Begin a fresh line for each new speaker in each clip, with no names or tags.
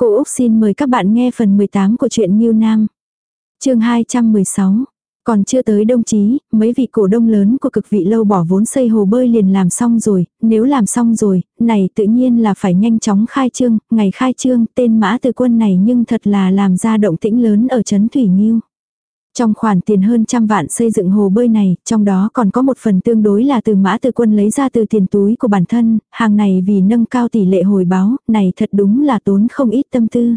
Cô Úc xin mời các bạn nghe phần 18 của truyện Nhiêu Nam. chương 216. Còn chưa tới đông chí, mấy vị cổ đông lớn của cực vị lâu bỏ vốn xây hồ bơi liền làm xong rồi, nếu làm xong rồi, này tự nhiên là phải nhanh chóng khai trương, ngày khai trương tên mã từ quân này nhưng thật là làm ra động tĩnh lớn ở Trấn Thủy Nhiêu. Trong khoản tiền hơn trăm vạn xây dựng hồ bơi này, trong đó còn có một phần tương đối là từ mã từ quân lấy ra từ tiền túi của bản thân, hàng này vì nâng cao tỷ lệ hồi báo, này thật đúng là tốn không ít tâm tư.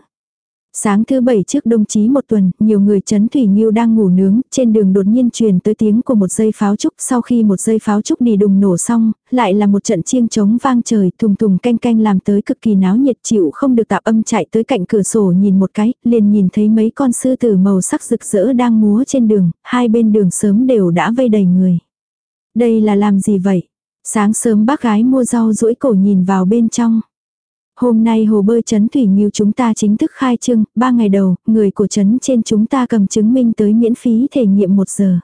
Sáng thứ bảy trước đồng chí một tuần, nhiều người chấn thủy nghiêu đang ngủ nướng, trên đường đột nhiên truyền tới tiếng của một dây pháo trúc, sau khi một dây pháo trúc đi đùng nổ xong, lại là một trận chiêng trống vang trời, thùng thùng canh canh làm tới cực kỳ náo nhiệt chịu không được tạp âm chạy tới cạnh cửa sổ nhìn một cái, liền nhìn thấy mấy con sư tử màu sắc rực rỡ đang múa trên đường, hai bên đường sớm đều đã vây đầy người. Đây là làm gì vậy? Sáng sớm bác gái mua rau rũi cổ nhìn vào bên trong. Hôm nay hồ bơi chấn Thủy Nghiêu chúng ta chính thức khai trương, ba ngày đầu, người của chấn trên chúng ta cầm chứng minh tới miễn phí thể nghiệm một giờ.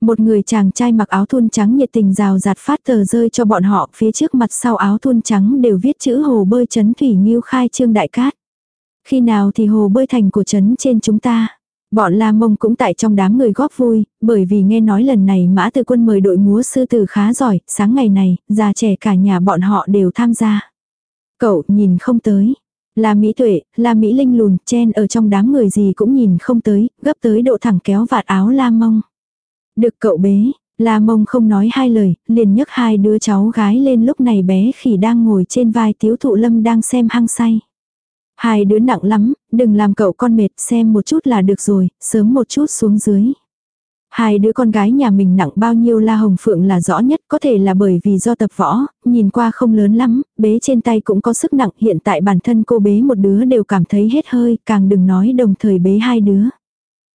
Một người chàng trai mặc áo thun trắng nhiệt tình rào rạt phát tờ rơi cho bọn họ, phía trước mặt sau áo thun trắng đều viết chữ hồ bơi chấn Thủy Nghiêu khai trương đại cát. Khi nào thì hồ bơi thành của chấn trên chúng ta. Bọn La Mông cũng tại trong đám người góp vui, bởi vì nghe nói lần này Mã tư Quân mời đội múa sư tử khá giỏi, sáng ngày này, già trẻ cả nhà bọn họ đều tham gia. Cậu nhìn không tới. Là Mỹ Tuệ, là Mỹ Linh lùn, chen ở trong đám người gì cũng nhìn không tới, gấp tới độ thẳng kéo vạt áo La Mông. Được cậu bế, La Mông không nói hai lời, liền nhấc hai đứa cháu gái lên lúc này bé khỉ đang ngồi trên vai tiếu thụ lâm đang xem hăng say. Hai đứa nặng lắm, đừng làm cậu con mệt xem một chút là được rồi, sớm một chút xuống dưới. Hai đứa con gái nhà mình nặng bao nhiêu La Hồng Phượng là rõ nhất, có thể là bởi vì do tập võ, nhìn qua không lớn lắm, bế trên tay cũng có sức nặng, hiện tại bản thân cô bế một đứa đều cảm thấy hết hơi, càng đừng nói đồng thời bế hai đứa.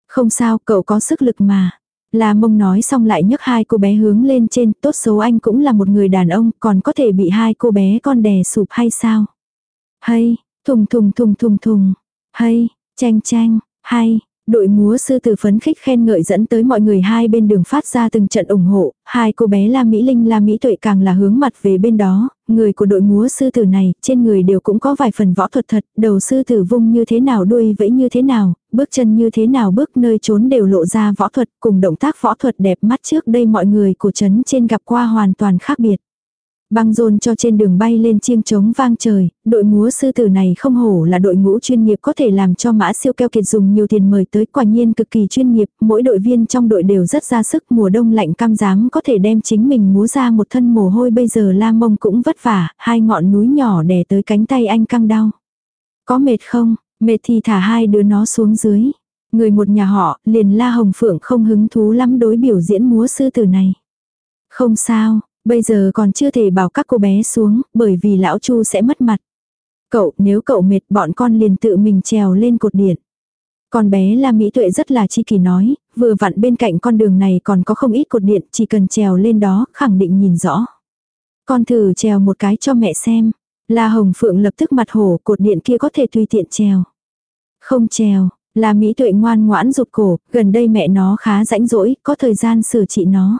Không sao, cậu có sức lực mà. La mông nói xong lại nhấc hai cô bé hướng lên trên, tốt xấu anh cũng là một người đàn ông, còn có thể bị hai cô bé con đè sụp hay sao? Hay, thùng thùng thùng thùng thùng, hay, chanh chanh, hay, Đội múa sư tử phấn khích khen ngợi dẫn tới mọi người hai bên đường phát ra từng trận ủng hộ, hai cô bé La Mỹ Linh La Mỹ Tuệ càng là hướng mặt về bên đó, người của đội múa sư tử này, trên người đều cũng có vài phần võ thuật thật, đầu sư tử vung như thế nào đuôi vẫy như thế nào, bước chân như thế nào bước nơi trốn đều lộ ra võ thuật, cùng động tác võ thuật đẹp mắt trước đây mọi người của trấn trên gặp qua hoàn toàn khác biệt. Băng rôn cho trên đường bay lên chiêng trống vang trời, đội múa sư tử này không hổ là đội ngũ chuyên nghiệp có thể làm cho mã siêu keo kiệt dùng nhiều tiền mời tới quả nhiên cực kỳ chuyên nghiệp, mỗi đội viên trong đội đều rất ra sức mùa đông lạnh cam dám có thể đem chính mình múa ra một thân mồ hôi bây giờ la mông cũng vất vả, hai ngọn núi nhỏ đè tới cánh tay anh căng đau. Có mệt không, mệt thì thả hai đứa nó xuống dưới. Người một nhà họ, liền la hồng phượng không hứng thú lắm đối biểu diễn múa sư tử này. Không sao, Bây giờ còn chưa thể bảo các cô bé xuống, bởi vì lão Chu sẽ mất mặt. Cậu, nếu cậu mệt bọn con liền tự mình trèo lên cột điện. Con bé là Mỹ Tuệ rất là chi kỳ nói, vừa vặn bên cạnh con đường này còn có không ít cột điện, chỉ cần trèo lên đó, khẳng định nhìn rõ. Con thử trèo một cái cho mẹ xem. La Hồng Phượng lập tức mặt hổ, cột điện kia có thể tùy tiện trèo. Không trèo, là Mỹ Tuệ ngoan ngoãn rụt cổ, gần đây mẹ nó khá rãnh rỗi, có thời gian sửa trị nó.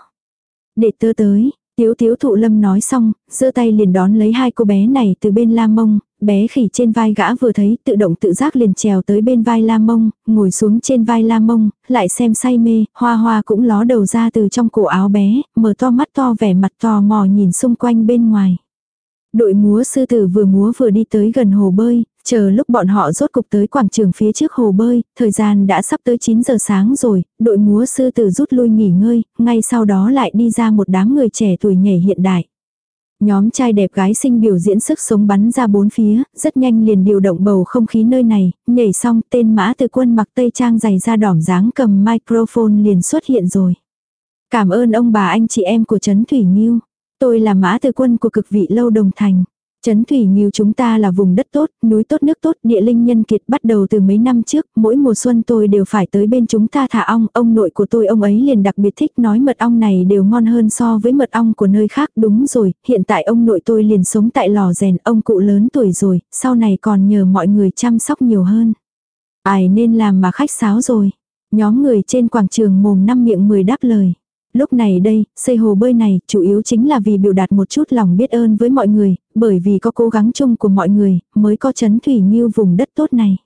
Để tơ tới, Tiếu tiếu thụ lâm nói xong, giơ tay liền đón lấy hai cô bé này từ bên la mông, bé khỉ trên vai gã vừa thấy tự động tự giác liền trèo tới bên vai la mông, ngồi xuống trên vai la mông, lại xem say mê, hoa hoa cũng ló đầu ra từ trong cổ áo bé, mở to mắt to vẻ mặt tò mò nhìn xung quanh bên ngoài. Đội múa sư tử vừa múa vừa đi tới gần hồ bơi, Chờ lúc bọn họ rốt cục tới quảng trường phía trước hồ bơi, thời gian đã sắp tới 9 giờ sáng rồi, đội múa sư tử rút lui nghỉ ngơi, ngay sau đó lại đi ra một đám người trẻ tuổi nhảy hiện đại. Nhóm trai đẹp gái sinh biểu diễn sức sống bắn ra bốn phía, rất nhanh liền điều động bầu không khí nơi này, nhảy xong tên mã từ quân mặc tây trang dày da đỏm dáng cầm microphone liền xuất hiện rồi. Cảm ơn ông bà anh chị em của Trấn Thủy Nhiêu. Tôi là mã từ quân của cực vị lâu đồng thành. Trấn Thủy Nghiêu chúng ta là vùng đất tốt, núi tốt nước tốt, địa linh nhân kiệt bắt đầu từ mấy năm trước, mỗi mùa xuân tôi đều phải tới bên chúng ta thả ong, ông nội của tôi ông ấy liền đặc biệt thích nói mật ong này đều ngon hơn so với mật ong của nơi khác, đúng rồi, hiện tại ông nội tôi liền sống tại lò rèn, ông cụ lớn tuổi rồi, sau này còn nhờ mọi người chăm sóc nhiều hơn. Ai nên làm mà khách sáo rồi. Nhóm người trên quảng trường mồm năm miệng mười đáp lời. Lúc này đây, xây hồ bơi này, chủ yếu chính là vì biểu đạt một chút lòng biết ơn với mọi người, bởi vì có cố gắng chung của mọi người, mới có chấn thủy như vùng đất tốt này.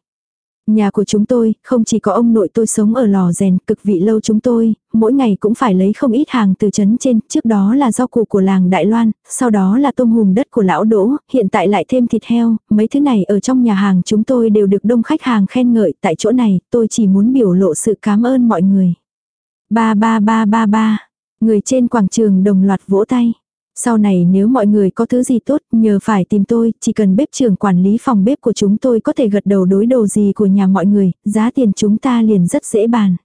Nhà của chúng tôi, không chỉ có ông nội tôi sống ở lò rèn cực vị lâu chúng tôi, mỗi ngày cũng phải lấy không ít hàng từ trấn trên, trước đó là rau củ của làng Đại Loan, sau đó là tôm hùm đất của lão Đỗ, hiện tại lại thêm thịt heo, mấy thứ này ở trong nhà hàng chúng tôi đều được đông khách hàng khen ngợi, tại chỗ này, tôi chỉ muốn biểu lộ sự cảm ơn mọi người. Ba ba ba ba ba, người trên quảng trường đồng loạt vỗ tay. Sau này nếu mọi người có thứ gì tốt, nhờ phải tìm tôi, chỉ cần bếp trưởng quản lý phòng bếp của chúng tôi có thể gật đầu đối đồ gì của nhà mọi người, giá tiền chúng ta liền rất dễ bàn.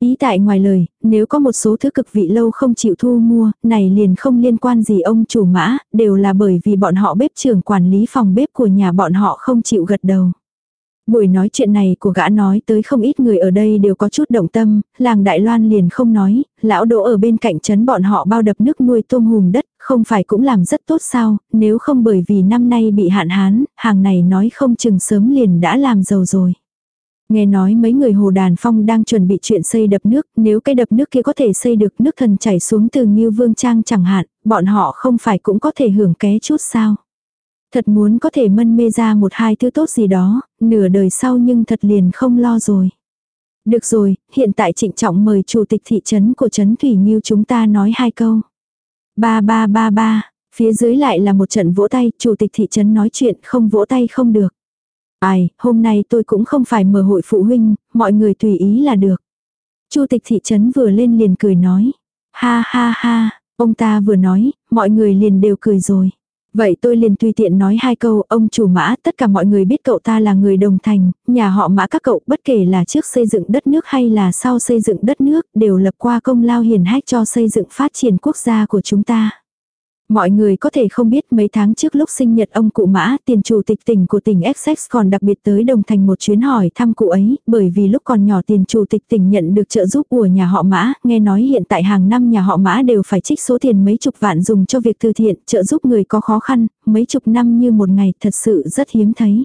Ý tại ngoài lời, nếu có một số thứ cực vị lâu không chịu thu mua, này liền không liên quan gì ông chủ mã, đều là bởi vì bọn họ bếp trưởng quản lý phòng bếp của nhà bọn họ không chịu gật đầu. Buổi nói chuyện này của gã nói tới không ít người ở đây đều có chút động tâm, làng Đại Loan liền không nói, lão đỗ ở bên cạnh trấn bọn họ bao đập nước nuôi tôm hùm đất, không phải cũng làm rất tốt sao, nếu không bởi vì năm nay bị hạn hán, hàng này nói không chừng sớm liền đã làm giàu rồi. Nghe nói mấy người Hồ Đàn Phong đang chuẩn bị chuyện xây đập nước, nếu cái đập nước kia có thể xây được nước thần chảy xuống từ Ngưu Vương Trang chẳng hạn, bọn họ không phải cũng có thể hưởng ké chút sao. Thật muốn có thể mân mê ra một hai thứ tốt gì đó, nửa đời sau nhưng thật liền không lo rồi. Được rồi, hiện tại trịnh trọng mời chủ tịch thị trấn của trấn Thủy Nhiêu chúng ta nói hai câu. Ba ba ba ba, phía dưới lại là một trận vỗ tay, chủ tịch thị trấn nói chuyện không vỗ tay không được. Ai, hôm nay tôi cũng không phải mở hội phụ huynh, mọi người tùy ý là được. Chủ tịch thị trấn vừa lên liền cười nói. Ha ha ha, ông ta vừa nói, mọi người liền đều cười rồi. Vậy tôi liền tùy tiện nói hai câu, ông chủ mã, tất cả mọi người biết cậu ta là người đồng thành, nhà họ mã các cậu bất kể là trước xây dựng đất nước hay là sau xây dựng đất nước, đều lập qua công lao hiền hách cho xây dựng phát triển quốc gia của chúng ta. Mọi người có thể không biết mấy tháng trước lúc sinh nhật ông cụ Mã, tiền chủ tịch tỉnh của tỉnh Essex còn đặc biệt tới Đồng Thành một chuyến hỏi thăm cụ ấy, bởi vì lúc còn nhỏ tiền chủ tịch tỉnh nhận được trợ giúp của nhà họ Mã, nghe nói hiện tại hàng năm nhà họ Mã đều phải trích số tiền mấy chục vạn dùng cho việc từ thiện, trợ giúp người có khó khăn, mấy chục năm như một ngày thật sự rất hiếm thấy.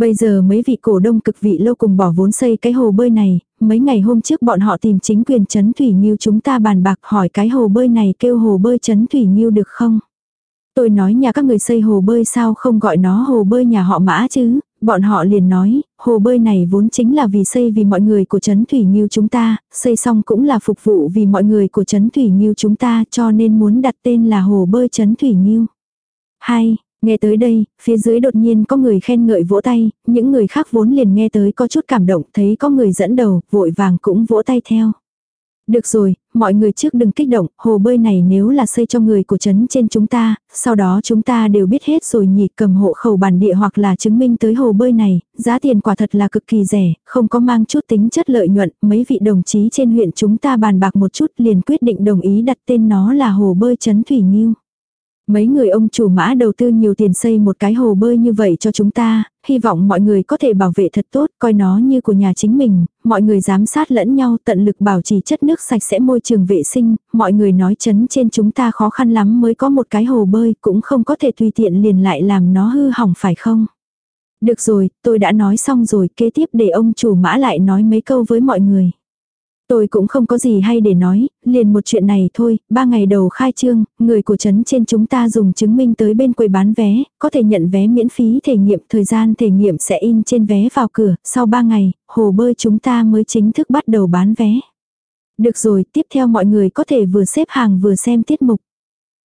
Bây giờ mấy vị cổ đông cực vị lâu cùng bỏ vốn xây cái hồ bơi này, mấy ngày hôm trước bọn họ tìm chính quyền chấn Thủy Nhiêu chúng ta bàn bạc hỏi cái hồ bơi này kêu hồ bơi chấn Thủy Nhiêu được không? Tôi nói nhà các người xây hồ bơi sao không gọi nó hồ bơi nhà họ mã chứ, bọn họ liền nói, hồ bơi này vốn chính là vì xây vì mọi người của Trấn Thủy Nhiêu chúng ta, xây xong cũng là phục vụ vì mọi người của Trấn Thủy Nhiêu chúng ta cho nên muốn đặt tên là hồ bơi Trấn Thủy Nhiêu. Hay, Nghe tới đây, phía dưới đột nhiên có người khen ngợi vỗ tay, những người khác vốn liền nghe tới có chút cảm động, thấy có người dẫn đầu, vội vàng cũng vỗ tay theo. Được rồi, mọi người trước đừng kích động, hồ bơi này nếu là xây cho người của trấn trên chúng ta, sau đó chúng ta đều biết hết rồi nhỉ cầm hộ khẩu bản địa hoặc là chứng minh tới hồ bơi này, giá tiền quả thật là cực kỳ rẻ, không có mang chút tính chất lợi nhuận, mấy vị đồng chí trên huyện chúng ta bàn bạc một chút liền quyết định đồng ý đặt tên nó là hồ bơi trấn Thủy Nghiêu. Mấy người ông chủ mã đầu tư nhiều tiền xây một cái hồ bơi như vậy cho chúng ta, hy vọng mọi người có thể bảo vệ thật tốt, coi nó như của nhà chính mình, mọi người giám sát lẫn nhau tận lực bảo trì chất nước sạch sẽ môi trường vệ sinh, mọi người nói chấn trên chúng ta khó khăn lắm mới có một cái hồ bơi, cũng không có thể tùy tiện liền lại làm nó hư hỏng phải không? Được rồi, tôi đã nói xong rồi, kế tiếp để ông chủ mã lại nói mấy câu với mọi người. Tôi cũng không có gì hay để nói, liền một chuyện này thôi, ba ngày đầu khai trương, người của trấn trên chúng ta dùng chứng minh tới bên quầy bán vé, có thể nhận vé miễn phí thể nghiệm, thời gian thể nghiệm sẽ in trên vé vào cửa, sau ba ngày, hồ bơi chúng ta mới chính thức bắt đầu bán vé. Được rồi, tiếp theo mọi người có thể vừa xếp hàng vừa xem tiết mục.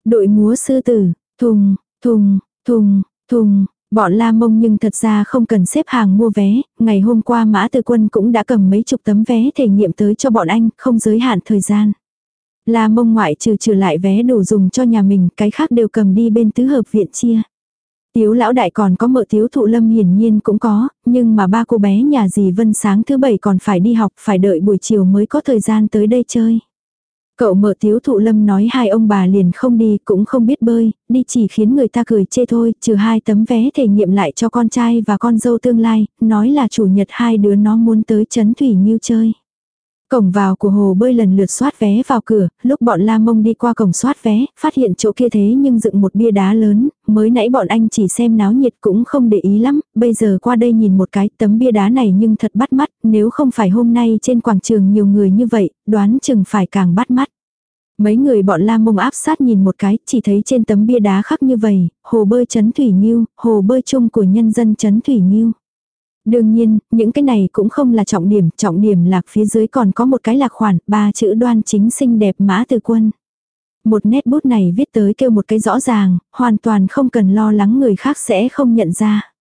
Đội múa sư tử, thùng, thùng, thùng, thùng, Bọn La Mông nhưng thật ra không cần xếp hàng mua vé, ngày hôm qua Mã Tư Quân cũng đã cầm mấy chục tấm vé thể nghiệm tới cho bọn anh, không giới hạn thời gian. La Mông ngoại trừ trừ lại vé đủ dùng cho nhà mình, cái khác đều cầm đi bên tứ hợp viện chia. Tiếu lão đại còn có mợ tiếu thụ lâm hiển nhiên cũng có, nhưng mà ba cô bé nhà dì Vân sáng thứ bảy còn phải đi học, phải đợi buổi chiều mới có thời gian tới đây chơi. Cậu mở tiếu thụ lâm nói hai ông bà liền không đi cũng không biết bơi, đi chỉ khiến người ta cười chê thôi, trừ hai tấm vé thể nghiệm lại cho con trai và con dâu tương lai, nói là chủ nhật hai đứa nó muốn tới chấn thủy như chơi. Cổng vào của hồ bơi lần lượt soát vé vào cửa, lúc bọn La Mông đi qua cổng soát vé, phát hiện chỗ kia thế nhưng dựng một bia đá lớn, mới nãy bọn anh chỉ xem náo nhiệt cũng không để ý lắm, bây giờ qua đây nhìn một cái tấm bia đá này nhưng thật bắt mắt, nếu không phải hôm nay trên quảng trường nhiều người như vậy, đoán chừng phải càng bắt mắt. Mấy người bọn la mông áp sát nhìn một cái, chỉ thấy trên tấm bia đá khắc như vậy, hồ bơi chấn thủy nghiêu, hồ bơi chung của nhân dân chấn thủy nghiêu. Đương nhiên, những cái này cũng không là trọng điểm, trọng điểm lạc phía dưới còn có một cái lạc khoản, ba chữ đoan chính xinh đẹp mã từ quân. Một nét bút này viết tới kêu một cái rõ ràng, hoàn toàn không cần lo lắng người khác sẽ không nhận ra.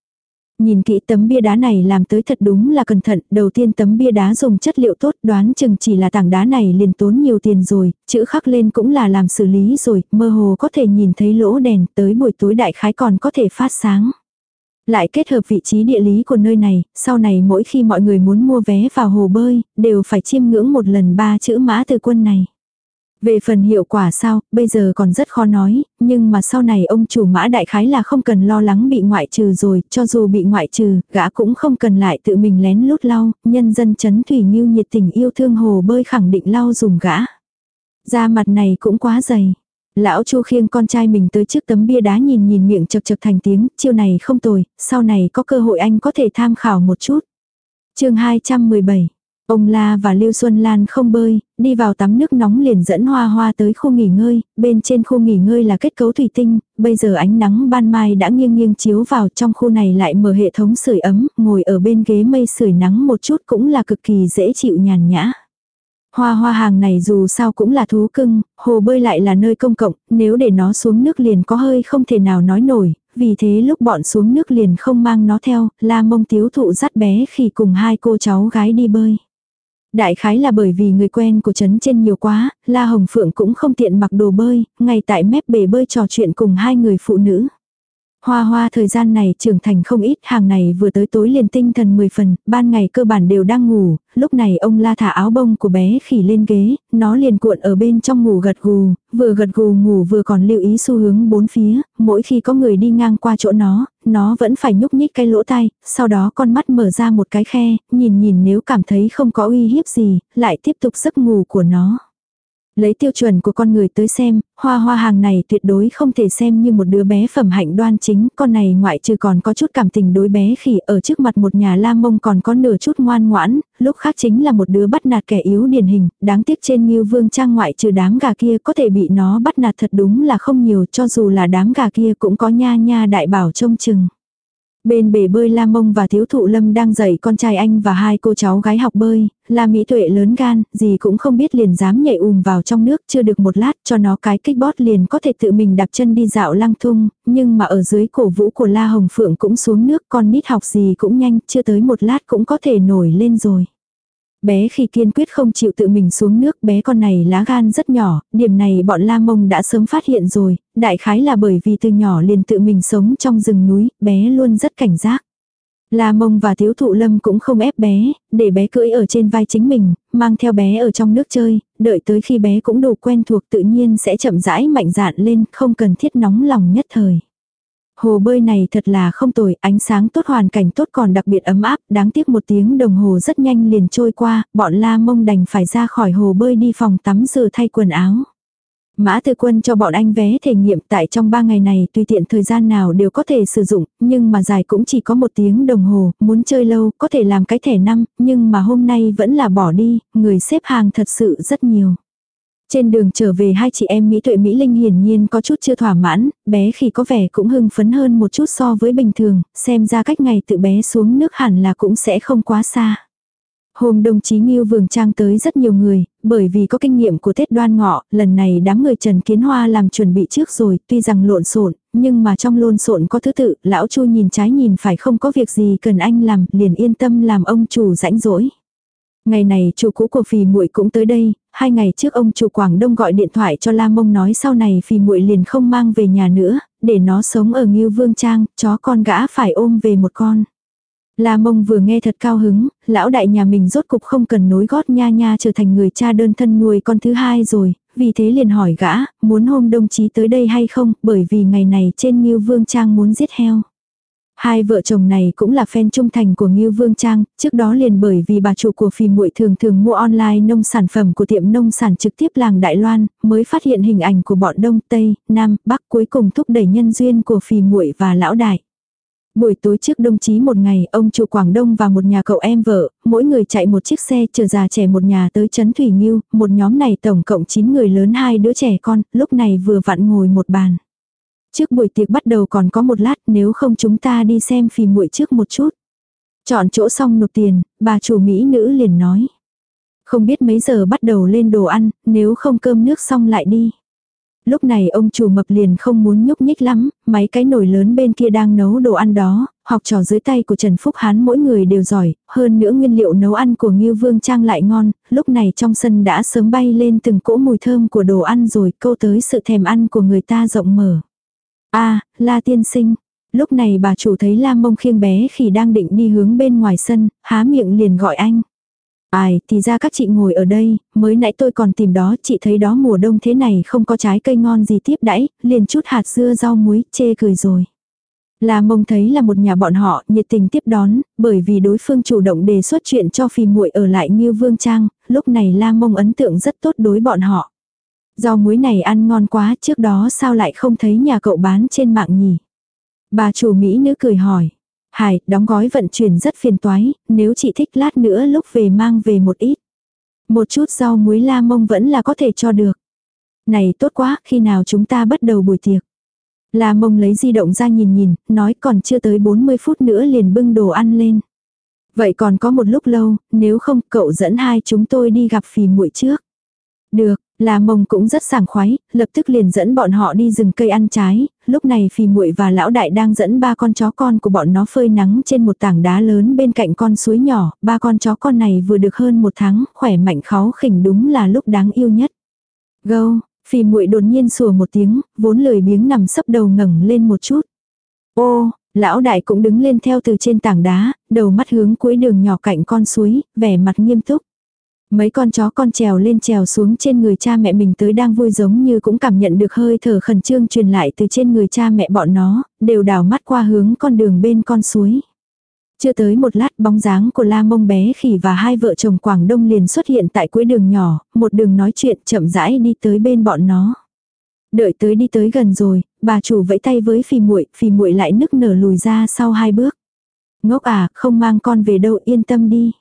Nhìn kỹ tấm bia đá này làm tới thật đúng là cẩn thận, đầu tiên tấm bia đá dùng chất liệu tốt đoán chừng chỉ là tảng đá này liền tốn nhiều tiền rồi, chữ khắc lên cũng là làm xử lý rồi, mơ hồ có thể nhìn thấy lỗ đèn, tới buổi tối đại khái còn có thể phát sáng. Lại kết hợp vị trí địa lý của nơi này, sau này mỗi khi mọi người muốn mua vé vào hồ bơi, đều phải chiêm ngưỡng một lần ba chữ mã từ quân này. Về phần hiệu quả sao, bây giờ còn rất khó nói, nhưng mà sau này ông chủ mã đại khái là không cần lo lắng bị ngoại trừ rồi, cho dù bị ngoại trừ, gã cũng không cần lại tự mình lén lút lau, nhân dân chấn thủy như nhiệt tình yêu thương hồ bơi khẳng định lau dùng gã. Da mặt này cũng quá dày. Lão Chu khiêng con trai mình tới trước tấm bia đá nhìn nhìn miệng chật chật thành tiếng, chiêu này không tồi, sau này có cơ hội anh có thể tham khảo một chút. chương 217 Ông La và Lưu Xuân Lan không bơi, đi vào tắm nước nóng liền dẫn Hoa Hoa tới khu nghỉ ngơi, bên trên khu nghỉ ngơi là kết cấu thủy tinh, bây giờ ánh nắng ban mai đã nghiêng nghiêng chiếu vào trong khu này lại mở hệ thống sưởi ấm, ngồi ở bên ghế mây sưởi nắng một chút cũng là cực kỳ dễ chịu nhàn nhã. Hoa hoa hàng này dù sao cũng là thú cưng, hồ bơi lại là nơi công cộng, nếu để nó xuống nước liền có hơi không thể nào nói nổi, vì thế lúc bọn xuống nước liền không mang nó theo, la mông tiếu thụ dắt bé khi cùng hai cô cháu gái đi bơi. Đại khái là bởi vì người quen của trấn trên nhiều quá, La Hồng Phượng cũng không tiện mặc đồ bơi, ngay tại mép bể bơi trò chuyện cùng hai người phụ nữ. Hoa hoa thời gian này trưởng thành không ít, hàng này vừa tới tối liền tinh thần 10 phần, ban ngày cơ bản đều đang ngủ, lúc này ông la thả áo bông của bé khỉ lên ghế, nó liền cuộn ở bên trong ngủ gật gù, vừa gật gù ngủ vừa còn lưu ý xu hướng bốn phía, mỗi khi có người đi ngang qua chỗ nó, nó vẫn phải nhúc nhích cái lỗ tai, sau đó con mắt mở ra một cái khe, nhìn nhìn nếu cảm thấy không có uy hiếp gì, lại tiếp tục giấc ngủ của nó. Lấy tiêu chuẩn của con người tới xem, hoa hoa hàng này tuyệt đối không thể xem như một đứa bé phẩm hạnh đoan chính, con này ngoại trừ còn có chút cảm tình đối bé khỉ ở trước mặt một nhà la mông còn có nửa chút ngoan ngoãn, lúc khác chính là một đứa bắt nạt kẻ yếu điển hình, đáng tiếc trên như vương trang ngoại trừ đám gà kia có thể bị nó bắt nạt thật đúng là không nhiều cho dù là đám gà kia cũng có nha nha đại bảo trông chừng. Bên bể bơi La Mông và Thiếu Thụ Lâm đang dạy con trai anh và hai cô cháu gái học bơi, La Mỹ Tuệ lớn gan, gì cũng không biết liền dám nhảy ùm vào trong nước, chưa được một lát cho nó cái kích bót liền có thể tự mình đạp chân đi dạo lăng thung, nhưng mà ở dưới cổ vũ của La Hồng Phượng cũng xuống nước, con nít học gì cũng nhanh, chưa tới một lát cũng có thể nổi lên rồi bé khi kiên quyết không chịu tự mình xuống nước bé con này lá gan rất nhỏ, điểm này bọn La Mông đã sớm phát hiện rồi, đại khái là bởi vì từ nhỏ liền tự mình sống trong rừng núi, bé luôn rất cảnh giác. La Mông và Thiếu Thụ Lâm cũng không ép bé, để bé cưỡi ở trên vai chính mình, mang theo bé ở trong nước chơi, đợi tới khi bé cũng đủ quen thuộc tự nhiên sẽ chậm rãi mạnh dạn lên, không cần thiết nóng lòng nhất thời. Hồ bơi này thật là không tồi, ánh sáng tốt hoàn cảnh tốt còn đặc biệt ấm áp, đáng tiếc một tiếng đồng hồ rất nhanh liền trôi qua, bọn la mông đành phải ra khỏi hồ bơi đi phòng tắm rửa thay quần áo. Mã Tư Quân cho bọn anh vé thể nghiệm tại trong 3 ngày này tùy tiện thời gian nào đều có thể sử dụng, nhưng mà dài cũng chỉ có một tiếng đồng hồ, muốn chơi lâu có thể làm cái thẻ năm, nhưng mà hôm nay vẫn là bỏ đi, người xếp hàng thật sự rất nhiều. Trên đường trở về hai chị em Mỹ Tuệ Mỹ Linh hiển nhiên có chút chưa thỏa mãn, bé khi có vẻ cũng hưng phấn hơn một chút so với bình thường, xem ra cách ngày tự bé xuống nước hẳn là cũng sẽ không quá xa. Hôm đồng chí Nghiêu Vườn Trang tới rất nhiều người, bởi vì có kinh nghiệm của Tết đoan ngọ, lần này đám người Trần Kiến Hoa làm chuẩn bị trước rồi, tuy rằng lộn xộn, nhưng mà trong lộn xộn có thứ tự, lão Chu nhìn trái nhìn phải không có việc gì cần anh làm, liền yên tâm làm ông chủ rãnh rỗi. Ngày này chủ cũ của phì muội cũng tới đây, hai ngày trước ông chủ Quảng Đông gọi điện thoại cho La Mông nói sau này phì muội liền không mang về nhà nữa, để nó sống ở Ngưu Vương Trang, chó con gã phải ôm về một con. La Mông vừa nghe thật cao hứng, lão đại nhà mình rốt cục không cần nối gót nha nha trở thành người cha đơn thân nuôi con thứ hai rồi, vì thế liền hỏi gã, muốn hôm đồng chí tới đây hay không, bởi vì ngày này trên Ngưu Vương Trang muốn giết heo. Hai vợ chồng này cũng là fan trung thành của Ngưu Vương Trang, trước đó liền bởi vì bà chủ của phì muội thường thường mua online nông sản phẩm của tiệm nông sản trực tiếp làng Đại Loan, mới phát hiện hình ảnh của bọn Đông Tây, Nam, Bắc cuối cùng thúc đẩy nhân duyên của phì muội và lão đại. Buổi tối trước đồng chí một ngày, ông chủ Quảng Đông và một nhà cậu em vợ, mỗi người chạy một chiếc xe chở già trẻ một nhà tới Trấn Thủy Nghiêu, một nhóm này tổng cộng 9 người lớn hai đứa trẻ con, lúc này vừa vặn ngồi một bàn. Trước buổi tiệc bắt đầu còn có một lát nếu không chúng ta đi xem phì muội trước một chút. Chọn chỗ xong nộp tiền, bà chủ Mỹ nữ liền nói. Không biết mấy giờ bắt đầu lên đồ ăn, nếu không cơm nước xong lại đi. Lúc này ông chủ mập liền không muốn nhúc nhích lắm, mấy cái nồi lớn bên kia đang nấu đồ ăn đó, học trò dưới tay của Trần Phúc Hán mỗi người đều giỏi, hơn nữa nguyên liệu nấu ăn của Ngưu Vương Trang lại ngon, lúc này trong sân đã sớm bay lên từng cỗ mùi thơm của đồ ăn rồi câu tới sự thèm ăn của người ta rộng mở a La Tiên Sinh. Lúc này bà chủ thấy La Mông khiêng bé khi đang định đi hướng bên ngoài sân, há miệng liền gọi anh. Ai, thì ra các chị ngồi ở đây, mới nãy tôi còn tìm đó, chị thấy đó mùa đông thế này không có trái cây ngon gì tiếp đãi, liền chút hạt dưa rau muối, chê cười rồi. La mông thấy là một nhà bọn họ nhiệt tình tiếp đón, bởi vì đối phương chủ động đề xuất chuyện cho phi muội ở lại như vương trang, lúc này la mông ấn tượng rất tốt đối bọn họ. Rau muối này ăn ngon quá, trước đó sao lại không thấy nhà cậu bán trên mạng nhỉ? Bà chủ Mỹ nữ cười hỏi. Hải, đóng gói vận chuyển rất phiền toái, nếu chị thích lát nữa lúc về mang về một ít. Một chút rau muối la mông vẫn là có thể cho được. Này tốt quá, khi nào chúng ta bắt đầu buổi tiệc. La mông lấy di động ra nhìn nhìn, nói còn chưa tới 40 phút nữa liền bưng đồ ăn lên. Vậy còn có một lúc lâu, nếu không cậu dẫn hai chúng tôi đi gặp phì muội trước. Được, La Mông cũng rất sảng khoái, lập tức liền dẫn bọn họ đi rừng cây ăn trái, lúc này Phi Muội và lão đại đang dẫn ba con chó con của bọn nó phơi nắng trên một tảng đá lớn bên cạnh con suối nhỏ, ba con chó con này vừa được hơn một tháng, khỏe mạnh kháu khỉnh đúng là lúc đáng yêu nhất. Gâu, Phi Muội đột nhiên sủa một tiếng, vốn lười biếng nằm sấp đầu ngẩng lên một chút. Ô, lão đại cũng đứng lên theo từ trên tảng đá, đầu mắt hướng cuối đường nhỏ cạnh con suối, vẻ mặt nghiêm túc. Mấy con chó con trèo lên trèo xuống trên người cha mẹ mình tới đang vui giống như cũng cảm nhận được hơi thở khẩn trương truyền lại từ trên người cha mẹ bọn nó, đều đảo mắt qua hướng con đường bên con suối. Chưa tới một lát bóng dáng của la mông bé khỉ và hai vợ chồng Quảng Đông liền xuất hiện tại cuối đường nhỏ, một đường nói chuyện chậm rãi đi tới bên bọn nó. Đợi tới đi tới gần rồi, bà chủ vẫy tay với phì muội, phì muội lại nức nở lùi ra sau hai bước. Ngốc à, không mang con về đâu yên tâm đi.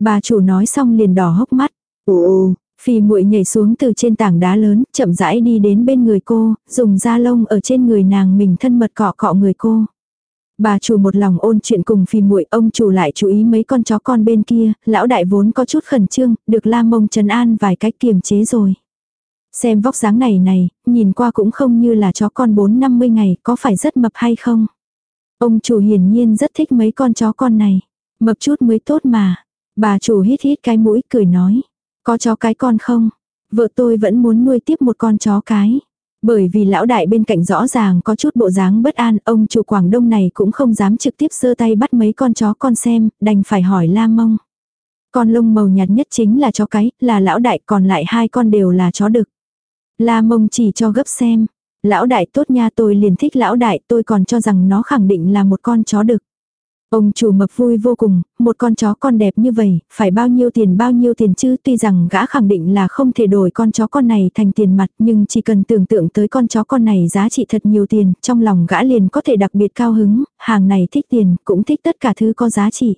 Bà chủ nói xong liền đỏ hốc mắt. Ồ, phì muội nhảy xuống từ trên tảng đá lớn, chậm rãi đi đến bên người cô, dùng da lông ở trên người nàng mình thân mật cọ cọ người cô. Bà chủ một lòng ôn chuyện cùng phì muội, ông chủ lại chú ý mấy con chó con bên kia, lão đại vốn có chút khẩn trương, được la mông trấn an vài cách kiềm chế rồi. Xem vóc dáng này này, nhìn qua cũng không như là chó con 4-50 ngày, có phải rất mập hay không? Ông chủ hiển nhiên rất thích mấy con chó con này. Mập chút mới tốt mà. Bà chủ hít hít cái mũi cười nói. Có chó cái con không? Vợ tôi vẫn muốn nuôi tiếp một con chó cái. Bởi vì lão đại bên cạnh rõ ràng có chút bộ dáng bất an, ông chủ Quảng Đông này cũng không dám trực tiếp giơ tay bắt mấy con chó con xem, đành phải hỏi la mông. Con lông màu nhạt nhất chính là chó cái, là lão đại còn lại hai con đều là chó đực. La mông chỉ cho gấp xem. Lão đại tốt nha tôi liền thích lão đại tôi còn cho rằng nó khẳng định là một con chó đực. Ông chủ mập vui vô cùng, một con chó con đẹp như vậy, phải bao nhiêu tiền bao nhiêu tiền chứ tuy rằng gã khẳng định là không thể đổi con chó con này thành tiền mặt nhưng chỉ cần tưởng tượng tới con chó con này giá trị thật nhiều tiền, trong lòng gã liền có thể đặc biệt cao hứng, hàng này thích tiền, cũng thích tất cả thứ có giá trị.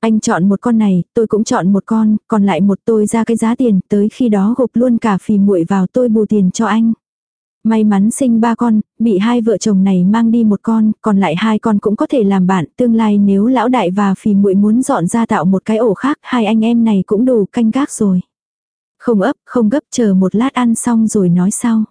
Anh chọn một con này, tôi cũng chọn một con, còn lại một tôi ra cái giá tiền, tới khi đó gộp luôn cả phì muội vào tôi bù tiền cho anh. May mắn sinh ba con, bị hai vợ chồng này mang đi một con, còn lại hai con cũng có thể làm bạn, tương lai nếu lão đại và phì muội muốn dọn ra tạo một cái ổ khác, hai anh em này cũng đủ canh gác rồi. Không ấp, không gấp chờ một lát ăn xong rồi nói sau.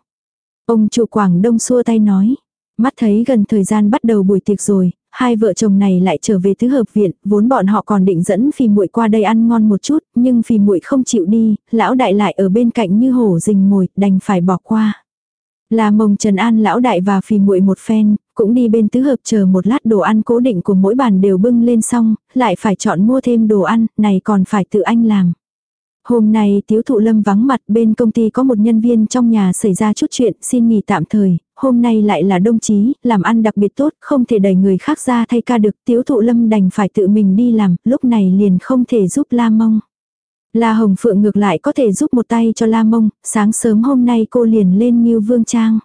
Ông chủ Quảng Đông xua tay nói. Mắt thấy gần thời gian bắt đầu buổi tiệc rồi, hai vợ chồng này lại trở về tứ hợp viện, vốn bọn họ còn định dẫn phì muội qua đây ăn ngon một chút, nhưng phì muội không chịu đi, lão đại lại ở bên cạnh như hổ rình mồi, đành phải bỏ qua. Là mông Trần An lão đại và phì muội một phen, cũng đi bên tứ hợp chờ một lát đồ ăn cố định của mỗi bàn đều bưng lên xong, lại phải chọn mua thêm đồ ăn, này còn phải tự anh làm. Hôm nay tiếu thụ lâm vắng mặt bên công ty có một nhân viên trong nhà xảy ra chút chuyện xin nghỉ tạm thời, hôm nay lại là đông chí, làm ăn đặc biệt tốt, không thể đẩy người khác ra thay ca được, tiếu thụ lâm đành phải tự mình đi làm, lúc này liền không thể giúp la mông. La Hồng Phượng ngược lại có thể giúp một tay cho La Mông, sáng sớm hôm nay cô liền lên Ngưu Vương Trang.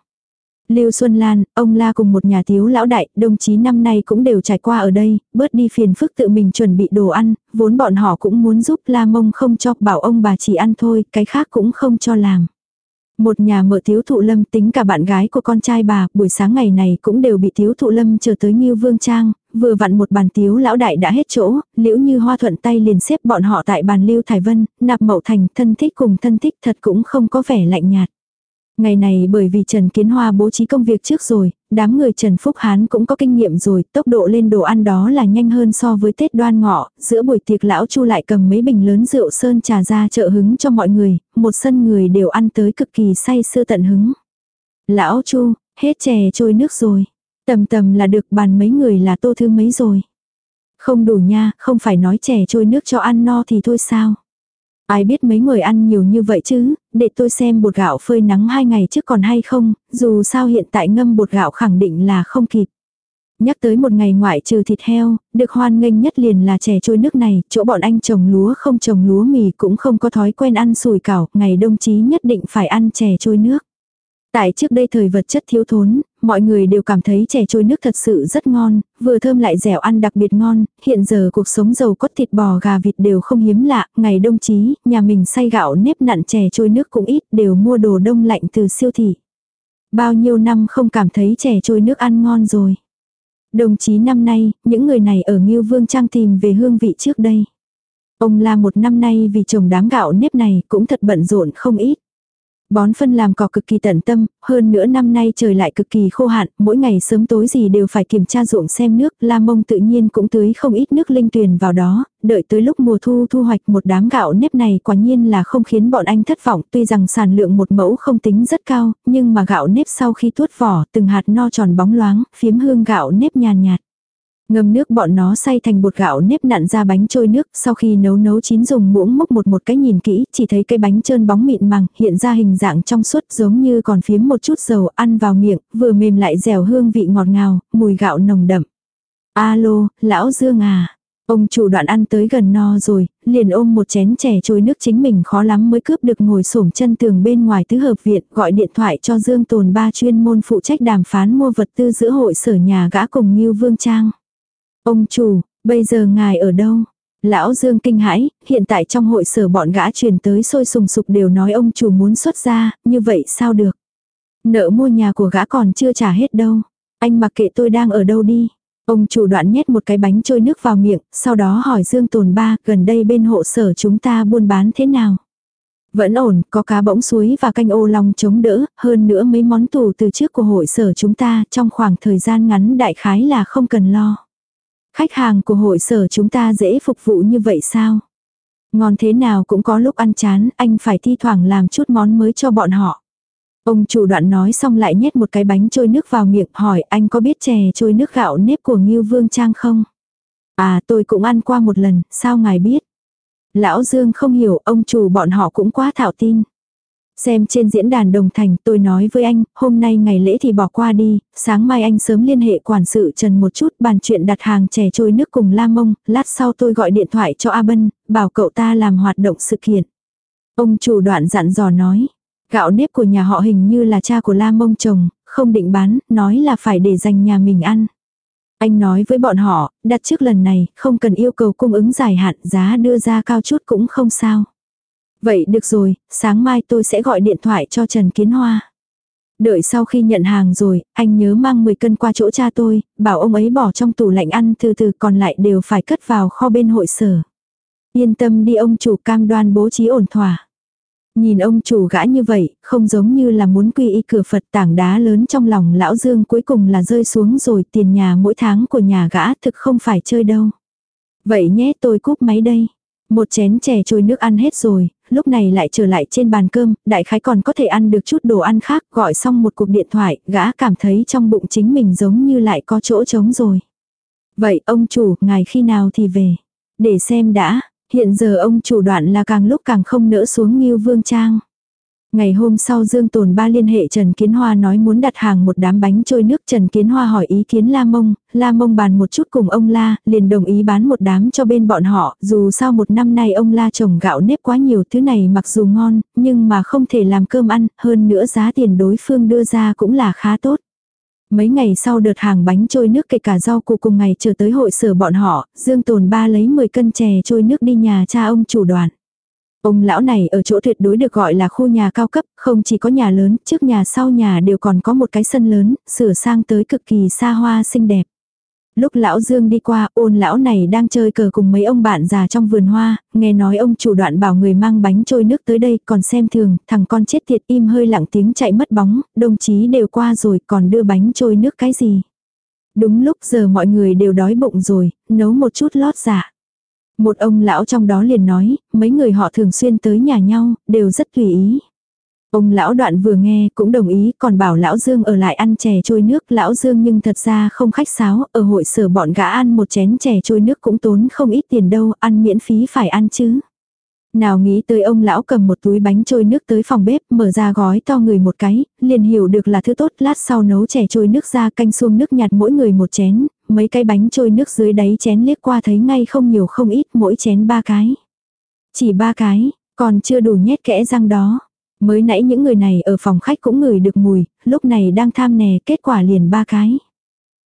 Lưu Xuân Lan, ông La cùng một nhà thiếu lão đại, đồng chí năm nay cũng đều trải qua ở đây, bớt đi phiền phức tự mình chuẩn bị đồ ăn, vốn bọn họ cũng muốn giúp La Mông không cho bảo ông bà chỉ ăn thôi, cái khác cũng không cho làm. Một nhà mở thiếu thụ lâm tính cả bạn gái của con trai bà, buổi sáng ngày này cũng đều bị thiếu thụ lâm chờ tới Nghiêu Vương Trang, vừa vặn một bàn tiếu lão đại đã hết chỗ, liễu như hoa thuận tay liền xếp bọn họ tại bàn lưu Thải Vân, nạp mậu thành, thân thích cùng thân thích thật cũng không có vẻ lạnh nhạt. Ngày này bởi vì Trần Kiến Hoa bố trí công việc trước rồi, đám người Trần Phúc Hán cũng có kinh nghiệm rồi, tốc độ lên đồ ăn đó là nhanh hơn so với Tết đoan ngọ, giữa buổi tiệc lão Chu lại cầm mấy bình lớn rượu sơn trà ra trợ hứng cho mọi người, một sân người đều ăn tới cực kỳ say sưa tận hứng. Lão Chu, hết chè trôi nước rồi. Tầm tầm là được bàn mấy người là tô thư mấy rồi. Không đủ nha, không phải nói trẻ trôi nước cho ăn no thì thôi sao. Ai biết mấy người ăn nhiều như vậy chứ, để tôi xem bột gạo phơi nắng hai ngày trước còn hay không, dù sao hiện tại ngâm bột gạo khẳng định là không kịp. Nhắc tới một ngày ngoại trừ thịt heo, được hoan nghênh nhất liền là chè trôi nước này, chỗ bọn anh trồng lúa không trồng lúa mì cũng không có thói quen ăn sùi cảo, ngày đông chí nhất định phải ăn chè trôi nước. Tại trước đây thời vật chất thiếu thốn, mọi người đều cảm thấy chè trôi nước thật sự rất ngon, vừa thơm lại dẻo ăn đặc biệt ngon, hiện giờ cuộc sống giàu có thịt bò gà vịt đều không hiếm lạ, ngày đông chí, nhà mình xay gạo nếp nặn chè trôi nước cũng ít, đều mua đồ đông lạnh từ siêu thị. Bao nhiêu năm không cảm thấy chè trôi nước ăn ngon rồi. Đồng chí năm nay, những người này ở Ngưu Vương Trang tìm về hương vị trước đây. Ông la một năm nay vì trồng đám gạo nếp này cũng thật bận rộn không ít. Bón phân làm cỏ cực kỳ tận tâm, hơn nữa năm nay trời lại cực kỳ khô hạn, mỗi ngày sớm tối gì đều phải kiểm tra ruộng xem nước, La Mông tự nhiên cũng tưới không ít nước linh tuyền vào đó, đợi tới lúc mùa thu thu hoạch một đám gạo nếp này quả nhiên là không khiến bọn anh thất vọng, tuy rằng sản lượng một mẫu không tính rất cao, nhưng mà gạo nếp sau khi tuốt vỏ, từng hạt no tròn bóng loáng, phiếm hương gạo nếp nhàn nhạt. Ngâm nước bọn nó xay thành bột gạo nếp nặn ra bánh trôi nước, sau khi nấu nấu chín dùng muỗng múc một một cái nhìn kỹ, chỉ thấy cái bánh trơn bóng mịn màng, hiện ra hình dạng trong suốt giống như còn phiếm một chút dầu ăn vào miệng, vừa mềm lại dẻo hương vị ngọt ngào, mùi gạo nồng đậm. Alo, lão Dương à. Ông chủ đoạn ăn tới gần no rồi, liền ôm một chén chè trôi nước chính mình khó lắm mới cướp được ngồi xổm chân tường bên ngoài tứ hợp viện, gọi điện thoại cho Dương Tồn ba chuyên môn phụ trách đàm phán mua vật tư giữa hội sở nhà gã cùng Ngưu Vương Trang. Ông chủ, bây giờ ngài ở đâu? Lão Dương kinh hãi, hiện tại trong hội sở bọn gã truyền tới sôi sùng sục đều nói ông chủ muốn xuất ra, như vậy sao được? Nợ mua nhà của gã còn chưa trả hết đâu. Anh mặc kệ tôi đang ở đâu đi. Ông chủ đoạn nhét một cái bánh trôi nước vào miệng, sau đó hỏi Dương Tồn Ba, gần đây bên hộ sở chúng ta buôn bán thế nào? Vẫn ổn, có cá bỗng suối và canh ô long chống đỡ, hơn nữa mấy món tủ từ trước của hội sở chúng ta trong khoảng thời gian ngắn đại khái là không cần lo. Khách hàng của hội sở chúng ta dễ phục vụ như vậy sao? Ngon thế nào cũng có lúc ăn chán, anh phải thi thoảng làm chút món mới cho bọn họ. Ông chủ đoạn nói xong lại nhét một cái bánh trôi nước vào miệng hỏi anh có biết chè trôi nước gạo nếp của Ngưu Vương Trang không? À tôi cũng ăn qua một lần, sao ngài biết? Lão Dương không hiểu ông chủ bọn họ cũng quá thạo tin. Xem trên diễn đàn đồng thành tôi nói với anh, hôm nay ngày lễ thì bỏ qua đi, sáng mai anh sớm liên hệ quản sự Trần một chút bàn chuyện đặt hàng chè trôi nước cùng La Mông, lát sau tôi gọi điện thoại cho A Bân, bảo cậu ta làm hoạt động sự kiện. Ông chủ đoạn dặn dò nói, gạo nếp của nhà họ hình như là cha của La Mông chồng, không định bán, nói là phải để dành nhà mình ăn. Anh nói với bọn họ, đặt trước lần này, không cần yêu cầu cung ứng dài hạn, giá đưa ra cao chút cũng không sao. Vậy được rồi, sáng mai tôi sẽ gọi điện thoại cho Trần Kiến Hoa. Đợi sau khi nhận hàng rồi, anh nhớ mang 10 cân qua chỗ cha tôi, bảo ông ấy bỏ trong tủ lạnh ăn từ từ còn lại đều phải cất vào kho bên hội sở. Yên tâm đi ông chủ cam đoan bố trí ổn thỏa. Nhìn ông chủ gã như vậy, không giống như là muốn quy y cửa Phật tảng đá lớn trong lòng lão Dương cuối cùng là rơi xuống rồi tiền nhà mỗi tháng của nhà gã thực không phải chơi đâu. Vậy nhé tôi cúp máy đây. Một chén chè trôi nước ăn hết rồi, lúc này lại trở lại trên bàn cơm, đại khái còn có thể ăn được chút đồ ăn khác, gọi xong một cuộc điện thoại, gã cảm thấy trong bụng chính mình giống như lại có chỗ trống rồi. Vậy ông chủ, ngài khi nào thì về? Để xem đã, hiện giờ ông chủ đoạn là càng lúc càng không nỡ xuống Nghiêu Vương Trang. Ngày hôm sau Dương Tồn Ba liên hệ Trần Kiến Hoa nói muốn đặt hàng một đám bánh trôi nước. Trần Kiến Hoa hỏi ý kiến La Mông, La Mông bàn một chút cùng ông La, liền đồng ý bán một đám cho bên bọn họ. Dù sao một năm nay ông La trồng gạo nếp quá nhiều thứ này mặc dù ngon, nhưng mà không thể làm cơm ăn, hơn nữa giá tiền đối phương đưa ra cũng là khá tốt. Mấy ngày sau đợt hàng bánh trôi nước kể cả rau củ cùng ngày chờ tới hội sở bọn họ, Dương Tồn Ba lấy 10 cân chè trôi nước đi nhà cha ông chủ đoàn. Ông lão này ở chỗ tuyệt đối được gọi là khu nhà cao cấp, không chỉ có nhà lớn, trước nhà sau nhà đều còn có một cái sân lớn, sửa sang tới cực kỳ xa hoa xinh đẹp. Lúc lão Dương đi qua, ôn lão này đang chơi cờ cùng mấy ông bạn già trong vườn hoa, nghe nói ông chủ đoạn bảo người mang bánh trôi nước tới đây, còn xem thường, thằng con chết tiệt im hơi lặng tiếng chạy mất bóng, đồng chí đều qua rồi, còn đưa bánh trôi nước cái gì. Đúng lúc giờ mọi người đều đói bụng rồi, nấu một chút lót dạ. Một ông lão trong đó liền nói, mấy người họ thường xuyên tới nhà nhau, đều rất tùy ý. Ông lão đoạn vừa nghe cũng đồng ý còn bảo lão Dương ở lại ăn chè trôi nước. Lão Dương nhưng thật ra không khách sáo, ở hội sở bọn gã ăn một chén chè trôi nước cũng tốn không ít tiền đâu, ăn miễn phí phải ăn chứ. Nào nghĩ tới ông lão cầm một túi bánh trôi nước tới phòng bếp, mở ra gói to người một cái, liền hiểu được là thứ tốt, lát sau nấu chè trôi nước ra canh xuông nước nhạt mỗi người một chén, mấy cái bánh trôi nước dưới đáy chén liếc qua thấy ngay không nhiều không ít, mỗi chén ba cái. Chỉ ba cái, còn chưa đủ nhét kẽ răng đó. Mới nãy những người này ở phòng khách cũng ngửi được mùi, lúc này đang tham nè, kết quả liền ba cái.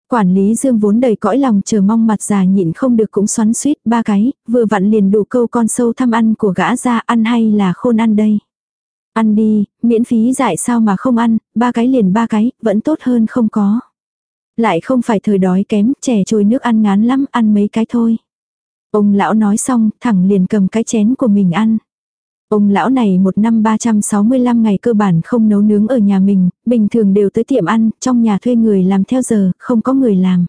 Quản lý Dương vốn đầy cõi lòng chờ mong mặt già nhịn không được cũng xoắn suýt ba cái, vừa vặn liền đủ câu con sâu thăm ăn của gã ra ăn hay là khôn ăn đây. Ăn đi, miễn phí dại sao mà không ăn, ba cái liền ba cái, vẫn tốt hơn không có. Lại không phải thời đói kém, trẻ trôi nước ăn ngán lắm, ăn mấy cái thôi. Ông lão nói xong, thẳng liền cầm cái chén của mình ăn. Ông lão này một năm 365 ngày cơ bản không nấu nướng ở nhà mình, bình thường đều tới tiệm ăn, trong nhà thuê người làm theo giờ, không có người làm.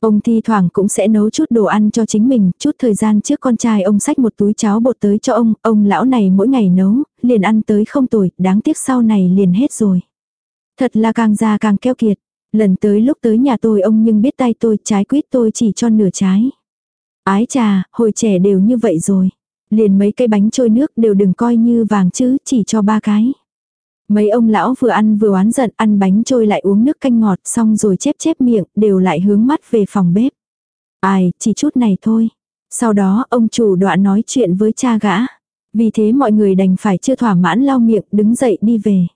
Ông thi thoảng cũng sẽ nấu chút đồ ăn cho chính mình, chút thời gian trước con trai ông xách một túi cháo bột tới cho ông, ông lão này mỗi ngày nấu, liền ăn tới không tuổi, đáng tiếc sau này liền hết rồi. Thật là càng già càng keo kiệt, lần tới lúc tới nhà tôi ông nhưng biết tay tôi trái quýt tôi chỉ cho nửa trái. Ái trà, hồi trẻ đều như vậy rồi. Liền mấy cây bánh trôi nước đều đừng coi như vàng chứ, chỉ cho ba cái. Mấy ông lão vừa ăn vừa oán giận ăn bánh trôi lại uống nước canh ngọt xong rồi chép chép miệng đều lại hướng mắt về phòng bếp. Ai, chỉ chút này thôi. Sau đó ông chủ đoạn nói chuyện với cha gã. Vì thế mọi người đành phải chưa thỏa mãn lau miệng đứng dậy đi về.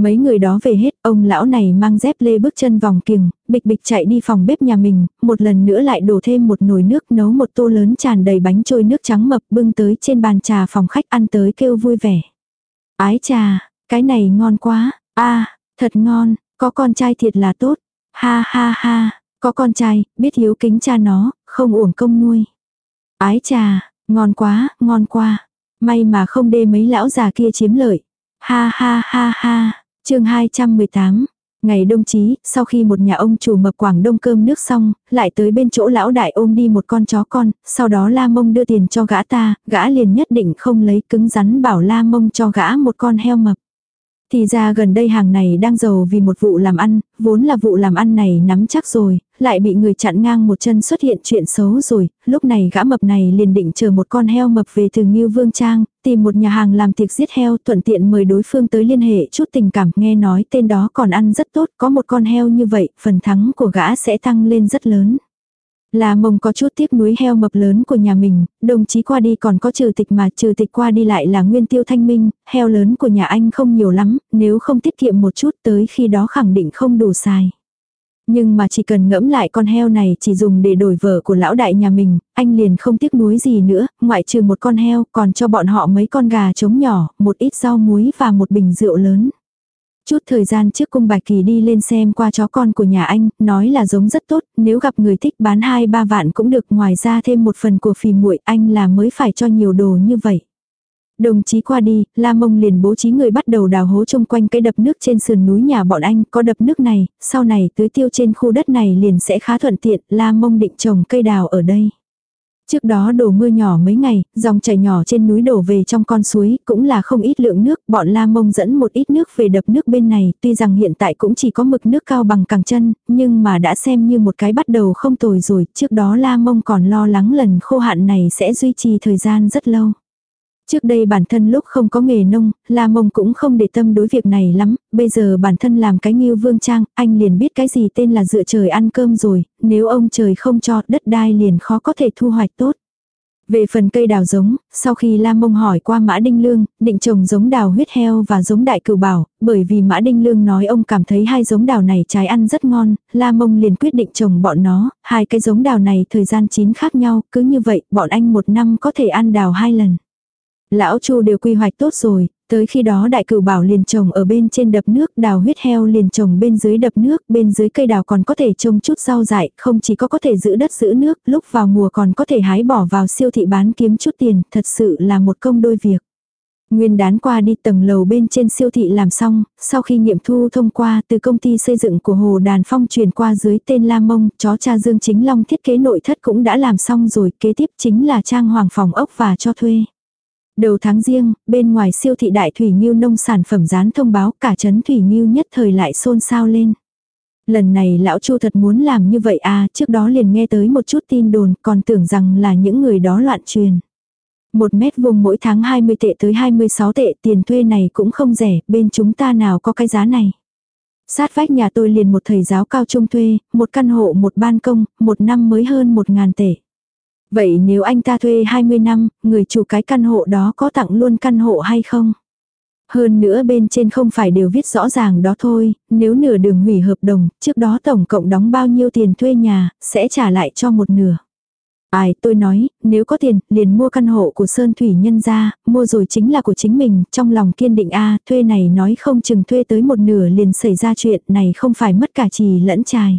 Mấy người đó về hết, ông lão này mang dép lê bước chân vòng kiềng, bịch bịch chạy đi phòng bếp nhà mình, một lần nữa lại đổ thêm một nồi nước nấu một tô lớn tràn đầy bánh trôi nước trắng mập bưng tới trên bàn trà phòng khách ăn tới kêu vui vẻ. Ái trà, cái này ngon quá, a thật ngon, có con trai thiệt là tốt, ha ha ha, có con trai, biết hiếu kính cha nó, không uổng công nuôi. Ái trà, ngon quá, ngon quá, may mà không đê mấy lão già kia chiếm lợi. Ha ha ha ha, chương 218. Ngày đông chí, sau khi một nhà ông chủ mập Quảng Đông cơm nước xong, lại tới bên chỗ lão đại ôm đi một con chó con, sau đó La Mông đưa tiền cho gã ta, gã liền nhất định không lấy cứng rắn bảo La Mông cho gã một con heo mập. Thì ra gần đây hàng này đang giàu vì một vụ làm ăn, vốn là vụ làm ăn này nắm chắc rồi, lại bị người chặn ngang một chân xuất hiện chuyện xấu rồi, lúc này gã mập này liền định chờ một con heo mập về từ Ngưu Vương Trang, tìm một nhà hàng làm tiệc giết heo thuận tiện mời đối phương tới liên hệ chút tình cảm nghe nói tên đó còn ăn rất tốt, có một con heo như vậy, phần thắng của gã sẽ tăng lên rất lớn. Là mông có chút tiếc núi heo mập lớn của nhà mình, đồng chí qua đi còn có trừ tịch mà trừ tịch qua đi lại là nguyên tiêu thanh minh, heo lớn của nhà anh không nhiều lắm, nếu không tiết kiệm một chút tới khi đó khẳng định không đủ xài. Nhưng mà chỉ cần ngẫm lại con heo này chỉ dùng để đổi vợ của lão đại nhà mình, anh liền không tiếc nuối gì nữa, ngoại trừ một con heo còn cho bọn họ mấy con gà trống nhỏ, một ít rau muối và một bình rượu lớn. Chút thời gian trước cung bạch kỳ đi lên xem qua chó con của nhà anh, nói là giống rất tốt, nếu gặp người thích bán 2-3 vạn cũng được ngoài ra thêm một phần của phì muội anh là mới phải cho nhiều đồ như vậy. Đồng chí qua đi, La Mông liền bố trí người bắt đầu đào hố chung quanh cái đập nước trên sườn núi nhà bọn anh, có đập nước này, sau này tưới tiêu trên khu đất này liền sẽ khá thuận tiện, La Mông định trồng cây đào ở đây. Trước đó đổ mưa nhỏ mấy ngày, dòng chảy nhỏ trên núi đổ về trong con suối, cũng là không ít lượng nước, bọn La Mông dẫn một ít nước về đập nước bên này, tuy rằng hiện tại cũng chỉ có mực nước cao bằng cẳng chân, nhưng mà đã xem như một cái bắt đầu không tồi rồi, trước đó La Mông còn lo lắng lần khô hạn này sẽ duy trì thời gian rất lâu. Trước đây bản thân lúc không có nghề nông, La Mông cũng không để tâm đối việc này lắm, bây giờ bản thân làm cái nghiêu vương trang, anh liền biết cái gì tên là dựa trời ăn cơm rồi, nếu ông trời không cho đất đai liền khó có thể thu hoạch tốt. Về phần cây đào giống, sau khi La Mông hỏi qua Mã Đinh Lương, định trồng giống đào huyết heo và giống đại cửu bảo, bởi vì Mã Đinh Lương nói ông cảm thấy hai giống đào này trái ăn rất ngon, La Mông liền quyết định trồng bọn nó, hai cái giống đào này thời gian chín khác nhau, cứ như vậy bọn anh một năm có thể ăn đào hai lần. Lão Chu đều quy hoạch tốt rồi, tới khi đó đại cửu bảo liền trồng ở bên trên đập nước, đào huyết heo liền trồng bên dưới đập nước, bên dưới cây đào còn có thể trồng chút rau dại, không chỉ có có thể giữ đất giữ nước, lúc vào mùa còn có thể hái bỏ vào siêu thị bán kiếm chút tiền, thật sự là một công đôi việc. Nguyên đán qua đi tầng lầu bên trên siêu thị làm xong, sau khi nghiệm thu thông qua từ công ty xây dựng của Hồ Đàn Phong truyền qua dưới tên La Mông, chó cha Dương Chính Long thiết kế nội thất cũng đã làm xong rồi, kế tiếp chính là trang hoàng phòng ốc và cho thuê. Đầu tháng riêng, bên ngoài siêu thị đại thủy nghiêu nông sản phẩm dán thông báo cả chấn thủy nghiêu nhất thời lại xôn xao lên. Lần này lão Chu thật muốn làm như vậy à, trước đó liền nghe tới một chút tin đồn, còn tưởng rằng là những người đó loạn truyền. Một mét vuông mỗi tháng 20 tệ tới 26 tệ tiền thuê này cũng không rẻ, bên chúng ta nào có cái giá này. Sát vách nhà tôi liền một thầy giáo cao trung thuê, một căn hộ một ban công, một năm mới hơn một ngàn tệ. Vậy nếu anh ta thuê 20 năm, người chủ cái căn hộ đó có tặng luôn căn hộ hay không? Hơn nữa bên trên không phải đều viết rõ ràng đó thôi, nếu nửa đường hủy hợp đồng, trước đó tổng cộng đóng bao nhiêu tiền thuê nhà, sẽ trả lại cho một nửa. Ai, tôi nói, nếu có tiền, liền mua căn hộ của Sơn Thủy Nhân ra, mua rồi chính là của chính mình, trong lòng kiên định a thuê này nói không chừng thuê tới một nửa liền xảy ra chuyện này không phải mất cả trì lẫn trài.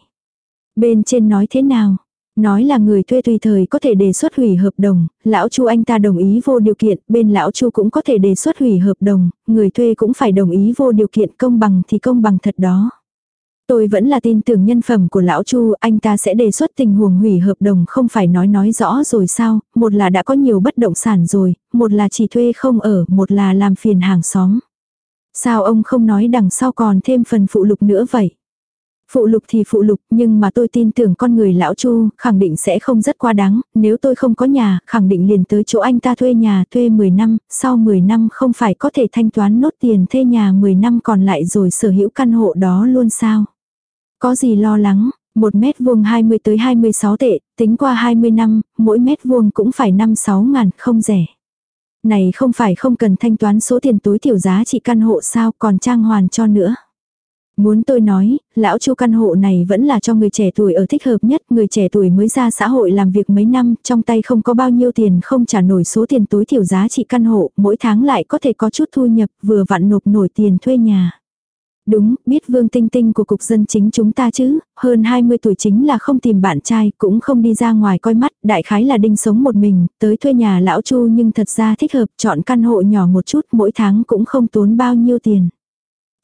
Bên trên nói thế nào? Nói là người thuê tùy thời có thể đề xuất hủy hợp đồng, lão chu anh ta đồng ý vô điều kiện, bên lão chu cũng có thể đề xuất hủy hợp đồng, người thuê cũng phải đồng ý vô điều kiện công bằng thì công bằng thật đó. Tôi vẫn là tin tưởng nhân phẩm của lão Chu, anh ta sẽ đề xuất tình huống hủy hợp đồng không phải nói nói rõ rồi sao, một là đã có nhiều bất động sản rồi, một là chỉ thuê không ở, một là làm phiền hàng xóm. Sao ông không nói đằng sau còn thêm phần phụ lục nữa vậy? Phụ lục thì phụ lục, nhưng mà tôi tin tưởng con người lão Chu, khẳng định sẽ không rất quá đáng, nếu tôi không có nhà, khẳng định liền tới chỗ anh ta thuê nhà, thuê 10 năm, sau 10 năm không phải có thể thanh toán nốt tiền thuê nhà 10 năm còn lại rồi sở hữu căn hộ đó luôn sao? Có gì lo lắng, một mét vuông 20 tới 26 tệ, tính qua 20 năm, mỗi mét vuông cũng phải 5-6 ngàn, không rẻ. Này không phải không cần thanh toán số tiền tối thiểu giá trị căn hộ sao còn trang hoàn cho nữa. Muốn tôi nói, lão chu căn hộ này vẫn là cho người trẻ tuổi ở thích hợp nhất, người trẻ tuổi mới ra xã hội làm việc mấy năm, trong tay không có bao nhiêu tiền không trả nổi số tiền tối thiểu giá trị căn hộ, mỗi tháng lại có thể có chút thu nhập, vừa vặn nộp nổi tiền thuê nhà. Đúng, biết vương tinh tinh của cục dân chính chúng ta chứ, hơn 20 tuổi chính là không tìm bạn trai, cũng không đi ra ngoài coi mắt, đại khái là đinh sống một mình, tới thuê nhà lão chu nhưng thật ra thích hợp, chọn căn hộ nhỏ một chút, mỗi tháng cũng không tốn bao nhiêu tiền.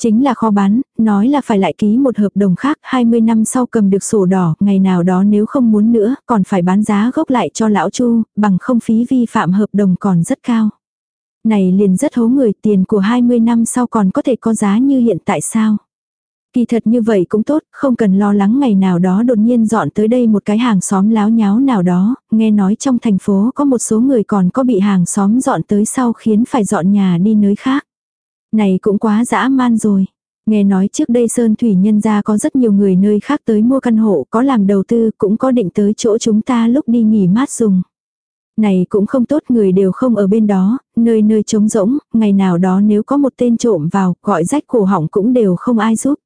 Chính là kho bán, nói là phải lại ký một hợp đồng khác, 20 năm sau cầm được sổ đỏ, ngày nào đó nếu không muốn nữa, còn phải bán giá gốc lại cho lão Chu, bằng không phí vi phạm hợp đồng còn rất cao. Này liền rất hố người, tiền của 20 năm sau còn có thể có giá như hiện tại sao? Kỳ thật như vậy cũng tốt, không cần lo lắng ngày nào đó đột nhiên dọn tới đây một cái hàng xóm láo nháo nào đó, nghe nói trong thành phố có một số người còn có bị hàng xóm dọn tới sau khiến phải dọn nhà đi nơi khác. Này cũng quá dã man rồi. Nghe nói trước đây Sơn Thủy Nhân gia có rất nhiều người nơi khác tới mua căn hộ, có làm đầu tư, cũng có định tới chỗ chúng ta lúc đi nghỉ mát dùng. Này cũng không tốt người đều không ở bên đó, nơi nơi trống rỗng, ngày nào đó nếu có một tên trộm vào, gọi rách cổ họng cũng đều không ai giúp.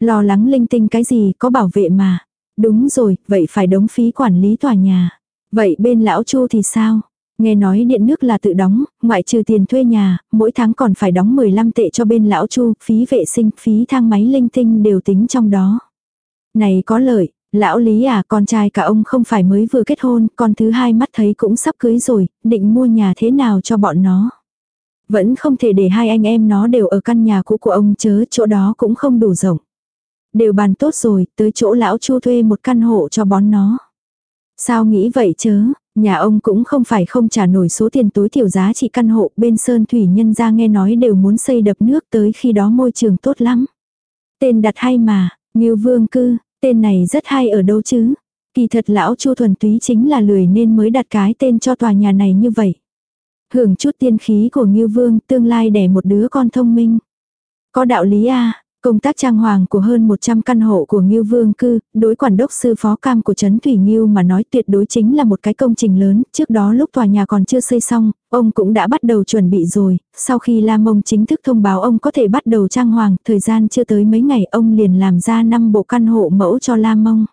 Lo lắng linh tinh cái gì, có bảo vệ mà. Đúng rồi, vậy phải đóng phí quản lý tòa nhà. Vậy bên lão Chu thì sao? Nghe nói điện nước là tự đóng, ngoại trừ tiền thuê nhà, mỗi tháng còn phải đóng 15 tệ cho bên lão Chu, phí vệ sinh, phí thang máy linh tinh đều tính trong đó. Này có lợi, lão Lý à, con trai cả ông không phải mới vừa kết hôn, con thứ hai mắt thấy cũng sắp cưới rồi, định mua nhà thế nào cho bọn nó. Vẫn không thể để hai anh em nó đều ở căn nhà cũ của ông chớ, chỗ đó cũng không đủ rộng. Đều bàn tốt rồi, tới chỗ lão Chu thuê một căn hộ cho bón nó. Sao nghĩ vậy chớ, Nhà ông cũng không phải không trả nổi số tiền tối thiểu giá trị căn hộ bên Sơn Thủy Nhân ra nghe nói đều muốn xây đập nước tới khi đó môi trường tốt lắm. Tên đặt hay mà, Ngưu Vương Cư, tên này rất hay ở đâu chứ. Kỳ thật lão Chu thuần túy chính là lười nên mới đặt cái tên cho tòa nhà này như vậy. Hưởng chút tiên khí của Ngưu Vương, tương lai đẻ một đứa con thông minh. Có đạo lý à Công tác trang hoàng của hơn 100 căn hộ của Ngưu Vương cư, đối quản đốc sư phó cam của Trấn Thủy Ngưu mà nói tuyệt đối chính là một cái công trình lớn, trước đó lúc tòa nhà còn chưa xây xong, ông cũng đã bắt đầu chuẩn bị rồi, sau khi La Mông chính thức thông báo ông có thể bắt đầu trang hoàng, thời gian chưa tới mấy ngày ông liền làm ra 5 bộ căn hộ mẫu cho La Mông.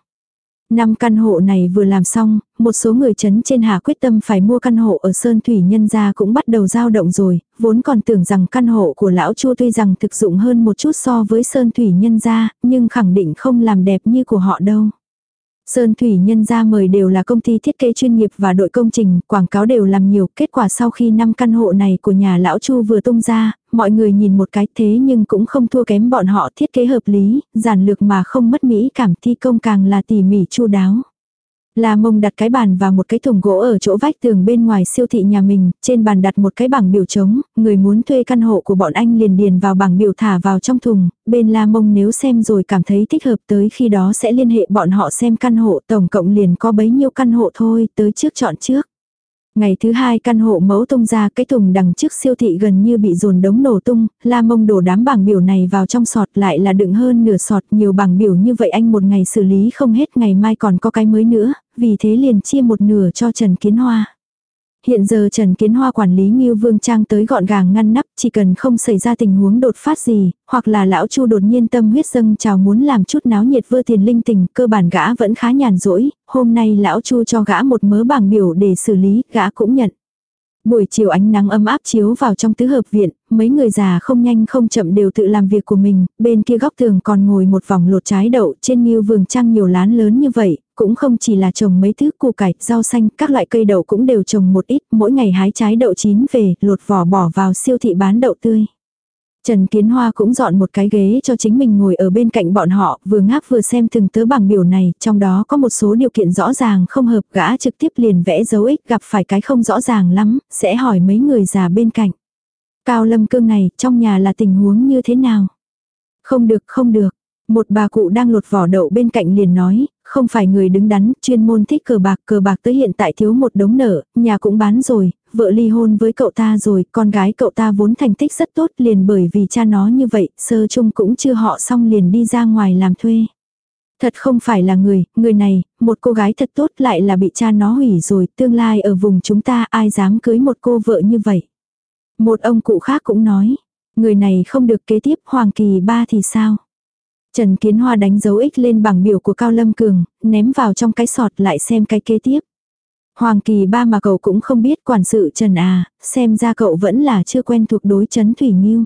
Năm căn hộ này vừa làm xong, một số người chấn trên hà quyết tâm phải mua căn hộ ở Sơn Thủy Nhân gia cũng bắt đầu dao động rồi, vốn còn tưởng rằng căn hộ của lão Chu tuy rằng thực dụng hơn một chút so với Sơn Thủy Nhân gia, nhưng khẳng định không làm đẹp như của họ đâu. Sơn Thủy nhân ra mời đều là công ty thiết kế chuyên nghiệp và đội công trình, quảng cáo đều làm nhiều, kết quả sau khi năm căn hộ này của nhà lão Chu vừa tung ra, mọi người nhìn một cái thế nhưng cũng không thua kém bọn họ thiết kế hợp lý, giản lược mà không mất mỹ cảm thi công càng là tỉ mỉ chu đáo. La mông đặt cái bàn và một cái thùng gỗ ở chỗ vách tường bên ngoài siêu thị nhà mình, trên bàn đặt một cái bảng biểu trống, người muốn thuê căn hộ của bọn anh liền điền vào bảng biểu thả vào trong thùng, bên la mông nếu xem rồi cảm thấy thích hợp tới khi đó sẽ liên hệ bọn họ xem căn hộ tổng cộng liền có bấy nhiêu căn hộ thôi, tới trước chọn trước. Ngày thứ hai căn hộ mẫu tung ra cái thùng đằng trước siêu thị gần như bị dồn đống nổ tung, la mông đổ đám bảng biểu này vào trong sọt lại là đựng hơn nửa sọt nhiều bảng biểu như vậy anh một ngày xử lý không hết ngày mai còn có cái mới nữa, vì thế liền chia một nửa cho Trần Kiến Hoa. Hiện giờ Trần Kiến Hoa quản lý Ngưu Vương Trang tới gọn gàng ngăn nắp, chỉ cần không xảy ra tình huống đột phát gì, hoặc là lão Chu đột nhiên tâm huyết dâng trào muốn làm chút náo nhiệt vơ tiền linh tình, cơ bản gã vẫn khá nhàn rỗi, hôm nay lão Chu cho gã một mớ bảng biểu để xử lý, gã cũng nhận. Buổi chiều ánh nắng ấm áp chiếu vào trong tứ hợp viện, mấy người già không nhanh không chậm đều tự làm việc của mình, bên kia góc tường còn ngồi một vòng lột trái đậu trên nghiêu vườn trăng nhiều lán lớn như vậy, cũng không chỉ là trồng mấy thứ củ cải, rau xanh, các loại cây đậu cũng đều trồng một ít, mỗi ngày hái trái đậu chín về, lột vỏ bỏ vào siêu thị bán đậu tươi. Trần Kiến Hoa cũng dọn một cái ghế cho chính mình ngồi ở bên cạnh bọn họ, vừa ngáp vừa xem từng tớ bảng biểu này, trong đó có một số điều kiện rõ ràng không hợp gã trực tiếp liền vẽ dấu ích gặp phải cái không rõ ràng lắm, sẽ hỏi mấy người già bên cạnh. Cao lâm cương này, trong nhà là tình huống như thế nào? Không được, không được. Một bà cụ đang lột vỏ đậu bên cạnh liền nói, không phải người đứng đắn, chuyên môn thích cờ bạc, cờ bạc tới hiện tại thiếu một đống nợ, nhà cũng bán rồi, vợ ly hôn với cậu ta rồi, con gái cậu ta vốn thành tích rất tốt liền bởi vì cha nó như vậy, sơ chung cũng chưa họ xong liền đi ra ngoài làm thuê. Thật không phải là người, người này, một cô gái thật tốt lại là bị cha nó hủy rồi, tương lai ở vùng chúng ta ai dám cưới một cô vợ như vậy. Một ông cụ khác cũng nói, người này không được kế tiếp Hoàng Kỳ ba thì sao? Trần Kiến Hoa đánh dấu ích lên bảng biểu của Cao Lâm Cường, ném vào trong cái sọt lại xem cái kế tiếp. Hoàng Kỳ ba mà cậu cũng không biết quản sự Trần à, xem ra cậu vẫn là chưa quen thuộc đối chấn Thủy Nhiêu.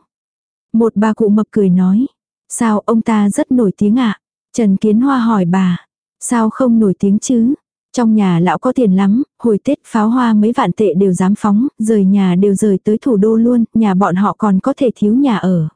Một bà cụ mập cười nói, sao ông ta rất nổi tiếng ạ? À? Trần Kiến Hoa hỏi bà, sao không nổi tiếng chứ? Trong nhà lão có tiền lắm, hồi Tết pháo hoa mấy vạn tệ đều dám phóng, rời nhà đều rời tới thủ đô luôn, nhà bọn họ còn có thể thiếu nhà ở.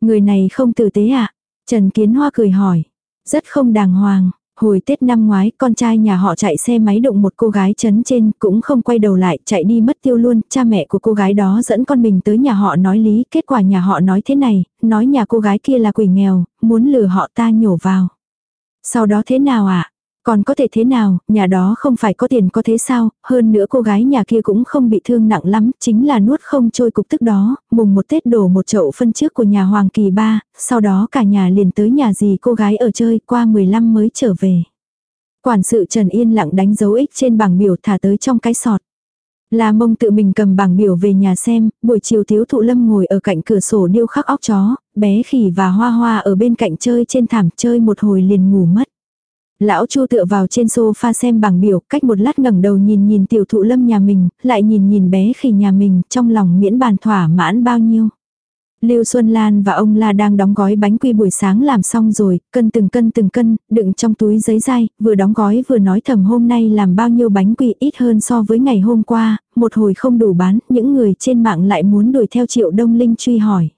Người này không tử tế ạ? À? Trần Kiến Hoa cười hỏi. Rất không đàng hoàng. Hồi Tết năm ngoái, con trai nhà họ chạy xe máy đụng một cô gái chấn trên, cũng không quay đầu lại, chạy đi mất tiêu luôn. Cha mẹ của cô gái đó dẫn con mình tới nhà họ nói lý, kết quả nhà họ nói thế này, nói nhà cô gái kia là quỷ nghèo, muốn lừa họ ta nhổ vào. Sau đó thế nào ạ? À? Còn có thể thế nào, nhà đó không phải có tiền có thế sao, hơn nữa cô gái nhà kia cũng không bị thương nặng lắm, chính là nuốt không trôi cục tức đó, mùng một Tết đổ một chậu phân trước của nhà Hoàng Kỳ ba, sau đó cả nhà liền tới nhà gì cô gái ở chơi, qua 15 mới trở về. Quản sự Trần Yên lặng đánh dấu ích trên bảng biểu thả tới trong cái sọt. La mông tự mình cầm bảng biểu về nhà xem, buổi chiều thiếu thụ lâm ngồi ở cạnh cửa sổ điêu khắc óc chó, bé khỉ và hoa hoa ở bên cạnh chơi trên thảm chơi một hồi liền ngủ mất. Lão Chu tựa vào trên sofa xem bảng biểu, cách một lát ngẩng đầu nhìn nhìn tiểu thụ lâm nhà mình, lại nhìn nhìn bé khỉ nhà mình, trong lòng miễn bàn thỏa mãn bao nhiêu. Lưu Xuân Lan và ông La đang đóng gói bánh quy buổi sáng làm xong rồi, cân từng cân từng cân, đựng trong túi giấy dai, vừa đóng gói vừa nói thầm hôm nay làm bao nhiêu bánh quy ít hơn so với ngày hôm qua, một hồi không đủ bán, những người trên mạng lại muốn đuổi theo Triệu Đông Linh truy hỏi.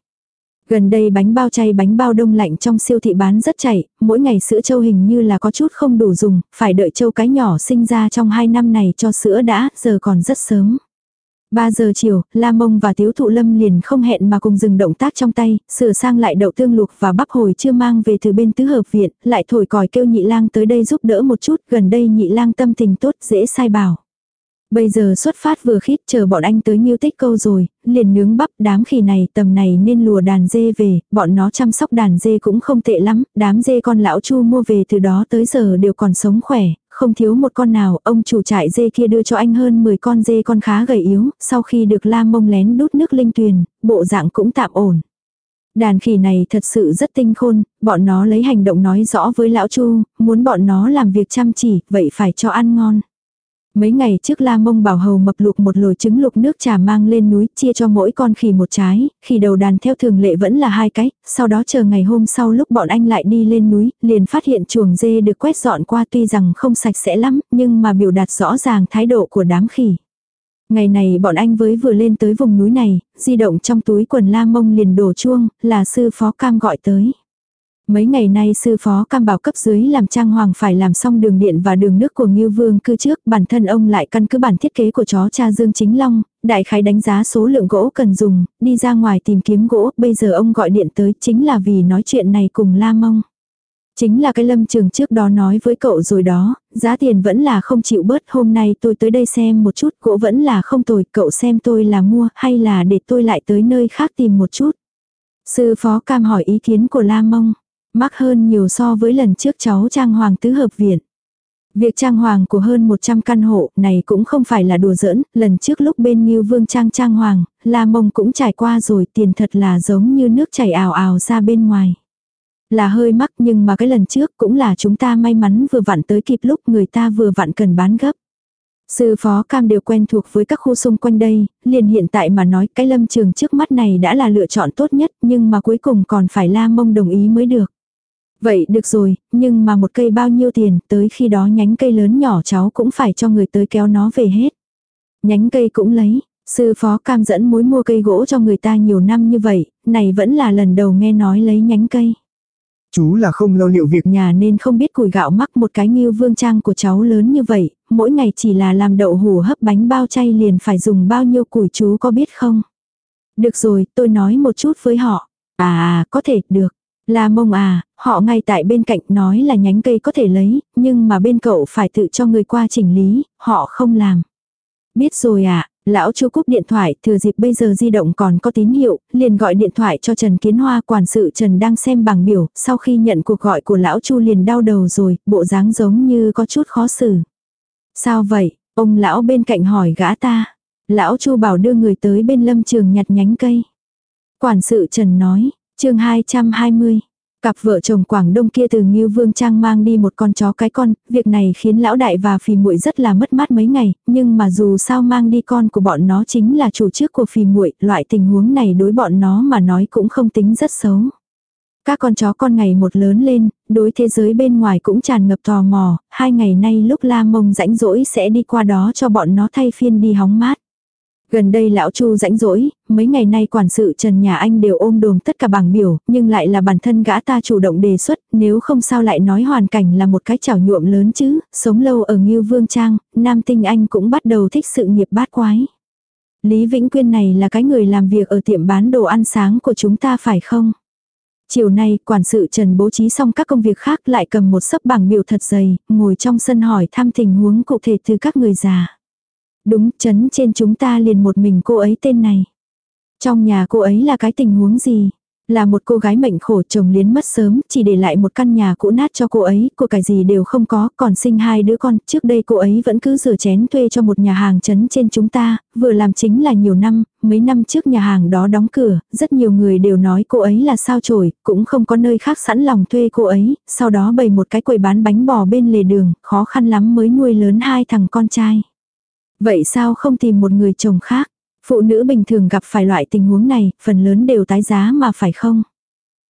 Gần đây bánh bao chay bánh bao đông lạnh trong siêu thị bán rất chảy, mỗi ngày sữa châu hình như là có chút không đủ dùng, phải đợi châu cái nhỏ sinh ra trong 2 năm này cho sữa đã, giờ còn rất sớm. 3 giờ chiều, La Mông và Tiếu Thụ Lâm liền không hẹn mà cùng dừng động tác trong tay, sửa sang lại đậu tương luộc và bắp hồi chưa mang về từ bên tứ hợp viện, lại thổi còi kêu nhị lang tới đây giúp đỡ một chút, gần đây nhị lang tâm tình tốt, dễ sai bảo. Bây giờ xuất phát vừa khít chờ bọn anh tới nhiêu tích câu rồi, liền nướng bắp đám khỉ này tầm này nên lùa đàn dê về, bọn nó chăm sóc đàn dê cũng không tệ lắm, đám dê con lão chu mua về từ đó tới giờ đều còn sống khỏe, không thiếu một con nào, ông chủ trại dê kia đưa cho anh hơn 10 con dê con khá gầy yếu, sau khi được la mông lén đút nước linh tuyền, bộ dạng cũng tạm ổn. Đàn khỉ này thật sự rất tinh khôn, bọn nó lấy hành động nói rõ với lão Chu, muốn bọn nó làm việc chăm chỉ, vậy phải cho ăn ngon. Mấy ngày trước La Mông bảo hầu mập luộc một lồi trứng lục nước trà mang lên núi, chia cho mỗi con khỉ một trái, khỉ đầu đàn theo thường lệ vẫn là hai cái, sau đó chờ ngày hôm sau lúc bọn anh lại đi lên núi, liền phát hiện chuồng dê được quét dọn qua tuy rằng không sạch sẽ lắm, nhưng mà biểu đạt rõ ràng thái độ của đám khỉ. Ngày này bọn anh với vừa lên tới vùng núi này, di động trong túi quần La Mông liền đổ chuông, là sư phó cam gọi tới. Mấy ngày nay sư phó cam bảo cấp dưới làm trang hoàng phải làm xong đường điện và đường nước của Ngưu Vương cư trước, bản thân ông lại căn cứ bản thiết kế của chó cha Dương Chính Long, đại khái đánh giá số lượng gỗ cần dùng, đi ra ngoài tìm kiếm gỗ, bây giờ ông gọi điện tới chính là vì nói chuyện này cùng La Mông. Chính là cái lâm trường trước đó nói với cậu rồi đó, giá tiền vẫn là không chịu bớt, hôm nay tôi tới đây xem một chút, gỗ vẫn là không tồi, cậu xem tôi là mua hay là để tôi lại tới nơi khác tìm một chút. Sư phó cam hỏi ý kiến của La Mông. Mắc hơn nhiều so với lần trước cháu trang hoàng tứ hợp viện. Việc trang hoàng của hơn 100 căn hộ này cũng không phải là đùa giỡn, lần trước lúc bên Nhiêu Vương Trang trang hoàng, La Mông cũng trải qua rồi tiền thật là giống như nước chảy ào ào ra bên ngoài. Là hơi mắc nhưng mà cái lần trước cũng là chúng ta may mắn vừa vặn tới kịp lúc người ta vừa vặn cần bán gấp. Sư phó cam đều quen thuộc với các khu xung quanh đây, liền hiện tại mà nói cái lâm trường trước mắt này đã là lựa chọn tốt nhất nhưng mà cuối cùng còn phải la mông đồng ý mới được. Vậy được rồi, nhưng mà một cây bao nhiêu tiền, tới khi đó nhánh cây lớn nhỏ cháu cũng phải cho người tới kéo nó về hết. Nhánh cây cũng lấy, sư phó cam dẫn mối mua cây gỗ cho người ta nhiều năm như vậy, này vẫn là lần đầu nghe nói lấy nhánh cây.
Chú là không lo liệu việc
nhà nên không biết củi gạo mắc một cái nghiêu vương trang của cháu lớn như vậy, mỗi ngày chỉ là làm đậu hủ hấp bánh bao chay liền phải dùng bao nhiêu củi chú có biết không? Được rồi, tôi nói một chút với họ. À, có thể, được. La mông à, họ ngay tại bên cạnh nói là nhánh cây có thể lấy, nhưng mà bên cậu phải tự cho người qua chỉnh lý, họ không làm. Biết rồi à, lão chu cúp điện thoại, thừa dịp bây giờ di động còn có tín hiệu, liền gọi điện thoại cho Trần Kiến Hoa quản sự Trần đang xem bảng biểu, sau khi nhận cuộc gọi của lão chu liền đau đầu rồi, bộ dáng giống như có chút khó xử. Sao vậy, ông lão bên cạnh hỏi gã ta. Lão chu bảo đưa người tới bên lâm trường nhặt nhánh cây. Quản sự Trần nói, chương 220. Cặp vợ chồng Quảng Đông kia từ Ngưu Vương Trang mang đi một con chó cái con, việc này khiến lão đại và phì muội rất là mất mát mấy ngày, nhưng mà dù sao mang đi con của bọn nó chính là chủ trước của phì muội, loại tình huống này đối bọn nó mà nói cũng không tính rất xấu. Các con chó con ngày một lớn lên, đối thế giới bên ngoài cũng tràn ngập tò mò, hai ngày nay lúc la mông rãnh rỗi sẽ đi qua đó cho bọn nó thay phiên đi hóng mát. Gần đây lão Chu rãnh rỗi, mấy ngày nay quản sự Trần nhà anh đều ôm đồm tất cả bảng biểu, nhưng lại là bản thân gã ta chủ động đề xuất, nếu không sao lại nói hoàn cảnh là một cái chảo nhuộm lớn chứ, sống lâu ở Ngưu Vương Trang, nam tinh anh cũng bắt đầu thích sự nghiệp bát quái. Lý Vĩnh Quyên này là cái người làm việc ở tiệm bán đồ ăn sáng của chúng ta phải không? Chiều nay, quản sự Trần bố trí xong các công việc khác lại cầm một sấp bảng biểu thật dày, ngồi trong sân hỏi thăm tình huống cụ thể từ các người già. Đúng, chấn trên chúng ta liền một mình cô ấy tên này. Trong nhà cô ấy là cái tình huống gì? Là một cô gái mệnh khổ chồng liến mất sớm, chỉ để lại một căn nhà cũ nát cho cô ấy, cô cái gì đều không có, còn sinh hai đứa con, trước đây cô ấy vẫn cứ rửa chén thuê cho một nhà hàng chấn trên chúng ta, vừa làm chính là nhiều năm, mấy năm trước nhà hàng đó đóng cửa, rất nhiều người đều nói cô ấy là sao chổi, cũng không có nơi khác sẵn lòng thuê cô ấy, sau đó bày một cái quầy bán bánh bò bên lề đường, khó khăn lắm mới nuôi lớn hai thằng con trai. Vậy sao không tìm một người chồng khác? Phụ nữ bình thường gặp phải loại tình huống này, phần lớn đều tái giá mà phải không?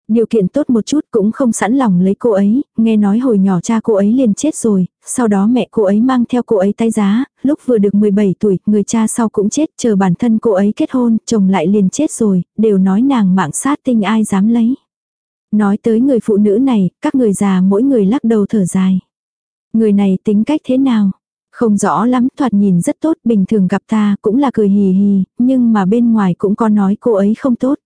Điều kiện tốt một chút cũng không sẵn lòng lấy cô ấy, nghe nói hồi nhỏ cha cô ấy liền chết rồi, sau đó mẹ cô ấy mang theo cô ấy tái giá, lúc vừa được 17 tuổi, người cha sau cũng chết, chờ bản thân cô ấy kết hôn, chồng lại liền chết rồi, đều nói nàng mạng sát tinh ai dám lấy. Nói tới người phụ nữ này, các người già mỗi người lắc đầu thở dài. Người này tính cách thế nào? Không rõ lắm, thoạt nhìn rất tốt, bình thường gặp ta cũng là cười hì hì, nhưng mà bên ngoài cũng có nói cô ấy không tốt.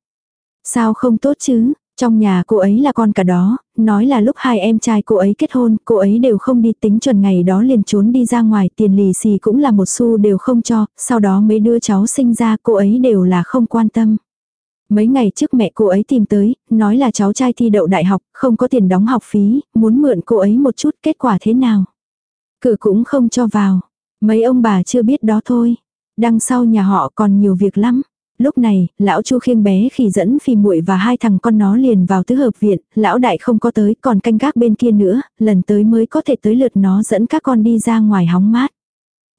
Sao không tốt chứ? Trong nhà cô ấy là con cả đó, nói là lúc hai em trai cô ấy kết hôn, cô ấy đều không đi tính chuẩn ngày đó liền trốn đi ra ngoài, tiền lì xì cũng là một xu đều không cho, sau đó mấy đứa cháu sinh ra cô ấy đều là không quan tâm. Mấy ngày trước mẹ cô ấy tìm tới, nói là cháu trai thi đậu đại học, không có tiền đóng học phí, muốn mượn cô ấy một chút kết quả thế nào. Cử cũng không cho vào. Mấy ông bà chưa biết đó thôi. Đằng sau nhà họ còn nhiều việc lắm. Lúc này, lão Chu khiêng bé khi dẫn phi muội và hai thằng con nó liền vào tứ hợp viện, lão đại không có tới, còn canh gác bên kia nữa, lần tới mới có thể tới lượt nó dẫn các con đi ra ngoài hóng mát.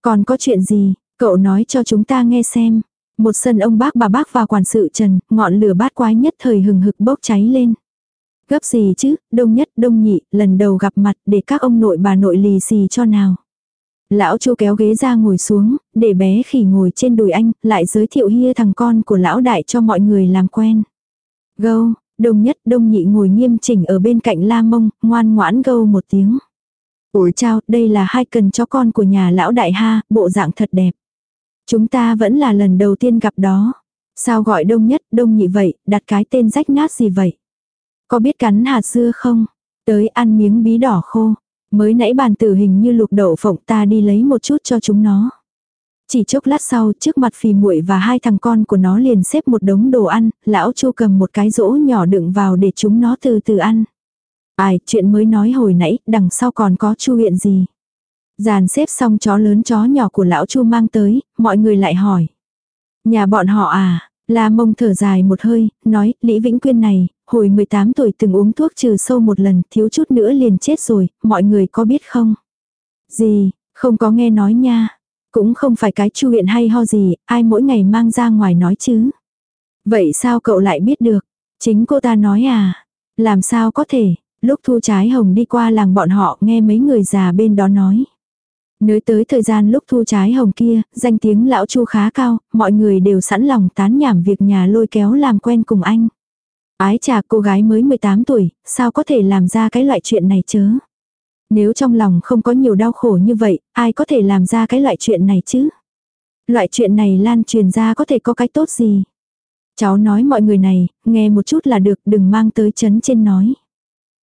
Còn có chuyện gì, cậu nói cho chúng ta nghe xem. Một sân ông bác bà bác và quản sự Trần, ngọn lửa bát quái nhất thời hừng hực bốc cháy lên. Gấp gì chứ, đông nhất đông nhị, lần đầu gặp mặt để các ông nội bà nội lì xì cho nào. Lão chu kéo ghế ra ngồi xuống, để bé khỉ ngồi trên đùi anh, lại giới thiệu hia thằng con của lão đại cho mọi người làm quen. Gâu, đông nhất đông nhị ngồi nghiêm chỉnh ở bên cạnh la mông, ngoan ngoãn gâu một tiếng. Ủi chào, đây là hai cần cho con của nhà lão đại ha, bộ dạng thật đẹp. Chúng ta vẫn là lần đầu tiên gặp đó. Sao gọi đông nhất đông nhị vậy, đặt cái tên rách nát gì vậy? Có biết cắn hạt dưa không? Tới ăn miếng bí đỏ khô. Mới nãy bàn tử hình như lục đậu phộng ta đi lấy một chút cho chúng nó. Chỉ chốc lát sau, trước mặt phì muội và hai thằng con của nó liền xếp một đống đồ ăn, lão chu cầm một cái rỗ nhỏ đựng vào để chúng nó từ từ ăn. Ai, chuyện mới nói hồi nãy, đằng sau còn có chu huyện gì. Dàn xếp xong chó lớn chó nhỏ của lão chu mang tới, mọi người lại hỏi. Nhà bọn họ à, La mông thở dài một hơi, nói, Lý Vĩnh Quyên này, hồi 18 tuổi từng uống thuốc trừ sâu một lần, thiếu chút nữa liền chết rồi, mọi người có biết không? Gì, không có nghe nói nha. Cũng không phải cái chu huyện hay ho gì, ai mỗi ngày mang ra ngoài nói chứ. Vậy sao cậu lại biết được? Chính cô ta nói à? Làm sao có thể? Lúc thu trái hồng đi qua làng bọn họ nghe mấy người già bên đó nói. Nới tới thời gian lúc thu trái hồng kia, danh tiếng lão chu khá cao, mọi người đều sẵn lòng tán nhảm việc nhà lôi kéo làm quen cùng anh. Ái chà cô gái mới 18 tuổi, sao có thể làm ra cái loại chuyện này chớ? Nếu trong lòng không có nhiều đau khổ như vậy, ai có thể làm ra cái loại chuyện này chứ? Loại chuyện này lan truyền ra có thể có cái tốt gì? Cháu nói mọi người này, nghe một chút là được, đừng mang tới chấn trên nói.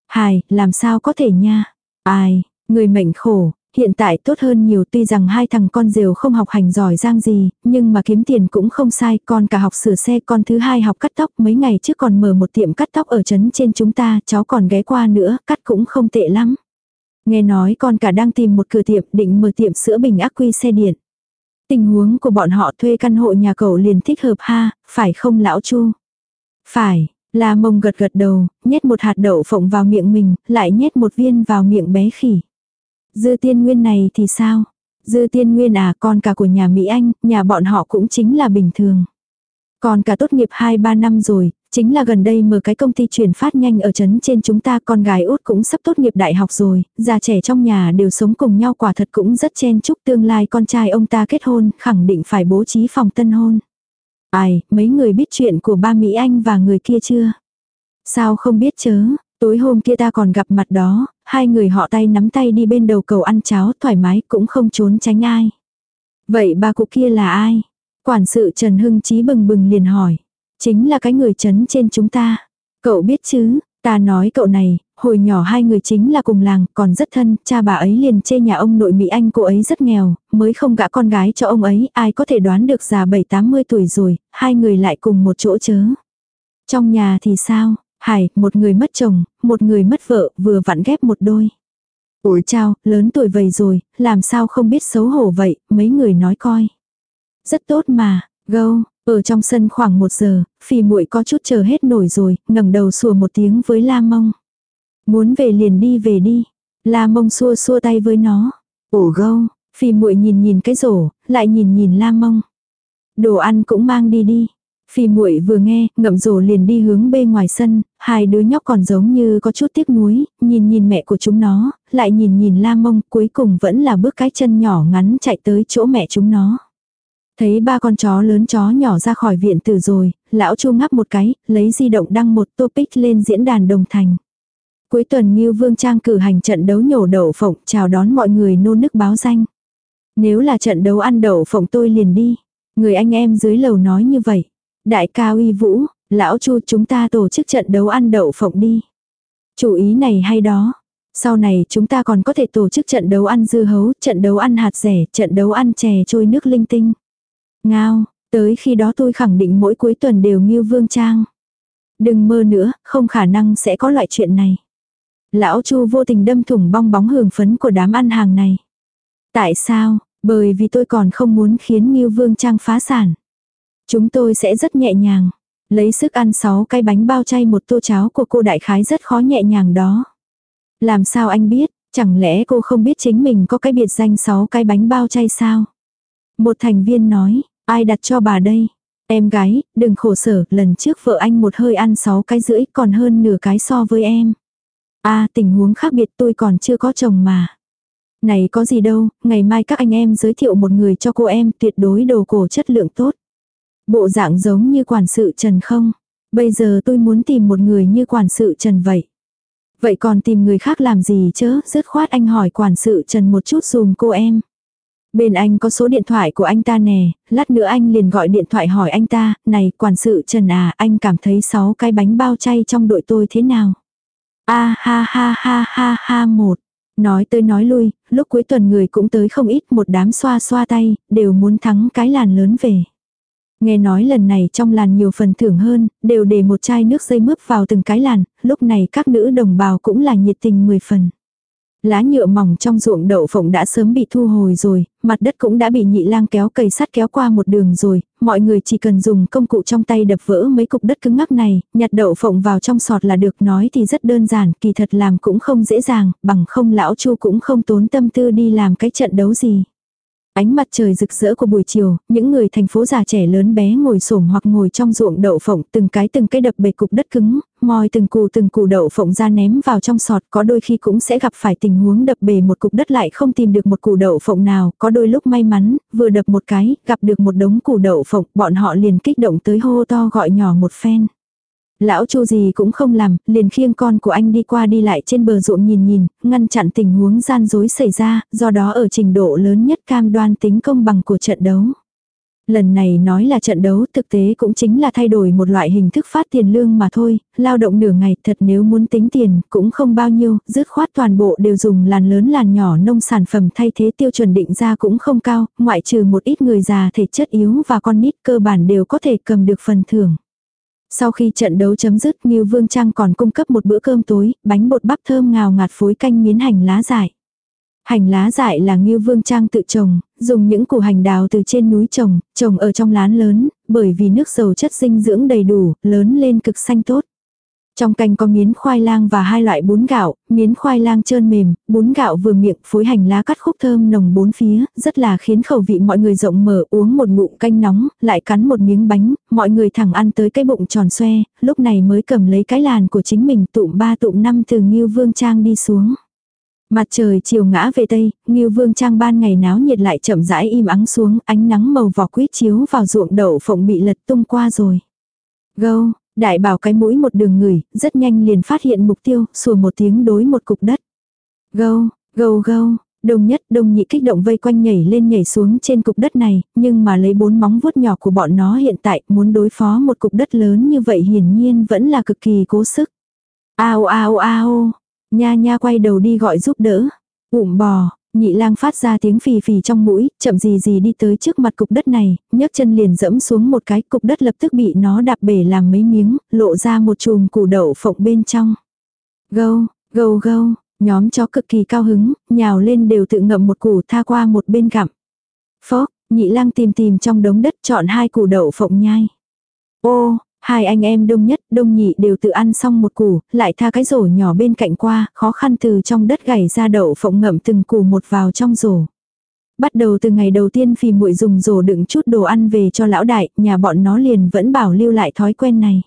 Hài, làm sao có thể nha? Ai, người mệnh khổ, hiện tại tốt hơn nhiều tuy rằng hai thằng con rều không học hành giỏi giang gì, nhưng mà kiếm tiền cũng không sai, con cả học sửa xe, con thứ hai học cắt tóc, mấy ngày trước còn mở một tiệm cắt tóc ở trấn trên chúng ta, cháu còn ghé qua nữa, cắt cũng không tệ lắm. Nghe nói con cả đang tìm một cửa tiệm định mở tiệm sữa bình ác quy xe điện. Tình huống của bọn họ thuê căn hộ nhà cậu liền thích hợp ha, phải không lão chu? Phải, là mông gật gật đầu, nhét một hạt đậu phộng vào miệng mình, lại nhét một viên vào miệng bé khỉ. Dư tiên nguyên này thì sao? Dư tiên nguyên à con cả của nhà Mỹ Anh, nhà bọn họ cũng chính là bình thường. Còn cả tốt nghiệp 2-3 năm rồi, chính là gần đây mở cái công ty chuyển phát nhanh ở trấn trên chúng ta con gái út cũng sắp tốt nghiệp đại học rồi, già trẻ trong nhà đều sống cùng nhau quả thật cũng rất chen chúc tương lai con trai ông ta kết hôn, khẳng định phải bố trí phòng tân hôn. Ai, mấy người biết chuyện của ba Mỹ Anh và người kia chưa? Sao không biết chớ, tối hôm kia ta còn gặp mặt đó, hai người họ tay nắm tay đi bên đầu cầu ăn cháo thoải mái cũng không trốn tránh ai. Vậy bà cụ kia là ai? Quản sự Trần Hưng Chí bừng bừng liền hỏi. Chính là cái người chấn trên chúng ta. Cậu biết chứ, ta nói cậu này, hồi nhỏ hai người chính là cùng làng, còn rất thân, cha bà ấy liền chê nhà ông nội Mỹ Anh cô ấy rất nghèo, mới không gả con gái cho ông ấy, ai có thể đoán được già 7-80 tuổi rồi, hai người lại cùng một chỗ chớ. Trong nhà thì sao, Hải, một người mất chồng, một người mất vợ, vừa vặn ghép một đôi. Ủi chào, lớn tuổi vậy rồi, làm sao không biết xấu hổ vậy, mấy người nói coi. Rất tốt mà, gâu, ở trong sân khoảng một giờ, phì muội có chút chờ hết nổi rồi, ngẩng đầu sủa một tiếng với la mông. Muốn về liền đi về đi. La mông xua xua tay với nó. Ủa gâu, phì muội nhìn nhìn cái rổ, lại nhìn nhìn la mông. Đồ ăn cũng mang đi đi. Phi muội vừa nghe, ngậm rổ liền đi hướng bên ngoài sân, hai đứa nhóc còn giống như có chút tiếc nuối, nhìn nhìn mẹ của chúng nó, lại nhìn nhìn la mông, cuối cùng vẫn là bước cái chân nhỏ ngắn chạy tới chỗ mẹ chúng nó. Thấy ba con chó lớn chó nhỏ ra khỏi viện từ rồi, lão chu ngắp một cái, lấy di động đăng một topic lên diễn đàn đồng thành. Cuối tuần Ngưu Vương Trang cử hành trận đấu nhổ đậu phộng chào đón mọi người nô nức báo danh. Nếu là trận đấu ăn đậu phộng tôi liền đi. Người anh em dưới lầu nói như vậy. Đại ca uy vũ, Lão Chu chúng ta tổ chức trận đấu ăn đậu phộng đi. Chủ ý này hay đó. Sau này chúng ta còn có thể tổ chức trận đấu ăn dưa hấu, trận đấu ăn hạt rẻ, trận đấu ăn chè trôi nước linh tinh. Ngao, tới khi đó tôi khẳng định mỗi cuối tuần đều nghiêu vương trang. Đừng mơ nữa, không khả năng sẽ có loại chuyện này. Lão Chu vô tình đâm thủng bong bóng hưởng phấn của đám ăn hàng này. Tại sao? Bởi vì tôi còn không muốn khiến Nghiêu Vương Trang phá sản. Chúng tôi sẽ rất nhẹ nhàng. Lấy sức ăn 6 cái bánh bao chay một tô cháo của cô đại khái rất khó nhẹ nhàng đó. Làm sao anh biết, chẳng lẽ cô không biết chính mình có cái biệt danh 6 cái bánh bao chay sao? Một thành viên nói, ai đặt cho bà đây? Em gái, đừng khổ sở, lần trước vợ anh một hơi ăn 6 cái rưỡi còn hơn nửa cái so với em. a tình huống khác biệt tôi còn chưa có chồng mà. Này có gì đâu, ngày mai các anh em giới thiệu một người cho cô em tuyệt đối đồ cổ chất lượng tốt. Bộ dạng giống như quản sự Trần không? Bây giờ tôi muốn tìm một người như quản sự Trần vậy. Vậy còn tìm người khác làm gì chứ, dứt khoát anh hỏi quản sự Trần một chút dùm cô em. Bên anh có số điện thoại của anh ta nè, lát nữa anh liền gọi điện thoại hỏi anh ta, này quản sự Trần à, anh cảm thấy 6 cái bánh bao chay trong đội tôi thế nào? A ha ha ha ha ha một. Nói tới nói lui, lúc cuối tuần người cũng tới không ít một đám xoa xoa tay, đều muốn thắng cái làn lớn về. Nghe nói lần này trong làn nhiều phần thưởng hơn, đều để một chai nước dây mướp vào từng cái làn, lúc này các nữ đồng bào cũng là nhiệt tình 10 phần. Lá nhựa mỏng trong ruộng đậu phộng đã sớm bị thu hồi rồi, mặt đất cũng đã bị nhị lang kéo cầy sắt kéo qua một đường rồi, mọi người chỉ cần dùng công cụ trong tay đập vỡ mấy cục đất cứng ngắc này, nhặt đậu phộng vào trong sọt là được nói thì rất đơn giản, kỳ thật làm cũng không dễ dàng, bằng không lão chu cũng không tốn tâm tư đi làm cái trận đấu gì. Ánh mặt trời rực rỡ của buổi chiều, những người thành phố già trẻ lớn bé ngồi xổm hoặc ngồi trong ruộng đậu phộng, từng cái từng cái đập bể cục đất cứng, moi từng củ từng củ đậu phộng ra ném vào trong sọt, có đôi khi cũng sẽ gặp phải tình huống đập bể một cục đất lại không tìm được một củ đậu phộng nào, có đôi lúc may mắn, vừa đập một cái, gặp được một đống củ đậu phộng, bọn họ liền kích động tới hô to gọi nhỏ một phen. Lão Chu gì cũng không làm, liền khiêng con của anh đi qua đi lại trên bờ ruộng nhìn nhìn, ngăn chặn tình huống gian dối xảy ra, do đó ở trình độ lớn nhất cam đoan tính công bằng của trận đấu. Lần này nói là trận đấu thực tế cũng chính là thay đổi một loại hình thức phát tiền lương mà thôi, lao động nửa ngày thật nếu muốn tính tiền cũng không bao nhiêu, dứt khoát toàn bộ đều dùng làn lớn làn nhỏ nông sản phẩm thay thế tiêu chuẩn định ra cũng không cao, ngoại trừ một ít người già thể chất yếu và con nít cơ bản đều có thể cầm được phần thưởng. Sau khi trận đấu chấm dứt Ngưu Vương Trang còn cung cấp một bữa cơm tối, bánh bột bắp thơm ngào ngạt phối canh miến hành lá dại. Hành lá dại là Ngưu Vương Trang tự trồng, dùng những củ hành đào từ trên núi trồng, trồng ở trong lán lớn, bởi vì nước dầu chất dinh dưỡng đầy đủ, lớn lên cực xanh tốt. Trong canh có miến khoai lang và hai loại bún gạo, miến khoai lang trơn mềm, bún gạo vừa miệng phối hành lá cắt khúc thơm nồng bốn phía, rất là khiến khẩu vị mọi người rộng mở uống một ngụm canh nóng, lại cắn một miếng bánh, mọi người thẳng ăn tới cái bụng tròn xoe, lúc này mới cầm lấy cái làn của chính mình tụm ba tụm năm từ Nghiêu Vương Trang đi xuống. Mặt trời chiều ngã về tây, Nghiêu Vương Trang ban ngày náo nhiệt lại chậm rãi im ắng xuống, ánh nắng màu vỏ quýt chiếu vào ruộng đậu phộng bị lật tung qua rồi. Gâu, Đại bảo cái mũi một đường ngửi rất nhanh liền phát hiện mục tiêu, sủa một tiếng đối một cục đất. Gâu, gâu gâu, đồng nhất đồng nhị kích động vây quanh nhảy lên nhảy xuống trên cục đất này, nhưng mà lấy bốn móng vuốt nhỏ của bọn nó hiện tại muốn đối phó một cục đất lớn như vậy hiển nhiên vẫn là cực kỳ cố sức. Ao ao ao, nha nha quay đầu đi gọi giúp đỡ. Ụm bò, Nhị lang phát ra tiếng phì phì trong mũi, chậm gì gì đi tới trước mặt cục đất này, nhấc chân liền dẫm xuống một cái, cục đất lập tức bị nó đạp bể làm mấy miếng, lộ ra một chùm củ đậu phộng bên trong. Gâu, gâu gâu, nhóm chó cực kỳ cao hứng, nhào lên đều tự ngậm một củ tha qua một bên gặm. Phốc, nhị lang tìm tìm trong đống đất chọn hai củ đậu phộng nhai. Ô, Hai anh em đông nhất, đông nhị đều tự ăn xong một củ, lại tha cái rổ nhỏ bên cạnh qua, khó khăn từ trong đất gảy ra đậu phộng ngậm từng củ một vào trong rổ. Bắt đầu từ ngày đầu tiên phì muội dùng rổ đựng chút đồ ăn về cho lão đại, nhà bọn nó liền vẫn bảo lưu lại thói quen này.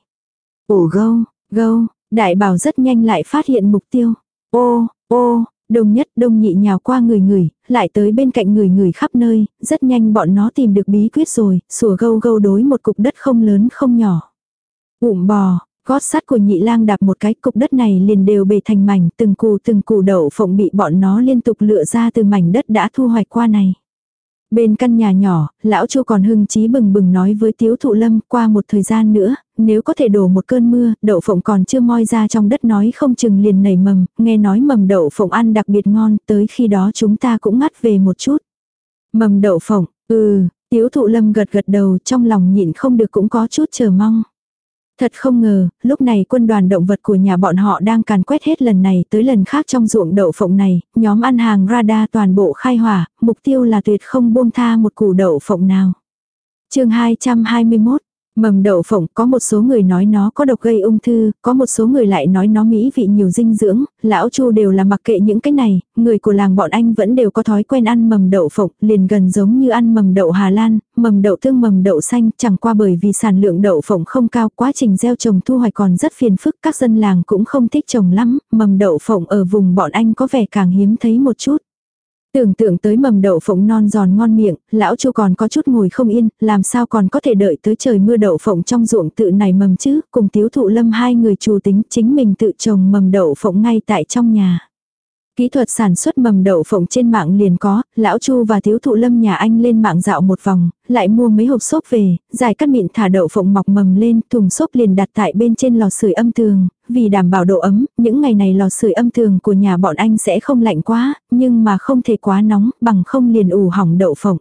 Ổ gâu, gâu, đại bảo rất nhanh lại phát hiện mục tiêu. Ô, ô, đông nhất đông nhị nhào qua người người, lại tới bên cạnh người người khắp nơi, rất nhanh bọn nó tìm được bí quyết rồi, sủa gâu gâu đối một cục đất không lớn không nhỏ. Ụm bò, gót sắt của nhị lang đạp một cái cục đất này liền đều bề thành mảnh, từng củ từng củ đậu phộng bị bọn nó liên tục lựa ra từ mảnh đất đã thu hoạch qua này. Bên căn nhà nhỏ, lão Chu còn hưng trí bừng bừng nói với Tiếu Thụ Lâm qua một thời gian nữa, nếu có thể đổ một cơn mưa, đậu phộng còn chưa moi ra trong đất nói không chừng liền nảy mầm, nghe nói mầm đậu phộng ăn đặc biệt ngon, tới khi đó chúng ta cũng ngắt về một chút. Mầm đậu phộng, ừ, Tiếu Thụ Lâm gật gật đầu trong lòng nhịn không được cũng có chút chờ mong. Thật không ngờ, lúc này quân đoàn động vật của nhà bọn họ đang càn quét hết lần này tới lần khác trong ruộng đậu phộng này, nhóm ăn hàng radar toàn bộ khai hỏa, mục tiêu là tuyệt không buông tha một củ đậu phộng nào. chương 221, Mầm đậu phộng có một số người nói nó có độc gây ung thư, có một số người lại nói nó mỹ vị nhiều dinh dưỡng, lão chu đều là mặc kệ những cái này, người của làng bọn anh vẫn đều có thói quen ăn mầm đậu phộng, liền gần giống như ăn mầm đậu Hà Lan, mầm đậu thương mầm đậu xanh, chẳng qua bởi vì sản lượng đậu phộng không cao, quá trình gieo trồng thu hoạch còn rất phiền phức, các dân làng cũng không thích trồng lắm, mầm đậu phộng ở vùng bọn anh có vẻ càng hiếm thấy một chút. Tưởng tượng tới mầm đậu phộng non giòn ngon miệng, lão chu còn có chút ngồi không yên, làm sao còn có thể đợi tới trời mưa đậu phộng trong ruộng tự này mầm chứ, cùng tiếu thụ lâm hai người chủ tính chính mình tự trồng mầm đậu phộng ngay tại trong nhà. Kỹ thuật sản xuất mầm đậu phộng trên mạng liền có, lão Chu và thiếu thụ lâm nhà anh lên mạng dạo một vòng, lại mua mấy hộp xốp về, dài cắt mịn thả đậu phộng mọc mầm lên, thùng xốp liền đặt tại bên trên lò sưởi âm tường, vì đảm bảo độ ấm, những ngày này lò sưởi âm tường của nhà bọn anh sẽ không lạnh quá, nhưng mà không thể quá nóng, bằng không liền ủ hỏng đậu phộng.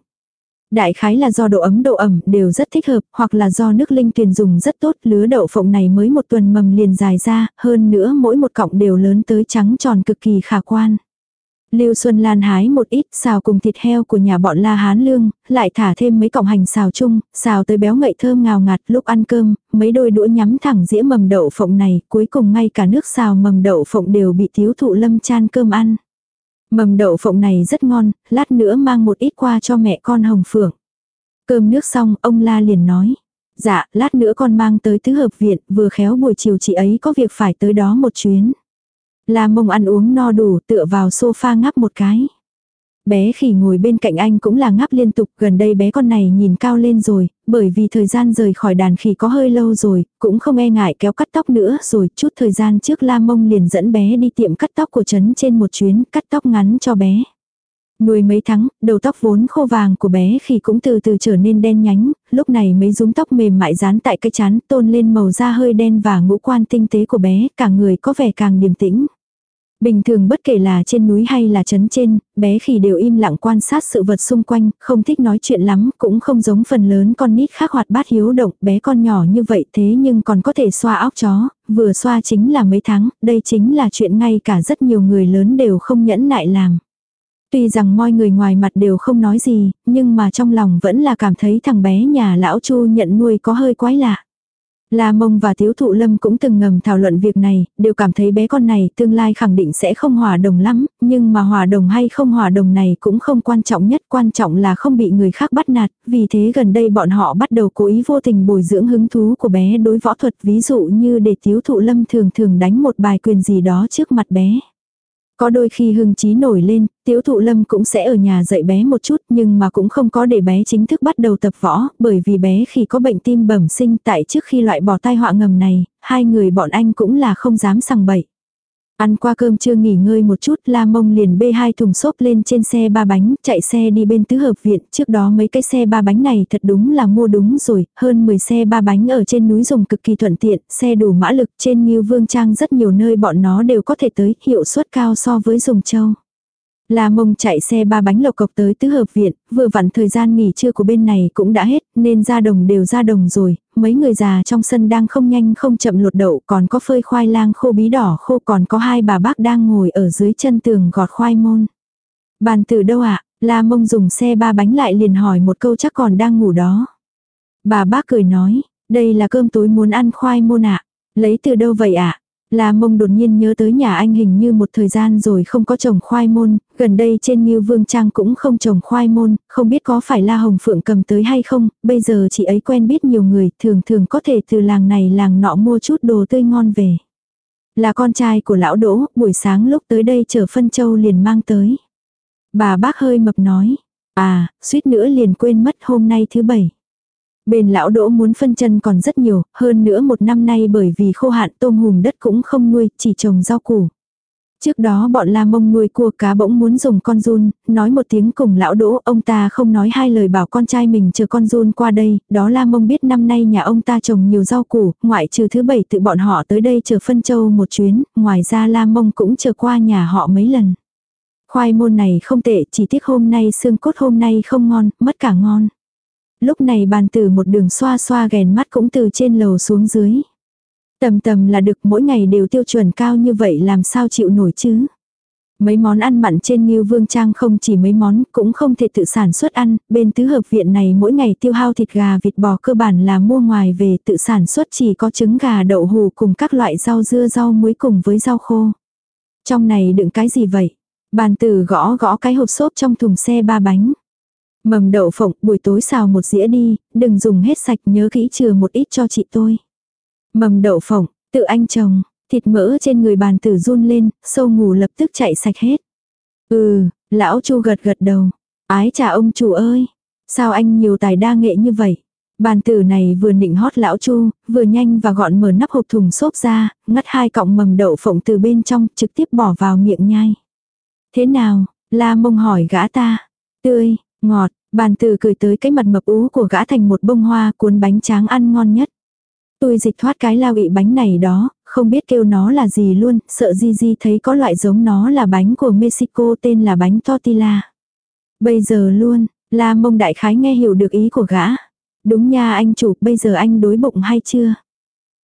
Đại khái là do độ ấm độ ẩm đều rất thích hợp, hoặc là do nước linh tuyền dùng rất tốt, lứa đậu phộng này mới một tuần mầm liền dài ra, hơn nữa mỗi một cọng đều lớn tới trắng tròn cực kỳ khả quan. Lưu Xuân Lan hái một ít xào cùng thịt heo của nhà bọn La Hán Lương, lại thả thêm mấy cọng hành xào chung, xào tới béo ngậy thơm ngào ngạt lúc ăn cơm, mấy đôi đũa nhắm thẳng dĩa mầm đậu phộng này, cuối cùng ngay cả nước xào mầm đậu phộng đều bị thiếu thụ lâm chan cơm ăn. Mầm đậu phộng này rất ngon, lát nữa mang một ít qua cho mẹ con Hồng Phượng. Cơm nước xong, ông La liền nói. Dạ, lát nữa con mang tới tứ hợp viện, vừa khéo buổi chiều chị ấy có việc phải tới đó một chuyến. La mông ăn uống no đủ, tựa vào sofa ngáp một cái. Bé khỉ ngồi bên cạnh anh cũng là ngáp liên tục, gần đây bé con này nhìn cao lên rồi, bởi vì thời gian rời khỏi đàn khỉ có hơi lâu rồi, cũng không e ngại kéo cắt tóc nữa rồi, chút thời gian trước La Mông liền dẫn bé đi tiệm cắt tóc của trấn trên một chuyến, cắt tóc ngắn cho bé. Nuôi mấy tháng, đầu tóc vốn khô vàng của bé khỉ cũng từ từ trở nên đen nhánh, lúc này mấy rúm tóc mềm mại dán tại cái chán tôn lên màu da hơi đen và ngũ quan tinh tế của bé, cả người có vẻ càng điềm tĩnh. Bình thường bất kể là trên núi hay là trấn trên, bé khỉ đều im lặng quan sát sự vật xung quanh, không thích nói chuyện lắm, cũng không giống phần lớn con nít khác hoạt bát hiếu động, bé con nhỏ như vậy thế nhưng còn có thể xoa óc chó, vừa xoa chính là mấy tháng, đây chính là chuyện ngay cả rất nhiều người lớn đều không nhẫn nại làm. Tuy rằng mọi người ngoài mặt đều không nói gì, nhưng mà trong lòng vẫn là cảm thấy thằng bé nhà lão Chu nhận nuôi có hơi quái lạ. La Mông và Tiếu Thụ Lâm cũng từng ngầm thảo luận việc này, đều cảm thấy bé con này tương lai khẳng định sẽ không hòa đồng lắm, nhưng mà hòa đồng hay không hòa đồng này cũng không quan trọng nhất, quan trọng là không bị người khác bắt nạt, vì thế gần đây bọn họ bắt đầu cố ý vô tình bồi dưỡng hứng thú của bé đối võ thuật ví dụ như để Tiếu Thụ Lâm thường thường đánh một bài quyền gì đó trước mặt bé. Có đôi khi hưng trí nổi lên, tiếu thụ lâm cũng sẽ ở nhà dạy bé một chút nhưng mà cũng không có để bé chính thức bắt đầu tập võ, bởi vì bé khi có bệnh tim bẩm sinh tại trước khi loại bỏ tai họa ngầm này, hai người bọn anh cũng là không dám sằng bậy. Ăn qua cơm chưa nghỉ ngơi một chút, La Mông liền bê hai thùng xốp lên trên xe ba bánh, chạy xe đi bên tứ hợp viện, trước đó mấy cái xe ba bánh này thật đúng là mua đúng rồi, hơn 10 xe ba bánh ở trên núi dùng cực kỳ thuận tiện, xe đủ mã lực trên như Vương Trang rất nhiều nơi bọn nó đều có thể tới, hiệu suất cao so với dùng châu. La mông chạy xe ba bánh lộc cộc tới tứ hợp viện, vừa vặn thời gian nghỉ trưa của bên này cũng đã hết, nên ra đồng đều ra đồng rồi, mấy người già trong sân đang không nhanh không chậm lột đậu, còn có phơi khoai lang khô bí đỏ khô còn có hai bà bác đang ngồi ở dưới chân tường gọt khoai môn. Bàn từ đâu ạ? La mông dùng xe ba bánh lại liền hỏi một câu chắc còn đang ngủ đó. Bà bác cười nói, đây là cơm tối muốn ăn khoai môn ạ. Lấy từ đâu vậy ạ? La mông đột nhiên nhớ tới nhà anh hình như một thời gian rồi không có trồng khoai môn, gần đây trên Ngưu Vương Trang cũng không trồng khoai môn, không biết có phải La Hồng Phượng cầm tới hay không, bây giờ chị ấy quen biết nhiều người, thường thường có thể từ làng này làng nọ mua chút đồ tươi ngon về. Là con trai của lão Đỗ, buổi sáng lúc tới đây chở phân châu liền mang tới. Bà bác hơi mập nói, à, suýt nữa liền quên mất hôm nay thứ bảy. Bên lão đỗ muốn phân chân còn rất nhiều, hơn nữa một năm nay bởi vì khô hạn tôm hùm đất cũng không nuôi, chỉ trồng rau củ. Trước đó bọn La Mông nuôi cua cá bỗng muốn dùng con run, nói một tiếng cùng lão đỗ, ông ta không nói hai lời bảo con trai mình chờ con run qua đây, đó La Mông biết năm nay nhà ông ta trồng nhiều rau củ, ngoại trừ thứ bảy tự bọn họ tới đây chờ phân châu một chuyến, ngoài ra La Mông cũng chờ qua nhà họ mấy lần. Khoai môn này không tệ, chỉ tiếc hôm nay xương cốt hôm nay không ngon, mất cả ngon. Lúc này bàn tử một đường xoa xoa ghèn mắt cũng từ trên lầu xuống dưới. Tầm tầm là được mỗi ngày đều tiêu chuẩn cao như vậy làm sao chịu nổi chứ. Mấy món ăn mặn trên như vương trang không chỉ mấy món cũng không thể tự sản xuất ăn, bên tứ hợp viện này mỗi ngày tiêu hao thịt gà vịt bò cơ bản là mua ngoài về tự sản xuất chỉ có trứng gà đậu hù cùng các loại rau dưa rau muối cùng với rau khô. Trong này đựng cái gì vậy? Bàn tử gõ gõ cái hộp xốp trong thùng xe ba bánh. Mầm đậu phộng buổi tối xào một dĩa đi, đừng dùng hết sạch nhớ kỹ chừa một ít cho chị tôi. Mầm đậu phộng, tự anh chồng thịt mỡ trên người bàn tử run lên, sâu ngủ lập tức chạy sạch hết. Ừ, lão chu gật gật đầu. Ái chà ông chủ ơi, sao anh nhiều tài đa nghệ như vậy? Bàn tử này vừa nịnh hót lão chu, vừa nhanh và gọn mở nắp hộp thùng xốp ra, ngắt hai cọng mầm đậu phộng từ bên trong, trực tiếp bỏ vào miệng nhai. Thế nào, la mông hỏi gã ta. Tươi, ngọt, bàn từ cười tới cái mặt mập ú của gã thành một bông hoa cuốn bánh tráng ăn ngon nhất. Tôi dịch thoát cái lao ị bánh này đó, không biết kêu nó là gì luôn, sợ Di Di thấy có loại giống nó là bánh của Mexico tên là bánh tortilla. Bây giờ luôn, La Mông Đại Khái nghe hiểu được ý của gã. Đúng nha anh chủ, bây giờ anh đối bụng hay chưa?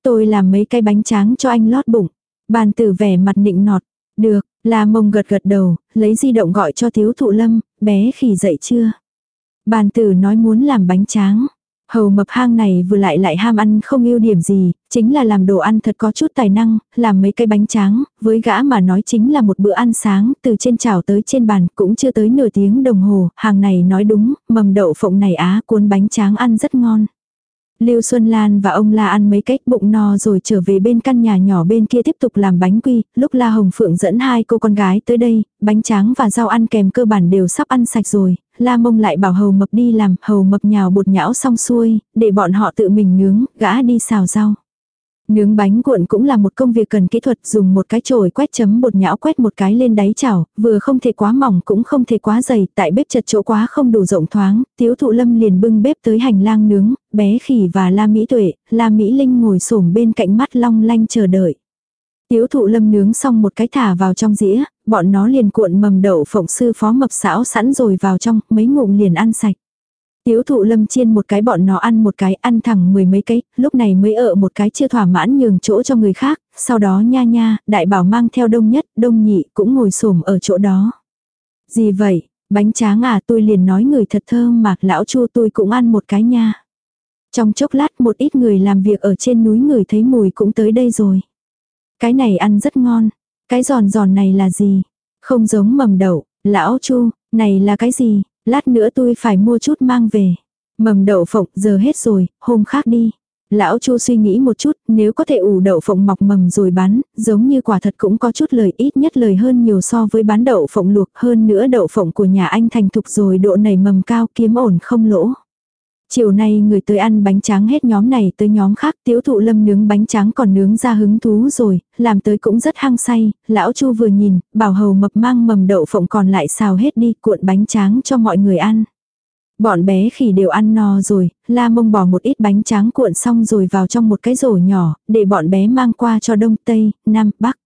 Tôi làm mấy cái bánh tráng cho anh lót bụng. Bàn tử vẻ mặt nịnh nọt. Được, La Mông gật gật đầu, lấy di động gọi cho thiếu thụ lâm, bé khỉ dậy chưa? Bàn tử nói muốn làm bánh tráng. Hầu mập hang này vừa lại lại ham ăn không ưu điểm gì, chính là làm đồ ăn thật có chút tài năng, làm mấy cái bánh tráng, với gã mà nói chính là một bữa ăn sáng, từ trên chảo tới trên bàn, cũng chưa tới nửa tiếng đồng hồ, hàng này nói đúng, mầm đậu phộng này á, cuốn bánh tráng ăn rất ngon. Lưu Xuân Lan và ông La ăn mấy cách bụng no rồi trở về bên căn nhà nhỏ bên kia tiếp tục làm bánh quy, lúc La Hồng Phượng dẫn hai cô con gái tới đây, bánh tráng và rau ăn kèm cơ bản đều sắp ăn sạch rồi, La Mông lại bảo Hầu Mập đi làm, Hầu Mập nhào bột nhão xong xuôi, để bọn họ tự mình nướng, gã đi xào rau. Nướng bánh cuộn cũng là một công việc cần kỹ thuật dùng một cái chổi quét chấm bột nhão quét một cái lên đáy chảo, vừa không thể quá mỏng cũng không thể quá dày, tại bếp chật chỗ quá không đủ rộng thoáng, tiếu thụ lâm liền bưng bếp tới hành lang nướng, bé khỉ và la Mỹ tuệ, la Mỹ Linh ngồi xổm bên cạnh mắt long lanh chờ đợi. Tiếu thụ lâm nướng xong một cái thả vào trong dĩa, bọn nó liền cuộn mầm đậu phộng sư phó mập xảo sẵn rồi vào trong, mấy ngụm liền ăn sạch. Tiếu thụ lâm chiên một cái bọn nó ăn một cái ăn thẳng mười mấy cái, lúc này mới ở một cái chưa thỏa mãn nhường chỗ cho người khác, sau đó nha nha, đại bảo mang theo đông nhất, đông nhị cũng ngồi xổm ở chỗ đó. Gì vậy, bánh tráng à tôi liền nói người thật thơm mà lão chu tôi cũng ăn một cái nha. Trong chốc lát một ít người làm việc ở trên núi người thấy mùi cũng tới đây rồi. Cái này ăn rất ngon. Cái giòn giòn này là gì? Không giống mầm đậu, lão chu, này là cái gì? Lát nữa tôi phải mua chút mang về. Mầm đậu phộng giờ hết rồi, hôm khác đi. Lão Chu suy nghĩ một chút, nếu có thể ủ đậu phộng mọc mầm rồi bán, giống như quả thật cũng có chút lời ít nhất lời hơn nhiều so với bán đậu phộng luộc hơn nữa đậu phộng của nhà anh thành thục rồi độ nảy mầm cao kiếm ổn không lỗ. Chiều nay người tới ăn bánh tráng hết nhóm này tới nhóm khác tiếu thụ lâm nướng bánh tráng còn nướng ra hứng thú rồi, làm tới cũng rất hăng say, lão chu vừa nhìn, bảo hầu mập mang mầm đậu phộng còn lại xào hết đi cuộn bánh tráng cho mọi người ăn. Bọn bé khỉ đều ăn no rồi, la mông bỏ một ít bánh tráng cuộn xong rồi vào trong một cái rổ nhỏ, để bọn bé mang qua cho đông tây, nam, bắc.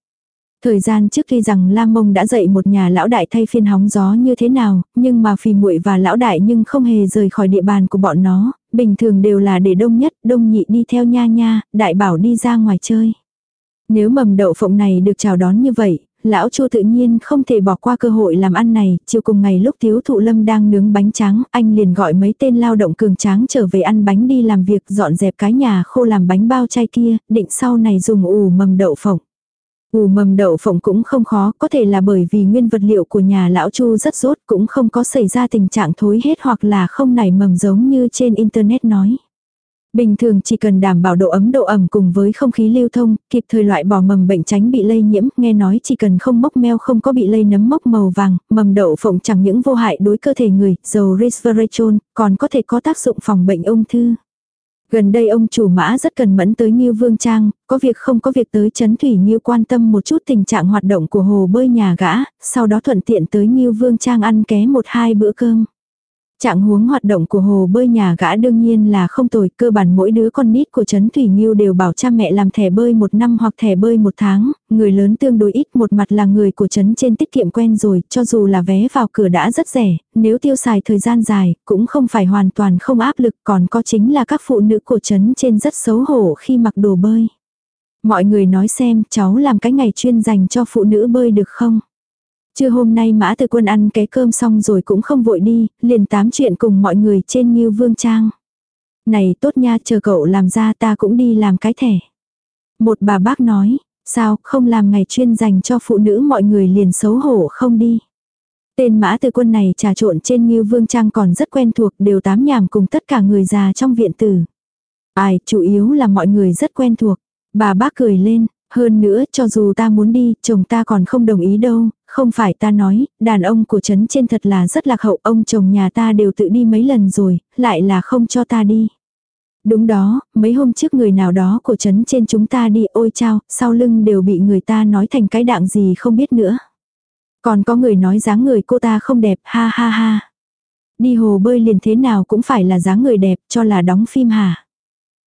Thời gian trước khi rằng Lam Mông đã dạy một nhà lão đại thay phiên hóng gió như thế nào, nhưng mà phì muội và lão đại nhưng không hề rời khỏi địa bàn của bọn nó, bình thường đều là để đông nhất, đông nhị đi theo nha nha, đại bảo đi ra ngoài chơi. Nếu mầm đậu phộng này được chào đón như vậy, lão chu tự nhiên không thể bỏ qua cơ hội làm ăn này, chiều cùng ngày lúc thiếu thụ lâm đang nướng bánh trắng, anh liền gọi mấy tên lao động cường tráng trở về ăn bánh đi làm việc dọn dẹp cái nhà khô làm bánh bao chay kia, định sau này dùng ủ mầm đậu phộng. Ủ mầm đậu phộng cũng không khó, có thể là bởi vì nguyên vật liệu của nhà lão Chu rất rốt cũng không có xảy ra tình trạng thối hết hoặc là không nảy mầm giống như trên internet nói. Bình thường chỉ cần đảm bảo độ ấm độ ẩm cùng với không khí lưu thông, kịp thời loại bỏ mầm bệnh tránh bị lây nhiễm, nghe nói chỉ cần không mốc meo không có bị lây nấm mốc màu vàng, mầm đậu phộng chẳng những vô hại đối cơ thể người, dầu resveratrol, còn có thể có tác dụng phòng bệnh ung thư. Gần đây ông chủ mã rất cần mẫn tới Ngưu Vương Trang, có việc không có việc tới Trấn Thủy Ngưu quan tâm một chút tình trạng hoạt động của hồ bơi nhà gã, sau đó thuận tiện tới Ngưu Vương Trang ăn ké một hai bữa cơm. Trạng huống hoạt động của hồ bơi nhà gã đương nhiên là không tồi, cơ bản mỗi đứa con nít của Trấn Thủy Nghiêu đều bảo cha mẹ làm thẻ bơi một năm hoặc thẻ bơi một tháng, người lớn tương đối ít một mặt là người của Trấn trên tiết kiệm quen rồi, cho dù là vé vào cửa đã rất rẻ, nếu tiêu xài thời gian dài, cũng không phải hoàn toàn không áp lực, còn có chính là các phụ nữ của Trấn trên rất xấu hổ khi mặc đồ bơi. Mọi người nói xem cháu làm cái ngày chuyên dành cho phụ nữ bơi được không? Trưa hôm nay mã từ quân ăn cái cơm xong rồi cũng không vội đi, liền tám chuyện cùng mọi người trên như vương trang. Này tốt nha chờ cậu làm ra ta cũng đi làm cái thẻ. Một bà bác nói, sao không làm ngày chuyên dành cho phụ nữ mọi người liền xấu hổ không đi. Tên mã từ quân này trà trộn trên như vương trang còn rất quen thuộc đều tám nhảm cùng tất cả người già trong viện tử. Ai, chủ yếu là mọi người rất quen thuộc. Bà bác cười lên, hơn nữa cho dù ta muốn đi, chồng ta còn không đồng ý đâu, không phải ta nói, đàn ông của trấn trên thật là rất lạc hậu, ông chồng nhà ta đều tự đi mấy lần rồi, lại là không cho ta đi. Đúng đó, mấy hôm trước người nào đó của trấn trên chúng ta đi ôi chao, sau lưng đều bị người ta nói thành cái đạng gì không biết nữa. Còn có người nói dáng người cô ta không đẹp, ha ha ha. Đi hồ bơi liền thế nào cũng phải là dáng người đẹp, cho là đóng phim hả.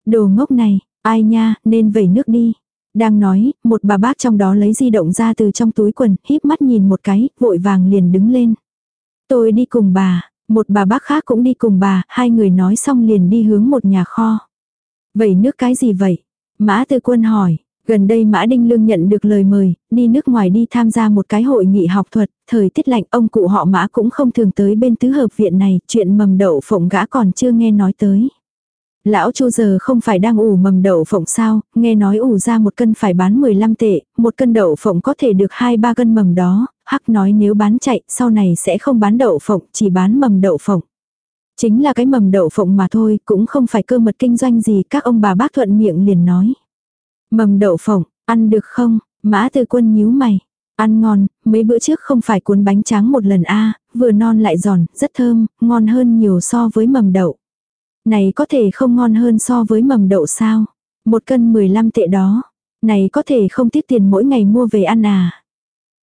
Đồ ngốc này, ai nha, nên vẩy nước đi. Đang nói, một bà bác trong đó lấy di động ra từ trong túi quần, híp mắt nhìn một cái, vội vàng liền đứng lên. Tôi đi cùng bà, một bà bác khác cũng đi cùng bà, hai người nói xong liền đi hướng một nhà kho. Vậy nước cái gì vậy? Mã Tư Quân hỏi, gần đây Mã Đinh Lương nhận được lời mời, đi nước ngoài đi tham gia một cái hội nghị học thuật, thời tiết lạnh ông cụ họ Mã cũng không thường tới bên tứ hợp viện này, chuyện mầm đậu phộng gã còn chưa nghe nói tới. Lão Chu giờ không phải đang ủ mầm đậu phộng sao, nghe nói ủ ra một cân phải bán 15 tệ, một cân đậu phộng có thể được 2-3 cân mầm đó, hắc nói nếu bán chạy, sau này sẽ không bán đậu phộng, chỉ bán mầm đậu phộng. Chính là cái mầm đậu phộng mà thôi, cũng không phải cơ mật kinh doanh gì, các ông bà bác thuận miệng liền nói. Mầm đậu phộng, ăn được không? Mã từ quân nhíu mày. Ăn ngon, mấy bữa trước không phải cuốn bánh tráng một lần a vừa non lại giòn, rất thơm, ngon hơn nhiều so với mầm đậu. Này có thể không ngon hơn so với mầm đậu sao? Một cân 15 tệ đó. Này có thể không tiếc tiền mỗi ngày mua về ăn à?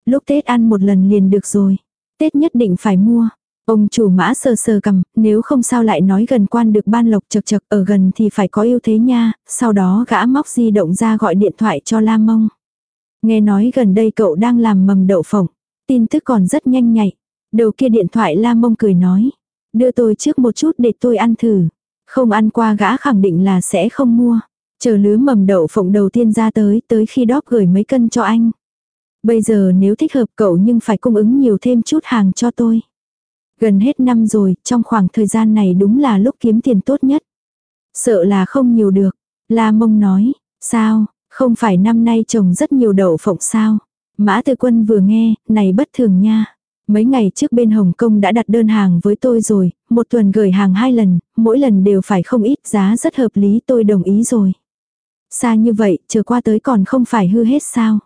Lúc Tết ăn một lần liền được rồi. Tết nhất định phải mua. Ông chủ mã sờ sờ cầm, nếu không sao lại nói gần quan được ban lộc chật chật ở gần thì phải có ưu thế nha, sau đó gã móc di động ra gọi điện thoại cho La Mông. Nghe nói gần đây cậu đang làm mầm đậu phộng, tin tức còn rất nhanh nhạy. Đầu kia điện thoại La Mông cười nói, đưa tôi trước một chút để tôi ăn thử. Không ăn qua gã khẳng định là sẽ không mua. Chờ lứa mầm đậu phộng đầu tiên ra tới, tới khi đóp gửi mấy cân cho anh. Bây giờ nếu thích hợp cậu nhưng phải cung ứng nhiều thêm chút hàng cho tôi. Gần hết năm rồi, trong khoảng thời gian này đúng là lúc kiếm tiền tốt nhất. Sợ là không nhiều được. La mông nói, sao, không phải năm nay trồng rất nhiều đậu phộng sao. Mã Tư Quân vừa nghe, này bất thường nha. Mấy ngày trước bên Hồng Kông đã đặt đơn hàng với tôi rồi, một tuần gửi hàng hai lần, mỗi lần đều phải không ít giá rất hợp lý tôi đồng ý rồi. Xa như vậy, chờ qua tới còn không phải hư hết sao.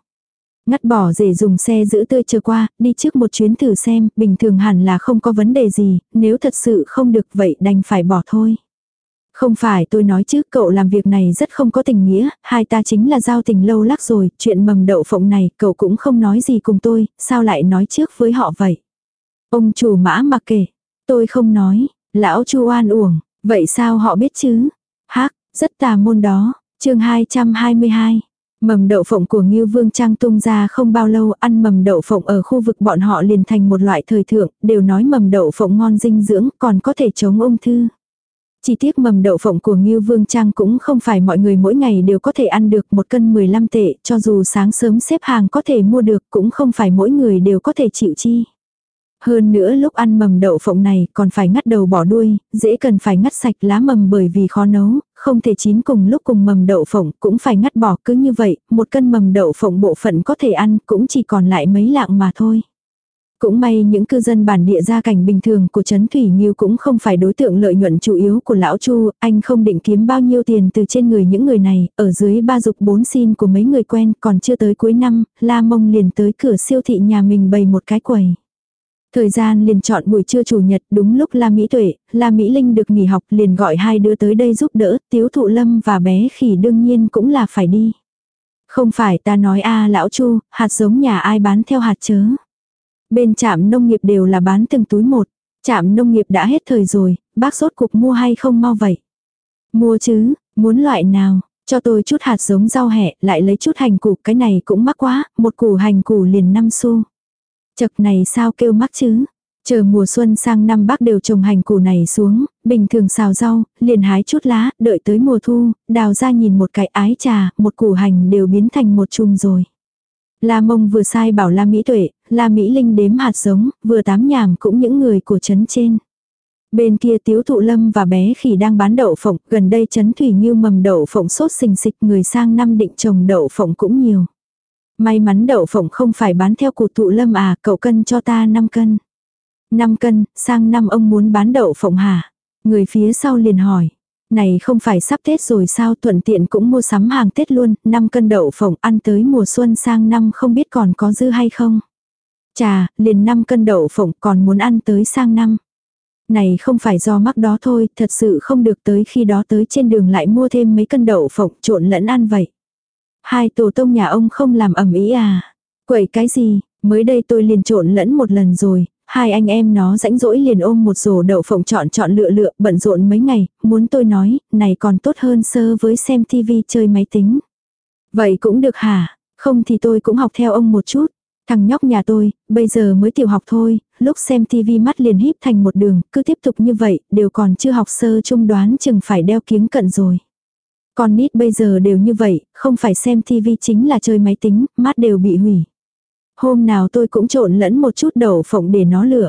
Ngắt bỏ rể dùng xe giữ tươi chờ qua, đi trước một chuyến thử xem, bình thường hẳn là không có vấn đề gì, nếu thật sự không được vậy đành phải bỏ thôi. Không phải tôi nói chứ cậu làm việc này rất không có tình nghĩa, hai ta chính là giao tình lâu lắc rồi, chuyện mầm đậu phộng này cậu cũng không nói gì cùng tôi, sao lại nói trước với họ vậy. Ông chủ mã mặc kể, tôi không nói, lão chu an uổng, vậy sao họ biết chứ? Hác, rất tà môn đó, chương 222. Mầm đậu phộng của Ngưu Vương Trang tung ra không bao lâu ăn mầm đậu phộng ở khu vực bọn họ liền thành một loại thời thượng, đều nói mầm đậu phộng ngon dinh dưỡng còn có thể chống ung thư. Chi tiết mầm đậu phộng của Ngưu Vương Trang cũng không phải mọi người mỗi ngày đều có thể ăn được một cân 15 tệ, cho dù sáng sớm xếp hàng có thể mua được cũng không phải mỗi người đều có thể chịu chi. Hơn nữa lúc ăn mầm đậu phộng này còn phải ngắt đầu bỏ đuôi, dễ cần phải ngắt sạch lá mầm bởi vì khó nấu, không thể chín cùng lúc cùng mầm đậu phộng cũng phải ngắt bỏ cứ như vậy, một cân mầm đậu phộng bộ phận có thể ăn cũng chỉ còn lại mấy lạng mà thôi. Cũng may những cư dân bản địa gia cảnh bình thường của Trấn Thủy Nhiêu cũng không phải đối tượng lợi nhuận chủ yếu của lão Chu, anh không định kiếm bao nhiêu tiền từ trên người những người này, ở dưới ba dục bốn xin của mấy người quen còn chưa tới cuối năm, La Mông liền tới cửa siêu thị nhà mình bày một cái quầy. Thời gian liền chọn buổi trưa chủ nhật đúng lúc La Mỹ Tuệ, La Mỹ Linh được nghỉ học liền gọi hai đứa tới đây giúp đỡ, Tiếu Thụ Lâm và bé khỉ đương nhiên cũng là phải đi. Không phải ta nói a lão Chu, hạt giống nhà ai bán theo hạt chớ. Bên trạm nông nghiệp đều là bán từng túi một. Trạm nông nghiệp đã hết thời rồi, bác sốt cục mua hay không mau vậy. Mua chứ, muốn loại nào, cho tôi chút hạt giống rau hẹ, lại lấy chút hành củ, cái này cũng mắc quá, một củ hành củ liền 5 xu. Chật này sao kêu mắc chứ? Chờ mùa xuân sang năm bác đều trồng hành củ này xuống, bình thường xào rau, liền hái chút lá, đợi tới mùa thu, đào ra nhìn một cái ái trà, một củ hành đều biến thành một chùm rồi. La mông vừa sai bảo La Mỹ Tuệ, La Mỹ Linh đếm hạt giống, vừa tám nhảm cũng những người của trấn trên. Bên kia tiếu thụ lâm và bé khỉ đang bán đậu phộng, gần đây trấn thủy như mầm đậu phộng sốt xình xịch người sang năm định trồng đậu phộng cũng nhiều. May mắn đậu phộng không phải bán theo cụ thụ lâm à, cậu cân cho ta 5 cân. 5 cân, sang năm ông muốn bán đậu phộng hả? Người phía sau liền hỏi. Này không phải sắp Tết rồi sao thuận tiện cũng mua sắm hàng Tết luôn, 5 cân đậu phộng ăn tới mùa xuân sang năm không biết còn có dư hay không. Chà, liền 5 cân đậu phộng còn muốn ăn tới sang năm. Này không phải do mắc đó thôi, thật sự không được tới khi đó tới trên đường lại mua thêm mấy cân đậu phộng trộn lẫn ăn vậy. Hai tổ tông nhà ông không làm ẩm ý à. Quậy cái gì, mới đây tôi liền trộn lẫn một lần rồi, hai anh em nó rãnh rỗi liền ôm một rổ đậu phộng chọn chọn lựa lựa bận rộn mấy ngày, muốn tôi nói, này còn tốt hơn sơ với xem tivi chơi máy tính. Vậy cũng được hả, không thì tôi cũng học theo ông một chút. Thằng nhóc nhà tôi, bây giờ mới tiểu học thôi, lúc xem tivi mắt liền híp thành một đường, cứ tiếp tục như vậy, đều còn chưa học sơ trung đoán chừng phải đeo kiếng cận rồi. Con nít bây giờ đều như vậy, không phải xem tivi chính là chơi máy tính, mắt đều bị hủy. Hôm nào tôi cũng trộn lẫn một chút đậu phộng để nó lựa.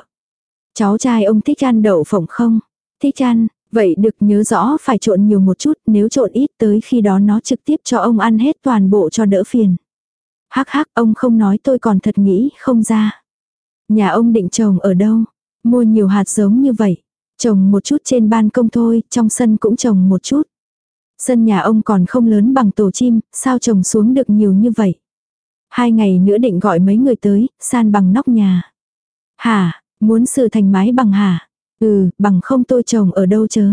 Cháu trai ông thích ăn đậu phộng không? Thích ăn, vậy được nhớ rõ phải trộn nhiều một chút, nếu trộn ít tới khi đó nó trực tiếp cho ông ăn hết toàn bộ cho đỡ phiền. Hắc hắc ông không nói tôi còn thật nghĩ không ra. Nhà ông định trồng ở đâu? Mua nhiều hạt giống như vậy. Trồng một chút trên ban công thôi, trong sân cũng trồng một chút. Sân nhà ông còn không lớn bằng tổ chim, sao trồng xuống được nhiều như vậy? Hai ngày nữa định gọi mấy người tới, san bằng nóc nhà. Hả, muốn sửa thành mái bằng hả? Ừ, bằng không tôi trồng ở đâu chớ.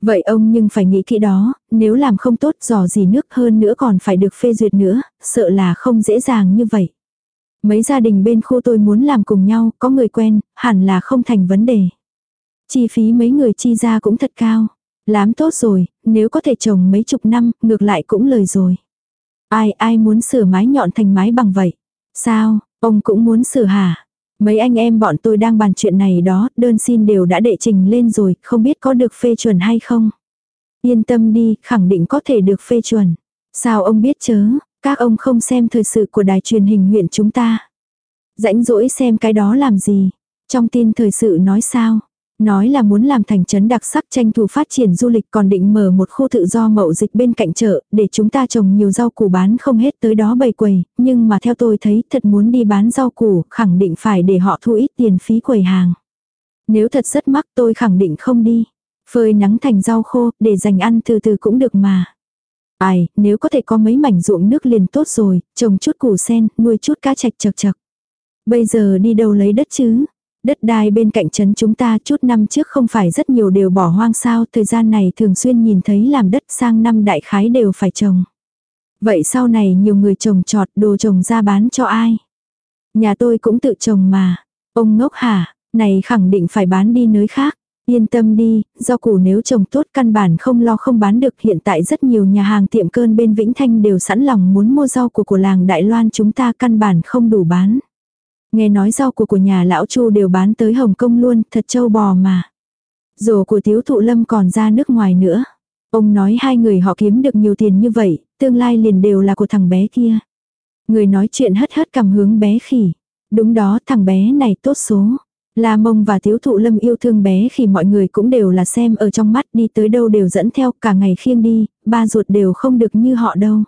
Vậy ông nhưng phải nghĩ kỹ đó, nếu làm không tốt dò gì nước hơn nữa còn phải được phê duyệt nữa, sợ là không dễ dàng như vậy. Mấy gia đình bên khu tôi muốn làm cùng nhau, có người quen, hẳn là không thành vấn đề. Chi phí mấy người chi ra cũng thật cao. Lám tốt rồi, nếu có thể trồng mấy chục năm, ngược lại cũng lời rồi. Ai ai muốn sửa mái nhọn thành mái bằng vậy? Sao, ông cũng muốn sửa hả? Mấy anh em bọn tôi đang bàn chuyện này đó, đơn xin đều đã đệ trình lên rồi, không biết có được phê chuẩn hay không. Yên tâm đi, khẳng định có thể được phê chuẩn. Sao ông biết chớ, các ông không xem thời sự của đài truyền hình huyện chúng ta. Rãnh rỗi xem cái đó làm gì. Trong tin thời sự nói sao, Nói là muốn làm thành trấn đặc sắc tranh thủ phát triển du lịch còn định mở một khu tự do mậu dịch bên cạnh chợ, để chúng ta trồng nhiều rau củ bán không hết tới đó bày quầy, nhưng mà theo tôi thấy thật muốn đi bán rau củ, khẳng định phải để họ thu ít tiền phí quầy hàng. Nếu thật rất mắc tôi khẳng định không đi. Phơi nắng thành rau khô, để dành ăn từ từ cũng được mà. Ai, nếu có thể có mấy mảnh ruộng nước liền tốt rồi, trồng chút củ sen, nuôi chút cá chạch chật chật. Bây giờ đi đâu lấy đất chứ? Đất đai bên cạnh trấn chúng ta chút năm trước không phải rất nhiều đều bỏ hoang sao, thời gian này thường xuyên nhìn thấy làm đất sang năm đại khái đều phải trồng. Vậy sau này nhiều người trồng trọt đồ trồng ra bán cho ai? Nhà tôi cũng tự trồng mà. Ông ngốc hả, này khẳng định phải bán đi nơi khác. Yên tâm đi, rau củ nếu trồng tốt căn bản không lo không bán được hiện tại rất nhiều nhà hàng tiệm cơn bên Vĩnh Thanh đều sẵn lòng muốn mua rau của của làng Đại Loan chúng ta căn bản không đủ bán. Nghe nói rau của của nhà lão Chu đều bán tới Hồng Kông luôn, thật châu bò mà. Rổ của tiếu thụ lâm còn ra nước ngoài nữa. Ông nói hai người họ kiếm được nhiều tiền như vậy, tương lai liền đều là của thằng bé kia. Người nói chuyện hất hất cầm hướng bé khỉ. Đúng đó thằng bé này tốt số. La mông và tiếu thụ lâm yêu thương bé khi mọi người cũng đều là xem ở trong mắt đi tới đâu đều dẫn theo cả ngày khiêng đi, ba ruột đều không được như họ đâu.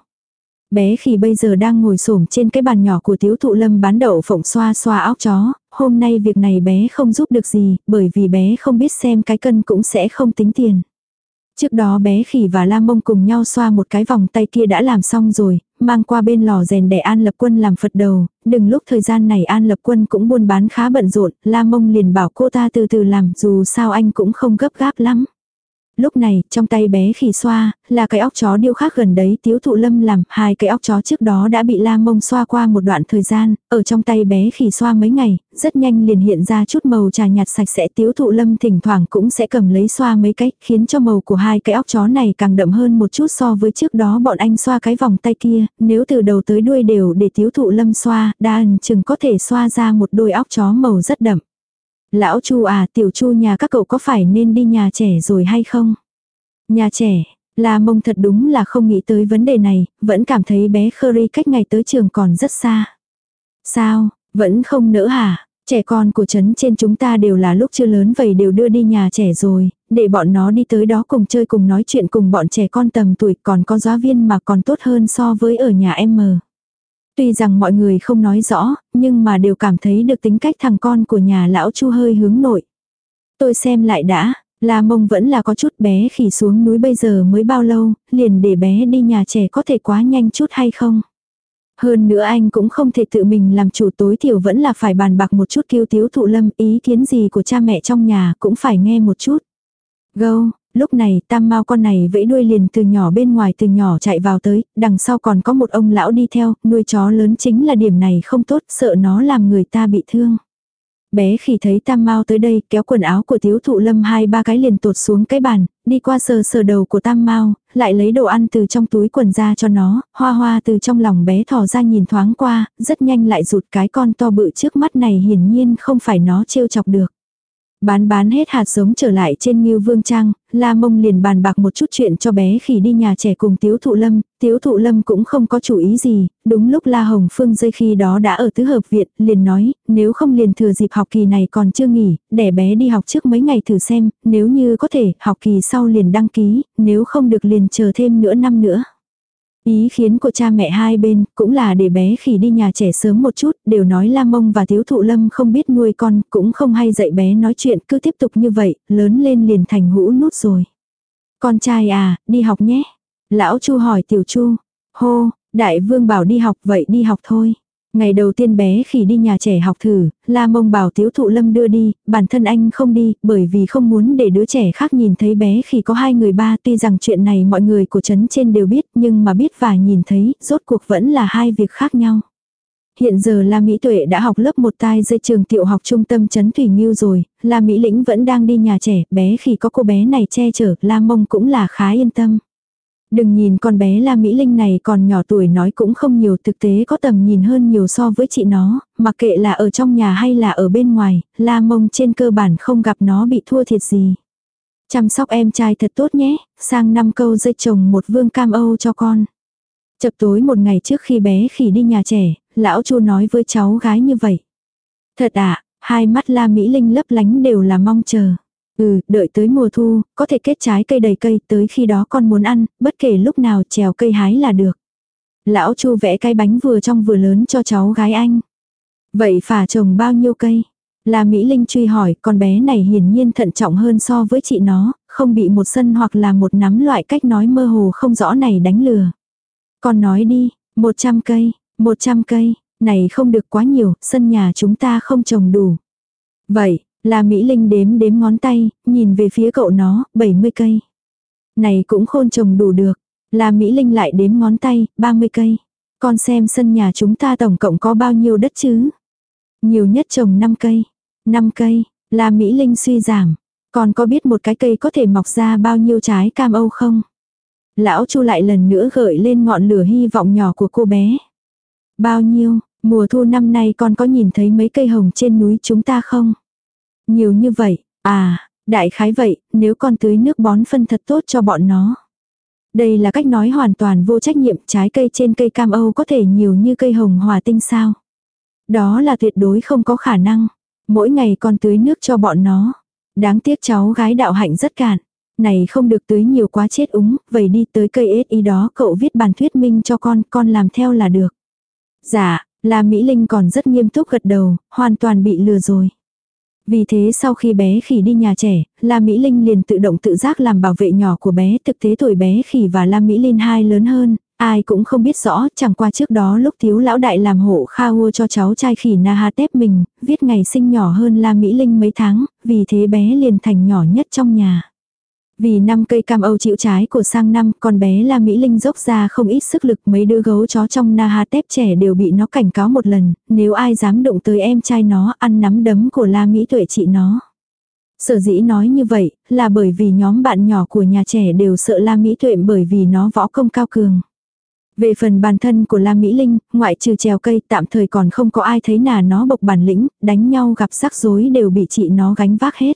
Bé khi bây giờ đang ngồi xổm trên cái bàn nhỏ của tiếu thụ lâm bán đậu phộng xoa xoa óc chó, hôm nay việc này bé không giúp được gì, bởi vì bé không biết xem cái cân cũng sẽ không tính tiền. Trước đó bé khỉ và la mông cùng nhau xoa một cái vòng tay kia đã làm xong rồi, mang qua bên lò rèn để An Lập Quân làm Phật đầu, đừng lúc thời gian này An Lập Quân cũng buôn bán khá bận rộn, la mông liền bảo cô ta từ từ làm dù sao anh cũng không gấp gáp lắm. Lúc này, trong tay bé khỉ xoa, là cái óc chó điêu khắc gần đấy tiếu thụ lâm làm, hai cái óc chó trước đó đã bị la mông xoa qua một đoạn thời gian, ở trong tay bé khỉ xoa mấy ngày, rất nhanh liền hiện ra chút màu trà nhạt sạch sẽ tiếu thụ lâm thỉnh thoảng cũng sẽ cầm lấy xoa mấy cách, khiến cho màu của hai cái óc chó này càng đậm hơn một chút so với trước đó bọn anh xoa cái vòng tay kia, nếu từ đầu tới đuôi đều để tiếu thụ lâm xoa, đa ẩn chừng có thể xoa ra một đôi óc chó màu rất đậm. Lão Chu à, tiểu Chu nhà các cậu có phải nên đi nhà trẻ rồi hay không? Nhà trẻ, La Mông thật đúng là không nghĩ tới vấn đề này, vẫn cảm thấy bé Khơi cách ngày tới trường còn rất xa. Sao, vẫn không nỡ hả? Trẻ con của trấn trên chúng ta đều là lúc chưa lớn vậy đều đưa đi nhà trẻ rồi, để bọn nó đi tới đó cùng chơi cùng nói chuyện cùng bọn trẻ con tầm tuổi còn có giáo viên mà còn tốt hơn so với ở nhà em mờ. Tuy rằng mọi người không nói rõ, nhưng mà đều cảm thấy được tính cách thằng con của nhà lão chu hơi hướng nội. Tôi xem lại đã, La mông vẫn là có chút bé khỉ xuống núi bây giờ mới bao lâu, liền để bé đi nhà trẻ có thể quá nhanh chút hay không. Hơn nữa anh cũng không thể tự mình làm chủ tối thiểu vẫn là phải bàn bạc một chút kêu tiếu thụ lâm ý kiến gì của cha mẹ trong nhà cũng phải nghe một chút. Gâu, Lúc này tam mau con này vẫy đuôi liền từ nhỏ bên ngoài từ nhỏ chạy vào tới, đằng sau còn có một ông lão đi theo, nuôi chó lớn chính là điểm này không tốt, sợ nó làm người ta bị thương. Bé khi thấy tam mau tới đây kéo quần áo của thiếu thụ lâm hai ba cái liền tột xuống cái bàn, đi qua sờ sờ đầu của tam mau, lại lấy đồ ăn từ trong túi quần ra cho nó, hoa hoa từ trong lòng bé thò ra nhìn thoáng qua, rất nhanh lại rụt cái con to bự trước mắt này hiển nhiên không phải nó trêu chọc được. Bán bán hết hạt giống trở lại trên Ngưu Vương Trang, La Mông liền bàn bạc một chút chuyện cho bé khi đi nhà trẻ cùng Tiếu Thụ Lâm, Tiếu Thụ Lâm cũng không có chủ ý gì, đúng lúc La Hồng Phương dây khi đó đã ở tứ hợp viện, liền nói, nếu không liền thừa dịp học kỳ này còn chưa nghỉ, để bé đi học trước mấy ngày thử xem, nếu như có thể, học kỳ sau liền đăng ký, nếu không được liền chờ thêm nửa năm nữa. Ý khiến của cha mẹ hai bên cũng là để bé khỉ đi nhà trẻ sớm một chút, đều nói Lam Mông và Thiếu Thụ Lâm không biết nuôi con, cũng không hay dạy bé nói chuyện, cứ tiếp tục như vậy, lớn lên liền thành hũ nút rồi. Con trai à, đi học nhé. Lão Chu hỏi Tiểu Chu. Hô, Đại Vương bảo đi học vậy đi học thôi. Ngày đầu tiên bé khi đi nhà trẻ học thử, La Mông bảo Tiếu Thụ Lâm đưa đi, bản thân anh không đi, bởi vì không muốn để đứa trẻ khác nhìn thấy bé khi có hai người ba. Tuy rằng chuyện này mọi người của trấn trên đều biết, nhưng mà biết và nhìn thấy, rốt cuộc vẫn là hai việc khác nhau. Hiện giờ La Mỹ Tuệ đã học lớp một tai dây trường tiểu học trung tâm trấn Thủy Nghiêu rồi, La Mỹ Lĩnh vẫn đang đi nhà trẻ, bé khi có cô bé này che chở, La Mông cũng là khá yên tâm. Đừng nhìn con bé La Mỹ Linh này còn nhỏ tuổi nói cũng không nhiều thực tế có tầm nhìn hơn nhiều so với chị nó, mặc kệ là ở trong nhà hay là ở bên ngoài, La Mông trên cơ bản không gặp nó bị thua thiệt gì. Chăm sóc em trai thật tốt nhé, sang năm câu dây chồng một vương cam âu cho con. Chập tối một ngày trước khi bé khỉ đi nhà trẻ, lão chu nói với cháu gái như vậy. Thật ạ, hai mắt La Mỹ Linh lấp lánh đều là mong chờ. Ừ, đợi tới mùa thu, có thể kết trái cây đầy cây, tới khi đó con muốn ăn, bất kể lúc nào trèo cây hái là được. Lão Chu vẽ cái bánh vừa trong vừa lớn cho cháu gái anh. Vậy phả trồng bao nhiêu cây? Là Mỹ Linh truy hỏi, con bé này hiển nhiên thận trọng hơn so với chị nó, không bị một sân hoặc là một nắm loại cách nói mơ hồ không rõ này đánh lừa. Con nói đi, 100 cây, 100 cây, này không được quá nhiều, sân nhà chúng ta không trồng đủ. Vậy, là Mỹ Linh đếm đếm ngón tay, nhìn về phía cậu nó, 70 cây. Này cũng khôn trồng đủ được. Là Mỹ Linh lại đếm ngón tay, 30 cây. Con xem sân nhà chúng ta tổng cộng có bao nhiêu đất chứ? Nhiều nhất trồng 5 cây. 5 cây, là Mỹ Linh suy giảm. Con có biết một cái cây có thể mọc ra bao nhiêu trái cam âu không? Lão Chu lại lần nữa gợi lên ngọn lửa hy vọng nhỏ của cô bé. Bao nhiêu, mùa thu năm nay con có nhìn thấy mấy cây hồng trên núi chúng ta không? Nhiều như vậy, à, đại khái vậy, nếu con tưới nước bón phân thật tốt cho bọn nó. Đây là cách nói hoàn toàn vô trách nhiệm trái cây trên cây cam Âu có thể nhiều như cây hồng hòa tinh sao. Đó là tuyệt đối không có khả năng. Mỗi ngày con tưới nước cho bọn nó. Đáng tiếc cháu gái đạo hạnh rất cạn. Này không được tưới nhiều quá chết úng, vậy đi tới cây ết y đó cậu viết bản thuyết minh cho con, con làm theo là được. Dạ, là Mỹ Linh còn rất nghiêm túc gật đầu, hoàn toàn bị lừa rồi. Vì thế sau khi bé khỉ đi nhà trẻ, La Mỹ Linh liền tự động tự giác làm bảo vệ nhỏ của bé. Thực tế tuổi bé khỉ và La Mỹ Linh hai lớn hơn, ai cũng không biết rõ, chẳng qua trước đó lúc thiếu lão đại làm hộ kha hua cho cháu trai khỉ Na Ha tép mình, viết ngày sinh nhỏ hơn La Mỹ Linh mấy tháng, vì thế bé liền thành nhỏ nhất trong nhà. Vì năm cây cam âu chịu trái của sang năm, con bé La Mỹ Linh dốc ra không ít sức lực mấy đứa gấu chó trong na ha tép trẻ đều bị nó cảnh cáo một lần, nếu ai dám đụng tới em trai nó ăn nắm đấm của La Mỹ tuệ chị nó. Sở dĩ nói như vậy, là bởi vì nhóm bạn nhỏ của nhà trẻ đều sợ La Mỹ tuệ bởi vì nó võ công cao cường. Về phần bản thân của La Mỹ Linh, ngoại trừ trèo cây tạm thời còn không có ai thấy nà nó bộc bản lĩnh, đánh nhau gặp rắc rối đều bị chị nó gánh vác hết.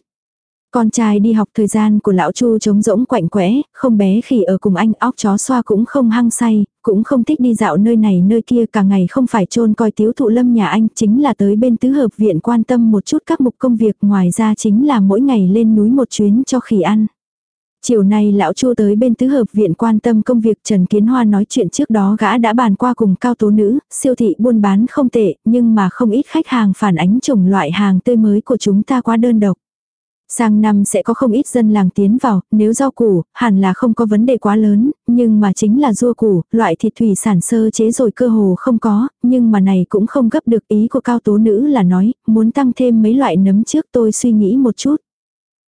Con trai đi học thời gian của lão Chu trống rỗng quạnh quẽ, không bé khi ở cùng anh óc chó xoa cũng không hăng say, cũng không thích đi dạo nơi này nơi kia cả ngày không phải trôn coi tiếu thụ lâm nhà anh chính là tới bên tứ hợp viện quan tâm một chút các mục công việc ngoài ra chính là mỗi ngày lên núi một chuyến cho khỉ ăn. Chiều nay lão Chu tới bên tứ hợp viện quan tâm công việc Trần Kiến Hoa nói chuyện trước đó gã đã bàn qua cùng cao tố nữ, siêu thị buôn bán không tệ, nhưng mà không ít khách hàng phản ánh chủng loại hàng tươi mới của chúng ta quá đơn độc. Sang năm sẽ có không ít dân làng tiến vào, nếu rau củ, hẳn là không có vấn đề quá lớn, nhưng mà chính là rua củ, loại thịt thủy sản sơ chế rồi cơ hồ không có, nhưng mà này cũng không gấp được ý của cao tố nữ là nói, muốn tăng thêm mấy loại nấm trước tôi suy nghĩ một chút.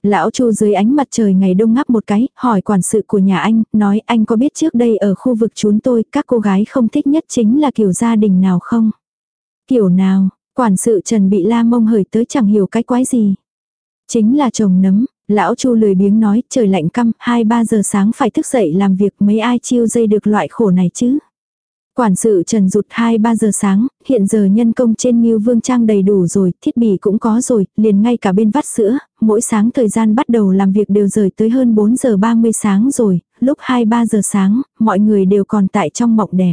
Lão Chu dưới ánh mặt trời ngày đông ngắp một cái, hỏi quản sự của nhà anh, nói anh có biết trước đây ở khu vực chúng tôi các cô gái không thích nhất chính là kiểu gia đình nào không? Kiểu nào, quản sự Trần bị la mông hởi tới chẳng hiểu cái quái gì. Chính là trồng nấm, lão Chu lười biếng nói, trời lạnh căm, 2-3 giờ sáng phải thức dậy làm việc mấy ai chiêu dây được loại khổ này chứ. Quản sự trần rụt 2-3 giờ sáng, hiện giờ nhân công trên Nghiêu Vương Trang đầy đủ rồi, thiết bị cũng có rồi, liền ngay cả bên vắt sữa, mỗi sáng thời gian bắt đầu làm việc đều rời tới hơn 4 giờ 30 sáng rồi, lúc 2-3 giờ sáng, mọi người đều còn tại trong mộng đẹp.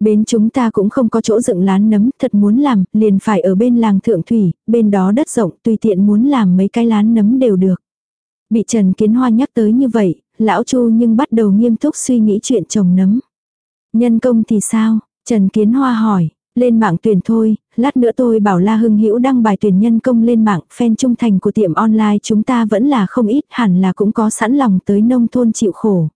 Bên chúng ta cũng không có chỗ dựng lán nấm, thật muốn làm, liền phải ở bên làng Thượng Thủy, bên đó đất rộng, tùy tiện muốn làm mấy cái lán nấm đều được. Bị Trần Kiến Hoa nhắc tới như vậy, lão Chu nhưng bắt đầu nghiêm túc suy nghĩ chuyện trồng nấm. Nhân công thì sao? Trần Kiến Hoa hỏi, lên mạng tuyển thôi, lát nữa tôi bảo La Hưng Hữu đăng bài tuyển nhân công lên mạng, fan trung thành của tiệm online chúng ta vẫn là không ít, hẳn là cũng có sẵn lòng tới nông thôn chịu khổ.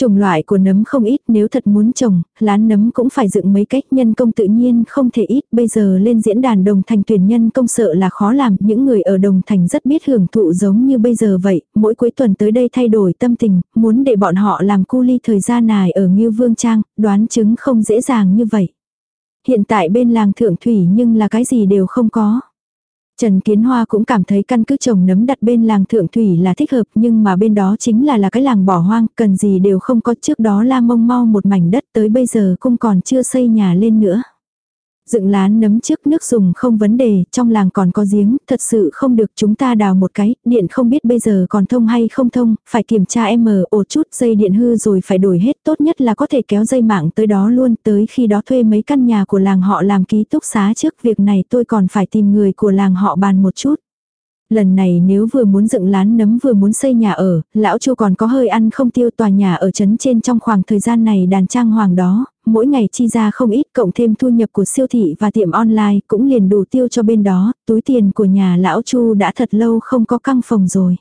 Trồng loại của nấm không ít nếu thật muốn trồng, lán nấm cũng phải dựng mấy cách nhân công tự nhiên không thể ít. Bây giờ lên diễn đàn đồng thành tuyển nhân công sợ là khó làm. Những người ở đồng thành rất biết hưởng thụ giống như bây giờ vậy. Mỗi cuối tuần tới đây thay đổi tâm tình, muốn để bọn họ làm cu ly thời gian này ở Ngưu Vương Trang, đoán chứng không dễ dàng như vậy. Hiện tại bên làng Thượng Thủy nhưng là cái gì đều không có. Trần Kiến Hoa cũng cảm thấy căn cứ trồng nấm đặt bên làng Thượng Thủy là thích hợp nhưng mà bên đó chính là là cái làng bỏ hoang, cần gì đều không có trước đó la mông mau một mảnh đất tới bây giờ cũng còn chưa xây nhà lên nữa. Dựng lán nấm trước nước dùng không vấn đề, trong làng còn có giếng, thật sự không được chúng ta đào một cái, điện không biết bây giờ còn thông hay không thông, phải kiểm tra em mở ổ chút dây điện hư rồi phải đổi hết, tốt nhất là có thể kéo dây mạng tới đó luôn, tới khi đó thuê mấy căn nhà của làng họ làm ký túc xá trước việc này tôi còn phải tìm người của làng họ bàn một chút. Lần này nếu vừa muốn dựng lán nấm vừa muốn xây nhà ở, lão chu còn có hơi ăn không tiêu tòa nhà ở trấn trên trong khoảng thời gian này đàn trang hoàng đó, mỗi ngày chi ra không ít cộng thêm thu nhập của siêu thị và tiệm online cũng liền đủ tiêu cho bên đó, túi tiền của nhà lão chu đã thật lâu không có căng phòng rồi.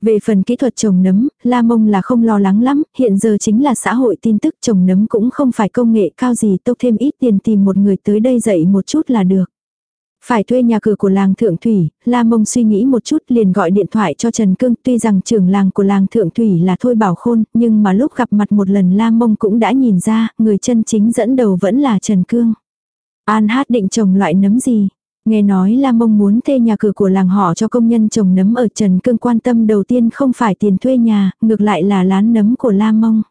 Về phần kỹ thuật trồng nấm, La Mông là không lo lắng lắm, hiện giờ chính là xã hội tin tức trồng nấm cũng không phải công nghệ cao gì tốc thêm ít tiền tìm một người tới đây dạy một chút là được. Phải thuê nhà cửa của làng Thượng Thủy, La Mông suy nghĩ một chút liền gọi điện thoại cho Trần Cương. Tuy rằng trưởng làng của làng Thượng Thủy là Thôi Bảo Khôn, nhưng mà lúc gặp mặt một lần La Mông cũng đã nhìn ra, người chân chính dẫn đầu vẫn là Trần Cương. An hát định trồng loại nấm gì? Nghe nói La Mông muốn thuê nhà cửa của làng họ cho công nhân trồng nấm ở Trần Cương quan tâm đầu tiên không phải tiền thuê nhà, ngược lại là lán nấm của La Mông.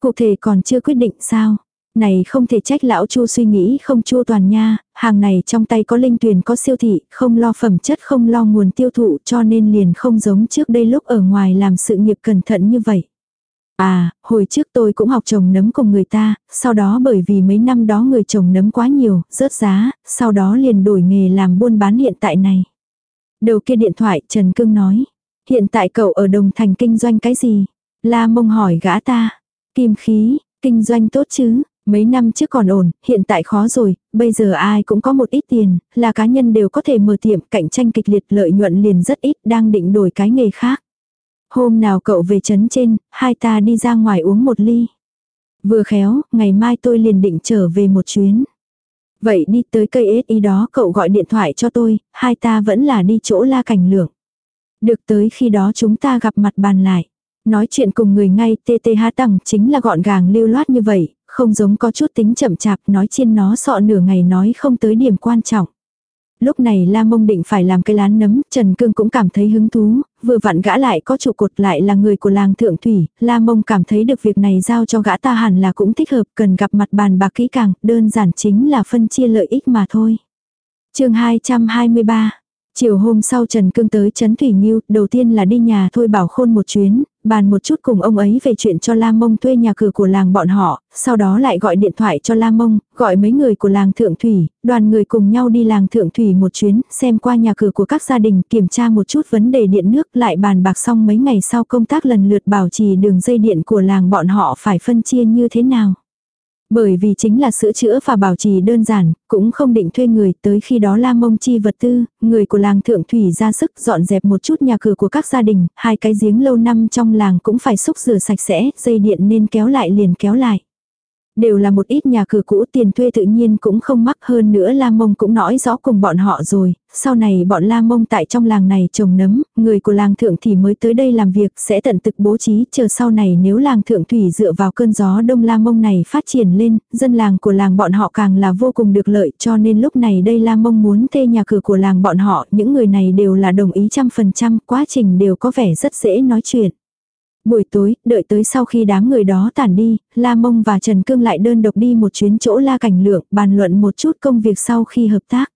Cụ thể còn chưa quyết định sao? Này không thể trách lão chu suy nghĩ không chua toàn nha, hàng này trong tay có linh tuyển có siêu thị, không lo phẩm chất không lo nguồn tiêu thụ cho nên liền không giống trước đây lúc ở ngoài làm sự nghiệp cẩn thận như vậy. À, hồi trước tôi cũng học trồng nấm cùng người ta, sau đó bởi vì mấy năm đó người trồng nấm quá nhiều, rớt giá, sau đó liền đổi nghề làm buôn bán hiện tại này. Đầu kia điện thoại Trần Cương nói, hiện tại cậu ở Đồng Thành kinh doanh cái gì? La mông hỏi gã ta, kim khí, kinh doanh tốt chứ, Mấy năm trước còn ổn, hiện tại khó rồi, bây giờ ai cũng có một ít tiền, là cá nhân đều có thể mở tiệm, cạnh tranh kịch liệt lợi nhuận liền rất ít, đang định đổi cái nghề khác. Hôm nào cậu về chấn trên, hai ta đi ra ngoài uống một ly. Vừa khéo, ngày mai tôi liền định trở về một chuyến. Vậy đi tới cây SI đó cậu gọi điện thoại cho tôi, hai ta vẫn là đi chỗ la cảnh lượng. Được tới khi đó chúng ta gặp mặt bàn lại. Nói chuyện cùng người ngay TTH tầng chính là gọn gàng lưu loát như vậy, không giống có chút tính chậm chạp nói chiên nó sọ nửa ngày nói không tới điểm quan trọng. Lúc này La Mông định phải làm cái lán nấm, Trần Cương cũng cảm thấy hứng thú, vừa vặn gã lại có trụ cột lại là người của làng Thượng Thủy, La Mông cảm thấy được việc này giao cho gã ta hẳn là cũng thích hợp, cần gặp mặt bàn bạc kỹ càng, đơn giản chính là phân chia lợi ích mà thôi. chương 223 Chiều hôm sau Trần Cương tới Trấn Thủy Nhiêu, đầu tiên là đi nhà thôi bảo khôn một chuyến, bàn một chút cùng ông ấy về chuyện cho La Mông thuê nhà cửa của làng bọn họ, sau đó lại gọi điện thoại cho La Mông, gọi mấy người của làng Thượng Thủy, đoàn người cùng nhau đi làng Thượng Thủy một chuyến, xem qua nhà cửa của các gia đình, kiểm tra một chút vấn đề điện nước, lại bàn bạc xong mấy ngày sau công tác lần lượt bảo trì đường dây điện của làng bọn họ phải phân chia như thế nào. Bởi vì chính là sữa chữa và bảo trì đơn giản, cũng không định thuê người tới khi đó la mông chi vật tư, người của làng thượng thủy ra sức dọn dẹp một chút nhà cửa của các gia đình, hai cái giếng lâu năm trong làng cũng phải xúc rửa sạch sẽ, dây điện nên kéo lại liền kéo lại. Đều là một ít nhà cửa cũ tiền thuê tự nhiên cũng không mắc hơn nữa La Mông cũng nói rõ cùng bọn họ rồi, sau này bọn La Mông tại trong làng này trồng nấm, người của làng thượng thì mới tới đây làm việc sẽ tận tực bố trí chờ sau này nếu làng thượng thủy dựa vào cơn gió đông La Mông này phát triển lên, dân làng của làng bọn họ càng là vô cùng được lợi cho nên lúc này đây La Mông muốn thuê nhà cửa của làng bọn họ, những người này đều là đồng ý trăm phần trăm, quá trình đều có vẻ rất dễ nói chuyện. Buổi tối, đợi tới sau khi đám người đó tản đi, La Mông và Trần Cương lại đơn độc đi một chuyến chỗ La Cảnh Lượng, bàn luận một chút công việc sau khi hợp tác.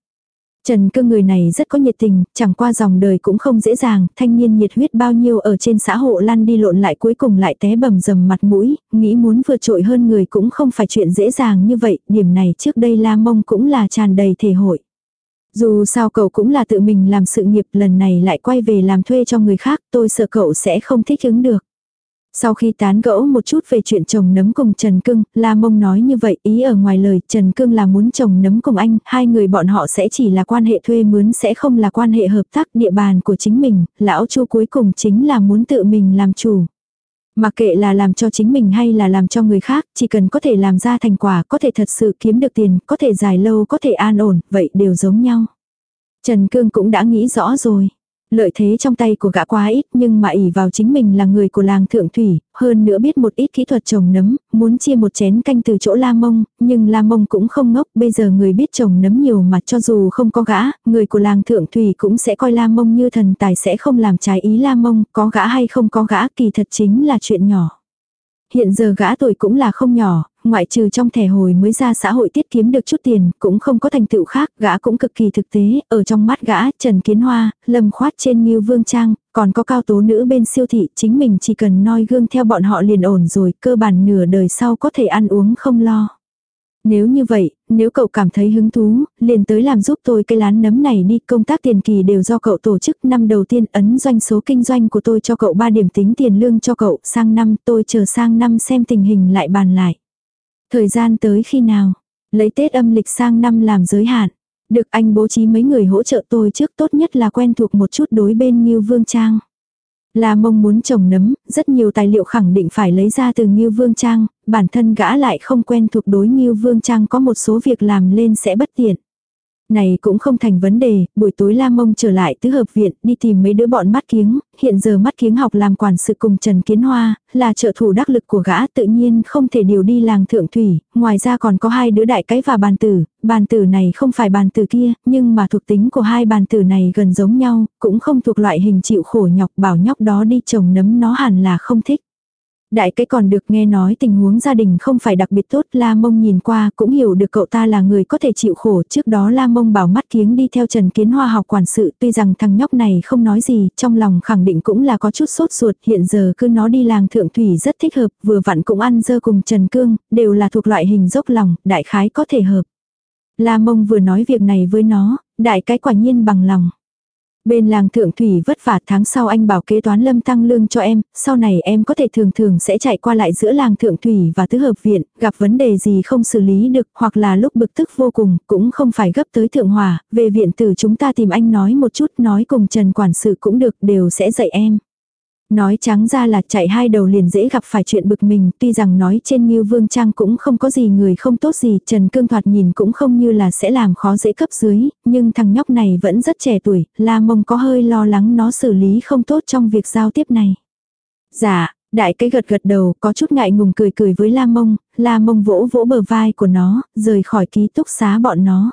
Trần Cương người này rất có nhiệt tình, chẳng qua dòng đời cũng không dễ dàng, thanh niên nhiệt huyết bao nhiêu ở trên xã hộ lăn đi lộn lại cuối cùng lại té bầm dầm mặt mũi, nghĩ muốn vượt trội hơn người cũng không phải chuyện dễ dàng như vậy, điểm này trước đây La Mông cũng là tràn đầy thể hội. Dù sao cậu cũng là tự mình làm sự nghiệp lần này lại quay về làm thuê cho người khác, tôi sợ cậu sẽ không thích ứng được. Sau khi tán gẫu một chút về chuyện chồng nấm cùng Trần Cưng, La Mông nói như vậy ý ở ngoài lời Trần Cưng là muốn chồng nấm cùng anh, hai người bọn họ sẽ chỉ là quan hệ thuê mướn sẽ không là quan hệ hợp tác địa bàn của chính mình, lão chu cuối cùng chính là muốn tự mình làm chủ. Mà kệ là làm cho chính mình hay là làm cho người khác, chỉ cần có thể làm ra thành quả, có thể thật sự kiếm được tiền, có thể dài lâu, có thể an ổn, vậy đều giống nhau. Trần Cương cũng đã nghĩ rõ rồi. Lợi thế trong tay của gã quá ít nhưng mà ỉ vào chính mình là người của làng thượng thủy, hơn nữa biết một ít kỹ thuật trồng nấm, muốn chia một chén canh từ chỗ La Mông, nhưng La Mông cũng không ngốc, bây giờ người biết trồng nấm nhiều mà cho dù không có gã, người của làng thượng thủy cũng sẽ coi La Mông như thần tài sẽ không làm trái ý La Mông, có gã hay không có gã kỳ thật chính là chuyện nhỏ. Hiện giờ gã tuổi cũng là không nhỏ, ngoại trừ trong thẻ hồi mới ra xã hội tiết kiếm được chút tiền, cũng không có thành tựu khác, gã cũng cực kỳ thực tế, ở trong mắt gã, Trần Kiến Hoa, lâm khoát trên Nhiêu Vương Trang, còn có cao tố nữ bên siêu thị, chính mình chỉ cần noi gương theo bọn họ liền ổn rồi, cơ bản nửa đời sau có thể ăn uống không lo. Nếu như vậy, nếu cậu cảm thấy hứng thú, liền tới làm giúp tôi cái lán nấm này đi, công tác tiền kỳ đều do cậu tổ chức, năm đầu tiên ấn doanh số kinh doanh của tôi cho cậu 3 điểm tính tiền lương cho cậu, sang năm tôi chờ sang năm xem tình hình lại bàn lại. Thời gian tới khi nào? Lấy Tết âm lịch sang năm làm giới hạn. Được anh bố trí mấy người hỗ trợ tôi trước tốt nhất là quen thuộc một chút đối bên như Vương Trang. Là mong muốn trồng nấm, rất nhiều tài liệu khẳng định phải lấy ra từ Nghiêu Vương Trang, bản thân gã lại không quen thuộc đối Nghiêu Vương Trang có một số việc làm lên sẽ bất tiện. Này cũng không thành vấn đề, buổi tối La Mông trở lại tứ hợp viện, đi tìm mấy đứa bọn mắt kiếng, hiện giờ mắt kiếng học làm quản sự cùng Trần Kiến Hoa, là trợ thủ đắc lực của gã tự nhiên không thể điều đi làng thượng thủy, ngoài ra còn có hai đứa đại cái và bàn tử, bàn tử này không phải bàn tử kia, nhưng mà thuộc tính của hai bàn tử này gần giống nhau, cũng không thuộc loại hình chịu khổ nhọc bảo nhóc đó đi trồng nấm nó hẳn là không thích. Đại cái còn được nghe nói tình huống gia đình không phải đặc biệt tốt, La Mông nhìn qua cũng hiểu được cậu ta là người có thể chịu khổ. Trước đó La Mông bảo mắt kiếng đi theo Trần Kiến Hoa học quản sự, tuy rằng thằng nhóc này không nói gì, trong lòng khẳng định cũng là có chút sốt ruột. Hiện giờ cứ nó đi làng thượng thủy rất thích hợp, vừa vặn cũng ăn dơ cùng Trần Cương, đều là thuộc loại hình dốc lòng, đại khái có thể hợp. La Mông vừa nói việc này với nó, đại cái quả nhiên bằng lòng. Bên làng thượng thủy vất vả tháng sau anh bảo kế toán lâm tăng lương cho em, sau này em có thể thường thường sẽ chạy qua lại giữa làng thượng thủy và tứ hợp viện, gặp vấn đề gì không xử lý được hoặc là lúc bực tức vô cùng, cũng không phải gấp tới thượng hòa, về viện tử chúng ta tìm anh nói một chút nói cùng Trần Quản sự cũng được đều sẽ dạy em. Nói trắng ra là chạy hai đầu liền dễ gặp phải chuyện bực mình, tuy rằng nói trên Ngưu Vương Trang cũng không có gì người không tốt gì, Trần Cương thoạt nhìn cũng không như là sẽ làm khó dễ cấp dưới, nhưng thằng nhóc này vẫn rất trẻ tuổi, La Mông có hơi lo lắng nó xử lý không tốt trong việc giao tiếp này. Dạ, đại cái gật gật đầu, có chút ngại ngùng cười cười với La Mông, La Mông vỗ vỗ bờ vai của nó, rời khỏi ký túc xá bọn nó.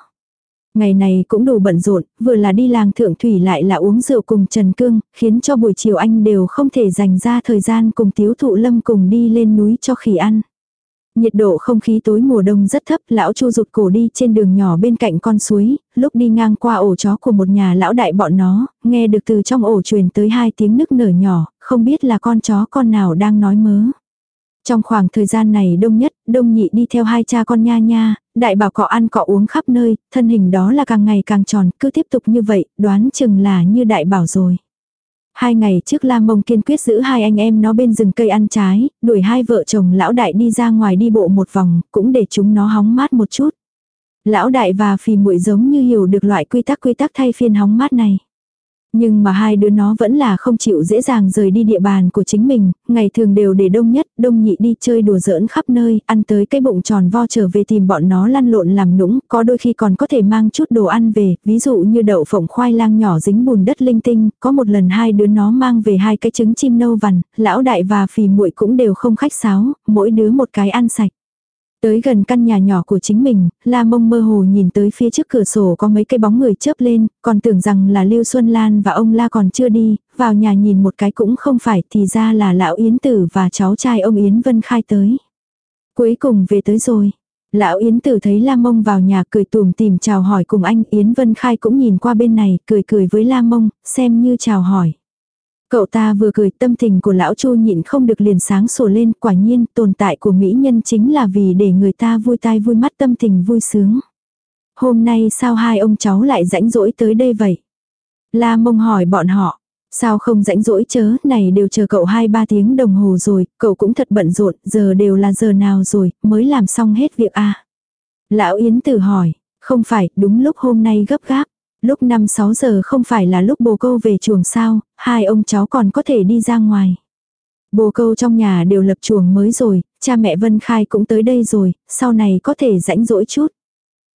Ngày này cũng đủ bận rộn, vừa là đi làng thượng thủy lại là uống rượu cùng Trần Cương, khiến cho buổi chiều anh đều không thể dành ra thời gian cùng tiếu thụ lâm cùng đi lên núi cho khỉ ăn. Nhiệt độ không khí tối mùa đông rất thấp, lão Chu rụt cổ đi trên đường nhỏ bên cạnh con suối, lúc đi ngang qua ổ chó của một nhà lão đại bọn nó, nghe được từ trong ổ truyền tới hai tiếng nức nở nhỏ, không biết là con chó con nào đang nói mớ. Trong khoảng thời gian này đông nhất, đông nhị đi theo hai cha con nha nha, đại bảo cọ ăn cọ uống khắp nơi, thân hình đó là càng ngày càng tròn, cứ tiếp tục như vậy, đoán chừng là như đại bảo rồi. Hai ngày trước Lam Mông kiên quyết giữ hai anh em nó bên rừng cây ăn trái, đuổi hai vợ chồng lão đại đi ra ngoài đi bộ một vòng, cũng để chúng nó hóng mát một chút. Lão đại và phì muội giống như hiểu được loại quy tắc quy tắc thay phiên hóng mát này. Nhưng mà hai đứa nó vẫn là không chịu dễ dàng rời đi địa bàn của chính mình, ngày thường đều để đông nhất, đông nhị đi chơi đùa giỡn khắp nơi, ăn tới cái bụng tròn vo trở về tìm bọn nó lăn lộn làm nũng, có đôi khi còn có thể mang chút đồ ăn về, ví dụ như đậu phộng khoai lang nhỏ dính bùn đất linh tinh, có một lần hai đứa nó mang về hai cái trứng chim nâu vằn, lão đại và phì muội cũng đều không khách sáo, mỗi đứa một cái ăn sạch. Tới gần căn nhà nhỏ của chính mình, La Mông mơ hồ nhìn tới phía trước cửa sổ có mấy cái bóng người chớp lên, còn tưởng rằng là Lưu Xuân Lan và ông La còn chưa đi, vào nhà nhìn một cái cũng không phải thì ra là lão Yến Tử và cháu trai ông Yến Vân Khai tới. Cuối cùng về tới rồi. Lão Yến Tử thấy La Mông vào nhà cười tùm tìm chào hỏi cùng anh Yến Vân Khai cũng nhìn qua bên này cười cười với La Mông, xem như chào hỏi. Cậu ta vừa cười tâm tình của lão Chu nhịn không được liền sáng sổ lên, quả nhiên tồn tại của mỹ nhân chính là vì để người ta vui tai vui mắt tâm tình vui sướng. Hôm nay sao hai ông cháu lại rãnh rỗi tới đây vậy? La mông hỏi bọn họ, sao không rãnh rỗi chớ, này đều chờ cậu 2-3 tiếng đồng hồ rồi, cậu cũng thật bận rộn, giờ đều là giờ nào rồi, mới làm xong hết việc à? Lão Yến Tử hỏi, không phải, đúng lúc hôm nay gấp gáp. Lúc 5-6 giờ không phải là lúc bồ câu về chuồng sao, hai ông cháu còn có thể đi ra ngoài. Bồ câu trong nhà đều lập chuồng mới rồi, cha mẹ Vân Khai cũng tới đây rồi, sau này có thể rãnh rỗi chút.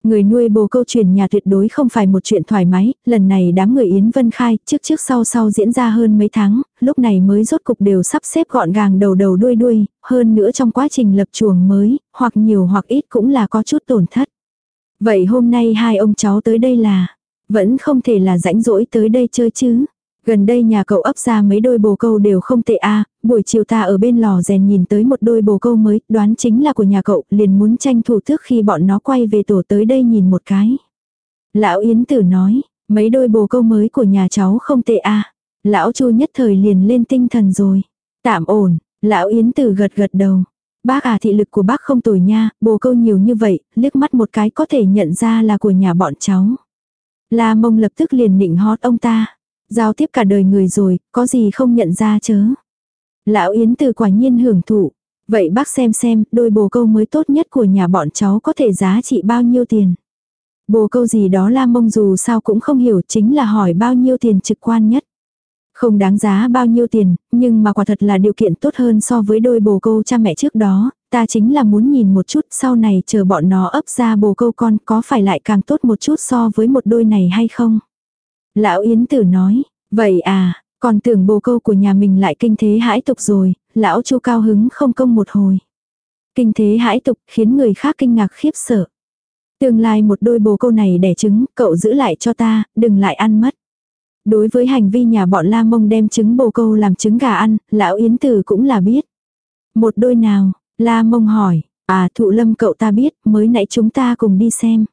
Người nuôi bồ câu chuyển nhà tuyệt đối không phải một chuyện thoải mái, lần này đám người Yến Vân Khai trước trước sau sau diễn ra hơn mấy tháng, lúc này mới rốt cục đều sắp xếp gọn gàng đầu đầu đuôi đuôi, hơn nữa trong quá trình lập chuồng mới, hoặc nhiều hoặc ít cũng là có chút tổn thất. Vậy hôm nay hai ông cháu tới đây là, vẫn không thể là rãnh rỗi tới đây chơi chứ. Gần đây nhà cậu ấp ra mấy đôi bồ câu đều không tệ a buổi chiều ta ở bên lò rèn nhìn tới một đôi bồ câu mới, đoán chính là của nhà cậu, liền muốn tranh thủ trước khi bọn nó quay về tổ tới đây nhìn một cái. Lão Yến Tử nói, mấy đôi bồ câu mới của nhà cháu không tệ a Lão Chu nhất thời liền lên tinh thần rồi. Tạm ổn, lão Yến Tử gật gật đầu. Bác à thị lực của bác không tồi nha, bồ câu nhiều như vậy, liếc mắt một cái có thể nhận ra là của nhà bọn cháu. La mông lập tức liền nịnh hót ông ta. Giao tiếp cả đời người rồi, có gì không nhận ra chớ. Lão Yến từ quả nhiên hưởng thụ. Vậy bác xem xem, đôi bồ câu mới tốt nhất của nhà bọn cháu có thể giá trị bao nhiêu tiền. Bồ câu gì đó la mông dù sao cũng không hiểu chính là hỏi bao nhiêu tiền trực quan nhất. Không đáng giá bao nhiêu tiền, nhưng mà quả thật là điều kiện tốt hơn so với đôi bồ câu cha mẹ trước đó, ta chính là muốn nhìn một chút sau này chờ bọn nó ấp ra bồ câu con có phải lại càng tốt một chút so với một đôi này hay không. Lão Yến Tử nói, vậy à, còn tưởng bồ câu của nhà mình lại kinh thế hãi tục rồi, lão chu cao hứng không công một hồi. Kinh thế hãi tục khiến người khác kinh ngạc khiếp sợ. Tương lai một đôi bồ câu này đẻ trứng, cậu giữ lại cho ta, đừng lại ăn mất. Đối với hành vi nhà bọn La Mông đem trứng bồ câu làm trứng gà ăn, lão Yến Tử cũng là biết. Một đôi nào, La Mông hỏi, à thụ lâm cậu ta biết, mới nãy chúng ta cùng đi xem.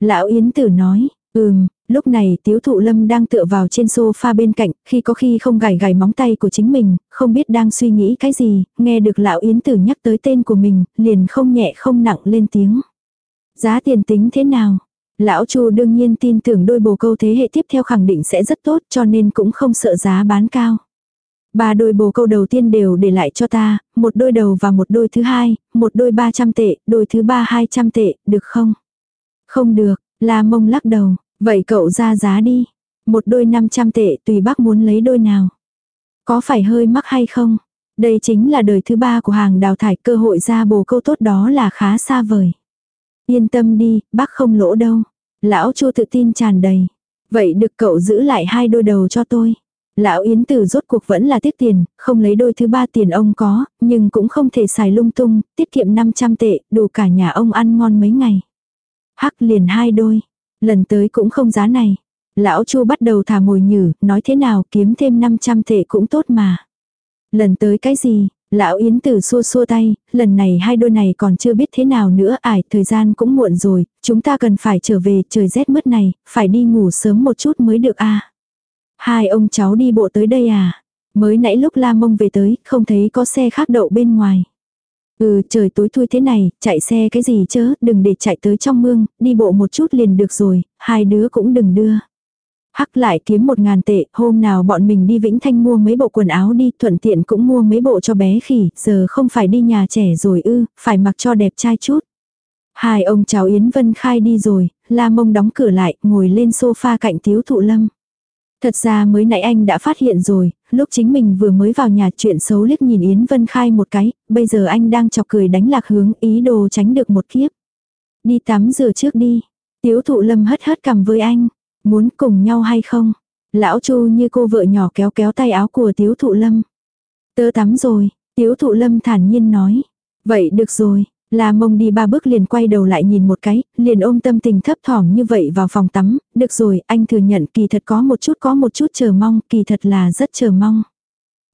Lão Yến Tử nói, ừm, lúc này tiếu thụ lâm đang tựa vào trên sofa bên cạnh, khi có khi không gảy gảy móng tay của chính mình, không biết đang suy nghĩ cái gì, nghe được lão Yến Tử nhắc tới tên của mình, liền không nhẹ không nặng lên tiếng. Giá tiền tính thế nào? Lão Chu đương nhiên tin tưởng đôi bồ câu thế hệ tiếp theo khẳng định sẽ rất tốt cho nên cũng không sợ giá bán cao. Ba đôi bồ câu đầu tiên đều để lại cho ta, một đôi đầu và một đôi thứ hai, một đôi 300 tệ, đôi thứ ba 200 tệ, được không? Không được, La Mông lắc đầu, vậy cậu ra giá đi. Một đôi 500 tệ tùy bác muốn lấy đôi nào. Có phải hơi mắc hay không? Đây chính là đời thứ ba của hàng đào thải cơ hội ra bồ câu tốt đó là khá xa vời. Yên tâm đi, bác không lỗ đâu. Lão Chu tự tin tràn đầy. Vậy được cậu giữ lại hai đôi đầu cho tôi. Lão Yến Tử rốt cuộc vẫn là tiết tiền, không lấy đôi thứ ba tiền ông có, nhưng cũng không thể xài lung tung, tiết kiệm 500 tệ, đủ cả nhà ông ăn ngon mấy ngày. Hắc liền hai đôi, lần tới cũng không giá này. Lão Chu bắt đầu thả mồi nhử, nói thế nào kiếm thêm 500 tệ cũng tốt mà. Lần tới cái gì, Lão Yến Tử xua xua tay, lần này hai đôi này còn chưa biết thế nào nữa ải, thời gian cũng muộn rồi, chúng ta cần phải trở về, trời rét mướt này, phải đi ngủ sớm một chút mới được a. Hai ông cháu đi bộ tới đây à? Mới nãy lúc la mông về tới, không thấy có xe khác đậu bên ngoài. Ừ, trời tối thui thế này, chạy xe cái gì chớ, đừng để chạy tới trong mương, đi bộ một chút liền được rồi, hai đứa cũng đừng đưa. Hắc lại kiếm một ngàn tệ, hôm nào bọn mình đi Vĩnh Thanh mua mấy bộ quần áo đi, thuận tiện cũng mua mấy bộ cho bé khỉ, giờ không phải đi nhà trẻ rồi ư, phải mặc cho đẹp trai chút. Hai ông cháu Yến Vân Khai đi rồi, La Mông đóng cửa lại, ngồi lên sofa cạnh Tiếu Thụ Lâm. Thật ra mới nãy anh đã phát hiện rồi, lúc chính mình vừa mới vào nhà chuyện xấu liếc nhìn Yến Vân Khai một cái, bây giờ anh đang chọc cười đánh lạc hướng ý đồ tránh được một kiếp. Đi tắm rửa trước đi. Tiếu thụ lâm hất hất cầm với anh. Muốn cùng nhau hay không? Lão Chu như cô vợ nhỏ kéo kéo tay áo của tiếu thụ lâm. Tớ tắm rồi, tiếu thụ lâm thản nhiên nói. Vậy được rồi, La mông đi ba bước liền quay đầu lại nhìn một cái, liền ôm tâm tình thấp thỏm như vậy vào phòng tắm, được rồi, anh thừa nhận kỳ thật có một chút có một chút chờ mong, kỳ thật là rất chờ mong.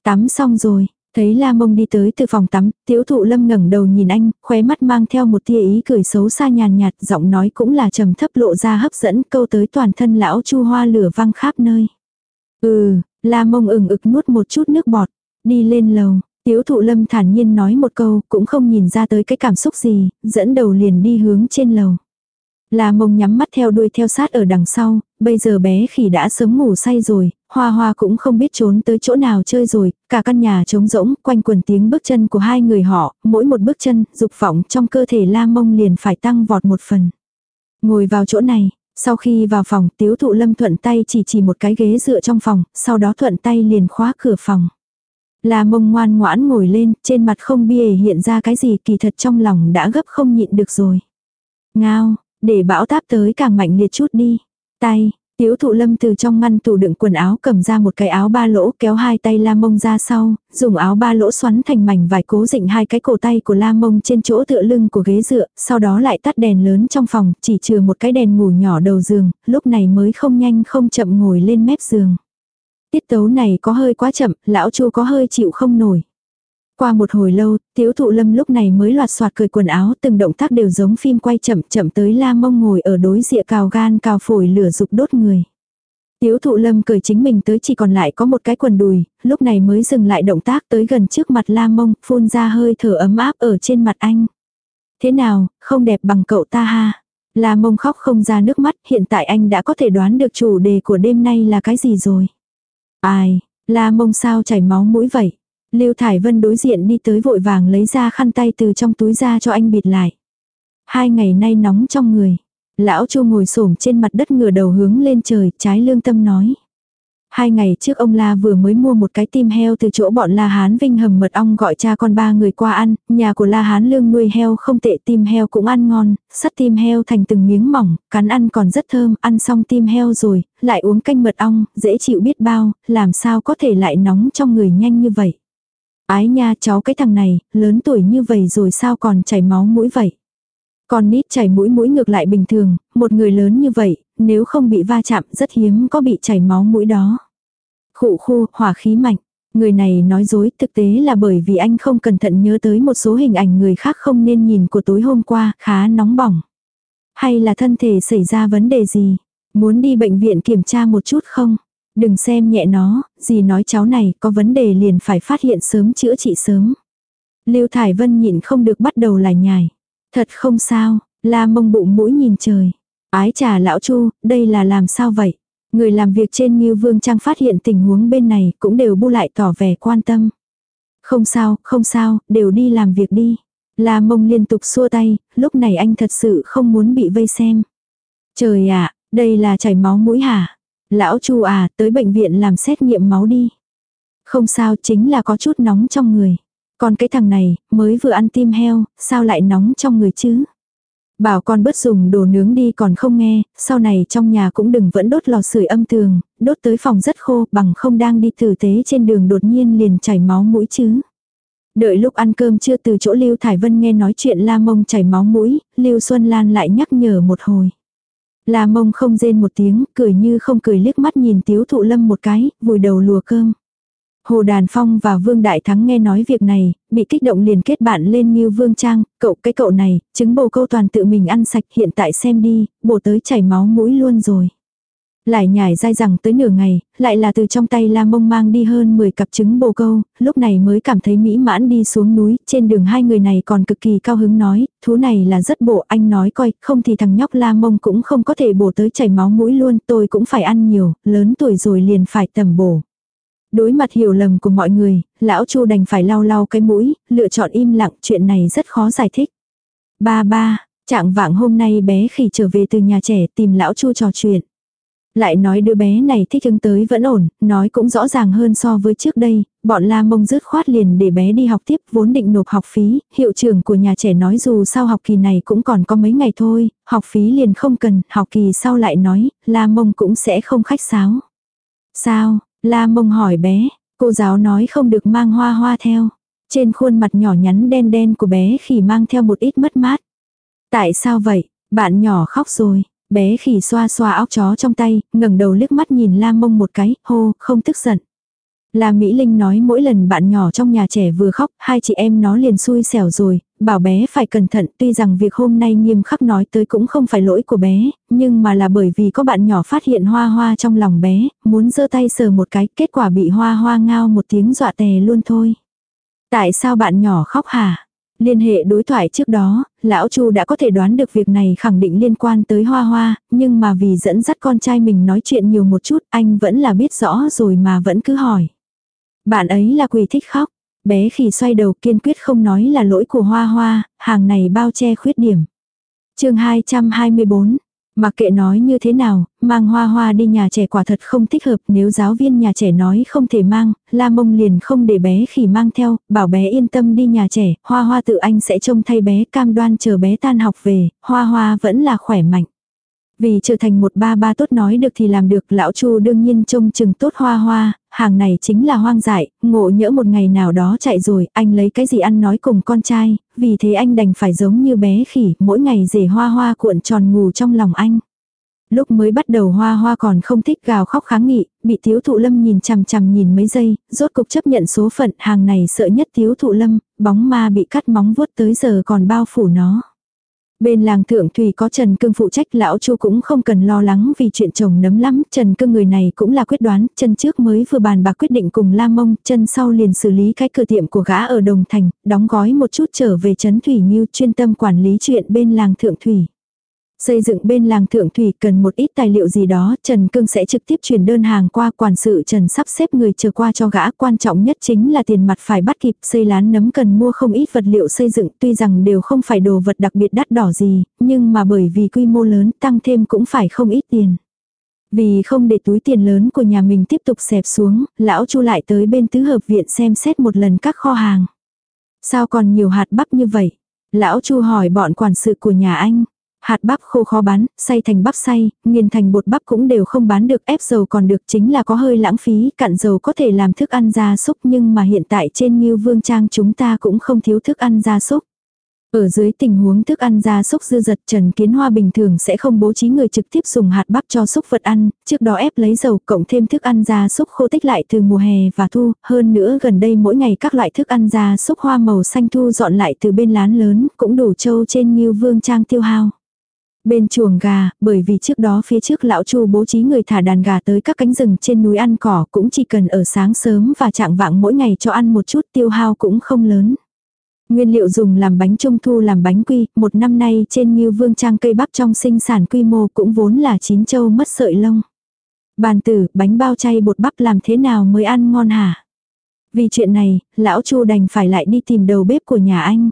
Tắm xong rồi, thấy La mông đi tới từ phòng tắm, tiếu thụ lâm ngẩng đầu nhìn anh, khóe mắt mang theo một tia ý cười xấu xa nhàn nhạt, giọng nói cũng là trầm thấp lộ ra hấp dẫn câu tới toàn thân lão chu hoa lửa văng khắp nơi. Ừ, La mông ửng ực nuốt một chút nước bọt, đi lên lầu, Tiếu thụ lâm thản nhiên nói một câu, cũng không nhìn ra tới cái cảm xúc gì, dẫn đầu liền đi hướng trên lầu. La mông nhắm mắt theo đuôi theo sát ở đằng sau, bây giờ bé khỉ đã sớm ngủ say rồi, hoa hoa cũng không biết trốn tới chỗ nào chơi rồi, cả căn nhà trống rỗng, quanh quần tiếng bước chân của hai người họ, mỗi một bước chân, dục vọng trong cơ thể la mông liền phải tăng vọt một phần. Ngồi vào chỗ này, sau khi vào phòng, tiếu thụ lâm thuận tay chỉ chỉ một cái ghế dựa trong phòng, sau đó thuận tay liền khóa cửa phòng. La mông ngoan ngoãn ngồi lên, trên mặt không bia hiện ra cái gì kỳ thật trong lòng đã gấp không nhịn được rồi. Ngao, để bão táp tới càng mạnh liệt chút đi. Tay, Tiếu thụ lâm từ trong ngăn tủ đựng quần áo cầm ra một cái áo ba lỗ kéo hai tay la mông ra sau, dùng áo ba lỗ xoắn thành mảnh vải cố định hai cái cổ tay của la mông trên chỗ tựa lưng của ghế dựa, sau đó lại tắt đèn lớn trong phòng, chỉ trừ một cái đèn ngủ nhỏ đầu giường, lúc này mới không nhanh không chậm ngồi lên mép giường. Tiết tấu này có hơi quá chậm, lão chu có hơi chịu không nổi. Qua một hồi lâu, tiếu thụ lâm lúc này mới loạt soạt cười quần áo, từng động tác đều giống phim quay chậm chậm tới la mông ngồi ở đối diện cào gan cào phổi lửa dục đốt người. Tiếu thụ lâm cười chính mình tới chỉ còn lại có một cái quần đùi, lúc này mới dừng lại động tác tới gần trước mặt la mông, phun ra hơi thở ấm áp ở trên mặt anh. Thế nào, không đẹp bằng cậu ta ha. La mông khóc không ra nước mắt, hiện tại anh đã có thể đoán được chủ đề của đêm nay là cái gì rồi. Ai, la mông sao chảy máu mũi vậy. Lưu Thải Vân đối diện đi tới vội vàng lấy ra khăn tay từ trong túi ra cho anh bịt lại. Hai ngày nay nóng trong người. Lão Chu ngồi xổm trên mặt đất ngửa đầu hướng lên trời, trái lương tâm nói. Hai ngày trước ông La vừa mới mua một cái tim heo từ chỗ bọn La Hán Vinh hầm mật ong gọi cha con ba người qua ăn, nhà của La Hán Lương nuôi heo không tệ tim heo cũng ăn ngon, sắt tim heo thành từng miếng mỏng, cắn ăn còn rất thơm, ăn xong tim heo rồi, lại uống canh mật ong, dễ chịu biết bao, làm sao có thể lại nóng trong người nhanh như vậy. Ái nha cháu cái thằng này, lớn tuổi như vậy rồi sao còn chảy máu mũi vậy. Con nít chảy mũi mũi ngược lại bình thường, một người lớn như vậy, nếu không bị va chạm rất hiếm có bị chảy máu mũi đó. Khụ khu, hỏa khí mạnh. Người này nói dối thực tế là bởi vì anh không cẩn thận nhớ tới một số hình ảnh người khác không nên nhìn của tối hôm qua khá nóng bỏng. Hay là thân thể xảy ra vấn đề gì? Muốn đi bệnh viện kiểm tra một chút không? Đừng xem nhẹ nó, gì nói cháu này có vấn đề liền phải phát hiện sớm chữa trị sớm. Lưu Thải Vân nhịn không được bắt đầu lải nhải. Thật không sao, la mông bụng mũi nhìn trời. Ái trà lão Chu, đây là làm sao vậy? Người làm việc trên Nhiêu Vương Trang phát hiện tình huống bên này cũng đều bu lại tỏ vẻ quan tâm. Không sao, không sao, đều đi làm việc đi. La mông liên tục xua tay, lúc này anh thật sự không muốn bị vây xem. Trời ạ, đây là chảy máu mũi hả? Lão Chu à, tới bệnh viện làm xét nghiệm máu đi. Không sao, chính là có chút nóng trong người. Còn cái thằng này, mới vừa ăn tim heo, sao lại nóng trong người chứ? Bảo con bớt dùng đồ nướng đi còn không nghe, sau này trong nhà cũng đừng vẫn đốt lò sưởi âm tường, đốt tới phòng rất khô bằng không đang đi tử tế trên đường đột nhiên liền chảy máu mũi chứ. Đợi lúc ăn cơm chưa từ chỗ Lưu Thải Vân nghe nói chuyện La Mông chảy máu mũi, Lưu Xuân Lan lại nhắc nhở một hồi. La Mông không rên một tiếng, cười như không cười liếc mắt nhìn Tiếu Thụ Lâm một cái, vùi đầu lùa cơm. Hồ Đàn Phong và Vương Đại Thắng nghe nói việc này, bị kích động liền kết bạn lên như Vương Trang, cậu cái cậu này, trứng bồ câu toàn tự mình ăn sạch hiện tại xem đi, bổ tới chảy máu mũi luôn rồi. Lại nhảy dai rằng tới nửa ngày, lại là từ trong tay la mông mang đi hơn 10 cặp trứng bồ câu, lúc này mới cảm thấy mỹ mãn đi xuống núi, trên đường hai người này còn cực kỳ cao hứng nói, thú này là rất bổ, anh nói coi, không thì thằng nhóc la mông cũng không có thể bổ tới chảy máu mũi luôn, tôi cũng phải ăn nhiều, lớn tuổi rồi liền phải tầm bổ. Đối mặt hiểu lầm của mọi người, lão Chu đành phải lau lau cái mũi, lựa chọn im lặng, chuyện này rất khó giải thích. Ba ba, trạng vạng hôm nay bé khỉ trở về từ nhà trẻ tìm lão Chu trò chuyện. Lại nói đứa bé này thích ứng tới vẫn ổn, nói cũng rõ ràng hơn so với trước đây, bọn la mông rớt khoát liền để bé đi học tiếp vốn định nộp học phí, hiệu trưởng của nhà trẻ nói dù sau học kỳ này cũng còn có mấy ngày thôi, học phí liền không cần, học kỳ sau lại nói, la mông cũng sẽ không khách sáo. Sao, La mông hỏi bé, cô giáo nói không được mang hoa hoa theo. Trên khuôn mặt nhỏ nhắn đen đen của bé khỉ mang theo một ít mất mát. Tại sao vậy? Bạn nhỏ khóc rồi. Bé khỉ xoa xoa óc chó trong tay, ngẩng đầu liếc mắt nhìn la mông một cái, hô, không tức giận. La Mỹ Linh nói mỗi lần bạn nhỏ trong nhà trẻ vừa khóc, hai chị em nó liền xui xẻo rồi, bảo bé phải cẩn thận tuy rằng việc hôm nay nghiêm khắc nói tới cũng không phải lỗi của bé, nhưng mà là bởi vì có bạn nhỏ phát hiện hoa hoa trong lòng bé, muốn giơ tay sờ một cái, kết quả bị hoa hoa ngao một tiếng dọa tè luôn thôi. Tại sao bạn nhỏ khóc hả? Liên hệ đối thoại trước đó, lão Chu đã có thể đoán được việc này khẳng định liên quan tới hoa hoa, nhưng mà vì dẫn dắt con trai mình nói chuyện nhiều một chút, anh vẫn là biết rõ rồi mà vẫn cứ hỏi. Bạn ấy là quỷ thích khóc. Bé khỉ xoay đầu kiên quyết không nói là lỗi của hoa hoa, hàng này bao che khuyết điểm. chương 224, Mặc kệ nói như thế nào, mang hoa hoa đi nhà trẻ quả thật không thích hợp nếu giáo viên nhà trẻ nói không thể mang, la mông liền không để bé khỉ mang theo, bảo bé yên tâm đi nhà trẻ, hoa hoa tự anh sẽ trông thay bé cam đoan chờ bé tan học về, hoa hoa vẫn là khỏe mạnh. Vì trở thành một ba ba tốt nói được thì làm được, lão Chu đương nhiên trông chừng tốt hoa hoa, hàng này chính là hoang dại, ngộ nhỡ một ngày nào đó chạy rồi, anh lấy cái gì ăn nói cùng con trai, vì thế anh đành phải giống như bé khỉ, mỗi ngày rể hoa hoa cuộn tròn ngủ trong lòng anh. Lúc mới bắt đầu hoa hoa còn không thích gào khóc kháng nghị, bị thiếu thụ lâm nhìn chằm chằm nhìn mấy giây, rốt cục chấp nhận số phận hàng này sợ nhất thiếu thụ lâm, bóng ma bị cắt móng vuốt tới giờ còn bao phủ nó. Bên làng thượng thủy có Trần Cương phụ trách lão Chu cũng không cần lo lắng vì chuyện chồng nấm lắm, Trần Cương người này cũng là quyết đoán, chân trước mới vừa bàn bạc quyết định cùng lam Mông, chân sau liền xử lý cái cửa tiệm của gã ở Đồng Thành, đóng gói một chút trở về Trấn Thủy Nhiêu chuyên tâm quản lý chuyện bên làng thượng thủy. Xây dựng bên làng thượng thủy cần một ít tài liệu gì đó, Trần Cương sẽ trực tiếp chuyển đơn hàng qua quản sự Trần sắp xếp người chờ qua cho gã. Quan trọng nhất chính là tiền mặt phải bắt kịp, xây lán nấm cần mua không ít vật liệu xây dựng, tuy rằng đều không phải đồ vật đặc biệt đắt đỏ gì, nhưng mà bởi vì quy mô lớn tăng thêm cũng phải không ít tiền. Vì không để túi tiền lớn của nhà mình tiếp tục xẹp xuống, lão chu lại tới bên tứ hợp viện xem xét một lần các kho hàng. Sao còn nhiều hạt bắp như vậy? Lão chu hỏi bọn quản sự của nhà anh. Hạt bắp khô khó bán, xay thành bắp xay, nghiền thành bột bắp cũng đều không bán được, ép dầu còn được chính là có hơi lãng phí, cạn dầu có thể làm thức ăn gia súc nhưng mà hiện tại trên Nhiêu Vương Trang chúng ta cũng không thiếu thức ăn gia súc. Ở dưới tình huống thức ăn gia súc dư dật Trần Kiến Hoa bình thường sẽ không bố trí người trực tiếp dùng hạt bắp cho súc vật ăn, trước đó ép lấy dầu cộng thêm thức ăn gia súc khô tích lại từ mùa hè và thu, hơn nữa gần đây mỗi ngày các loại thức ăn gia súc hoa màu xanh thu dọn lại từ bên lán lớn cũng đủ trâu trên như Vương Trang tiêu hao. Bên chuồng gà, bởi vì trước đó phía trước lão chu bố trí người thả đàn gà tới các cánh rừng trên núi ăn cỏ cũng chỉ cần ở sáng sớm và trạng vạng mỗi ngày cho ăn một chút tiêu hao cũng không lớn. Nguyên liệu dùng làm bánh trung thu làm bánh quy, một năm nay trên như vương trang cây bắp trong sinh sản quy mô cũng vốn là chín châu mất sợi lông. Bàn tử, bánh bao chay bột bắp làm thế nào mới ăn ngon hả? Vì chuyện này, lão Chu đành phải lại đi tìm đầu bếp của nhà anh.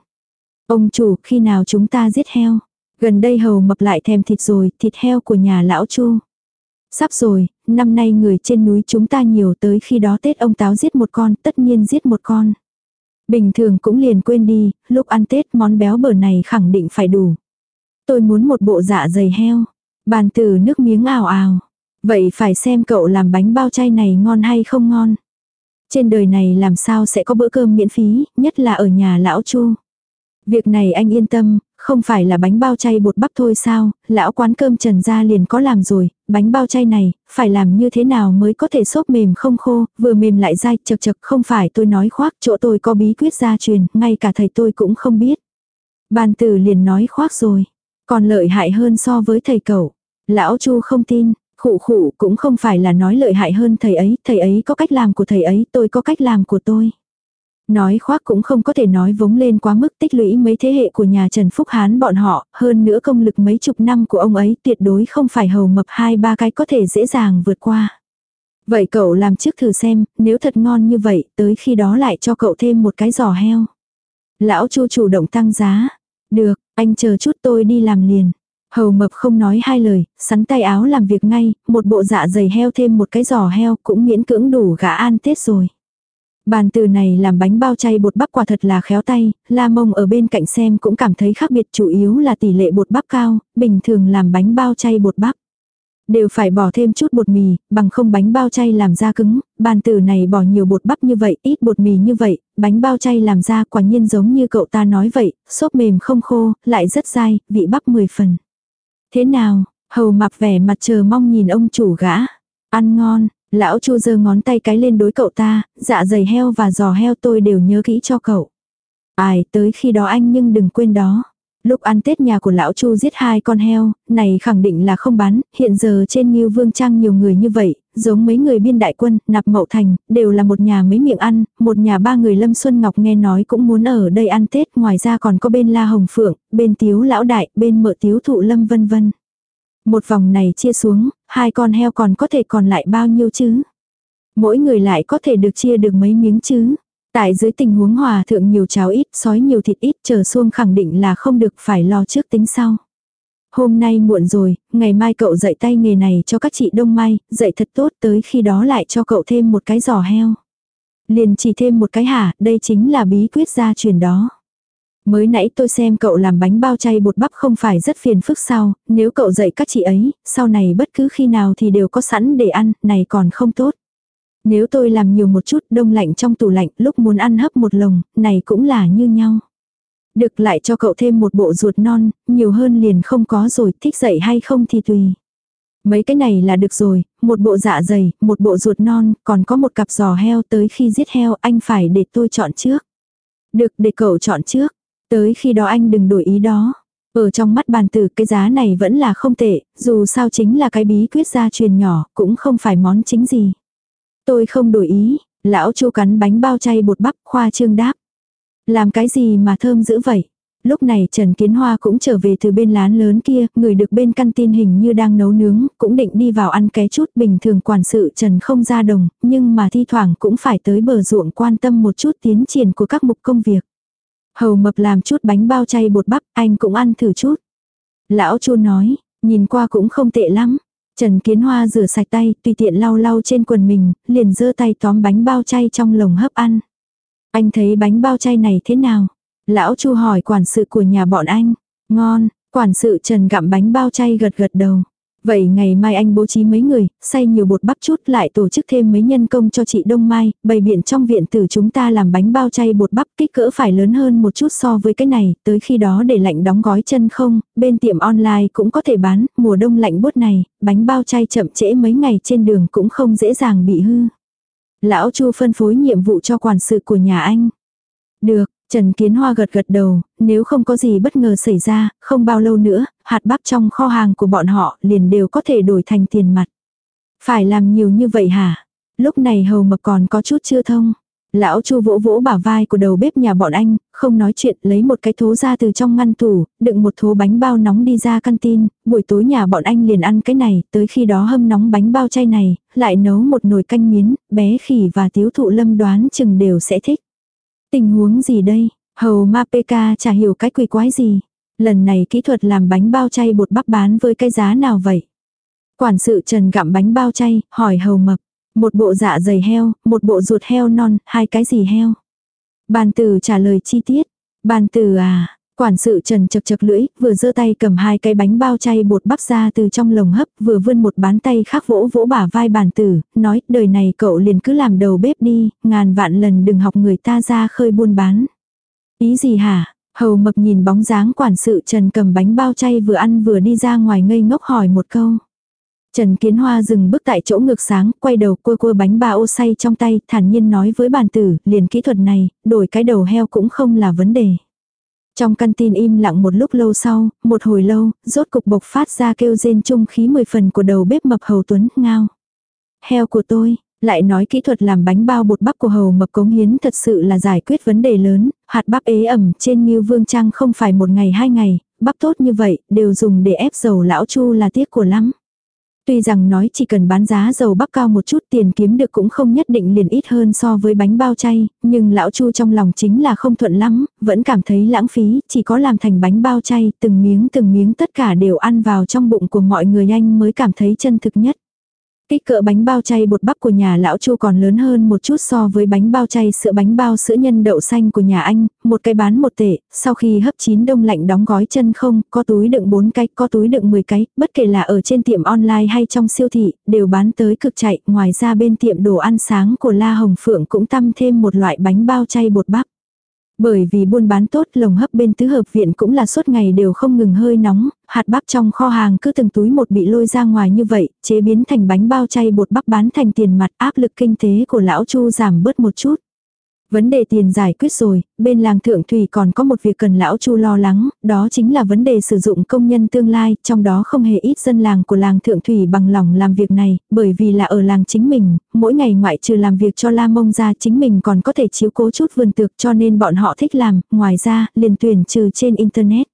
Ông chủ, khi nào chúng ta giết heo? Gần đây hầu mập lại thèm thịt rồi, thịt heo của nhà lão Chu. Sắp rồi, năm nay người trên núi chúng ta nhiều tới khi đó Tết ông táo giết một con, tất nhiên giết một con. Bình thường cũng liền quên đi, lúc ăn Tết món béo bở này khẳng định phải đủ. Tôi muốn một bộ dạ dày heo. Bàn từ nước miếng ảo ảo. Vậy phải xem cậu làm bánh bao chay này ngon hay không ngon. Trên đời này làm sao sẽ có bữa cơm miễn phí, nhất là ở nhà lão Chu. Việc này anh yên tâm, không phải là bánh bao chay bột bắp thôi sao, lão quán cơm trần gia liền có làm rồi, bánh bao chay này, phải làm như thế nào mới có thể xốp mềm không khô, vừa mềm lại dai, chật chật không phải tôi nói khoác, chỗ tôi có bí quyết gia truyền, ngay cả thầy tôi cũng không biết. Bàn tử liền nói khoác rồi, còn lợi hại hơn so với thầy cậu. Lão Chu không tin, khụ khụ cũng không phải là nói lợi hại hơn thầy ấy, thầy ấy có cách làm của thầy ấy, tôi có cách làm của tôi. Nói khoác cũng không có thể nói vống lên quá mức tích lũy mấy thế hệ của nhà Trần Phúc Hán bọn họ, hơn nữa công lực mấy chục năm của ông ấy tuyệt đối không phải hầu mập hai ba cái có thể dễ dàng vượt qua. Vậy cậu làm trước thử xem, nếu thật ngon như vậy, tới khi đó lại cho cậu thêm một cái giò heo. Lão Chu chủ động tăng giá. Được, anh chờ chút tôi đi làm liền. Hầu mập không nói hai lời, sắn tay áo làm việc ngay, một bộ dạ dày heo thêm một cái giò heo cũng miễn cưỡng đủ gã an tết rồi. Bàn từ này làm bánh bao chay bột bắp quả thật là khéo tay, La Mông ở bên cạnh xem cũng cảm thấy khác biệt chủ yếu là tỷ lệ bột bắp cao, bình thường làm bánh bao chay bột bắp. Đều phải bỏ thêm chút bột mì, bằng không bánh bao chay làm ra cứng, bàn từ này bỏ nhiều bột bắp như vậy, ít bột mì như vậy, bánh bao chay làm ra quả nhiên giống như cậu ta nói vậy, xốp mềm không khô, lại rất dai, vị bắp 10 phần. Thế nào, hầu mập vẻ mặt chờ mong nhìn ông chủ gã. Ăn ngon, Lão Chu giơ ngón tay cái lên đối cậu ta, dạ dày heo và giò heo tôi đều nhớ kỹ cho cậu. Ai, tới khi đó anh nhưng đừng quên đó. Lúc ăn Tết nhà của lão Chu giết hai con heo, này khẳng định là không bán, hiện giờ trên Ngưu Vương Trang nhiều người như vậy, giống mấy người biên đại quân, nạp mậu thành, đều là một nhà mấy miệng ăn, một nhà ba người Lâm Xuân Ngọc nghe nói cũng muốn ở đây ăn Tết, ngoài ra còn có bên La Hồng Phượng, bên Tiếu Lão Đại, bên Mợ Tiếu Thụ Lâm vân vân. Một vòng này chia xuống, hai con heo còn có thể còn lại bao nhiêu chứ? Mỗi người lại có thể được chia được mấy miếng chứ? Tại dưới tình huống hòa thượng nhiều cháo ít, sói nhiều thịt ít, chờ xuông khẳng định là không được phải lo trước tính sau. Hôm nay muộn rồi, ngày mai cậu dạy tay nghề này cho các chị đông mai, dạy thật tốt tới khi đó lại cho cậu thêm một cái giò heo. Liền chỉ thêm một cái hả, đây chính là bí quyết gia truyền đó. Mới nãy tôi xem cậu làm bánh bao chay bột bắp không phải rất phiền phức sao, nếu cậu dạy các chị ấy, sau này bất cứ khi nào thì đều có sẵn để ăn, này còn không tốt. Nếu tôi làm nhiều một chút đông lạnh trong tủ lạnh lúc muốn ăn hấp một lồng, này cũng là như nhau. Được lại cho cậu thêm một bộ ruột non, nhiều hơn liền không có rồi, thích dậy hay không thì tùy. Mấy cái này là được rồi, một bộ dạ dày, một bộ ruột non, còn có một cặp giò heo tới khi giết heo anh phải để tôi chọn trước. Được để cậu chọn trước. Tới khi đó anh đừng đổi ý đó. Ở trong mắt bàn tử cái giá này vẫn là không tệ, dù sao chính là cái bí quyết gia truyền nhỏ, cũng không phải món chính gì. Tôi không đổi ý, lão chu cắn bánh bao chay bột bắp khoa trương đáp. Làm cái gì mà thơm dữ vậy? Lúc này Trần Kiến Hoa cũng trở về từ bên lán lớn kia, người được bên căn tin hình như đang nấu nướng, cũng định đi vào ăn ké chút bình thường quản sự Trần không ra đồng, nhưng mà thi thoảng cũng phải tới bờ ruộng quan tâm một chút tiến triển của các mục công việc. Hầu mập làm chút bánh bao chay bột bắp, anh cũng ăn thử chút. Lão chu nói, nhìn qua cũng không tệ lắm. Trần Kiến Hoa rửa sạch tay, tùy tiện lau lau trên quần mình, liền giơ tay tóm bánh bao chay trong lồng hấp ăn. Anh thấy bánh bao chay này thế nào? Lão Chu hỏi quản sự của nhà bọn anh. Ngon, quản sự Trần gặm bánh bao chay gật gật đầu. Vậy ngày mai anh bố trí mấy người, xay nhiều bột bắp chút lại tổ chức thêm mấy nhân công cho chị Đông Mai, bày biện trong viện tử chúng ta làm bánh bao chay bột bắp kích cỡ phải lớn hơn một chút so với cái này, tới khi đó để lạnh đóng gói chân không, bên tiệm online cũng có thể bán, mùa đông lạnh bốt này, bánh bao chay chậm trễ mấy ngày trên đường cũng không dễ dàng bị hư. Lão Chu phân phối nhiệm vụ cho quản sự của nhà anh. Được, Trần Kiến Hoa gật gật đầu, nếu không có gì bất ngờ xảy ra, không bao lâu nữa, hạt bắp trong kho hàng của bọn họ liền đều có thể đổi thành tiền mặt. Phải làm nhiều như vậy hả? Lúc này hầu mập còn có chút chưa thông. Lão Chu vỗ vỗ bả vai của đầu bếp nhà bọn anh, không nói chuyện, lấy một cái thố ra từ trong ngăn tủ, đựng một thố bánh bao nóng đi ra căn tin, buổi tối nhà bọn anh liền ăn cái này, tới khi đó hâm nóng bánh bao chay này, lại nấu một nồi canh miến, bé khỉ và tiếu thụ lâm đoán chừng đều sẽ thích. Tình huống gì đây? Hầu ma PK chả hiểu cái quỷ quái gì. Lần này kỹ thuật làm bánh bao chay bột bắp bán với cái giá nào vậy? Quản sự Trần gặm bánh bao chay, hỏi hầu mập. Một bộ dạ dày heo, một bộ ruột heo non, hai cái gì heo? Bàn tử trả lời chi tiết. Bàn tử à, quản sự trần chật chật lưỡi, vừa giơ tay cầm hai cái bánh bao chay bột bắp ra từ trong lồng hấp, vừa vươn một bán tay khác vỗ vỗ bả vai bàn tử, nói, đời này cậu liền cứ làm đầu bếp đi, ngàn vạn lần đừng học người ta ra khơi buôn bán. Ý gì hả? Hầu mập nhìn bóng dáng quản sự trần cầm bánh bao chay vừa ăn vừa đi ra ngoài ngây ngốc hỏi một câu. Trần Kiến Hoa dừng bước tại chỗ ngược sáng, quay đầu cua cua bánh ba ô trong tay, thản nhiên nói với bàn tử, liền kỹ thuật này, đổi cái đầu heo cũng không là vấn đề. Trong căn tin im lặng một lúc lâu sau, một hồi lâu, rốt cục bộc phát ra kêu rên trung khí mười phần của đầu bếp mập hầu tuấn, ngao. Heo của tôi, lại nói kỹ thuật làm bánh bao bột bắp của hầu mập cống hiến thật sự là giải quyết vấn đề lớn, hạt bắp ế ẩm trên như vương trang không phải một ngày hai ngày, bắp tốt như vậy, đều dùng để ép dầu lão chu là tiếc của lắm. Tuy rằng nói chỉ cần bán giá dầu bắp cao một chút tiền kiếm được cũng không nhất định liền ít hơn so với bánh bao chay, nhưng lão Chu trong lòng chính là không thuận lắm, vẫn cảm thấy lãng phí, chỉ có làm thành bánh bao chay, từng miếng từng miếng tất cả đều ăn vào trong bụng của mọi người anh mới cảm thấy chân thực nhất. Kích cỡ bánh bao chay bột bắp của nhà lão Chu còn lớn hơn một chút so với bánh bao chay sữa bánh bao sữa nhân đậu xanh của nhà anh, một cái bán một tệ, sau khi hấp chín đông lạnh đóng gói chân không, có túi đựng 4 cái, có túi đựng 10 cái, bất kể là ở trên tiệm online hay trong siêu thị, đều bán tới cực chạy, ngoài ra bên tiệm đồ ăn sáng của La Hồng Phượng cũng tăm thêm một loại bánh bao chay bột bắp. Bởi vì buôn bán tốt lồng hấp bên tứ hợp viện cũng là suốt ngày đều không ngừng hơi nóng, hạt bắp trong kho hàng cứ từng túi một bị lôi ra ngoài như vậy, chế biến thành bánh bao chay bột bắp bán thành tiền mặt áp lực kinh tế của lão Chu giảm bớt một chút. Vấn đề tiền giải quyết rồi, bên làng thượng thủy còn có một việc cần lão Chu lo lắng, đó chính là vấn đề sử dụng công nhân tương lai, trong đó không hề ít dân làng của làng thượng thủy bằng lòng làm việc này, bởi vì là ở làng chính mình, mỗi ngày ngoại trừ làm việc cho La Mông ra chính mình còn có thể chiếu cố chút vườn tược cho nên bọn họ thích làm, ngoài ra, liền tuyển trừ trên internet.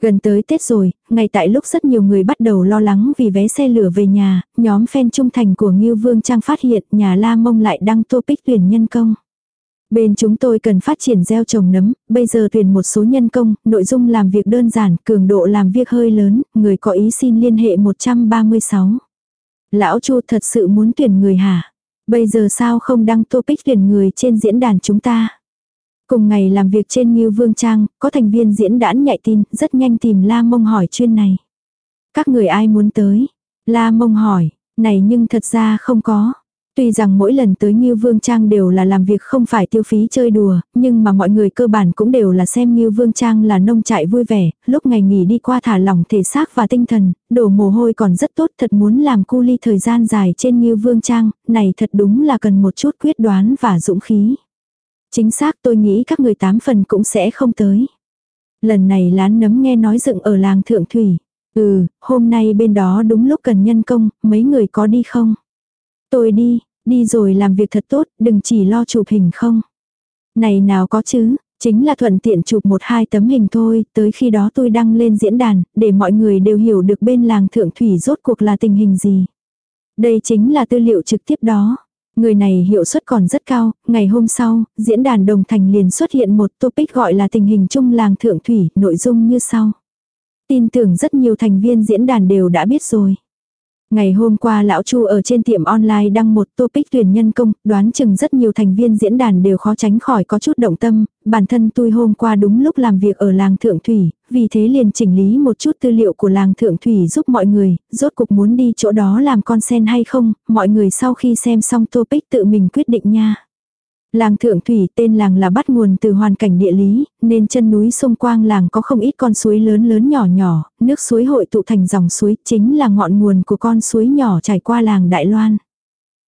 Gần tới Tết rồi, ngay tại lúc rất nhiều người bắt đầu lo lắng vì vé xe lửa về nhà, nhóm fan trung thành của Ngưu Vương Trang phát hiện nhà La Mông lại đăng topic tuyển nhân công. Bên chúng tôi cần phát triển gieo trồng nấm, bây giờ tuyển một số nhân công, nội dung làm việc đơn giản, cường độ làm việc hơi lớn, người có ý xin liên hệ 136. Lão Chu thật sự muốn tuyển người hả? Bây giờ sao không đăng topic tuyển người trên diễn đàn chúng ta? Cùng ngày làm việc trên Nghiêu Vương Trang, có thành viên diễn đãn nhạy tin, rất nhanh tìm La Mông hỏi chuyên này. Các người ai muốn tới? La Mông hỏi, này nhưng thật ra không có. Tuy rằng mỗi lần tới Ngưu Vương Trang đều là làm việc không phải tiêu phí chơi đùa, nhưng mà mọi người cơ bản cũng đều là xem Ngưu Vương Trang là nông trại vui vẻ, lúc ngày nghỉ đi qua thả lỏng thể xác và tinh thần, đổ mồ hôi còn rất tốt thật muốn làm cu ly thời gian dài trên Ngưu Vương Trang, này thật đúng là cần một chút quyết đoán và dũng khí. Chính xác tôi nghĩ các người tám phần cũng sẽ không tới. Lần này lán nấm nghe nói dựng ở làng Thượng Thủy. Ừ, hôm nay bên đó đúng lúc cần nhân công, mấy người có đi không? Tôi đi, đi rồi làm việc thật tốt, đừng chỉ lo chụp hình không. Này nào có chứ, chính là thuận tiện chụp một hai tấm hình thôi, tới khi đó tôi đăng lên diễn đàn, để mọi người đều hiểu được bên làng Thượng Thủy rốt cuộc là tình hình gì. Đây chính là tư liệu trực tiếp đó. Người này hiệu suất còn rất cao, ngày hôm sau, diễn đàn Đồng Thành liền xuất hiện một topic gọi là tình hình chung làng Thượng Thủy, nội dung như sau. Tin tưởng rất nhiều thành viên diễn đàn đều đã biết rồi. Ngày hôm qua lão Chu ở trên tiệm online đăng một topic tuyển nhân công, đoán chừng rất nhiều thành viên diễn đàn đều khó tránh khỏi có chút động tâm, bản thân tôi hôm qua đúng lúc làm việc ở làng Thượng Thủy, vì thế liền chỉnh lý một chút tư liệu của làng Thượng Thủy giúp mọi người, rốt cục muốn đi chỗ đó làm con sen hay không, mọi người sau khi xem xong topic tự mình quyết định nha. Làng Thượng Thủy tên làng là bắt nguồn từ hoàn cảnh địa lý, nên chân núi xung Quang làng có không ít con suối lớn lớn nhỏ nhỏ, nước suối hội tụ thành dòng suối chính là ngọn nguồn của con suối nhỏ chảy qua làng Đại Loan.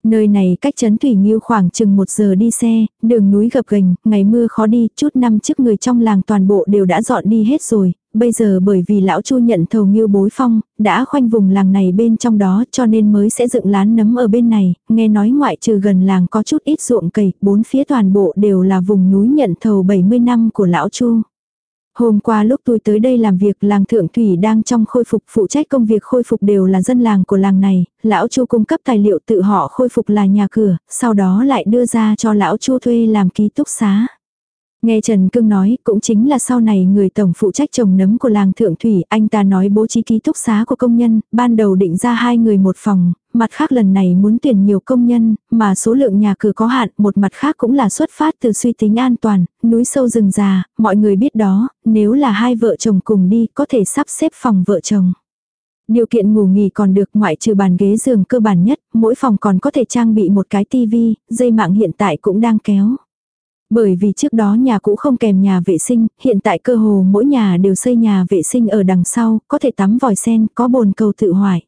Nơi này cách chấn Thủy Nghiêu khoảng chừng một giờ đi xe, đường núi gập ghềnh, ngày mưa khó đi, chút năm trước người trong làng toàn bộ đều đã dọn đi hết rồi, bây giờ bởi vì lão Chu nhận thầu như Bối Phong, đã khoanh vùng làng này bên trong đó cho nên mới sẽ dựng lán nấm ở bên này, nghe nói ngoại trừ gần làng có chút ít ruộng cầy, bốn phía toàn bộ đều là vùng núi nhận thầu 70 năm của lão Chu. Hôm qua lúc tôi tới đây làm việc làng Thượng Thủy đang trong khôi phục phụ trách công việc khôi phục đều là dân làng của làng này, lão Chu cung cấp tài liệu tự họ khôi phục là nhà cửa, sau đó lại đưa ra cho lão Chu thuê làm ký túc xá. Nghe Trần Cương nói, cũng chính là sau này người tổng phụ trách trồng nấm của làng Thượng Thủy, anh ta nói bố trí ký túc xá của công nhân, ban đầu định ra hai người một phòng, mặt khác lần này muốn tuyển nhiều công nhân, mà số lượng nhà cửa có hạn, một mặt khác cũng là xuất phát từ suy tính an toàn, núi sâu rừng già, mọi người biết đó, nếu là hai vợ chồng cùng đi, có thể sắp xếp phòng vợ chồng. Điều kiện ngủ nghỉ còn được ngoại trừ bàn ghế giường cơ bản nhất, mỗi phòng còn có thể trang bị một cái tivi, dây mạng hiện tại cũng đang kéo. Bởi vì trước đó nhà cũ không kèm nhà vệ sinh, hiện tại cơ hồ mỗi nhà đều xây nhà vệ sinh ở đằng sau, có thể tắm vòi sen, có bồn cầu tự hoại.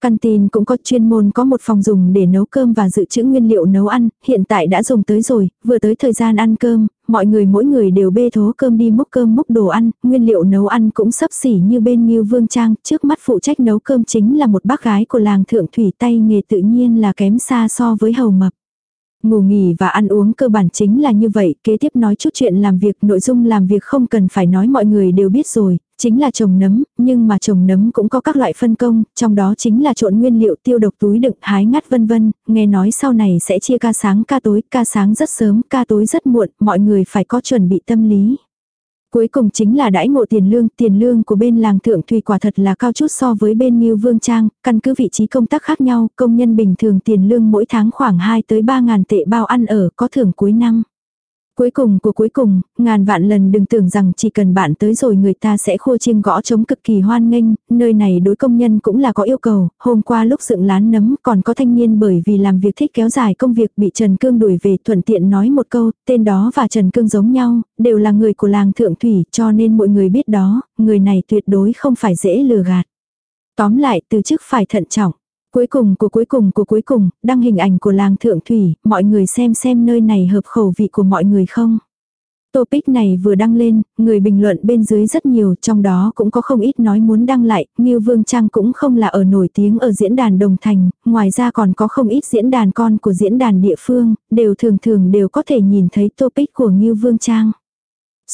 Căn tin cũng có chuyên môn có một phòng dùng để nấu cơm và dự trữ nguyên liệu nấu ăn, hiện tại đã dùng tới rồi, vừa tới thời gian ăn cơm, mọi người mỗi người đều bê thố cơm đi múc cơm múc đồ ăn, nguyên liệu nấu ăn cũng sấp xỉ như bên như Vương Trang, trước mắt phụ trách nấu cơm chính là một bác gái của làng thượng thủy tay nghề tự nhiên là kém xa so với hầu mập. Ngủ nghỉ và ăn uống cơ bản chính là như vậy, kế tiếp nói chút chuyện làm việc, nội dung làm việc không cần phải nói mọi người đều biết rồi, chính là trồng nấm, nhưng mà trồng nấm cũng có các loại phân công, trong đó chính là trộn nguyên liệu tiêu độc túi đựng hái ngắt vân vân, nghe nói sau này sẽ chia ca sáng ca tối, ca sáng rất sớm, ca tối rất muộn, mọi người phải có chuẩn bị tâm lý. Cuối cùng chính là đãi ngộ tiền lương, tiền lương của bên làng thượng thủy quả thật là cao chút so với bên như Vương Trang, căn cứ vị trí công tác khác nhau, công nhân bình thường tiền lương mỗi tháng khoảng 2 tới 3 ngàn tệ bao ăn ở, có thưởng cuối năm. Cuối cùng của cuối cùng, ngàn vạn lần đừng tưởng rằng chỉ cần bạn tới rồi người ta sẽ khô chiêng gõ chống cực kỳ hoan nghênh, nơi này đối công nhân cũng là có yêu cầu, hôm qua lúc dựng lán nấm còn có thanh niên bởi vì làm việc thích kéo dài công việc bị Trần Cương đuổi về thuận tiện nói một câu, tên đó và Trần Cương giống nhau, đều là người của làng Thượng Thủy cho nên mọi người biết đó, người này tuyệt đối không phải dễ lừa gạt. Tóm lại từ chức phải thận trọng. Cuối cùng của cuối cùng của cuối cùng, đăng hình ảnh của làng Thượng Thủy, mọi người xem xem nơi này hợp khẩu vị của mọi người không. Topic này vừa đăng lên, người bình luận bên dưới rất nhiều, trong đó cũng có không ít nói muốn đăng lại, Ngưu Vương Trang cũng không là ở nổi tiếng ở diễn đàn Đồng Thành, ngoài ra còn có không ít diễn đàn con của diễn đàn địa phương, đều thường thường đều có thể nhìn thấy topic của Ngưu Vương Trang.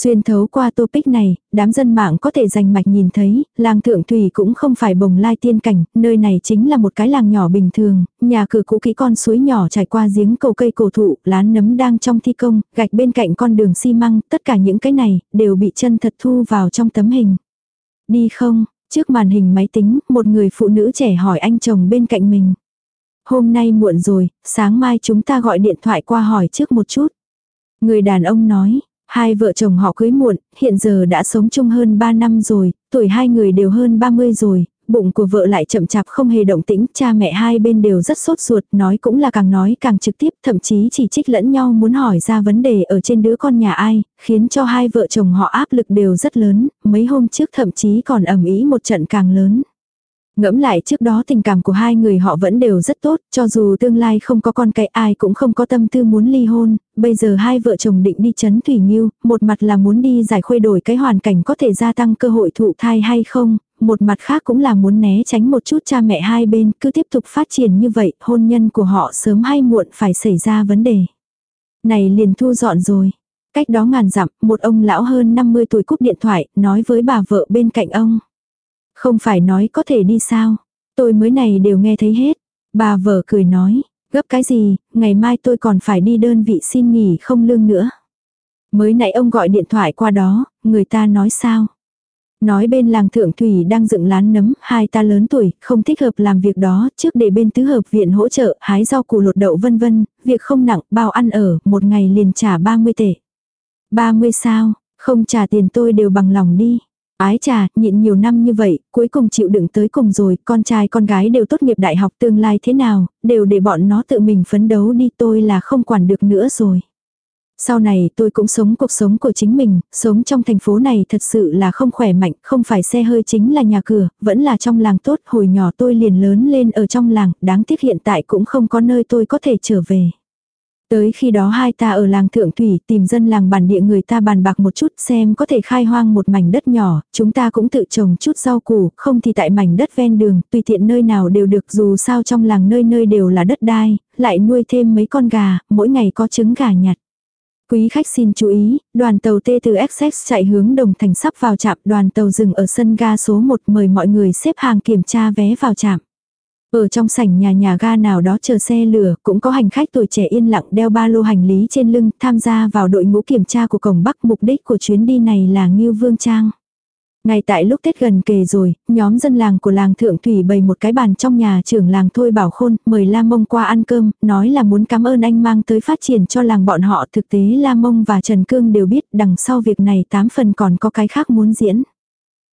Xuyên thấu qua topic này, đám dân mạng có thể dành mạch nhìn thấy, làng thượng thủy cũng không phải bồng lai tiên cảnh, nơi này chính là một cái làng nhỏ bình thường, nhà cửa cũ kỹ con suối nhỏ trải qua giếng cầu cây cổ thụ, lán nấm đang trong thi công, gạch bên cạnh con đường xi măng, tất cả những cái này, đều bị chân thật thu vào trong tấm hình. Đi không, trước màn hình máy tính, một người phụ nữ trẻ hỏi anh chồng bên cạnh mình. Hôm nay muộn rồi, sáng mai chúng ta gọi điện thoại qua hỏi trước một chút. Người đàn ông nói, Hai vợ chồng họ cưới muộn, hiện giờ đã sống chung hơn 3 năm rồi, tuổi hai người đều hơn 30 rồi, bụng của vợ lại chậm chạp không hề động tĩnh, cha mẹ hai bên đều rất sốt ruột, nói cũng là càng nói càng trực tiếp, thậm chí chỉ trích lẫn nhau muốn hỏi ra vấn đề ở trên đứa con nhà ai, khiến cho hai vợ chồng họ áp lực đều rất lớn, mấy hôm trước thậm chí còn ẩm ý một trận càng lớn. Ngẫm lại trước đó tình cảm của hai người họ vẫn đều rất tốt, cho dù tương lai không có con cái ai cũng không có tâm tư muốn ly hôn, bây giờ hai vợ chồng định đi chấn Thủy Nhiêu, một mặt là muốn đi giải khuê đổi cái hoàn cảnh có thể gia tăng cơ hội thụ thai hay không, một mặt khác cũng là muốn né tránh một chút cha mẹ hai bên, cứ tiếp tục phát triển như vậy, hôn nhân của họ sớm hay muộn phải xảy ra vấn đề. Này liền thu dọn rồi. Cách đó ngàn dặm, một ông lão hơn 50 tuổi cúp điện thoại, nói với bà vợ bên cạnh ông. Không phải nói có thể đi sao. Tôi mới này đều nghe thấy hết. Bà vợ cười nói, gấp cái gì, ngày mai tôi còn phải đi đơn vị xin nghỉ không lương nữa. Mới nãy ông gọi điện thoại qua đó, người ta nói sao? Nói bên làng thượng thủy đang dựng lán nấm, hai ta lớn tuổi, không thích hợp làm việc đó, trước để bên tứ hợp viện hỗ trợ, hái rau củ lột đậu vân vân, việc không nặng, bao ăn ở, một ngày liền trả 30 tệ. 30 sao, không trả tiền tôi đều bằng lòng đi. Ái trà, nhịn nhiều năm như vậy, cuối cùng chịu đựng tới cùng rồi, con trai con gái đều tốt nghiệp đại học tương lai thế nào, đều để bọn nó tự mình phấn đấu đi tôi là không quản được nữa rồi. Sau này tôi cũng sống cuộc sống của chính mình, sống trong thành phố này thật sự là không khỏe mạnh, không phải xe hơi chính là nhà cửa, vẫn là trong làng tốt, hồi nhỏ tôi liền lớn lên ở trong làng, đáng tiếc hiện tại cũng không có nơi tôi có thể trở về. Tới khi đó hai ta ở làng Thượng Thủy tìm dân làng bản địa người ta bàn bạc một chút xem có thể khai hoang một mảnh đất nhỏ, chúng ta cũng tự trồng chút rau củ, không thì tại mảnh đất ven đường, tùy tiện nơi nào đều được dù sao trong làng nơi nơi đều là đất đai, lại nuôi thêm mấy con gà, mỗi ngày có trứng gà nhặt. Quý khách xin chú ý, đoàn tàu T từ XX chạy hướng Đồng Thành sắp vào trạm, đoàn tàu dừng ở sân ga số 1 mời mọi người xếp hàng kiểm tra vé vào trạm. Ở trong sảnh nhà nhà ga nào đó chờ xe lửa, cũng có hành khách tuổi trẻ yên lặng đeo ba lô hành lý trên lưng tham gia vào đội ngũ kiểm tra của cổng Bắc. Mục đích của chuyến đi này là Ngưu Vương Trang. Ngay tại lúc Tết gần kề rồi, nhóm dân làng của làng Thượng Thủy bày một cái bàn trong nhà trưởng làng Thôi Bảo Khôn, mời Lam Mông qua ăn cơm, nói là muốn cảm ơn anh mang tới phát triển cho làng bọn họ. Thực tế Lam Mông và Trần Cương đều biết đằng sau việc này tám phần còn có cái khác muốn diễn.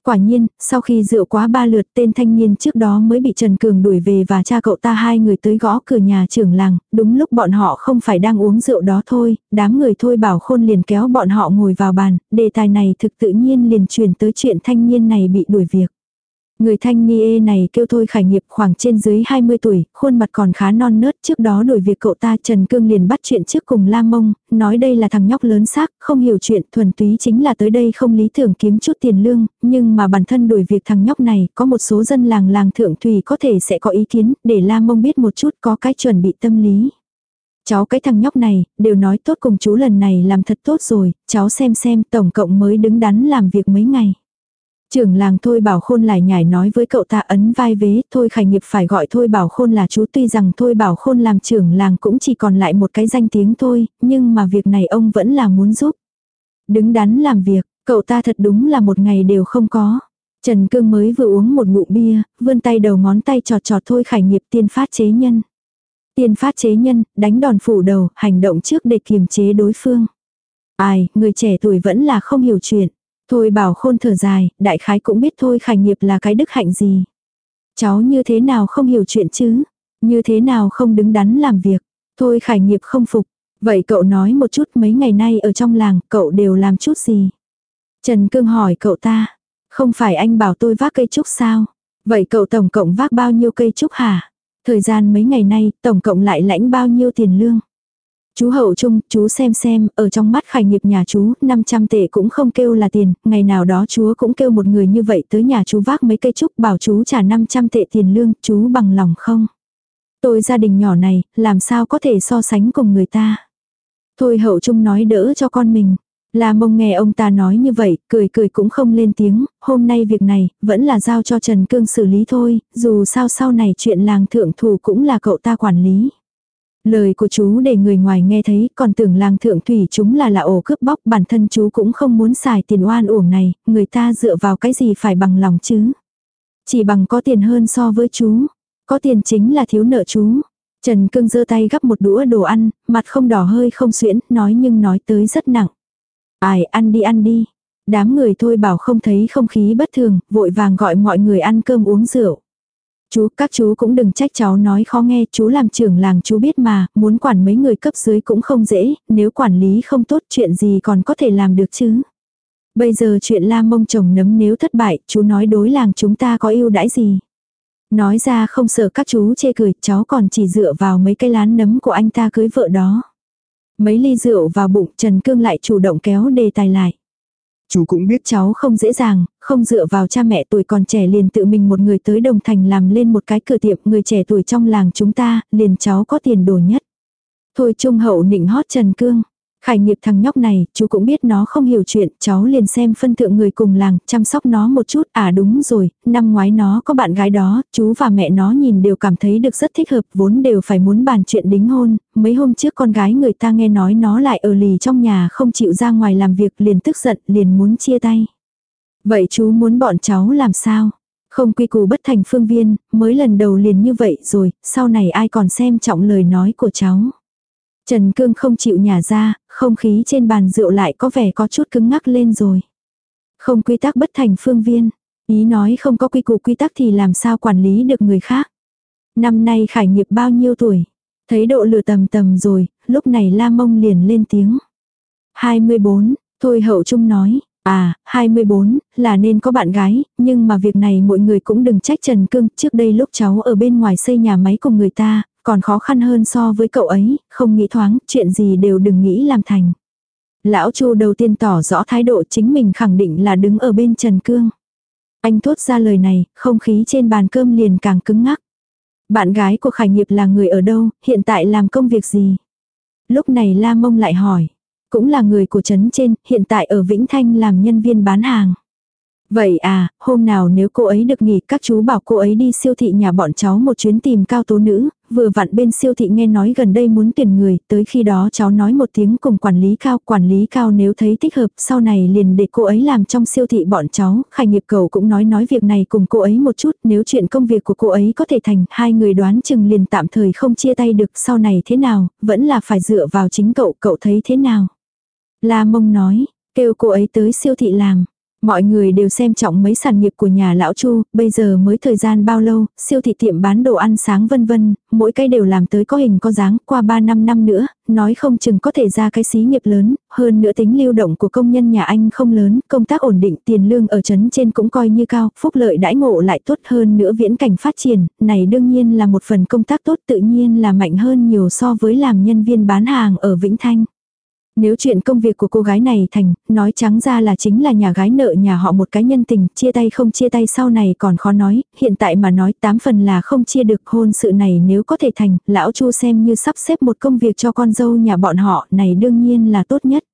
Quả nhiên, sau khi rượu quá ba lượt tên thanh niên trước đó mới bị Trần Cường đuổi về và cha cậu ta hai người tới gõ cửa nhà trưởng làng, đúng lúc bọn họ không phải đang uống rượu đó thôi, đám người thôi bảo khôn liền kéo bọn họ ngồi vào bàn, đề tài này thực tự nhiên liền chuyển tới chuyện thanh niên này bị đuổi việc. Người thanh niê này kêu thôi khải nghiệp khoảng trên dưới 20 tuổi, khuôn mặt còn khá non nớt, trước đó đổi việc cậu ta Trần Cương liền bắt chuyện trước cùng Lam Mông, nói đây là thằng nhóc lớn xác, không hiểu chuyện, thuần túy chính là tới đây không lý tưởng kiếm chút tiền lương, nhưng mà bản thân đổi việc thằng nhóc này, có một số dân làng làng thượng thủy có thể sẽ có ý kiến, để Lam Mông biết một chút có cái chuẩn bị tâm lý. Cháu cái thằng nhóc này, đều nói tốt cùng chú lần này làm thật tốt rồi, cháu xem xem tổng cộng mới đứng đắn làm việc mấy ngày. Trưởng làng Thôi Bảo Khôn lại nhảy nói với cậu ta ấn vai vế, Thôi Khải Nghiệp phải gọi Thôi Bảo Khôn là chú tuy rằng Thôi Bảo Khôn làm trưởng làng cũng chỉ còn lại một cái danh tiếng thôi, nhưng mà việc này ông vẫn là muốn giúp. Đứng đắn làm việc, cậu ta thật đúng là một ngày đều không có. Trần Cương mới vừa uống một ngụm bia, vươn tay đầu ngón tay trọt trọt Thôi Khải Nghiệp tiên phát chế nhân. Tiên phát chế nhân, đánh đòn phủ đầu, hành động trước để kiềm chế đối phương. Ai, người trẻ tuổi vẫn là không hiểu chuyện. Thôi bảo khôn thở dài, đại khái cũng biết thôi khải nghiệp là cái đức hạnh gì. Cháu như thế nào không hiểu chuyện chứ? Như thế nào không đứng đắn làm việc? Thôi khải nghiệp không phục. Vậy cậu nói một chút mấy ngày nay ở trong làng cậu đều làm chút gì? Trần Cương hỏi cậu ta. Không phải anh bảo tôi vác cây trúc sao? Vậy cậu tổng cộng vác bao nhiêu cây trúc hả? Thời gian mấy ngày nay tổng cộng lại lãnh bao nhiêu tiền lương? Chú hậu trung, chú xem xem, ở trong mắt khải nghiệp nhà chú, 500 tệ cũng không kêu là tiền, ngày nào đó chúa cũng kêu một người như vậy tới nhà chú vác mấy cây trúc bảo chú trả 500 tệ tiền lương, chú bằng lòng không? Tôi gia đình nhỏ này, làm sao có thể so sánh cùng người ta? Thôi hậu trung nói đỡ cho con mình. là mông nghe ông ta nói như vậy, cười cười cũng không lên tiếng, hôm nay việc này, vẫn là giao cho Trần Cương xử lý thôi, dù sao sau này chuyện làng thượng thủ cũng là cậu ta quản lý. Lời của chú để người ngoài nghe thấy còn tưởng làng thượng thủy chúng là là ổ cướp bóc bản thân chú cũng không muốn xài tiền oan uổng này, người ta dựa vào cái gì phải bằng lòng chứ. Chỉ bằng có tiền hơn so với chú. Có tiền chính là thiếu nợ chú. Trần cưng giơ tay gắp một đũa đồ ăn, mặt không đỏ hơi không xuyễn, nói nhưng nói tới rất nặng. Ai ăn đi ăn đi. Đám người thôi bảo không thấy không khí bất thường, vội vàng gọi mọi người ăn cơm uống rượu. Chú, các chú cũng đừng trách cháu nói khó nghe, chú làm trưởng làng chú biết mà, muốn quản mấy người cấp dưới cũng không dễ, nếu quản lý không tốt chuyện gì còn có thể làm được chứ. Bây giờ chuyện la mông chồng nấm nếu thất bại, chú nói đối làng chúng ta có ưu đãi gì. Nói ra không sợ các chú chê cười, cháu còn chỉ dựa vào mấy cây lán nấm của anh ta cưới vợ đó. Mấy ly rượu vào bụng Trần Cương lại chủ động kéo đề tài lại.
Chú cũng biết
cháu không dễ dàng, không dựa vào cha mẹ tuổi còn trẻ liền tự mình một người tới Đồng Thành làm lên một cái cửa tiệm người trẻ tuổi trong làng chúng ta, liền cháu có tiền đồ nhất. Thôi trung hậu nịnh hót Trần Cương. Khải nghiệp thằng nhóc này, chú cũng biết nó không hiểu chuyện, cháu liền xem phân thượng người cùng làng, chăm sóc nó một chút, à đúng rồi, năm ngoái nó có bạn gái đó, chú và mẹ nó nhìn đều cảm thấy được rất thích hợp, vốn đều phải muốn bàn chuyện đính hôn, mấy hôm trước con gái người ta nghe nói nó lại ở lì trong nhà không chịu ra ngoài làm việc liền tức giận, liền muốn chia tay. Vậy chú muốn bọn cháu làm sao? Không quy củ bất thành phương viên, mới lần đầu liền như vậy rồi, sau này ai còn xem trọng lời nói của cháu. Trần Cương không chịu nhả ra, không khí trên bàn rượu lại có vẻ có chút cứng ngắc lên rồi. Không quy tắc bất thành phương viên. Ý nói không có quy củ quy tắc thì làm sao quản lý được người khác. Năm nay khải nghiệp bao nhiêu tuổi. Thấy độ lửa tầm tầm rồi, lúc này la mông liền lên tiếng. 24, thôi hậu trung nói, À, 24, là nên có bạn gái, nhưng mà việc này mọi người cũng đừng trách Trần Cương, trước đây lúc cháu ở bên ngoài xây nhà máy cùng người ta, còn khó khăn hơn so với cậu ấy, không nghĩ thoáng, chuyện gì đều đừng nghĩ làm thành. Lão Chu đầu tiên tỏ rõ thái độ chính mình khẳng định là đứng ở bên Trần Cương. Anh thốt ra lời này, không khí trên bàn cơm liền càng cứng ngắc. Bạn gái của Khải Nghiệp là người ở đâu, hiện tại làm công việc gì? Lúc này La Mông lại hỏi. Cũng là người của trấn trên, hiện tại ở Vĩnh Thanh làm nhân viên bán hàng. Vậy à, hôm nào nếu cô ấy được nghỉ các chú bảo cô ấy đi siêu thị nhà bọn cháu một chuyến tìm cao tố nữ, vừa vặn bên siêu thị nghe nói gần đây muốn tuyển người, tới khi đó cháu nói một tiếng cùng quản lý cao, quản lý cao nếu thấy thích hợp, sau này liền để cô ấy làm trong siêu thị bọn cháu, khải nghiệp cầu cũng nói nói việc này cùng cô ấy một chút, nếu chuyện công việc của cô ấy có thể thành, hai người đoán chừng liền tạm thời không chia tay được, sau này thế nào, vẫn là phải dựa vào chính cậu, cậu thấy thế nào. La mông nói, kêu cô ấy tới siêu thị làm. Mọi người đều xem trọng mấy sản nghiệp của nhà lão Chu, bây giờ mới thời gian bao lâu, siêu thị tiệm bán đồ ăn sáng vân vân, mỗi cái đều làm tới có hình có dáng, qua 3 năm năm nữa, nói không chừng có thể ra cái xí nghiệp lớn, hơn nữa tính lưu động của công nhân nhà anh không lớn, công tác ổn định, tiền lương ở trấn trên cũng coi như cao, phúc lợi đãi ngộ lại tốt hơn nữa viễn cảnh phát triển, này đương nhiên là một phần công tác tốt tự nhiên là mạnh hơn nhiều so với làm nhân viên bán hàng ở Vĩnh Thanh. Nếu chuyện công việc của cô gái này thành, nói trắng ra là chính là nhà gái nợ nhà họ một cái nhân tình, chia tay không chia tay sau này còn khó nói, hiện tại mà nói tám phần là không chia được hôn sự này nếu có thể thành, lão chu xem như sắp xếp một công việc cho con dâu nhà bọn họ, này đương nhiên là tốt nhất.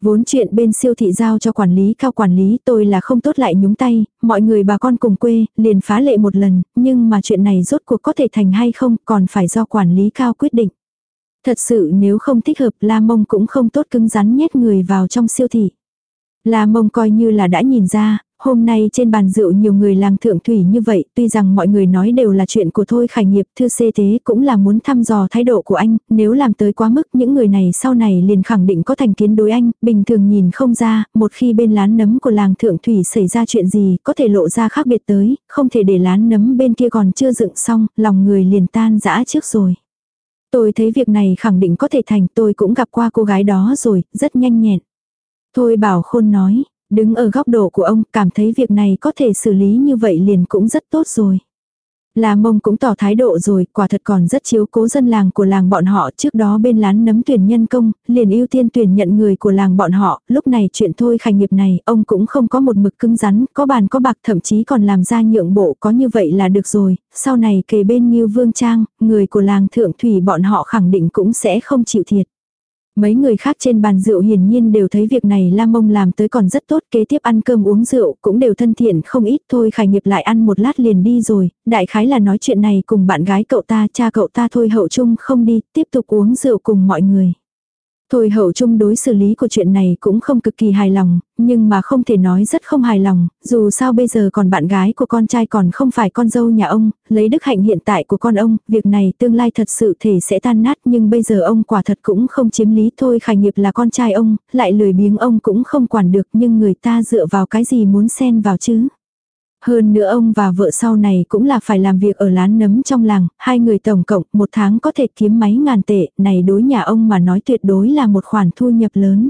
Vốn chuyện bên siêu thị giao cho quản lý cao quản lý tôi là không tốt lại nhúng tay, mọi người bà con cùng quê, liền phá lệ một lần, nhưng mà chuyện này rốt cuộc có thể thành hay không còn phải do quản lý cao quyết định. Thật sự nếu không thích hợp La Mông cũng không tốt cứng rắn nhét người vào trong siêu thị. La Mông coi như là đã nhìn ra, hôm nay trên bàn rượu nhiều người làng thượng thủy như vậy, tuy rằng mọi người nói đều là chuyện của thôi khải nghiệp thư xê thế cũng là muốn thăm dò thái độ của anh, nếu làm tới quá mức những người này sau này liền khẳng định có thành kiến đối anh, bình thường nhìn không ra, một khi bên lán nấm của làng thượng thủy xảy ra chuyện gì có thể lộ ra khác biệt tới, không thể để lán nấm bên kia còn chưa dựng xong, lòng người liền tan dã trước rồi. Tôi thấy việc này khẳng định có thể thành tôi cũng gặp qua cô gái đó rồi, rất nhanh nhẹn. Thôi bảo khôn nói, đứng ở góc độ của ông cảm thấy việc này có thể xử lý như vậy liền cũng rất tốt rồi. Là mông cũng tỏ thái độ rồi, quả thật còn rất chiếu cố dân làng của làng bọn họ. Trước đó bên lán nấm tuyển nhân công, liền ưu tiên tuyển nhận người của làng bọn họ, lúc này chuyện thôi khải nghiệp này, ông cũng không có một mực cứng rắn, có bàn có bạc thậm chí còn làm ra nhượng bộ có như vậy là được rồi, sau này kề bên như Vương Trang, người của làng thượng thủy bọn họ khẳng định cũng sẽ không chịu thiệt. Mấy người khác trên bàn rượu hiển nhiên đều thấy việc này Lam Mông làm tới còn rất tốt, kế tiếp ăn cơm uống rượu cũng đều thân thiện không ít thôi khải nghiệp lại ăn một lát liền đi rồi, đại khái là nói chuyện này cùng bạn gái cậu ta, cha cậu ta thôi hậu chung không đi, tiếp tục uống rượu cùng mọi người. Thôi hậu trung đối xử lý của chuyện này cũng không cực kỳ hài lòng, nhưng mà không thể nói rất không hài lòng, dù sao bây giờ còn bạn gái của con trai còn không phải con dâu nhà ông, lấy đức hạnh hiện tại của con ông, việc này tương lai thật sự thể sẽ tan nát nhưng bây giờ ông quả thật cũng không chiếm lý thôi khải nghiệp là con trai ông, lại lười biếng ông cũng không quản được nhưng người ta dựa vào cái gì muốn xen vào chứ. Hơn nữa ông và vợ sau này cũng là phải làm việc ở lán nấm trong làng, hai người tổng cộng một tháng có thể kiếm mấy ngàn tệ, này đối nhà ông mà nói tuyệt đối là một khoản thu nhập lớn.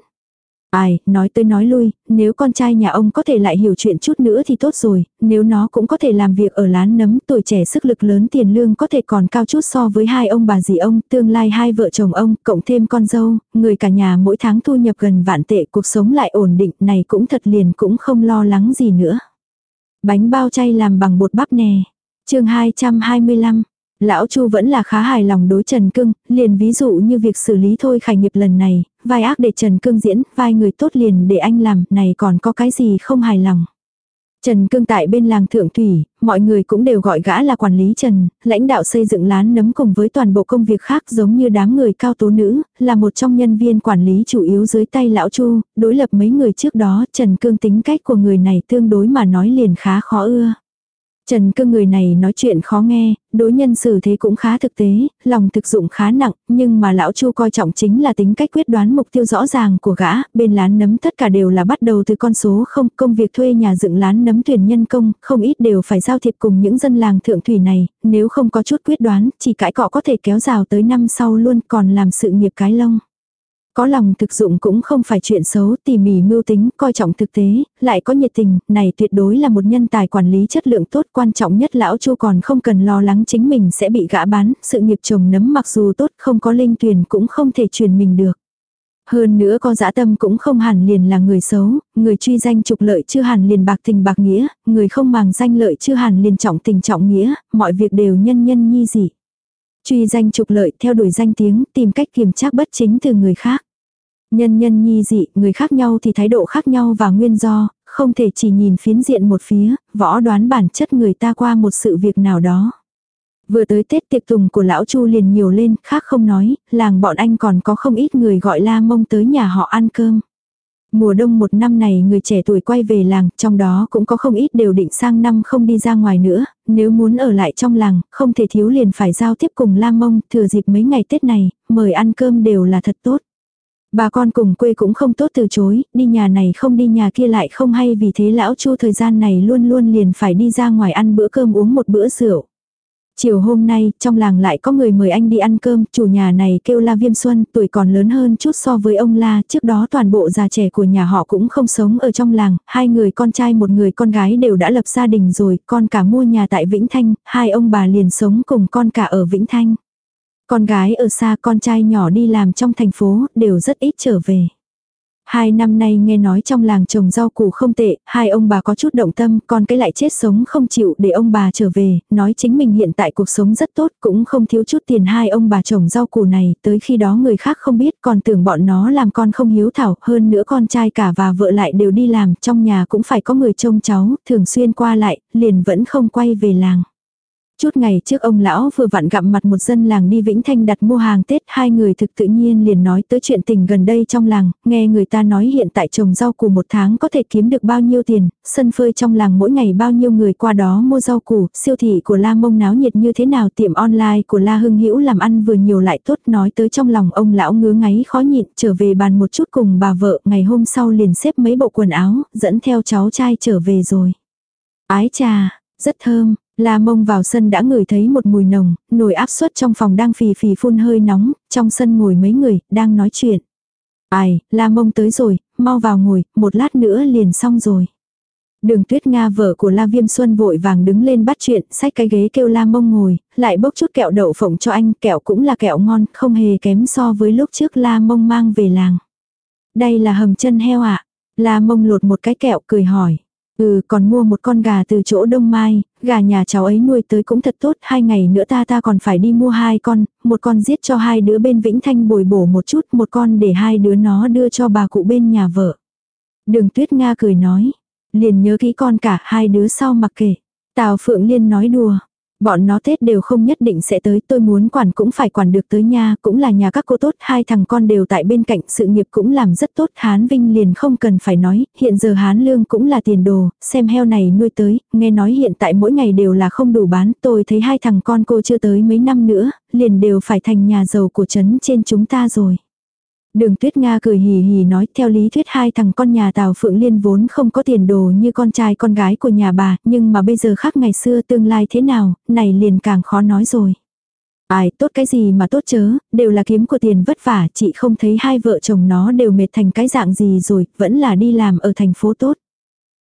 Ai, nói tới nói lui, nếu con trai nhà ông có thể lại hiểu chuyện chút nữa thì tốt rồi, nếu nó cũng có thể làm việc ở lán nấm tuổi trẻ sức lực lớn tiền lương có thể còn cao chút so với hai ông bà dì ông, tương lai hai vợ chồng ông, cộng thêm con dâu, người cả nhà mỗi tháng thu nhập gần vạn tệ cuộc sống lại ổn định này cũng thật liền cũng không lo lắng gì nữa. Bánh bao chay làm bằng bột bắp nè. chương 225. Lão Chu vẫn là khá hài lòng đối Trần Cưng, liền ví dụ như việc xử lý thôi khải nghiệp lần này, vai ác để Trần Cưng diễn, vai người tốt liền để anh làm, này còn có cái gì không hài lòng. Trần Cương tại bên làng Thượng Thủy, mọi người cũng đều gọi gã là quản lý Trần, lãnh đạo xây dựng lán nấm cùng với toàn bộ công việc khác giống như đám người cao tố nữ, là một trong nhân viên quản lý chủ yếu dưới tay lão Chu, đối lập mấy người trước đó, Trần Cương tính cách của người này tương đối mà nói liền khá khó ưa. Trần cương người này nói chuyện khó nghe, đối nhân xử thế cũng khá thực tế, lòng thực dụng khá nặng, nhưng mà lão Chu coi trọng chính là tính cách quyết đoán mục tiêu rõ ràng của gã, bên lán nấm tất cả đều là bắt đầu từ con số không, công việc thuê nhà dựng lán nấm tuyển nhân công, không ít đều phải giao thiệp cùng những dân làng thượng thủy này, nếu không có chút quyết đoán, chỉ cãi cọ có thể kéo rào tới năm sau luôn còn làm sự nghiệp cái lông. Có lòng thực dụng cũng không phải chuyện xấu, tỉ mỉ mưu tính, coi trọng thực tế, lại có nhiệt tình, này tuyệt đối là một nhân tài quản lý chất lượng tốt, quan trọng nhất lão Chu còn không cần lo lắng chính mình sẽ bị gã bán, sự nghiệp chồng nấm mặc dù tốt không có linh tuyển cũng không thể truyền mình được. Hơn nữa có dã tâm cũng không hẳn liền là người xấu, người truy danh trục lợi chưa hẳn liền bạc tình bạc nghĩa, người không màng danh lợi chưa hẳn liền trọng tình trọng nghĩa, mọi việc đều nhân nhân nhi dị. Truy danh trục lợi theo đuổi danh tiếng, tìm cách kiểm trác bất chính từ người khác. Nhân nhân nhi dị, người khác nhau thì thái độ khác nhau và nguyên do, không thể chỉ nhìn phiến diện một phía, võ đoán bản chất người ta qua một sự việc nào đó. Vừa tới Tết tiệc tùng của lão Chu liền nhiều lên, khác không nói, làng bọn anh còn có không ít người gọi la mông tới nhà họ ăn cơm. Mùa đông một năm này người trẻ tuổi quay về làng, trong đó cũng có không ít đều định sang năm không đi ra ngoài nữa, nếu muốn ở lại trong làng, không thể thiếu liền phải giao tiếp cùng la mông, thừa dịp mấy ngày Tết này, mời ăn cơm đều là thật tốt. Bà con cùng quê cũng không tốt từ chối, đi nhà này không đi nhà kia lại không hay vì thế lão chu thời gian này luôn luôn liền phải đi ra ngoài ăn bữa cơm uống một bữa rượu. Chiều hôm nay, trong làng lại có người mời anh đi ăn cơm, chủ nhà này kêu La Viêm Xuân, tuổi còn lớn hơn chút so với ông La, trước đó toàn bộ già trẻ của nhà họ cũng không sống ở trong làng, hai người con trai một người con gái đều đã lập gia đình rồi, con cả mua nhà tại Vĩnh Thanh, hai ông bà liền sống cùng con cả ở Vĩnh Thanh. Con gái ở xa con trai nhỏ đi làm trong thành phố, đều rất ít trở về. Hai năm nay nghe nói trong làng trồng rau củ không tệ, hai ông bà có chút động tâm, con cái lại chết sống không chịu để ông bà trở về, nói chính mình hiện tại cuộc sống rất tốt, cũng không thiếu chút tiền hai ông bà trồng rau củ này, tới khi đó người khác không biết, còn tưởng bọn nó làm con không hiếu thảo, hơn nữa con trai cả và vợ lại đều đi làm, trong nhà cũng phải có người trông cháu, thường xuyên qua lại, liền vẫn không quay về làng. Chút ngày trước ông lão vừa vặn gặp mặt một dân làng đi Vĩnh Thanh đặt mua hàng Tết, hai người thực tự nhiên liền nói tới chuyện tình gần đây trong làng, nghe người ta nói hiện tại trồng rau củ một tháng có thể kiếm được bao nhiêu tiền, sân phơi trong làng mỗi ngày bao nhiêu người qua đó mua rau củ, siêu thị của La Mông náo nhiệt như thế nào, tiệm online của La Hưng Hữu làm ăn vừa nhiều lại tốt, nói tới trong lòng ông lão ngứa ngáy khó nhịn, trở về bàn một chút cùng bà vợ, ngày hôm sau liền xếp mấy bộ quần áo, dẫn theo cháu trai trở về rồi. Ái trà, rất thơm, La mông vào sân đã ngửi thấy một mùi nồng, nồi áp suất trong phòng đang phì phì phun hơi nóng, trong sân ngồi mấy người, đang nói chuyện. Ai, la mông tới rồi, mau vào ngồi, một lát nữa liền xong rồi. Đường tuyết Nga vợ của La Viêm Xuân vội vàng đứng lên bắt chuyện, xách cái ghế kêu La Mông ngồi, lại bốc chút kẹo đậu phộng cho anh, kẹo cũng là kẹo ngon, không hề kém so với lúc trước La Mông mang về làng. Đây là hầm chân heo ạ. À? La Mông lột một cái kẹo cười hỏi. Ừ còn mua một con gà từ chỗ Đông Mai, gà nhà cháu ấy nuôi tới cũng thật tốt, hai ngày nữa ta ta còn phải đi mua hai con, một con giết cho hai đứa bên Vĩnh Thanh bồi bổ một chút, một con để hai đứa nó đưa cho bà cụ bên nhà vợ. Đường Tuyết Nga cười nói, liền nhớ kỹ con cả hai đứa sau mặc kệ. Tào Phượng Liên nói đùa, Bọn nó Tết đều không nhất định sẽ tới, tôi muốn quản cũng phải quản được tới nha, cũng là nhà các cô tốt, hai thằng con đều tại bên cạnh, sự nghiệp cũng làm rất tốt, Hán Vinh liền không cần phải nói, hiện giờ Hán Lương cũng là tiền đồ, xem heo này nuôi tới, nghe nói hiện tại mỗi ngày đều là không đủ bán, tôi thấy hai thằng con cô chưa tới mấy năm nữa, liền đều phải thành nhà giàu của trấn trên chúng ta rồi. Đường Tuyết Nga cười hì hì nói theo lý thuyết hai thằng con nhà Tào Phượng Liên vốn không có tiền đồ như con trai con gái của nhà bà, nhưng mà bây giờ khác ngày xưa tương lai thế nào, này liền càng khó nói rồi. Ai tốt cái gì mà tốt chớ, đều là kiếm của tiền vất vả, chị không thấy hai vợ chồng nó đều mệt thành cái dạng gì rồi, vẫn là đi làm ở thành phố tốt.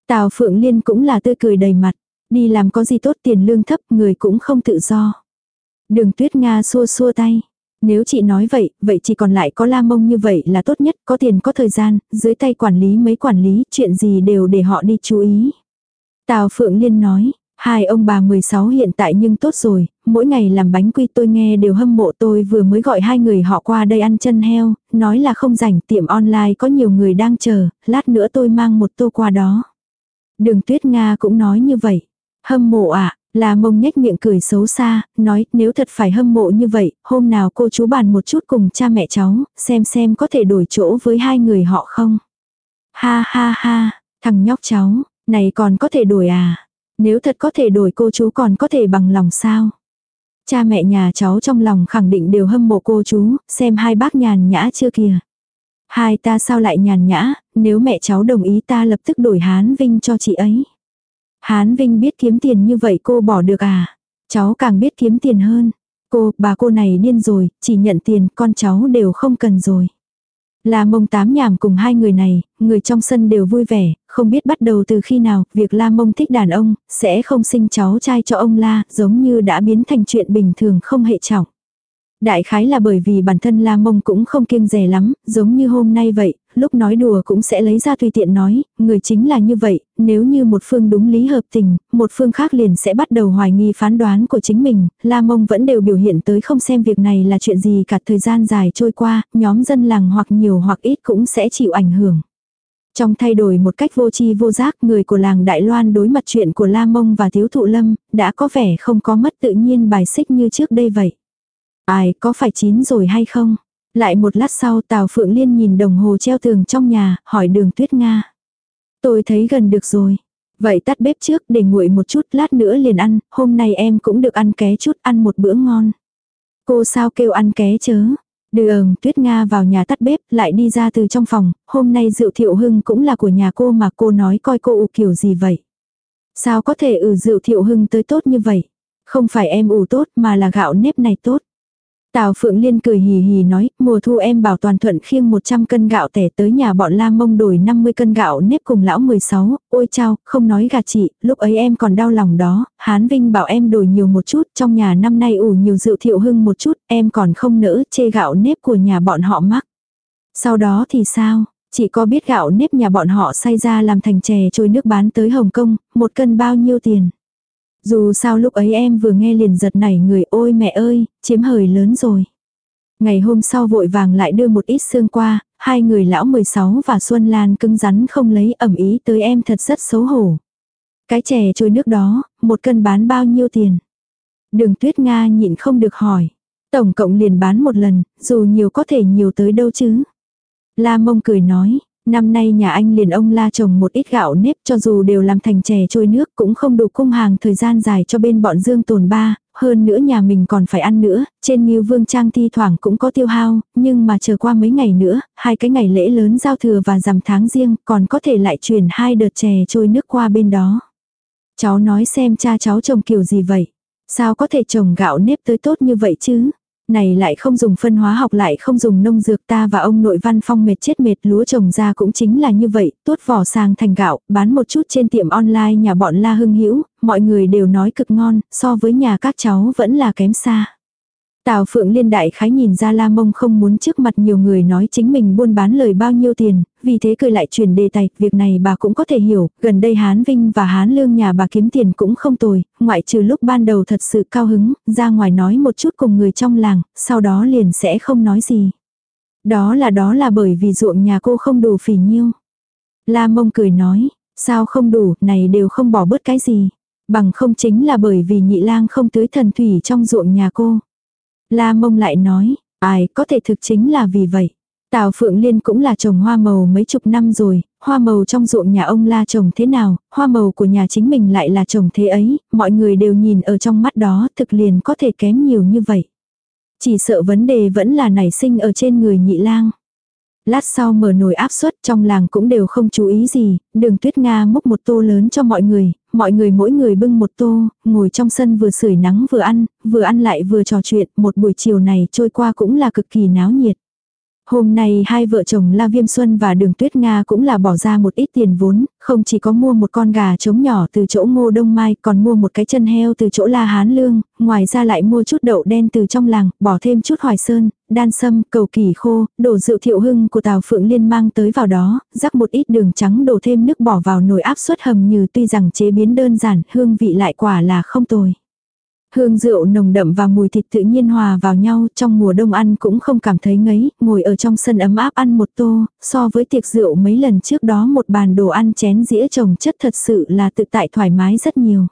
Tào Phượng Liên cũng là tươi cười đầy mặt, đi làm có gì tốt tiền lương thấp người cũng không tự do. Đường Tuyết Nga xua xua tay. Nếu chị nói vậy, vậy chỉ còn lại có la mông như vậy là tốt nhất, có tiền có thời gian, dưới tay quản lý mấy quản lý, chuyện gì đều để họ đi chú ý. Tào Phượng Liên nói, hai ông bà 16 hiện tại nhưng tốt rồi, mỗi ngày làm bánh quy tôi nghe đều hâm mộ tôi vừa mới gọi hai người họ qua đây ăn chân heo, nói là không rảnh tiệm online có nhiều người đang chờ, lát nữa tôi mang một tô qua đó. Đường Tuyết Nga cũng nói như vậy. Hâm mộ ạ, à, là mông nhếch miệng cười xấu xa, nói nếu thật phải hâm mộ như vậy, hôm nào cô chú bàn một chút cùng cha mẹ cháu, xem xem có thể đổi chỗ với hai người họ không. Ha ha ha, thằng nhóc cháu, này còn có thể đổi à? Nếu thật có thể đổi cô chú còn có thể bằng lòng sao? Cha mẹ nhà cháu trong lòng khẳng định đều hâm mộ cô chú, xem hai bác nhàn nhã chưa kìa. Hai ta sao lại nhàn nhã, nếu mẹ cháu đồng ý ta lập tức đổi hán vinh cho chị ấy. Hán Vinh biết kiếm tiền như vậy cô bỏ được à? Cháu càng biết kiếm tiền hơn. Cô, bà cô này điên rồi, chỉ nhận tiền, con cháu đều không cần rồi. La mông tám nhảm cùng hai người này, người trong sân đều vui vẻ, không biết bắt đầu từ khi nào, việc la mông thích đàn ông, sẽ không sinh cháu trai cho ông la, giống như đã biến thành chuyện bình thường không hệ trọng. Đại khái là bởi vì bản thân La Mông cũng không kiêng rẻ lắm, giống như hôm nay vậy, lúc nói đùa cũng sẽ lấy ra tùy tiện nói, người chính là như vậy, nếu như một phương đúng lý hợp tình, một phương khác liền sẽ bắt đầu hoài nghi phán đoán của chính mình, La Mông vẫn đều biểu hiện tới không xem việc này là chuyện gì cả thời gian dài trôi qua, nhóm dân làng hoặc nhiều hoặc ít cũng sẽ chịu ảnh hưởng. Trong thay đổi một cách vô tri vô giác người của làng Đại Loan đối mặt chuyện của La Mông và Thiếu Thụ Lâm, đã có vẻ không có mất tự nhiên bài xích như trước đây vậy. Ai, có phải chín rồi hay không? Lại một lát sau Tào Phượng Liên nhìn đồng hồ treo tường trong nhà, hỏi đường Tuyết Nga. Tôi thấy gần được rồi. Vậy tắt bếp trước để nguội một chút lát nữa liền ăn, hôm nay em cũng được ăn ké chút ăn một bữa ngon. Cô sao kêu ăn ké chớ. Đường Tuyết Nga vào nhà tắt bếp lại đi ra từ trong phòng, hôm nay rượu thiệu hưng cũng là của nhà cô mà cô nói coi cô ủ kiểu gì vậy. Sao có thể ử rượu thiệu hưng tới tốt như vậy? Không phải em ủ tốt mà là gạo nếp này tốt. Tào Phượng Liên cười hì hì nói, mùa thu em bảo toàn thuận khiêng 100 cân gạo tẻ tới nhà bọn La Mông đổi 50 cân gạo nếp cùng lão 16, ôi chao, không nói gạt chị, lúc ấy em còn đau lòng đó, Hán Vinh bảo em đổi nhiều một chút, trong nhà năm nay ủ nhiều rượu thiệu hưng một chút, em còn không nỡ chê gạo nếp của nhà bọn họ mắc. Sau đó thì sao, chỉ có biết gạo nếp nhà bọn họ xay ra làm thành chè trôi nước bán tới Hồng Kông, một cân bao nhiêu tiền. Dù sao lúc ấy em vừa nghe liền giật nảy người ôi mẹ ơi, chiếm hời lớn rồi. Ngày hôm sau vội vàng lại đưa một ít xương qua, hai người lão 16 và Xuân Lan cứng rắn không lấy ẩm ý tới em thật rất xấu hổ. Cái chè trôi nước đó, một cân bán bao nhiêu tiền? Đường tuyết Nga nhịn không được hỏi. Tổng cộng liền bán một lần, dù nhiều có thể nhiều tới đâu chứ. La mông cười nói, Năm nay nhà anh liền ông la trồng một ít gạo nếp cho dù đều làm thành chè trôi nước cũng không đủ cung hàng thời gian dài cho bên bọn Dương tồn ba, hơn nữa nhà mình còn phải ăn nữa, trên như Vương Trang thi thoảng cũng có tiêu hao, nhưng mà chờ qua mấy ngày nữa, hai cái ngày lễ lớn giao thừa và rằm tháng riêng còn có thể lại truyền hai đợt chè trôi nước qua bên đó. Cháu nói xem cha cháu trồng kiểu gì vậy? Sao có thể trồng gạo nếp tới tốt như vậy chứ? Này lại không dùng phân hóa học lại không dùng nông dược ta và ông nội văn phong mệt chết mệt lúa trồng ra cũng chính là như vậy, tuốt vỏ sang thành gạo, bán một chút trên tiệm online nhà bọn La Hưng Hữu mọi người đều nói cực ngon, so với nhà các cháu vẫn là kém xa. Tào Phượng Liên đại khái nhìn ra La Mông không muốn trước mặt nhiều người nói chính mình buôn bán lời bao nhiêu tiền, vì thế cười lại chuyển đề tài, việc này bà cũng có thể hiểu, gần đây Hán Vinh và Hán Lương nhà bà kiếm tiền cũng không tồi, ngoại trừ lúc ban đầu thật sự cao hứng, ra ngoài nói một chút cùng người trong làng, sau đó liền sẽ không nói gì. Đó là đó là bởi vì ruộng nhà cô không đủ phỉ nhiêu. La Mông cười nói, sao không đủ, này đều không bỏ bớt cái gì. Bằng không chính là bởi vì nhị lang không tưới thần thủy trong ruộng nhà cô. La mông lại nói, ai có thể thực chính là vì vậy. Tào Phượng Liên cũng là trồng hoa màu mấy chục năm rồi, hoa màu trong ruộng nhà ông la trồng thế nào, hoa màu của nhà chính mình lại là trồng thế ấy, mọi người đều nhìn ở trong mắt đó thực liền có thể kém nhiều như vậy. Chỉ sợ vấn đề vẫn là nảy sinh ở trên người nhị lang. Lát sau mở nồi áp suất trong làng cũng đều không chú ý gì, đường tuyết Nga múc một tô lớn cho mọi người, mọi người mỗi người bưng một tô, ngồi trong sân vừa sưởi nắng vừa ăn, vừa ăn lại vừa trò chuyện, một buổi chiều này trôi qua cũng là cực kỳ náo nhiệt. Hôm nay hai vợ chồng La Viêm Xuân và Đường Tuyết Nga cũng là bỏ ra một ít tiền vốn, không chỉ có mua một con gà trống nhỏ từ chỗ Ngô Đông Mai, còn mua một cái chân heo từ chỗ La Hán Lương, ngoài ra lại mua chút đậu đen từ trong làng, bỏ thêm chút hoài sơn, đan sâm, cầu kỳ khô, đổ rượu thiệu hưng của Tào Phượng Liên mang tới vào đó, rắc một ít đường trắng đổ thêm nước bỏ vào nồi áp suất hầm như tuy rằng chế biến đơn giản, hương vị lại quả là không tồi. Hương rượu nồng đậm và mùi thịt tự nhiên hòa vào nhau, trong mùa đông ăn cũng không cảm thấy ngấy, ngồi ở trong sân ấm áp ăn một tô, so với tiệc rượu mấy lần trước đó một bàn đồ ăn chén dĩa trồng chất thật sự là tự tại thoải mái rất nhiều.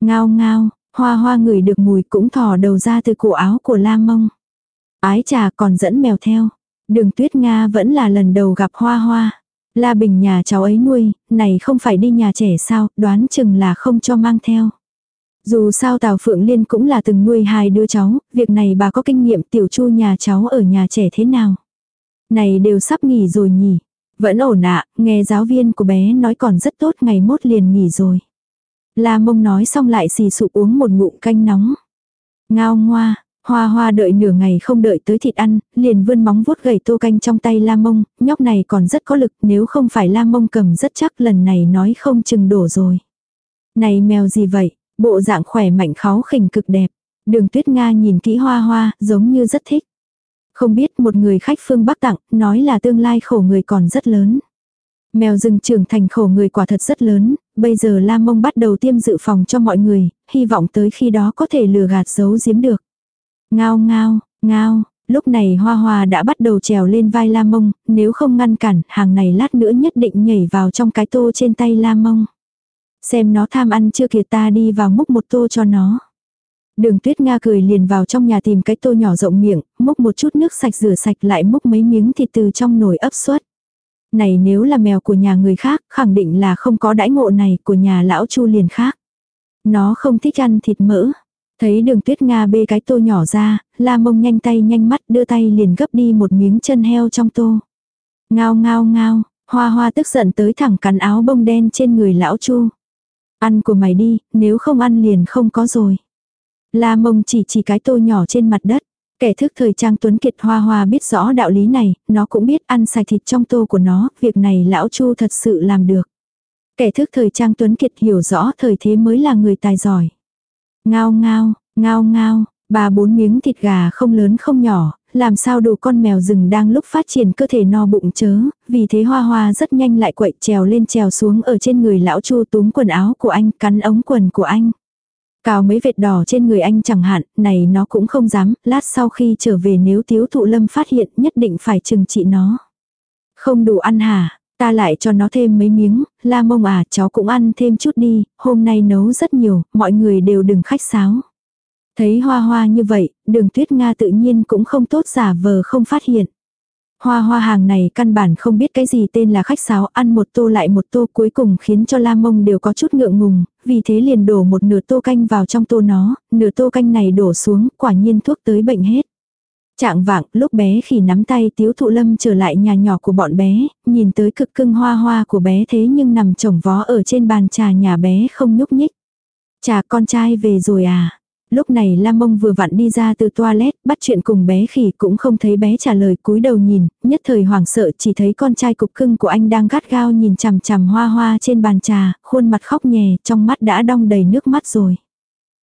Ngao ngao, hoa hoa ngửi được mùi cũng thò đầu ra từ cổ áo của la mông. Ái trà còn dẫn mèo theo. Đường tuyết Nga vẫn là lần đầu gặp hoa hoa. La Bình nhà cháu ấy nuôi, này không phải đi nhà trẻ sao, đoán chừng là không cho mang theo. Dù sao Tào Phượng Liên cũng là từng nuôi hai đứa cháu, việc này bà có kinh nghiệm tiểu chu nhà cháu ở nhà trẻ thế nào. Này đều sắp nghỉ rồi nhỉ. Vẫn ổn ạ, nghe giáo viên của bé nói còn rất tốt ngày mốt liền nghỉ rồi. La mông nói xong lại xì sụp uống một ngụm canh nóng. Ngao ngoa, Hoa hoa đợi nửa ngày không đợi tới thịt ăn, liền vươn móng vuốt gầy tô canh trong tay la mông, nhóc này còn rất có lực nếu không phải la mông cầm rất chắc lần này nói không chừng đổ rồi. Này mèo gì vậy, bộ dạng khỏe mạnh kháu khỉnh cực đẹp. Đường tuyết Nga nhìn kỹ hoa hoa, giống như rất thích. Không biết một người khách phương Bắc tặng, nói là tương lai khổ người còn rất lớn. Mèo rừng trưởng thành khổ người quả thật rất lớn, bây giờ La Mông bắt đầu tiêm dự phòng cho mọi người, hy vọng tới khi đó có thể lừa gạt giấu giếm được. Ngao ngao, ngao, lúc này Hoa Hoa đã bắt đầu trèo lên vai La Mông, nếu không ngăn cản, hàng này lát nữa nhất định nhảy vào trong cái tô trên tay La Mông. Xem nó tham ăn chưa kìa ta đi vào múc một tô cho nó. Đường tuyết Nga cười liền vào trong nhà tìm cái tô nhỏ rộng miệng, múc một chút nước sạch rửa sạch lại múc mấy miếng thịt từ trong nồi ấp suất. Này nếu là mèo của nhà người khác, khẳng định là không có đãi ngộ này của nhà lão chu liền khác. Nó không thích ăn thịt mỡ. Thấy đường tuyết Nga bê cái tô nhỏ ra, la mông nhanh tay nhanh mắt đưa tay liền gấp đi một miếng chân heo trong tô. Ngao ngao ngao, hoa hoa tức giận tới thẳng cắn áo bông đen trên người lão chu. Ăn của mày đi, nếu không ăn liền không có rồi. La mông chỉ chỉ cái tô nhỏ trên mặt đất. Kẻ thức thời trang tuấn kiệt hoa hoa biết rõ đạo lý này, nó cũng biết ăn xài thịt trong tô của nó, việc này lão chu thật sự làm được. Kẻ thức thời trang tuấn kiệt hiểu rõ thời thế mới là người tài giỏi. Ngao ngao, ngao ngao, ba bốn miếng thịt gà không lớn không nhỏ, làm sao đủ con mèo rừng đang lúc phát triển cơ thể no bụng chớ, vì thế hoa hoa rất nhanh lại quậy trèo lên trèo xuống ở trên người lão chu túm quần áo của anh, cắn ống quần của anh. Cào mấy vệt đỏ trên người anh chẳng hạn, này nó cũng không dám, lát sau khi trở về nếu tiếu thụ lâm phát hiện nhất định phải trừng trị nó. Không đủ ăn hả, ta lại cho nó thêm mấy miếng, la mông à cháu cũng ăn thêm chút đi, hôm nay nấu rất nhiều, mọi người đều đừng khách sáo. Thấy hoa hoa như vậy, đường tuyết Nga tự nhiên cũng không tốt giả vờ không phát hiện. Hoa hoa hàng này căn bản không biết cái gì tên là khách sáo ăn một tô lại một tô cuối cùng khiến cho la mông đều có chút ngượng ngùng, vì thế liền đổ một nửa tô canh vào trong tô nó, nửa tô canh này đổ xuống, quả nhiên thuốc tới bệnh hết. Trạng vạng, lúc bé khi nắm tay tiếu thụ lâm trở lại nhà nhỏ của bọn bé, nhìn tới cực cưng hoa hoa của bé thế nhưng nằm chồng vó ở trên bàn trà nhà bé không nhúc nhích. Chà con trai về rồi à? lúc này Lam Mông vừa vặn đi ra từ toilet, bắt chuyện cùng bé khỉ cũng không thấy bé trả lời cúi đầu nhìn, nhất thời hoảng sợ chỉ thấy con trai cục cưng của anh đang gắt gao nhìn chằm chằm hoa hoa trên bàn trà, khuôn mặt khóc nhè, trong mắt đã đong đầy nước mắt rồi.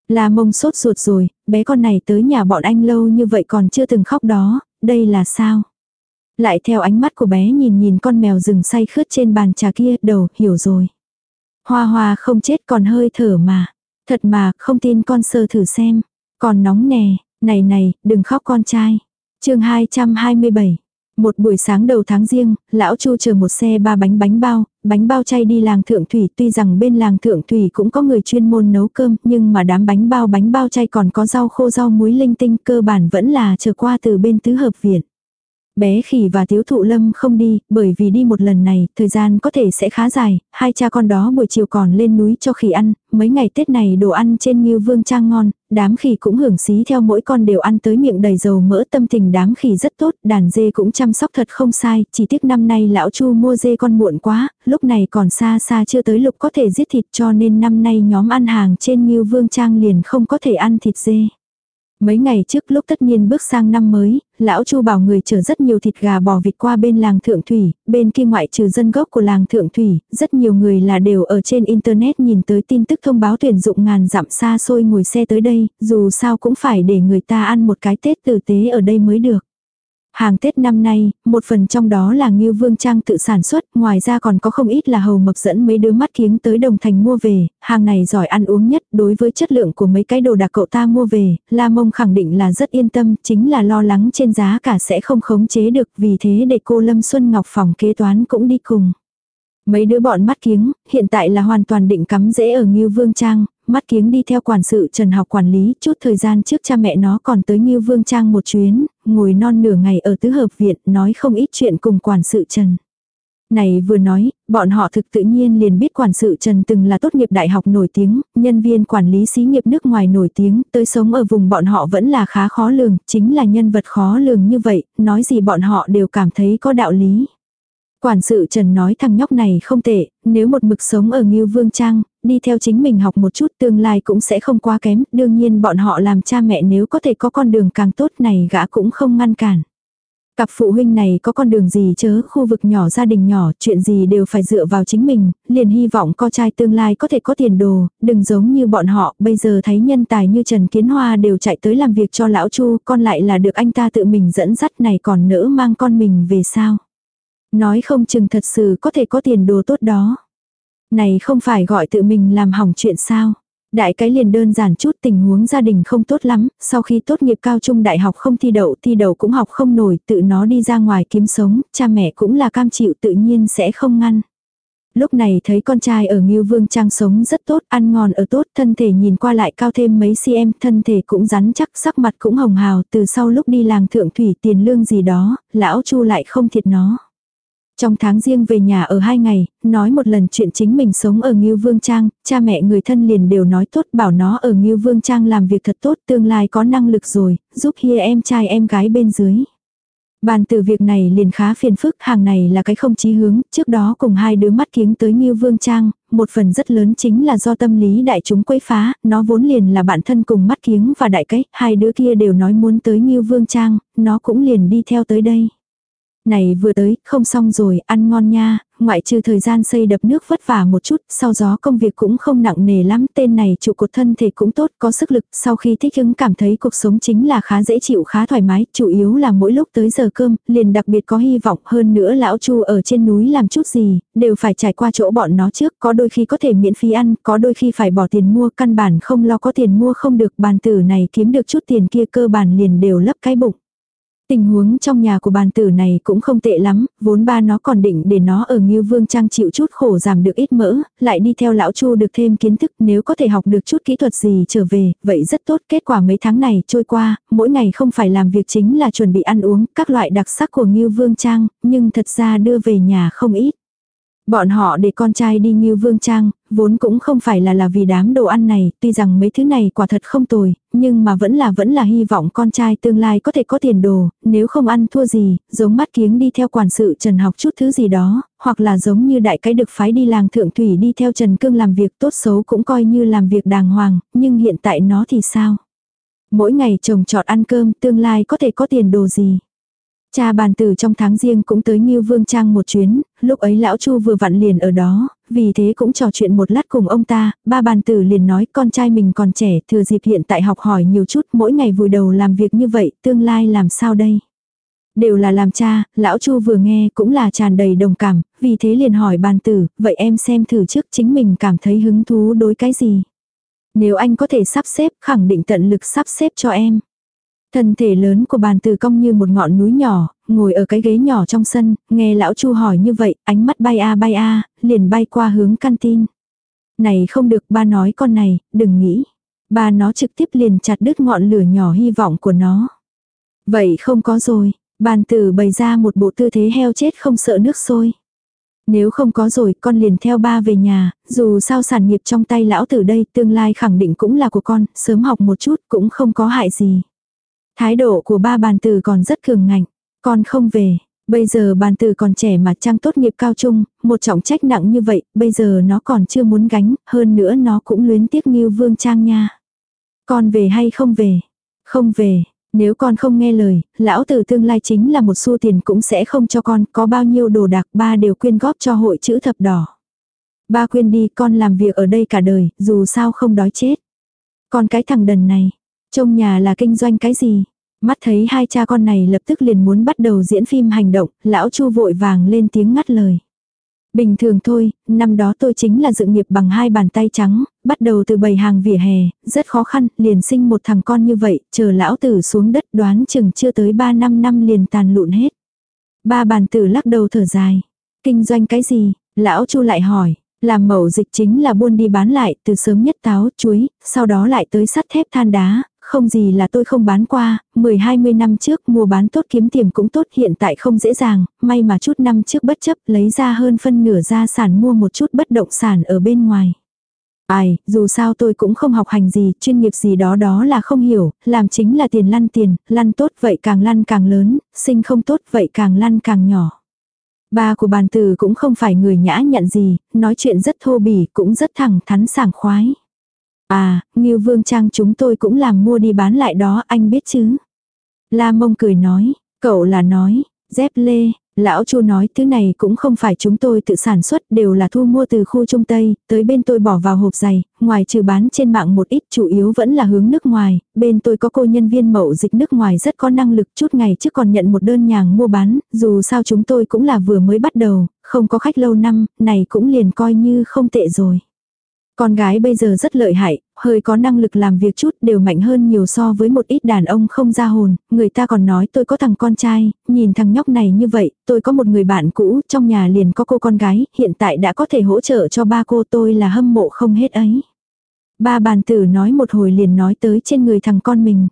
La mông sốt ruột rồi, bé con này tới nhà bọn anh lâu như vậy còn chưa từng khóc đó, đây là sao? Lại theo ánh mắt của bé nhìn nhìn con mèo rừng say khướt trên bàn trà kia, đầu, hiểu rồi. Hoa hoa không chết còn hơi thở mà. Thật mà, không tin con sơ thử xem. Còn nóng nè, này này, đừng khóc con trai. chương 227 một buổi sáng đầu tháng riêng, lão Chu chờ một xe ba bánh bánh bao, bánh bao chay đi làng Thượng Thủy. Tuy rằng bên làng Thượng Thủy cũng có người chuyên môn nấu cơm, nhưng mà đám bánh bao bánh bao chay còn có rau khô rau muối linh tinh cơ bản vẫn là chờ qua từ bên tứ hợp viện. Bé khỉ và thiếu thụ lâm không đi, bởi vì đi một lần này, thời gian có thể sẽ khá dài, hai cha con đó buổi chiều còn lên núi cho khỉ ăn, mấy ngày Tết này đồ ăn trên như Vương Trang ngon, đám khỉ cũng hưởng xí theo mỗi con đều ăn tới miệng đầy dầu mỡ tâm tình đám khỉ rất tốt, đàn dê cũng chăm sóc thật không sai, chỉ tiếc năm nay lão Chu mua dê con muộn quá, lúc này còn xa xa chưa tới lục có thể giết thịt cho nên năm nay nhóm ăn hàng trên như Vương Trang liền không có thể ăn thịt dê. Mấy ngày trước lúc tất nhiên bước sang năm mới, lão Chu bảo người chở rất nhiều thịt gà bò vịt qua bên làng Thượng Thủy, bên kia ngoại trừ dân gốc của làng Thượng Thủy, rất nhiều người là đều ở trên internet nhìn tới tin tức thông báo tuyển dụng ngàn dặm xa xôi ngồi xe tới đây, dù sao cũng phải để người ta ăn một cái Tết tử tế ở đây mới được. Hàng Tết năm nay, một phần trong đó là Ngưu Vương Trang tự sản xuất, ngoài ra còn có không ít là hầu mập dẫn mấy đứa mắt kiếng tới Đồng Thành mua về, hàng này giỏi ăn uống nhất đối với chất lượng của mấy cái đồ đặc cậu ta mua về, La Mông khẳng định là rất yên tâm, chính là lo lắng trên giá cả sẽ không khống chế được, vì thế để cô Lâm Xuân Ngọc phòng kế toán cũng đi cùng. Mấy đứa bọn mắt kiếng, hiện tại là hoàn toàn định cắm rễ ở Ngưu Vương Trang, mắt kiếng đi theo quản sự Trần học quản lý, chút thời gian trước cha mẹ nó còn tới Ngưu Vương Trang một chuyến, ngồi non nửa ngày ở tứ hợp viện, nói không ít chuyện cùng quản sự Trần. Này vừa nói, bọn họ thực tự nhiên liền biết quản sự Trần từng là tốt nghiệp đại học nổi tiếng, nhân viên quản lý xí nghiệp nước ngoài nổi tiếng, tới sống ở vùng bọn họ vẫn là khá khó lường, chính là nhân vật khó lường như vậy, nói gì bọn họ đều cảm thấy có đạo lý. Quản sự Trần nói thằng nhóc này không tệ, nếu một mực sống ở Ngưu Vương Trang, đi theo chính mình học một chút tương lai cũng sẽ không quá kém, đương nhiên bọn họ làm cha mẹ nếu có thể có con đường càng tốt này gã cũng không ngăn cản. Cặp phụ huynh này có con đường gì chớ, khu vực nhỏ gia đình nhỏ, chuyện gì đều phải dựa vào chính mình, liền hy vọng con trai tương lai có thể có tiền đồ, đừng giống như bọn họ, bây giờ thấy nhân tài như Trần Kiến Hoa đều chạy tới làm việc cho lão Chu, con lại là được anh ta tự mình dẫn dắt này còn nỡ mang con mình về sao. Nói không chừng thật sự có thể có tiền đồ tốt đó. Này không phải gọi tự mình làm hỏng chuyện sao. Đại cái liền đơn giản chút tình huống gia đình không tốt lắm, sau khi tốt nghiệp cao trung đại học không thi đậu, thi đậu cũng học không nổi, tự nó đi ra ngoài kiếm sống, cha mẹ cũng là cam chịu tự nhiên sẽ không ngăn. Lúc này thấy con trai ở Ngưu Vương Trang sống rất tốt, ăn ngon ở tốt, thân thể nhìn qua lại cao thêm mấy cm, thân thể cũng rắn chắc, sắc mặt cũng hồng hào, từ sau lúc đi làng thượng thủy tiền lương gì đó, lão Chu lại không thiệt nó. Trong tháng riêng về nhà ở hai ngày, nói một lần chuyện chính mình sống ở Ngưu Vương Trang, cha mẹ người thân liền đều nói tốt bảo nó ở Ngưu Vương Trang làm việc thật tốt tương lai có năng lực rồi, giúp hia em trai em gái bên dưới. Bàn từ việc này liền khá phiền phức, hàng này là cái không chí hướng, trước đó cùng hai đứa mắt kiếng tới Ngưu Vương Trang, một phần rất lớn chính là do tâm lý đại chúng quấy phá, nó vốn liền là bạn thân cùng mắt kiếng và đại cách, hai đứa kia đều nói muốn tới Ngưu Vương Trang, nó cũng liền đi theo tới đây này vừa tới, không xong rồi, ăn ngon nha, ngoại trừ thời gian xây đập nước vất vả một chút, sau đó công việc cũng không nặng nề lắm, tên này trụ cột thân thể cũng tốt, có sức lực, sau khi thích ứng cảm thấy cuộc sống chính là khá dễ chịu khá thoải mái, chủ yếu là mỗi lúc tới giờ cơm, liền đặc biệt có hy vọng hơn nữa lão chu ở trên núi làm chút gì, đều phải trải qua chỗ bọn nó trước, có đôi khi có thể miễn phí ăn, có đôi khi phải bỏ tiền mua, căn bản không lo có tiền mua không được, bàn tử này kiếm được chút tiền kia cơ bản liền đều lấp cái bụng. Tình huống trong nhà của bàn tử này cũng không tệ lắm, vốn ba nó còn định để nó ở Ngưu Vương Trang chịu chút khổ giảm được ít mỡ, lại đi theo lão Chu được thêm kiến thức nếu có thể học được chút kỹ thuật gì trở về, vậy rất tốt. Kết quả mấy tháng này trôi qua, mỗi ngày không phải làm việc chính là chuẩn bị ăn uống các loại đặc sắc của Ngưu Vương Trang, nhưng thật ra đưa về nhà không ít. Bọn họ để con trai đi như vương trang, vốn cũng không phải là là vì đám đồ ăn này, tuy rằng mấy thứ này quả thật không tồi, nhưng mà vẫn là vẫn là hy vọng con trai tương lai có thể có tiền đồ, nếu không ăn thua gì, giống mắt kiếng đi theo quản sự Trần học chút thứ gì đó, hoặc là giống như đại cái được phái đi làng thượng thủy đi theo Trần Cương làm việc tốt xấu cũng coi như làm việc đàng hoàng, nhưng hiện tại nó thì sao? Mỗi ngày chồng trọt ăn cơm tương lai có thể có tiền đồ gì? Cha bàn tử trong tháng riêng cũng tới Nhiêu Vương Trang một chuyến, lúc ấy lão Chu vừa vặn liền ở đó, vì thế cũng trò chuyện một lát cùng ông ta, ba bàn tử liền nói con trai mình còn trẻ, thừa dịp hiện tại học hỏi nhiều chút, mỗi ngày vùi đầu làm việc như vậy, tương lai làm sao đây? Đều là làm cha, lão Chu vừa nghe cũng là tràn đầy đồng cảm, vì thế liền hỏi bàn tử, vậy em xem thử trước chính mình cảm thấy hứng thú đối cái gì? Nếu anh có thể sắp xếp, khẳng định tận lực sắp xếp cho em. Thân thể lớn của bàn từ cong như một ngọn núi nhỏ, ngồi ở cái ghế nhỏ trong sân, nghe lão chu hỏi như vậy, ánh mắt bay a bay a, liền bay qua hướng căn tin. Này không được ba nói con này, đừng nghĩ. Ba nó trực tiếp liền chặt đứt ngọn lửa nhỏ hy vọng của nó. Vậy không có rồi, bàn tử bày ra một bộ tư thế heo chết không sợ nước sôi. Nếu không có rồi con liền theo ba về nhà, dù sao sản nghiệp trong tay lão tử đây tương lai khẳng định cũng là của con, sớm học một chút cũng không có hại gì. Thái độ của ba bàn tử còn rất cường ngạnh. Con không về. Bây giờ bàn tử còn trẻ mà trang tốt nghiệp cao trung, một trọng trách nặng như vậy, bây giờ nó còn chưa muốn gánh, hơn nữa nó cũng luyến tiếc như vương trang nha. Con về hay không về? Không về, nếu con không nghe lời, lão tử tương lai chính là một xu tiền cũng sẽ không cho con, có bao nhiêu đồ đạc ba đều quyên góp cho hội chữ thập đỏ. Ba quyên đi con làm việc ở đây cả đời, dù sao không đói chết. Con cái thằng đần này, trong nhà là kinh doanh cái gì? Mắt thấy hai cha con này lập tức liền muốn bắt đầu diễn phim hành động, lão chu vội vàng lên tiếng ngắt lời. Bình thường thôi, năm đó tôi chính là dự nghiệp bằng hai bàn tay trắng, bắt đầu từ bầy hàng vỉa hè, rất khó khăn, liền sinh một thằng con như vậy, chờ lão tử xuống đất đoán chừng chưa tới ba năm năm liền tàn lụn hết. Ba bàn tử lắc đầu thở dài. Kinh doanh cái gì? Lão chu lại hỏi. Làm mẫu dịch chính là buôn đi bán lại, từ sớm nhất táo, chuối, sau đó lại tới sắt thép than đá, không gì là tôi không bán qua, 10-20 năm trước mua bán tốt kiếm tiền cũng tốt hiện tại không dễ dàng, may mà chút năm trước bất chấp lấy ra hơn phân nửa gia sản mua một chút bất động sản ở bên ngoài. Ai, dù sao tôi cũng không học hành gì, chuyên nghiệp gì đó đó là không hiểu, làm chính là tiền lăn tiền, lăn tốt vậy càng lăn càng lớn, sinh không tốt vậy càng lăn càng nhỏ. Ba của bàn tử cũng không phải người nhã nhặn gì, nói chuyện rất thô bỉ, cũng rất thẳng thắn sảng khoái. À, Ngưu Vương Trang chúng tôi cũng làm mua đi bán lại đó, anh biết chứ. La Mông cười nói, cậu là nói, dép lê, Lão Chu nói thứ này cũng không phải chúng tôi tự sản xuất đều là thu mua từ khu Trung Tây, tới bên tôi bỏ vào hộp giày, ngoài trừ bán trên mạng một ít chủ yếu vẫn là hướng nước ngoài, bên tôi có cô nhân viên mậu dịch nước ngoài rất có năng lực chút ngày trước còn nhận một đơn nhàng mua bán, dù sao chúng tôi cũng là vừa mới bắt đầu, không có khách lâu năm, này cũng liền coi như không tệ rồi. Con gái bây giờ rất lợi hại, hơi có năng lực làm việc chút đều mạnh hơn nhiều so với một ít đàn ông không ra hồn, người ta còn nói tôi có thằng con trai, nhìn thằng nhóc này như vậy, tôi có một người bạn cũ, trong nhà liền có cô con gái, hiện tại đã có thể hỗ trợ cho ba cô tôi là hâm mộ không hết ấy. Ba bàn tử nói một hồi liền nói tới trên người thằng con mình.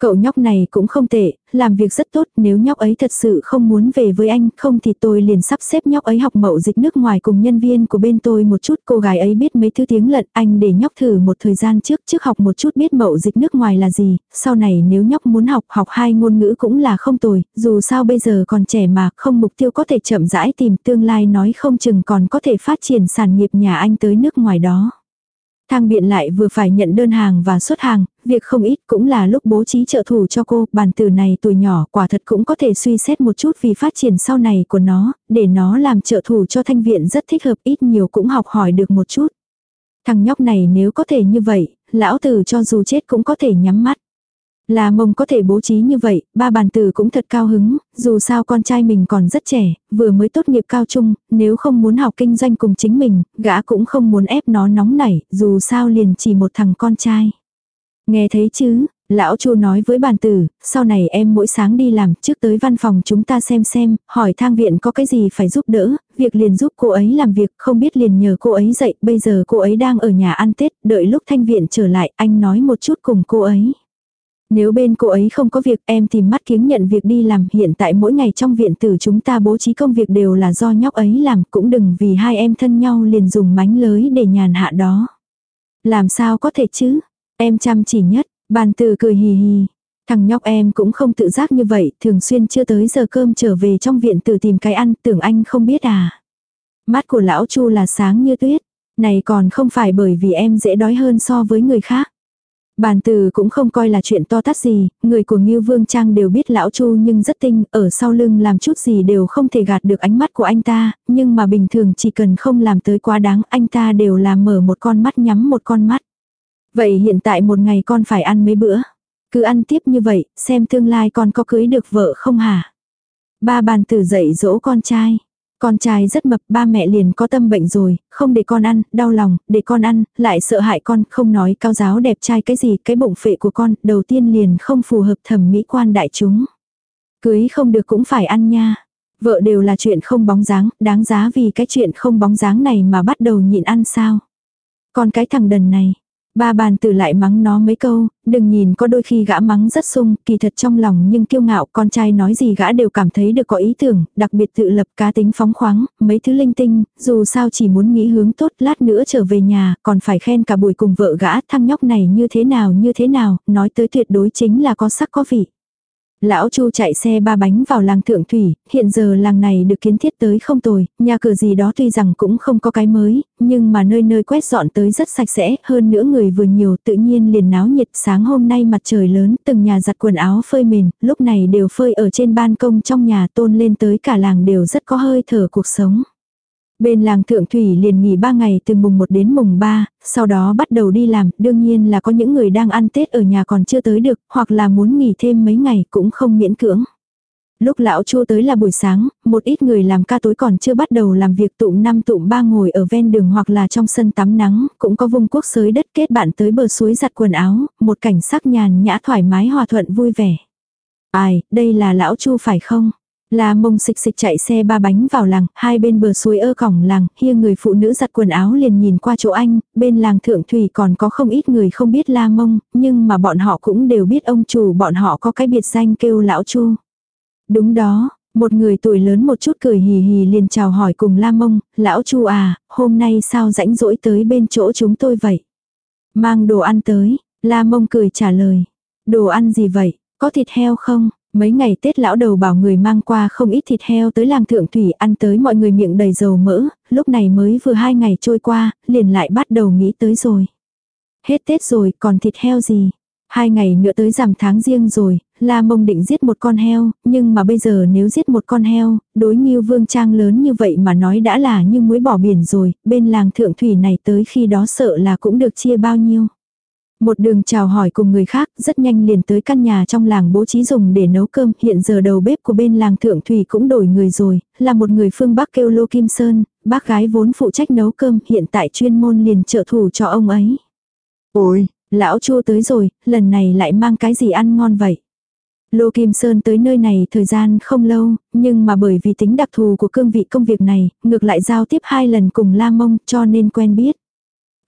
Cậu nhóc này cũng không tệ, làm việc rất tốt, nếu nhóc ấy thật sự không muốn về với anh, không thì tôi liền sắp xếp nhóc ấy học mậu dịch nước ngoài cùng nhân viên của bên tôi một chút. Cô gái ấy biết mấy thứ tiếng lận, anh để nhóc thử một thời gian trước, trước học một chút biết mậu dịch nước ngoài là gì, sau này nếu nhóc muốn học, học hai ngôn ngữ cũng là không tồi, dù sao bây giờ còn trẻ mà, không mục tiêu có thể chậm rãi tìm tương lai nói không chừng còn có thể phát triển sản nghiệp nhà anh tới nước ngoài đó. Thang biện lại vừa phải nhận đơn hàng và xuất hàng, việc không ít cũng là lúc bố trí trợ thủ cho cô, bản tử này tuổi nhỏ quả thật cũng có thể suy xét một chút vì phát triển sau này của nó, để nó làm trợ thủ cho thanh viện rất thích hợp ít nhiều cũng học hỏi được một chút. Thằng nhóc này nếu có thể như vậy, lão tử cho dù chết cũng có thể nhắm mắt. Là mông có thể bố trí như vậy, ba bàn tử cũng thật cao hứng, dù sao con trai mình còn rất trẻ, vừa mới tốt nghiệp cao trung, nếu không muốn học kinh doanh cùng chính mình, gã cũng không muốn ép nó nóng nảy, dù sao liền chỉ một thằng con trai. Nghe thấy chứ, lão chu nói với bàn tử, sau này em mỗi sáng đi làm trước tới văn phòng chúng ta xem xem, hỏi thang viện có cái gì phải giúp đỡ, việc liền giúp cô ấy làm việc, không biết liền nhờ cô ấy dậy, bây giờ cô ấy đang ở nhà ăn Tết, đợi lúc thanh viện trở lại, anh nói một chút cùng cô ấy. Nếu bên cô ấy không có việc em tìm mắt kiếng nhận việc đi làm hiện tại mỗi ngày trong viện tử chúng ta bố trí công việc đều là do nhóc ấy làm cũng đừng vì hai em thân nhau liền dùng mánh lới để nhàn hạ đó. Làm sao có thể chứ? Em chăm chỉ nhất, bàn từ cười hì hì. Thằng nhóc em cũng không tự giác như vậy, thường xuyên chưa tới giờ cơm trở về trong viện tử tìm cái ăn, tưởng anh không biết à. Mắt của lão Chu là sáng như tuyết, này còn không phải bởi vì em dễ đói hơn so với người khác. Bàn từ cũng không coi là chuyện to tát gì, người của Ngưu Vương Trang đều biết lão Chu nhưng rất tinh, ở sau lưng làm chút gì đều không thể gạt được ánh mắt của anh ta, nhưng mà bình thường chỉ cần không làm tới quá đáng anh ta đều là mở một con mắt nhắm một con mắt. Vậy hiện tại một ngày con phải ăn mấy bữa? Cứ ăn tiếp như vậy, xem tương lai con có cưới được vợ không hả? Ba bàn tử dạy dỗ con trai. Con trai rất mập, ba mẹ liền có tâm bệnh rồi, không để con ăn, đau lòng, để con ăn, lại sợ hại con, không nói cao giáo đẹp trai cái gì, cái bụng phệ của con, đầu tiên liền không phù hợp thẩm mỹ quan đại chúng. Cưới không được cũng phải ăn nha. Vợ đều là chuyện không bóng dáng, đáng giá vì cái chuyện không bóng dáng này mà bắt đầu nhịn ăn sao. Còn cái thằng đần này, Ba bàn tử lại mắng nó mấy câu, đừng nhìn có đôi khi gã mắng rất sung, kỳ thật trong lòng nhưng kiêu ngạo, con trai nói gì gã đều cảm thấy được có ý tưởng, đặc biệt tự lập cá tính phóng khoáng, mấy thứ linh tinh, dù sao chỉ muốn nghĩ hướng tốt, lát nữa trở về nhà, còn phải khen cả buổi cùng vợ gã, thăng nhóc này như thế nào như thế nào, nói tới tuyệt đối chính là có sắc có vị. Lão Chu chạy xe ba bánh vào làng Thượng Thủy, hiện giờ làng này được kiến thiết tới không tồi, nhà cửa gì đó tuy rằng cũng không có cái mới, nhưng mà nơi nơi quét dọn tới rất sạch sẽ, hơn nữa người vừa nhiều tự nhiên liền náo nhiệt sáng hôm nay mặt trời lớn, từng nhà giặt quần áo phơi mền, lúc này đều phơi ở trên ban công trong nhà tôn lên tới cả làng đều rất có hơi thở cuộc sống. Bên làng Thượng Thủy liền nghỉ 3 ngày từ mùng 1 đến mùng 3, sau đó bắt đầu đi làm, đương nhiên là có những người đang ăn Tết ở nhà còn chưa tới được, hoặc là muốn nghỉ thêm mấy ngày cũng không miễn cưỡng. Lúc lão Chu tới là buổi sáng, một ít người làm ca tối còn chưa bắt đầu làm việc tụm năm tụm ba ngồi ở ven đường hoặc là trong sân tắm nắng, cũng có vùng quốc sới đất kết bạn tới bờ suối giặt quần áo, một cảnh sắc nhàn nhã thoải mái hòa thuận vui vẻ. Ai, đây là lão Chu phải không? La mông xịch xịch chạy xe ba bánh vào làng, hai bên bờ suối ơ cổng làng, hia người phụ nữ giặt quần áo liền nhìn qua chỗ anh, bên làng thượng thủy còn có không ít người không biết la mông, nhưng mà bọn họ cũng đều biết ông chủ bọn họ có cái biệt danh kêu lão chu. Đúng đó, một người tuổi lớn một chút cười hì hì liền chào hỏi cùng la mông, lão chu à, hôm nay sao rãnh rỗi tới bên chỗ chúng tôi vậy? Mang đồ ăn tới, la mông cười trả lời. Đồ ăn gì vậy, có thịt heo không? Mấy ngày Tết lão đầu bảo người mang qua không ít thịt heo tới làng thượng thủy ăn tới mọi người miệng đầy dầu mỡ, lúc này mới vừa hai ngày trôi qua, liền lại bắt đầu nghĩ tới rồi. Hết Tết rồi còn thịt heo gì? Hai ngày nữa tới rằm tháng riêng rồi, La Mông định giết một con heo, nhưng mà bây giờ nếu giết một con heo, đối như vương trang lớn như vậy mà nói đã là như muối bỏ biển rồi, bên làng thượng thủy này tới khi đó sợ là cũng được chia bao nhiêu. Một đường chào hỏi cùng người khác, rất nhanh liền tới căn nhà trong làng bố trí dùng để nấu cơm, hiện giờ đầu bếp của bên làng Thượng Thủy cũng đổi người rồi, là một người phương Bắc kêu Lô Kim Sơn, bác gái vốn phụ trách nấu cơm, hiện tại chuyên môn liền trợ thủ cho ông ấy.
Ôi,
Lão chua tới rồi, lần này lại mang cái gì ăn ngon vậy? Lô Kim Sơn tới nơi này thời gian không lâu, nhưng mà bởi vì tính đặc thù của cương vị công việc này, ngược lại giao tiếp hai lần cùng La Mông cho nên quen biết.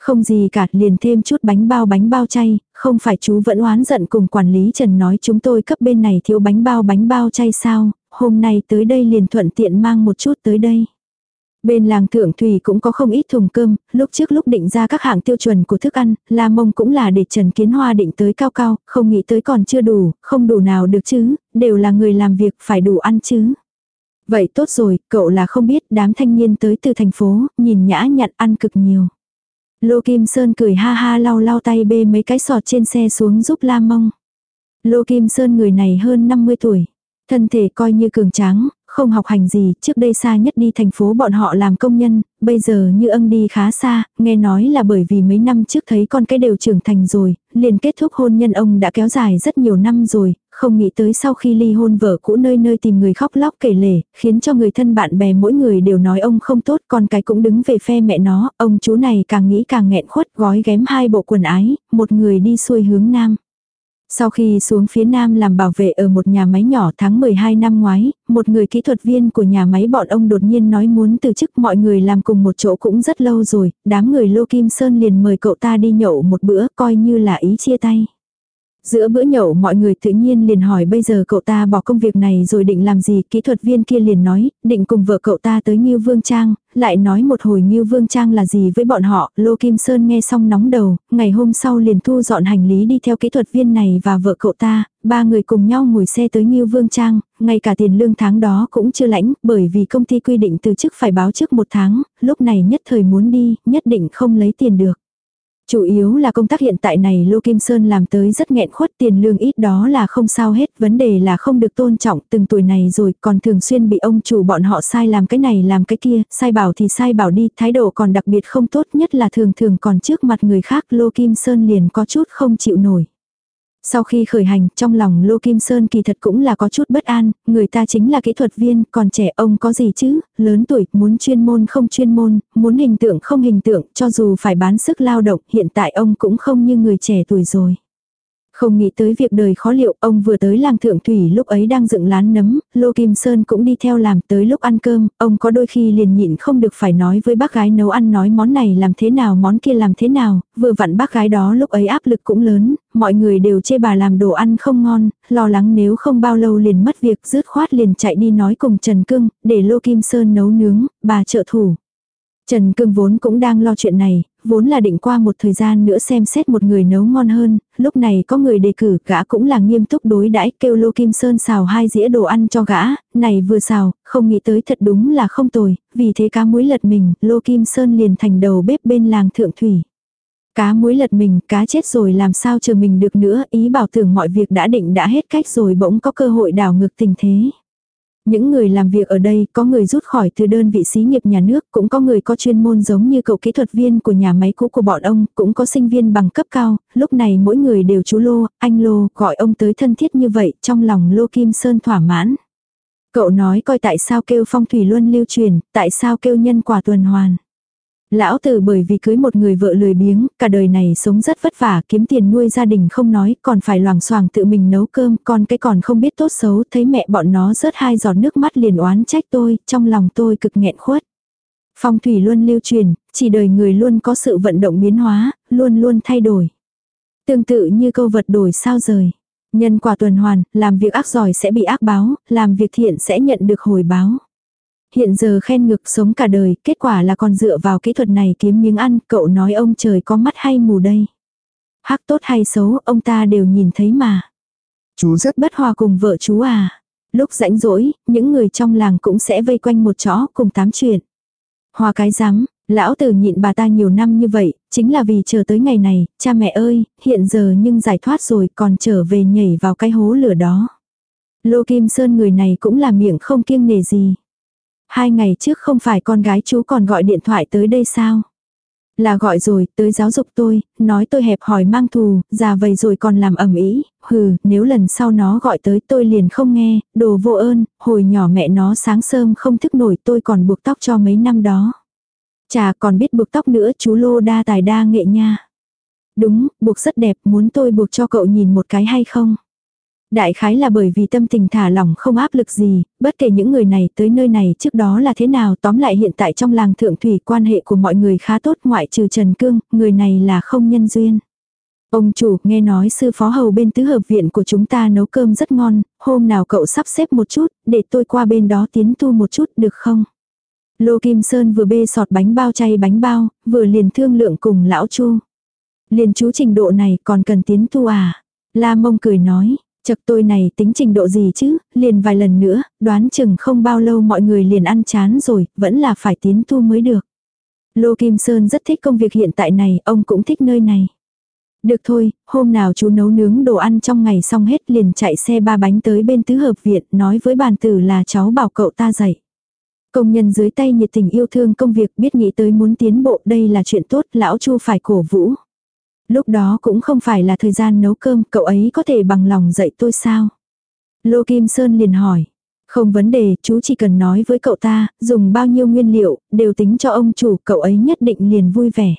Không gì cả, liền thêm chút bánh bao bánh bao chay, không phải chú vẫn oán giận cùng quản lý Trần nói chúng tôi cấp bên này thiếu bánh bao bánh bao chay sao, hôm nay tới đây liền thuận tiện mang một chút tới đây. Bên làng thượng thủy cũng có không ít thùng cơm, lúc trước lúc định ra các hạng tiêu chuẩn của thức ăn, La Mông cũng là để Trần Kiến Hoa định tới cao cao, không nghĩ tới còn chưa đủ, không đủ nào được chứ, đều là người làm việc phải đủ ăn chứ. Vậy tốt rồi, cậu là không biết đám thanh niên tới từ thành phố, nhìn nhã nhặn ăn cực nhiều. Lô Kim Sơn cười ha ha lau lau tay bê mấy cái sọt trên xe xuống giúp La Mông. Lô Kim Sơn người này hơn 50 tuổi. Thân thể coi như cường tráng, không học hành gì, trước đây xa nhất đi thành phố bọn họ làm công nhân, bây giờ như ân đi khá xa, nghe nói là bởi vì mấy năm trước thấy con cái đều trưởng thành rồi, liền kết thúc hôn nhân ông đã kéo dài rất nhiều năm rồi, không nghĩ tới sau khi ly hôn vợ cũ nơi nơi tìm người khóc lóc kể lể, khiến cho người thân bạn bè mỗi người đều nói ông không tốt, con cái cũng đứng về phe mẹ nó, ông chú này càng nghĩ càng nghẹn khuất gói ghém hai bộ quần ái, một người đi xuôi hướng nam. Sau khi xuống phía Nam làm bảo vệ ở một nhà máy nhỏ tháng 12 năm ngoái, một người kỹ thuật viên của nhà máy bọn ông đột nhiên nói muốn từ chức mọi người làm cùng một chỗ cũng rất lâu rồi, đám người Lô Kim Sơn liền mời cậu ta đi nhậu một bữa coi như là ý chia tay. Giữa bữa nhậu mọi người tự nhiên liền hỏi bây giờ cậu ta bỏ công việc này rồi định làm gì, kỹ thuật viên kia liền nói, định cùng vợ cậu ta tới Ngưu Vương Trang, lại nói một hồi Ngưu Vương Trang là gì với bọn họ, Lô Kim Sơn nghe xong nóng đầu, ngày hôm sau liền thu dọn hành lý đi theo kỹ thuật viên này và vợ cậu ta, ba người cùng nhau ngồi xe tới Ngưu Vương Trang, ngay cả tiền lương tháng đó cũng chưa lãnh, bởi vì công ty quy định từ chức phải báo trước một tháng, lúc này nhất thời muốn đi, nhất định không lấy tiền được. Chủ yếu là công tác hiện tại này Lô Kim Sơn làm tới rất nghẹn khuất tiền lương ít đó là không sao hết, vấn đề là không được tôn trọng từng tuổi này rồi còn thường xuyên bị ông chủ bọn họ sai làm cái này làm cái kia, sai bảo thì sai bảo đi, thái độ còn đặc biệt không tốt nhất là thường thường còn trước mặt người khác Lô Kim Sơn liền có chút không chịu nổi. Sau khi khởi hành, trong lòng Lô Kim Sơn kỳ thật cũng là có chút bất an, người ta chính là kỹ thuật viên, còn trẻ ông có gì chứ, lớn tuổi, muốn chuyên môn không chuyên môn, muốn hình tượng không hình tượng, cho dù phải bán sức lao động, hiện tại ông cũng không như người trẻ tuổi rồi. Không nghĩ tới việc đời khó liệu, ông vừa tới làng thượng thủy lúc ấy đang dựng lán nấm, Lô Kim Sơn cũng đi theo làm tới lúc ăn cơm, ông có đôi khi liền nhịn không được phải nói với bác gái nấu ăn nói món này làm thế nào món kia làm thế nào, vừa vặn bác gái đó lúc ấy áp lực cũng lớn, mọi người đều chê bà làm đồ ăn không ngon, lo lắng nếu không bao lâu liền mất việc rứt khoát liền chạy đi nói cùng Trần Cưng, để Lô Kim Sơn nấu nướng, bà trợ thủ. Trần Cương vốn cũng đang lo chuyện này, vốn là định qua một thời gian nữa xem xét một người nấu ngon hơn, lúc này có người đề cử, gã cũng là nghiêm túc đối đãi kêu Lô Kim Sơn xào hai dĩa đồ ăn cho gã, này vừa xào, không nghĩ tới thật đúng là không tồi, vì thế cá muối lật mình, Lô Kim Sơn liền thành đầu bếp bên làng Thượng Thủy. Cá muối lật mình, cá chết rồi làm sao chờ mình được nữa, ý bảo tưởng mọi việc đã định đã hết cách rồi bỗng có cơ hội đảo ngược tình thế. Những người làm việc ở đây có người rút khỏi từ đơn vị xí nghiệp nhà nước, cũng có người có chuyên môn giống như cậu kỹ thuật viên của nhà máy cũ của bọn ông, cũng có sinh viên bằng cấp cao, lúc này mỗi người đều chú Lô, anh Lô, gọi ông tới thân thiết như vậy, trong lòng Lô Kim Sơn thỏa mãn. Cậu nói coi tại sao kêu phong thủy luân lưu truyền, tại sao kêu nhân quả tuần hoàn. Lão tử bởi vì cưới một người vợ lười biếng, cả đời này sống rất vất vả, kiếm tiền nuôi gia đình không nói, còn phải loàng xoàng tự mình nấu cơm, con cái còn không biết tốt xấu, thấy mẹ bọn nó rớt hai giọt nước mắt liền oán trách tôi, trong lòng tôi cực nghẹn khuất. Phong thủy luôn lưu truyền, chỉ đời người luôn có sự vận động biến hóa, luôn luôn thay đổi. Tương tự như câu vật đổi sao rời. Nhân quả tuần hoàn, làm việc ác giỏi sẽ bị ác báo, làm việc thiện sẽ nhận được hồi báo. Hiện giờ khen ngực sống cả đời, kết quả là còn dựa vào kỹ thuật này kiếm miếng ăn, cậu nói ông trời có mắt hay mù đây. Hắc tốt hay xấu, ông ta đều nhìn thấy mà.
Chú rất
Bất hòa cùng vợ chú à. Lúc rãnh rỗi, những người trong làng cũng sẽ vây quanh một chó cùng tám chuyện. Hòa cái rắm lão tử nhịn bà ta nhiều năm như vậy, chính là vì chờ tới ngày này, cha mẹ ơi, hiện giờ nhưng giải thoát rồi còn trở về nhảy vào cái hố lửa đó. Lô Kim Sơn người này cũng là miệng không kiêng nề gì. Hai ngày trước không phải con gái chú còn gọi điện thoại tới đây sao? Là gọi rồi, tới giáo dục tôi, nói tôi hẹp hỏi mang thù, già vầy rồi còn làm ẩm ý, hừ, nếu lần sau nó gọi tới tôi liền không nghe, đồ vô ơn, hồi nhỏ mẹ nó sáng sớm không thức nổi tôi còn buộc tóc cho mấy năm đó. Chà còn biết buộc tóc nữa chú Lô đa tài đa nghệ nha. Đúng, buộc rất đẹp, muốn tôi buộc cho cậu nhìn một cái hay không? Đại khái là bởi vì tâm tình thả lỏng không áp lực gì, bất kể những người này tới nơi này trước đó là thế nào tóm lại hiện tại trong làng thượng thủy quan hệ của mọi người khá tốt ngoại trừ Trần Cương, người này là không nhân duyên. Ông chủ nghe nói sư phó hầu bên tứ hợp viện của chúng ta nấu cơm rất ngon, hôm nào cậu sắp xếp một chút, để tôi qua bên đó tiến tu một chút được không? Lô Kim Sơn vừa bê sọt bánh bao chay bánh bao, vừa liền thương lượng cùng lão Chu. Liền chú trình độ này còn cần tiến tu à? La mông cười nói, Chật tôi này tính trình độ gì chứ, liền vài lần nữa, đoán chừng không bao lâu mọi người liền ăn chán rồi, vẫn là phải tiến tu mới được. Lô Kim Sơn rất thích công việc hiện tại này, ông cũng thích nơi này. Được thôi, hôm nào chú nấu nướng đồ ăn trong ngày xong hết liền chạy xe ba bánh tới bên tứ hợp viện nói với bàn tử là cháu bảo cậu ta dậy. Công nhân dưới tay nhiệt tình yêu thương công việc biết nghĩ tới muốn tiến bộ đây là chuyện tốt, lão chu phải cổ vũ. Lúc đó cũng không phải là thời gian nấu cơm, cậu ấy có thể bằng lòng dạy tôi sao? Lô Kim Sơn liền hỏi. Không vấn đề, chú chỉ cần nói với cậu ta, dùng bao nhiêu nguyên liệu, đều tính cho ông chủ, cậu ấy nhất định liền vui vẻ.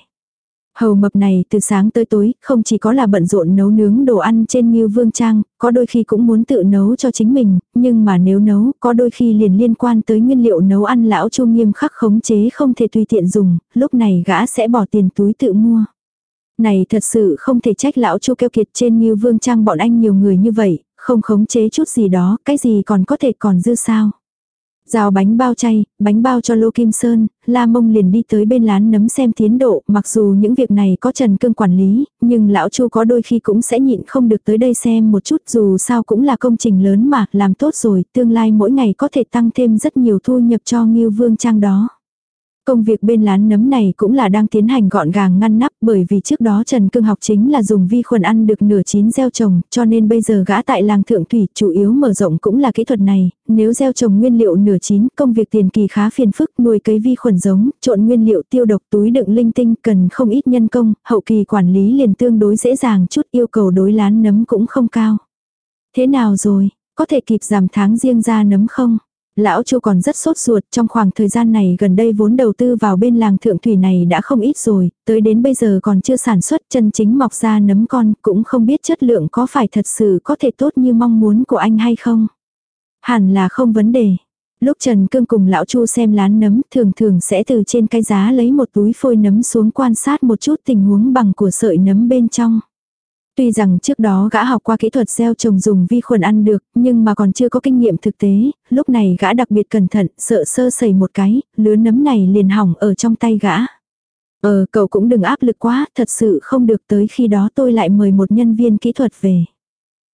Hầu mập này từ sáng tới tối, không chỉ có là bận rộn nấu nướng đồ ăn trên như vương trang, có đôi khi cũng muốn tự nấu cho chính mình, nhưng mà nếu nấu, có đôi khi liền liên quan tới nguyên liệu nấu ăn lão chu nghiêm khắc khống chế không thể tùy tiện dùng, lúc này gã sẽ bỏ tiền túi tự mua. Này thật sự không thể trách lão chu keo kiệt trên như vương trang bọn anh nhiều người như vậy, không khống chế chút gì đó, cái gì còn có thể còn dư sao. Rào bánh bao chay, bánh bao cho Lô Kim Sơn, La Mông liền đi tới bên lán nấm xem tiến độ, mặc dù những việc này có Trần Cương quản lý, nhưng lão Chu có đôi khi cũng sẽ nhịn không được tới đây xem một chút dù sao cũng là công trình lớn mà, làm tốt rồi, tương lai mỗi ngày có thể tăng thêm rất nhiều thu nhập cho Ngưu Vương Trang đó. Công việc bên lán nấm này cũng là đang tiến hành gọn gàng ngăn nắp bởi vì trước đó Trần Cương học chính là dùng vi khuẩn ăn được nửa chín gieo trồng, cho nên bây giờ gã tại làng thượng thủy chủ yếu mở rộng cũng là kỹ thuật này, nếu gieo trồng nguyên liệu nửa chín, công việc tiền kỳ khá phiền phức, nuôi cấy vi khuẩn giống, trộn nguyên liệu tiêu độc túi đựng linh tinh cần không ít nhân công, hậu kỳ quản lý liền tương đối dễ dàng chút yêu cầu đối lán nấm cũng không cao. Thế nào rồi, có thể kịp giảm tháng riêng ra nấm không? Lão Chu còn rất sốt ruột trong khoảng thời gian này gần đây vốn đầu tư vào bên làng thượng thủy này đã không ít rồi, tới đến bây giờ còn chưa sản xuất chân chính mọc ra nấm con cũng không biết chất lượng có phải thật sự có thể tốt như mong muốn của anh hay không. Hẳn là không vấn đề. Lúc Trần Cương cùng lão Chu xem lán nấm thường thường sẽ từ trên cái giá lấy một túi phôi nấm xuống quan sát một chút tình huống bằng của sợi nấm bên trong. Tuy rằng trước đó gã học qua kỹ thuật gieo trồng dùng vi khuẩn ăn được, nhưng mà còn chưa có kinh nghiệm thực tế, lúc này gã đặc biệt cẩn thận, sợ sơ sẩy một cái, lứa nấm này liền hỏng ở trong tay gã. Ờ, cậu cũng đừng áp lực quá, thật sự không được tới khi đó tôi lại mời một nhân viên kỹ thuật về.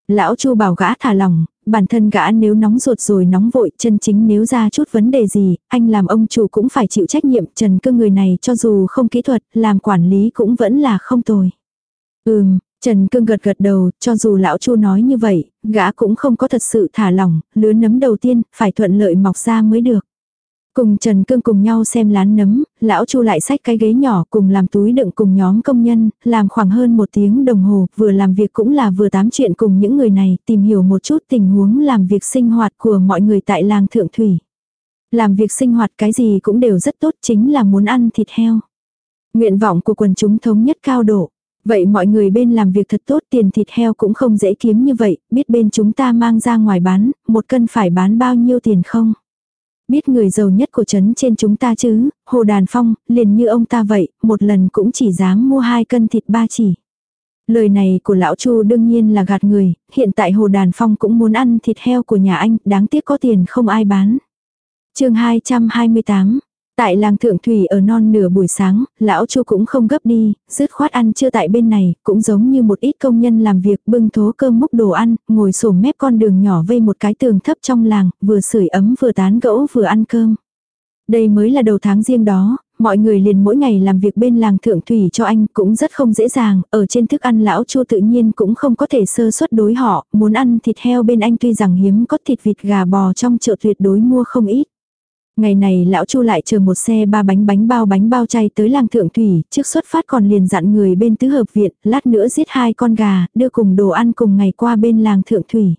Lão Chu bảo gã thả lòng, bản thân gã nếu nóng ruột rồi nóng vội, chân chính nếu ra chút vấn đề gì, anh làm ông chủ cũng phải chịu trách nhiệm, trần cơ người này cho dù không kỹ thuật, làm quản lý cũng vẫn là không tồi. Ừm, Trần Cương gật gật đầu, cho dù lão Chu nói như vậy, gã cũng không có thật sự thả lỏng, lứa nấm đầu tiên, phải thuận lợi mọc ra mới được. Cùng Trần Cương cùng nhau xem lán nấm, lão Chu lại xách cái ghế nhỏ cùng làm túi đựng cùng nhóm công nhân, làm khoảng hơn một tiếng đồng hồ, vừa làm việc cũng là vừa tám chuyện cùng những người này, tìm hiểu một chút tình huống làm việc sinh hoạt của mọi người tại làng Thượng Thủy. Làm việc sinh hoạt cái gì cũng đều rất tốt chính là muốn ăn thịt heo. Nguyện vọng của quần chúng thống nhất cao độ. Vậy mọi người bên làm việc thật tốt tiền thịt heo cũng không dễ kiếm như vậy, biết bên chúng ta mang ra ngoài bán, một cân phải bán bao nhiêu tiền không? Biết người giàu nhất của trấn trên chúng ta chứ, Hồ Đàn Phong, liền như ông ta vậy, một lần cũng chỉ dám mua hai cân thịt ba chỉ. Lời này của lão Chu đương nhiên là gạt người, hiện tại Hồ Đàn Phong cũng muốn ăn thịt heo của nhà anh, đáng tiếc có tiền không ai bán. chương 228, Tại làng thượng thủy ở non nửa buổi sáng, lão chu cũng không gấp đi, dứt khoát ăn chưa tại bên này, cũng giống như một ít công nhân làm việc bưng thố cơm múc đồ ăn, ngồi sổm mép con đường nhỏ vây một cái tường thấp trong làng, vừa sưởi ấm vừa tán gẫu vừa ăn cơm. Đây mới là đầu tháng riêng đó, mọi người liền mỗi ngày làm việc bên làng thượng thủy cho anh cũng rất không dễ dàng, ở trên thức ăn lão chu tự nhiên cũng không có thể sơ suất đối họ, muốn ăn thịt heo bên anh tuy rằng hiếm có thịt vịt gà bò trong chợ tuyệt đối mua không ít. Ngày này lão Chu lại chờ một xe ba bánh bánh bao bánh bao chay tới làng thượng thủy, trước xuất phát còn liền dặn người bên tứ hợp viện, lát nữa giết hai con gà, đưa cùng đồ ăn cùng ngày qua bên làng thượng thủy.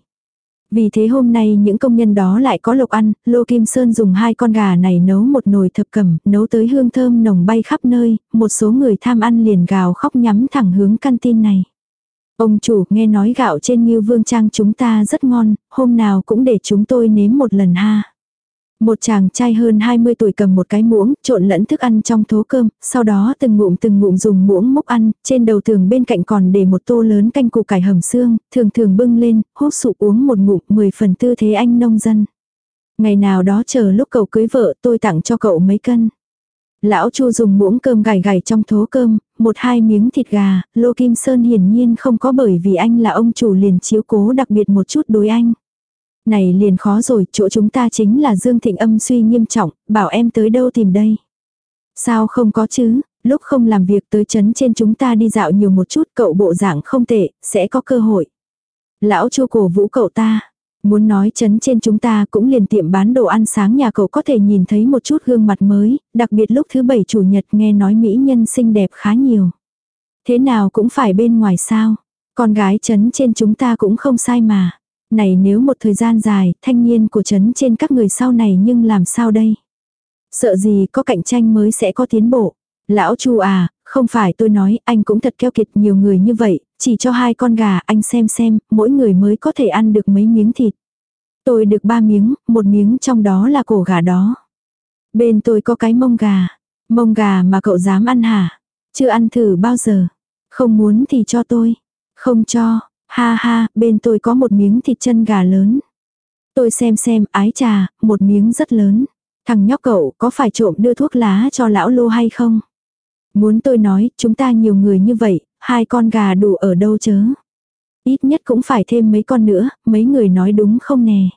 Vì thế hôm nay những công nhân đó lại có lộc ăn, Lô Kim Sơn dùng hai con gà này nấu một nồi thập cẩm, nấu tới hương thơm nồng bay khắp nơi, một số người tham ăn liền gào khóc nhắm thẳng hướng căn tin này. Ông chủ nghe nói gạo trên như vương trang chúng ta rất ngon, hôm nào cũng để chúng tôi nếm một lần ha. Một chàng trai hơn 20 tuổi cầm một cái muỗng, trộn lẫn thức ăn trong thố cơm, sau đó từng ngụm từng ngụm dùng muỗng múc ăn, trên đầu tường bên cạnh còn để một tô lớn canh củ cải hầm xương, thường thường bưng lên, hút sụp uống một ngụm 10 phần tư thế anh nông dân. Ngày nào đó chờ lúc cậu cưới vợ tôi tặng cho cậu mấy cân. Lão Chu dùng muỗng cơm gảy gảy trong thố cơm, một hai miếng thịt gà, Lô Kim Sơn hiển nhiên không có bởi vì anh là ông chủ liền chiếu cố đặc biệt một chút đối anh. Này liền khó rồi, chỗ chúng ta chính là Dương Thịnh âm suy nghiêm trọng, bảo em tới đâu tìm đây. Sao không có chứ, lúc không làm việc tới chấn trên chúng ta đi dạo nhiều một chút cậu bộ dạng không tệ, sẽ có cơ hội. Lão chu cổ vũ cậu ta. Muốn nói chấn trên chúng ta cũng liền tiệm bán đồ ăn sáng nhà cậu có thể nhìn thấy một chút gương mặt mới, đặc biệt lúc thứ bảy chủ nhật nghe nói mỹ nhân xinh đẹp khá nhiều. Thế nào cũng phải bên ngoài sao, con gái chấn trên chúng ta cũng không sai mà. Này nếu một thời gian dài, thanh niên của chấn trên các người sau này nhưng làm sao đây? Sợ gì có cạnh tranh mới sẽ có tiến bộ. Lão chu à, không phải tôi nói, anh cũng thật keo kiệt nhiều người như vậy, chỉ cho hai con gà anh xem xem, mỗi người mới có thể ăn được mấy miếng thịt. Tôi được ba miếng, một miếng trong đó là cổ gà đó. Bên tôi có cái mông gà. Mông gà mà cậu dám ăn hả? Chưa ăn thử bao giờ. Không muốn thì cho tôi. Không cho, Ha ha, bên tôi có một miếng thịt chân gà lớn. Tôi xem xem, ái trà, một miếng rất lớn. Thằng nhóc cậu có phải trộm đưa thuốc lá cho lão lô hay không? Muốn tôi nói, chúng ta nhiều người như vậy, hai con gà đủ ở đâu chớ? Ít nhất cũng phải thêm mấy con nữa, mấy người nói đúng không nè?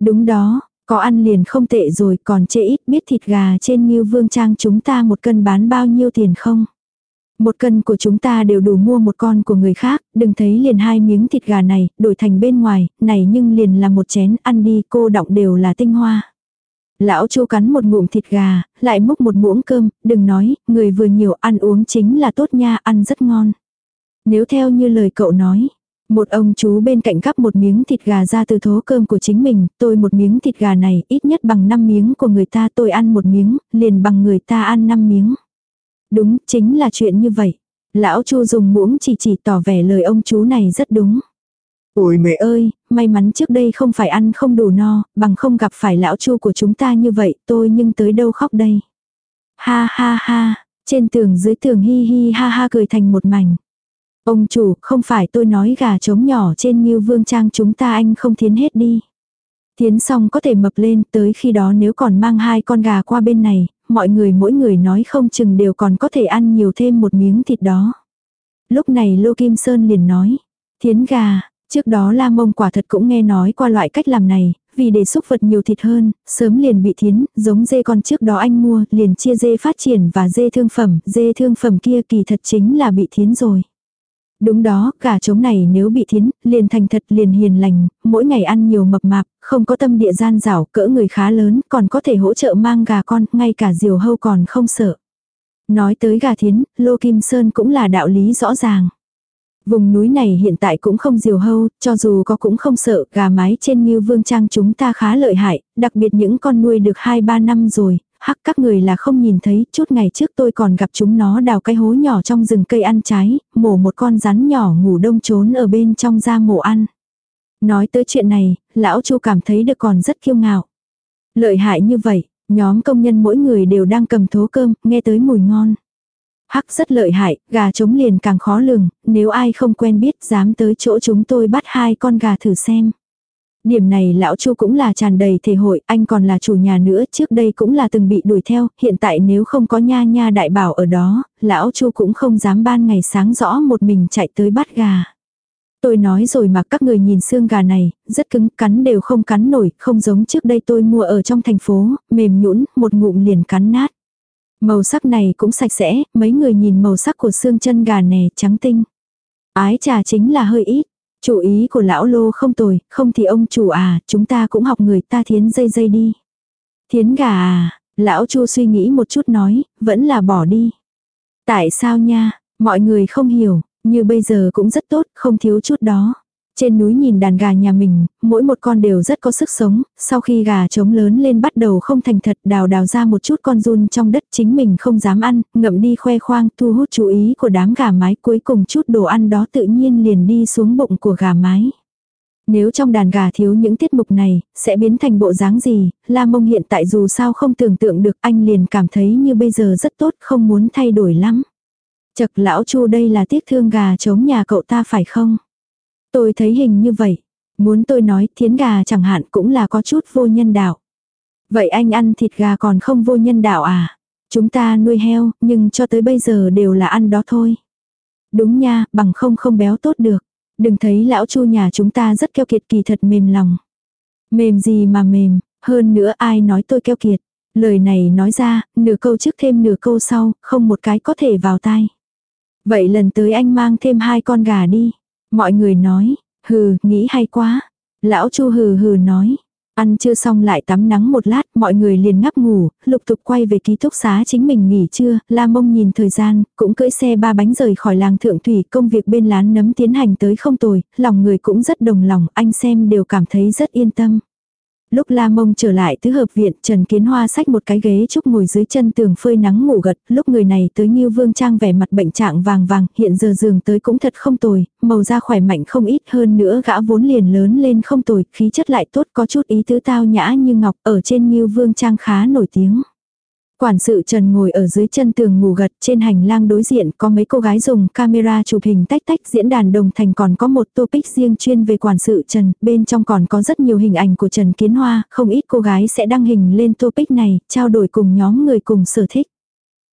Đúng đó, có ăn liền không tệ rồi, còn chê ít biết thịt gà trên như vương trang chúng ta một cân bán bao nhiêu tiền không? Một cân của chúng ta đều đủ mua một con của người khác, đừng thấy liền hai miếng thịt gà này, đổi thành bên ngoài, này nhưng liền là một chén, ăn đi cô đọng đều là tinh hoa. Lão chu cắn một ngụm thịt gà, lại múc một muỗng cơm, đừng nói, người vừa nhiều ăn uống chính là tốt nha, ăn rất ngon. Nếu theo như lời cậu nói, một ông chú bên cạnh gắp một miếng thịt gà ra từ thố cơm của chính mình, tôi một miếng thịt gà này ít nhất bằng 5 miếng của người ta tôi ăn một miếng, liền bằng người ta ăn 5 miếng. Đúng, chính là chuyện như vậy. Lão Chu dùng muỗng chỉ chỉ tỏ vẻ lời ông chú này rất đúng.
Ôi mẹ
ơi, may mắn trước đây không phải ăn không đủ no, bằng không gặp phải lão Chu của chúng ta như vậy, tôi nhưng tới đâu khóc đây. Ha ha ha, trên tường dưới tường hi hi ha ha cười thành một mảnh. Ông chủ, không phải tôi nói gà trống nhỏ trên như vương trang chúng ta anh không thiến hết đi. Thiến xong có thể mập lên, tới khi đó nếu còn mang hai con gà qua bên này, mọi người mỗi người nói không chừng đều còn có thể ăn nhiều thêm một miếng thịt đó. Lúc này Lô Kim Sơn liền nói, thiến gà, trước đó La Mông quả thật cũng nghe nói qua loại cách làm này, vì để xúc vật nhiều thịt hơn, sớm liền bị thiến, giống dê con trước đó anh mua, liền chia dê phát triển và dê thương phẩm, dê thương phẩm kia kỳ thật chính là bị thiến rồi. Đúng đó, gà trống này nếu bị thiến, liền thành thật liền hiền lành, mỗi ngày ăn nhiều mập mạp, không có tâm địa gian rảo, cỡ người khá lớn, còn có thể hỗ trợ mang gà con, ngay cả diều hâu còn không sợ. Nói tới gà thiến, Lô Kim Sơn cũng là đạo lý rõ ràng. Vùng núi này hiện tại cũng không diều hâu, cho dù có cũng không sợ, gà mái trên như vương trang chúng ta khá lợi hại, đặc biệt những con nuôi được 2-3 năm rồi, hắc các người là không nhìn thấy, chút ngày trước tôi còn gặp chúng nó đào cái hố nhỏ trong rừng cây ăn trái, mổ một con rắn nhỏ ngủ đông trốn ở bên trong ra mổ ăn. Nói tới chuyện này, lão chu cảm thấy được còn rất kiêu ngạo. Lợi hại như vậy, nhóm công nhân mỗi người đều đang cầm thố cơm, nghe tới mùi ngon. Hắc rất lợi hại, gà trống liền càng khó lường, nếu ai không quen biết dám tới chỗ chúng tôi bắt hai con gà thử xem. Điểm này lão Chu cũng là tràn đầy thể hội, anh còn là chủ nhà nữa, trước đây cũng là từng bị đuổi theo, hiện tại nếu không có nha nha đại bảo ở đó, lão Chu cũng không dám ban ngày sáng rõ một mình chạy tới bắt gà. Tôi nói rồi mà các người nhìn xương gà này, rất cứng, cắn đều không cắn nổi, không giống trước đây tôi mua ở trong thành phố, mềm nhũn, một ngụm liền cắn nát. Màu sắc này cũng sạch sẽ, mấy người nhìn màu sắc của xương chân gà nè, trắng tinh. Ái trà chính là hơi ít. Chủ ý của lão lô không tồi, không thì ông chủ à, chúng ta cũng học người ta thiến dây dây đi. Thiến gà à, lão chu suy nghĩ một chút nói, vẫn là bỏ đi. Tại sao nha, mọi người không hiểu, như bây giờ cũng rất tốt, không thiếu chút đó. Trên núi nhìn đàn gà nhà mình, mỗi một con đều rất có sức sống, sau khi gà trống lớn lên bắt đầu không thành thật đào đào ra một chút con run trong đất chính mình không dám ăn, ngậm đi khoe khoang thu hút chú ý của đám gà mái cuối cùng chút đồ ăn đó tự nhiên liền đi xuống bụng của gà mái. Nếu trong đàn gà thiếu những tiết mục này, sẽ biến thành bộ dáng gì, La Mông hiện tại dù sao không tưởng tượng được anh liền cảm thấy như bây giờ rất tốt không muốn thay đổi lắm. Chật lão chu đây là tiếc thương gà chống nhà cậu ta phải không? Tôi thấy hình như vậy. Muốn tôi nói thiến gà chẳng hạn cũng là có chút vô nhân đạo. Vậy anh ăn thịt gà còn không vô nhân đạo à? Chúng ta nuôi heo, nhưng cho tới bây giờ đều là ăn đó thôi. Đúng nha, bằng không không béo tốt được. Đừng thấy lão chu nhà chúng ta rất keo kiệt kỳ thật mềm lòng. Mềm gì mà mềm, hơn nữa ai nói tôi keo kiệt. Lời này nói ra, nửa câu trước thêm nửa câu sau, không một cái có thể vào tai. Vậy lần tới anh mang thêm hai con gà đi. Mọi người nói, hừ, nghĩ hay quá. Lão Chu hừ hừ nói. Ăn chưa xong lại tắm nắng một lát, mọi người liền ngắp ngủ, lục tục quay về ký túc xá chính mình nghỉ trưa, La Mông nhìn thời gian, cũng cưỡi xe ba bánh rời khỏi làng thượng thủy, công việc bên lán nấm tiến hành tới không tồi, lòng người cũng rất đồng lòng, anh xem đều cảm thấy rất yên tâm. Lúc La Mông trở lại tứ hợp viện, Trần Kiến Hoa xách một cái ghế trúc ngồi dưới chân tường phơi nắng ngủ gật, lúc người này tới Ngưu Vương Trang vẻ mặt bệnh trạng vàng vàng, hiện giờ giường tới cũng thật không tồi, màu da khỏe mạnh không ít hơn nữa gã vốn liền lớn lên không tồi, khí chất lại tốt có chút ý tứ tao nhã như ngọc, ở trên Ngưu Vương Trang khá nổi tiếng. Quản sự Trần ngồi ở dưới chân tường ngủ gật, trên hành lang đối diện có mấy cô gái dùng camera chụp hình tách tách diễn đàn đồng thành còn có một topic riêng chuyên về quản sự Trần, bên trong còn có rất nhiều hình ảnh của Trần Kiến Hoa, không ít cô gái sẽ đăng hình lên topic này, trao đổi cùng nhóm người cùng sở thích.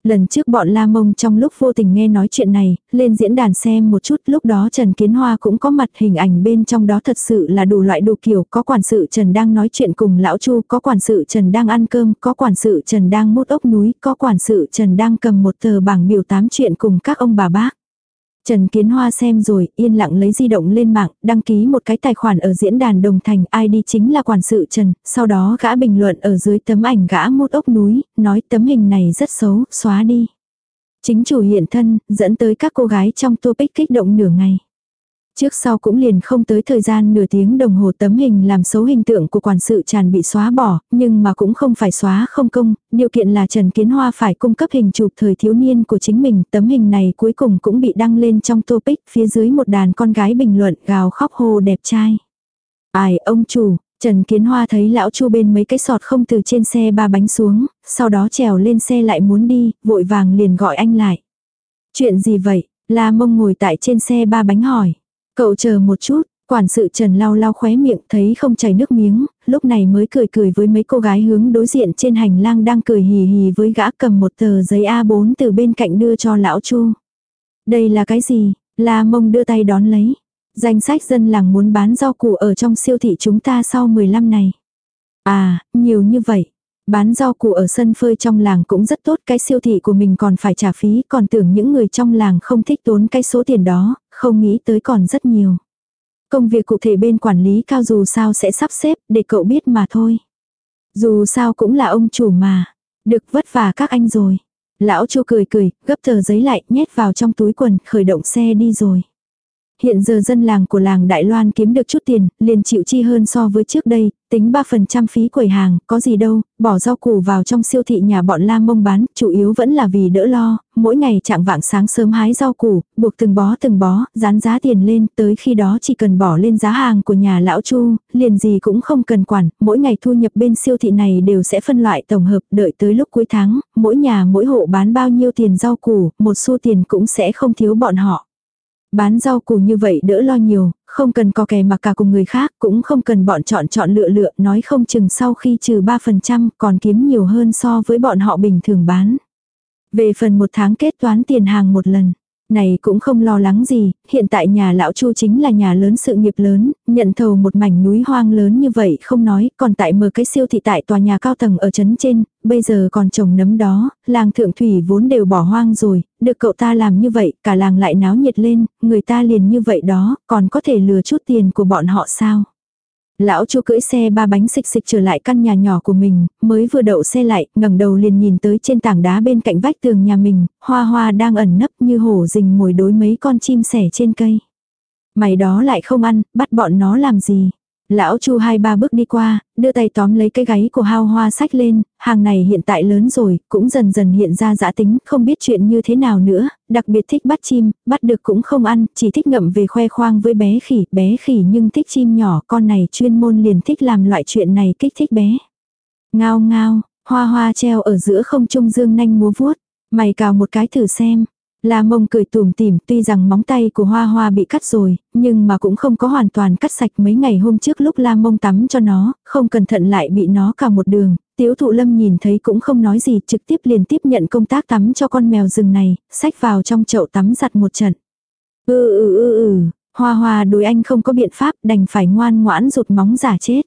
Lần trước bọn La Mông trong lúc vô tình nghe nói chuyện này, lên diễn đàn xem một chút, lúc đó Trần Kiến Hoa cũng có mặt hình ảnh bên trong đó thật sự là đủ loại đủ kiểu, có quản sự Trần đang nói chuyện cùng lão Chu, có quản sự Trần đang ăn cơm, có quản sự Trần đang mút ốc núi, có quản sự Trần đang cầm một tờ bảng biểu tám chuyện cùng các ông bà bác. Trần Kiến Hoa xem rồi, yên lặng lấy di động lên mạng, đăng ký một cái tài khoản ở diễn đàn Đồng Thành, ID chính là quản sự Trần, sau đó gã bình luận ở dưới tấm ảnh gã một ốc núi, nói tấm hình này rất xấu, xóa đi. Chính chủ hiện thân, dẫn tới các cô gái trong topic kích động nửa ngày. Trước sau cũng liền không tới thời gian nửa tiếng đồng hồ tấm hình làm xấu hình tượng của quản sự tràn bị xóa bỏ, nhưng mà cũng không phải xóa không công, điều kiện là Trần Kiến Hoa phải cung cấp hình chụp thời thiếu niên của chính mình, tấm hình này cuối cùng cũng bị đăng lên trong topic, phía dưới một đàn con gái bình luận gào khóc hô đẹp trai. Ai ông chủ, Trần Kiến Hoa thấy lão chu bên mấy cái sọt không từ trên xe ba bánh xuống, sau đó trèo lên xe lại muốn đi, vội vàng liền gọi anh lại. Chuyện gì vậy? La mông ngồi tại trên xe ba bánh hỏi. Cậu chờ một chút, quản sự Trần lau lau khóe miệng thấy không chảy nước miếng, lúc này mới cười cười với mấy cô gái hướng đối diện trên hành lang đang cười hì hì với gã cầm một tờ giấy A4 từ bên cạnh đưa cho lão Chu. Đây là cái gì? La mông đưa tay đón lấy. Danh sách dân làng muốn bán rau củ ở trong siêu thị chúng ta sau 15 này. À, nhiều như vậy. Bán rau củ ở sân phơi trong làng cũng rất tốt, cái siêu thị của mình còn phải trả phí, còn tưởng những người trong làng không thích tốn cái số tiền đó, không nghĩ tới còn rất nhiều. Công việc cụ thể bên quản lý cao dù sao sẽ sắp xếp để cậu biết mà thôi. Dù sao cũng là ông chủ mà. Được vất vả các anh rồi. Lão chu cười cười, gấp tờ giấy lại, nhét vào trong túi quần, khởi động xe đi rồi. Hiện giờ dân làng của làng Đại Loan kiếm được chút tiền, liền chịu chi hơn so với trước đây, tính 3% phí quầy hàng, có gì đâu, bỏ rau củ vào trong siêu thị nhà bọn Lam mông bán, chủ yếu vẫn là vì đỡ lo, mỗi ngày trạng vạng sáng sớm hái rau củ, buộc từng bó từng bó, dán giá tiền lên, tới khi đó chỉ cần bỏ lên giá hàng của nhà lão Chu, liền gì cũng không cần quản, mỗi ngày thu nhập bên siêu thị này đều sẽ phân loại tổng hợp, đợi tới lúc cuối tháng, mỗi nhà mỗi hộ bán bao nhiêu tiền rau củ, một xu tiền cũng sẽ không thiếu bọn họ. Bán rau củ như vậy đỡ lo nhiều, không cần có kè mà cả cùng người khác, cũng không cần bọn chọn chọn lựa lựa, nói không chừng sau khi trừ 3% còn kiếm nhiều hơn so với bọn họ bình thường bán. Về phần một tháng kết toán tiền hàng một lần. Này cũng không lo lắng gì, hiện tại nhà lão Chu chính là nhà lớn sự nghiệp lớn, nhận thầu một mảnh núi hoang lớn như vậy không nói, còn tại mở cái siêu thị tại tòa nhà cao tầng ở trấn trên, bây giờ còn trồng nấm đó, làng thượng thủy vốn đều bỏ hoang rồi, được cậu ta làm như vậy, cả làng lại náo nhiệt lên, người ta liền như vậy đó, còn có thể lừa chút tiền của bọn họ sao? Lão chu cưỡi xe ba bánh xịch xịch trở lại căn nhà nhỏ của mình, mới vừa đậu xe lại, ngẩng đầu liền nhìn tới trên tảng đá bên cạnh vách tường nhà mình, hoa hoa đang ẩn nấp như hổ rình mồi đối mấy con chim sẻ trên cây. Mày đó lại không ăn, bắt bọn nó làm gì? Lão Chu hai ba bước đi qua, đưa tay tóm lấy cái gáy của hao hoa sách lên, hàng này hiện tại lớn rồi, cũng dần dần hiện ra dã tính, không biết chuyện như thế nào nữa, đặc biệt thích bắt chim, bắt được cũng không ăn, chỉ thích ngậm về khoe khoang với bé khỉ, bé khỉ nhưng thích chim nhỏ, con này chuyên môn liền thích làm loại chuyện này kích thích bé. Ngao ngao, hoa hoa treo ở giữa không trung dương nanh múa vuốt, mày cào một cái thử xem, La mông cười tùm tìm tuy rằng móng tay của hoa hoa bị cắt rồi, nhưng mà cũng không có hoàn toàn cắt sạch mấy ngày hôm trước lúc la mông tắm cho nó, không cẩn thận lại bị nó cào một đường. Tiếu thụ lâm nhìn thấy cũng không nói gì trực tiếp liền tiếp nhận công tác tắm cho con mèo rừng này, xách vào trong chậu tắm giặt một trận. Ừ ừ ừ ừ, hoa hoa đối anh không có biện pháp đành phải ngoan ngoãn rụt móng giả chết.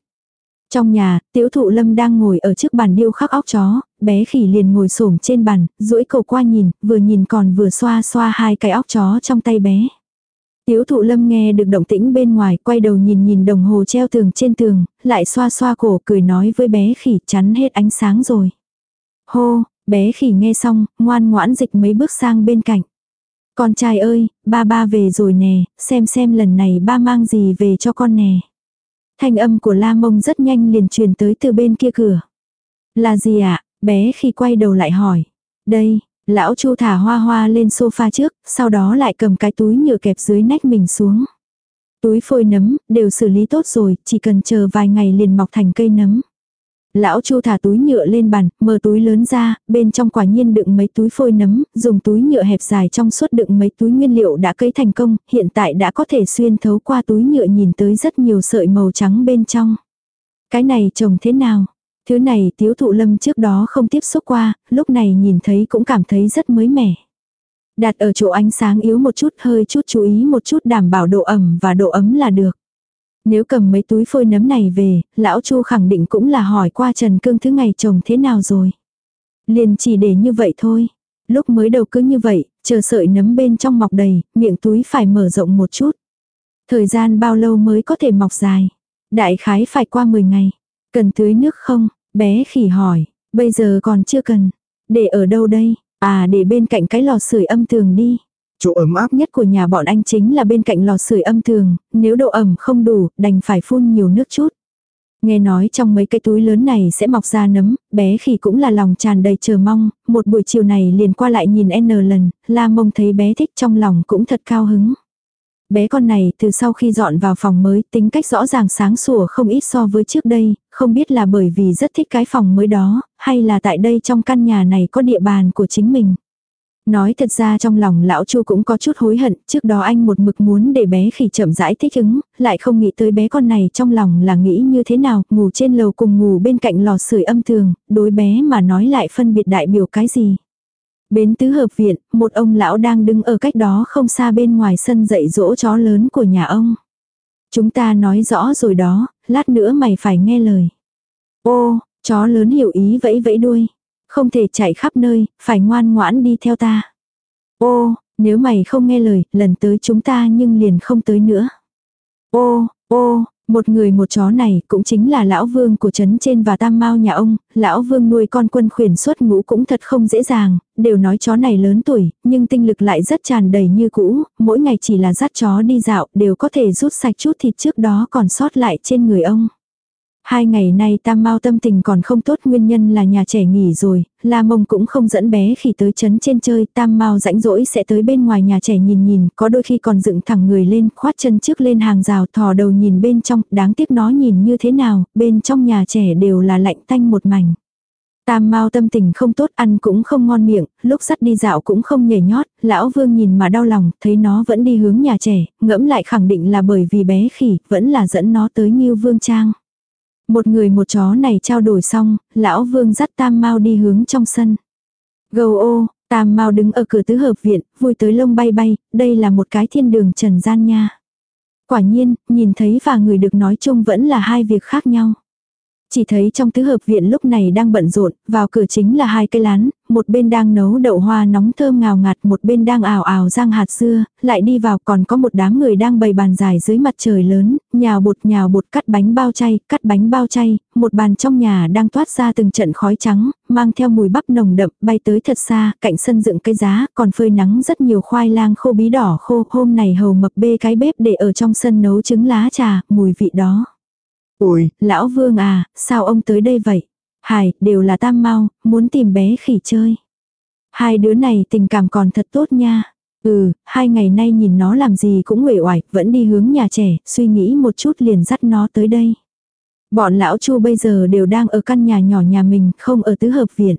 Trong nhà, tiểu thụ lâm đang ngồi ở trước bàn điêu khắc óc chó, bé khỉ liền ngồi xổm trên bàn, duỗi cầu qua nhìn, vừa nhìn còn vừa xoa xoa hai cái óc chó trong tay bé. Tiếu thụ lâm nghe được động tĩnh bên ngoài, quay đầu nhìn nhìn đồng hồ treo tường trên tường, lại xoa xoa cổ cười nói với bé khỉ chắn hết ánh sáng rồi. Hô, bé khỉ nghe xong, ngoan ngoãn dịch mấy bước sang bên cạnh. Con trai ơi, ba ba về rồi nè, xem xem lần này ba mang gì về cho con nè. Thanh âm của la mông rất nhanh liền truyền tới từ bên kia cửa. Là gì ạ? À? Bé khi quay đầu lại hỏi. Đây, lão chu thả hoa hoa lên sofa trước, sau đó lại cầm cái túi nhựa kẹp dưới nách mình xuống. Túi phôi nấm, đều xử lý tốt rồi, chỉ cần chờ vài ngày liền mọc thành cây nấm. Lão Chu thả túi nhựa lên bàn, mở túi lớn ra, bên trong quả nhiên đựng mấy túi phôi nấm, dùng túi nhựa hẹp dài trong suốt đựng mấy túi nguyên liệu đã cấy thành công, hiện tại đã có thể xuyên thấu qua túi nhựa nhìn tới rất nhiều sợi màu trắng bên trong. Cái này trồng thế nào? Thứ này tiếu thụ lâm trước đó không tiếp xúc qua, lúc này nhìn thấy cũng cảm thấy rất mới mẻ. Đặt ở chỗ ánh sáng yếu một chút hơi chút chú ý một chút đảm bảo độ ẩm và độ ấm là được. Nếu cầm mấy túi phôi nấm này về, lão Chu khẳng định cũng là hỏi qua Trần Cương thứ ngày trồng thế nào rồi. Liền chỉ để như vậy thôi. Lúc mới đầu cứ như vậy, chờ sợi nấm bên trong mọc đầy, miệng túi phải mở rộng một chút. Thời gian bao lâu mới có thể mọc dài? Đại khái phải qua 10 ngày. Cần tưới nước không? Bé khỉ hỏi. Bây giờ còn chưa cần. Để ở đâu đây? À để bên cạnh cái lò sưởi âm tường đi.
Chỗ ấm áp
nhất của nhà bọn anh chính là bên cạnh lò sưởi âm thường, nếu độ ẩm không đủ, đành phải phun nhiều nước chút. Nghe nói trong mấy cái túi lớn này sẽ mọc ra nấm, bé khỉ cũng là lòng tràn đầy chờ mong, một buổi chiều này liền qua lại nhìn N lần, la mông thấy bé thích trong lòng cũng thật cao hứng. Bé con này từ sau khi dọn vào phòng mới tính cách rõ ràng sáng sủa không ít so với trước đây, không biết là bởi vì rất thích cái phòng mới đó, hay là tại đây trong căn nhà này có địa bàn của chính mình. Nói thật ra trong lòng lão chu cũng có chút hối hận, trước đó anh một mực muốn để bé khỉ chậm rãi thích ứng, lại không nghĩ tới bé con này trong lòng là nghĩ như thế nào, ngủ trên lầu cùng ngủ bên cạnh lò sưởi âm tường, đối bé mà nói lại phân biệt đại biểu cái gì. Bến tứ hợp viện, một ông lão đang đứng ở cách đó không xa bên ngoài sân dạy dỗ chó lớn của nhà ông. Chúng ta nói rõ rồi đó, lát nữa mày phải nghe lời. Ô, chó lớn hiểu ý vẫy vẫy đuôi. Không thể chạy khắp nơi, phải ngoan ngoãn đi theo ta. Ô, nếu mày không nghe lời, lần tới chúng ta nhưng liền không tới nữa. Ô, ô, một người một chó này cũng chính là lão vương của trấn trên và tam mau nhà ông, lão vương nuôi con quân khuyển xuất ngũ cũng thật không dễ dàng, đều nói chó này lớn tuổi, nhưng tinh lực lại rất tràn đầy như cũ, mỗi ngày chỉ là dắt chó đi dạo đều có thể rút sạch chút thịt trước đó còn sót lại trên người ông. Hai ngày nay tam mau tâm tình còn không tốt nguyên nhân là nhà trẻ nghỉ rồi, la mông cũng không dẫn bé khi tới chấn trên chơi, tam mau rãnh rỗi sẽ tới bên ngoài nhà trẻ nhìn nhìn, có đôi khi còn dựng thẳng người lên, khoát chân trước lên hàng rào thò đầu nhìn bên trong, đáng tiếc nó nhìn như thế nào, bên trong nhà trẻ đều là lạnh tanh một mảnh. Tam Mao tâm tình không tốt ăn cũng không ngon miệng, lúc sắt đi dạo cũng không nhảy nhót, lão vương nhìn mà đau lòng, thấy nó vẫn đi hướng nhà trẻ, ngẫm lại khẳng định là bởi vì bé khỉ, vẫn là dẫn nó tới Nghiêu Vương Trang. Một người một chó này trao đổi xong, lão vương dắt Tam Mao đi hướng trong sân. Gầu ô, Tam Mao đứng ở cửa tứ hợp viện, vui tới lông bay bay, đây là một cái thiên đường trần gian nha. Quả nhiên, nhìn thấy và người được nói chung vẫn là hai việc khác nhau. Chỉ thấy trong tứ hợp viện lúc này đang bận rộn, vào cửa chính là hai cây lán, một bên đang nấu đậu hoa nóng thơm ngào ngạt, một bên đang ào ào rang hạt dưa, lại đi vào còn có một đám người đang bày bàn dài dưới mặt trời lớn, nhào bột nhào bột cắt bánh bao chay, cắt bánh bao chay, một bàn trong nhà đang toát ra từng trận khói trắng, mang theo mùi bắp nồng đậm, bay tới thật xa, cạnh sân dựng cây giá, còn phơi nắng rất nhiều khoai lang khô bí đỏ khô, hôm này hầu mập bê cái bếp để ở trong sân nấu trứng lá trà, mùi vị đó.
Ủi,
Lão Vương à, sao ông tới đây vậy? Hải, đều là tam mau, muốn tìm bé khỉ chơi. Hai đứa này tình cảm còn thật tốt nha. Ừ, hai ngày nay nhìn nó làm gì cũng uể oải, vẫn đi hướng nhà trẻ, suy nghĩ một chút liền dắt nó tới đây. Bọn lão chu bây giờ đều đang ở căn nhà nhỏ nhà mình, không ở tứ hợp viện.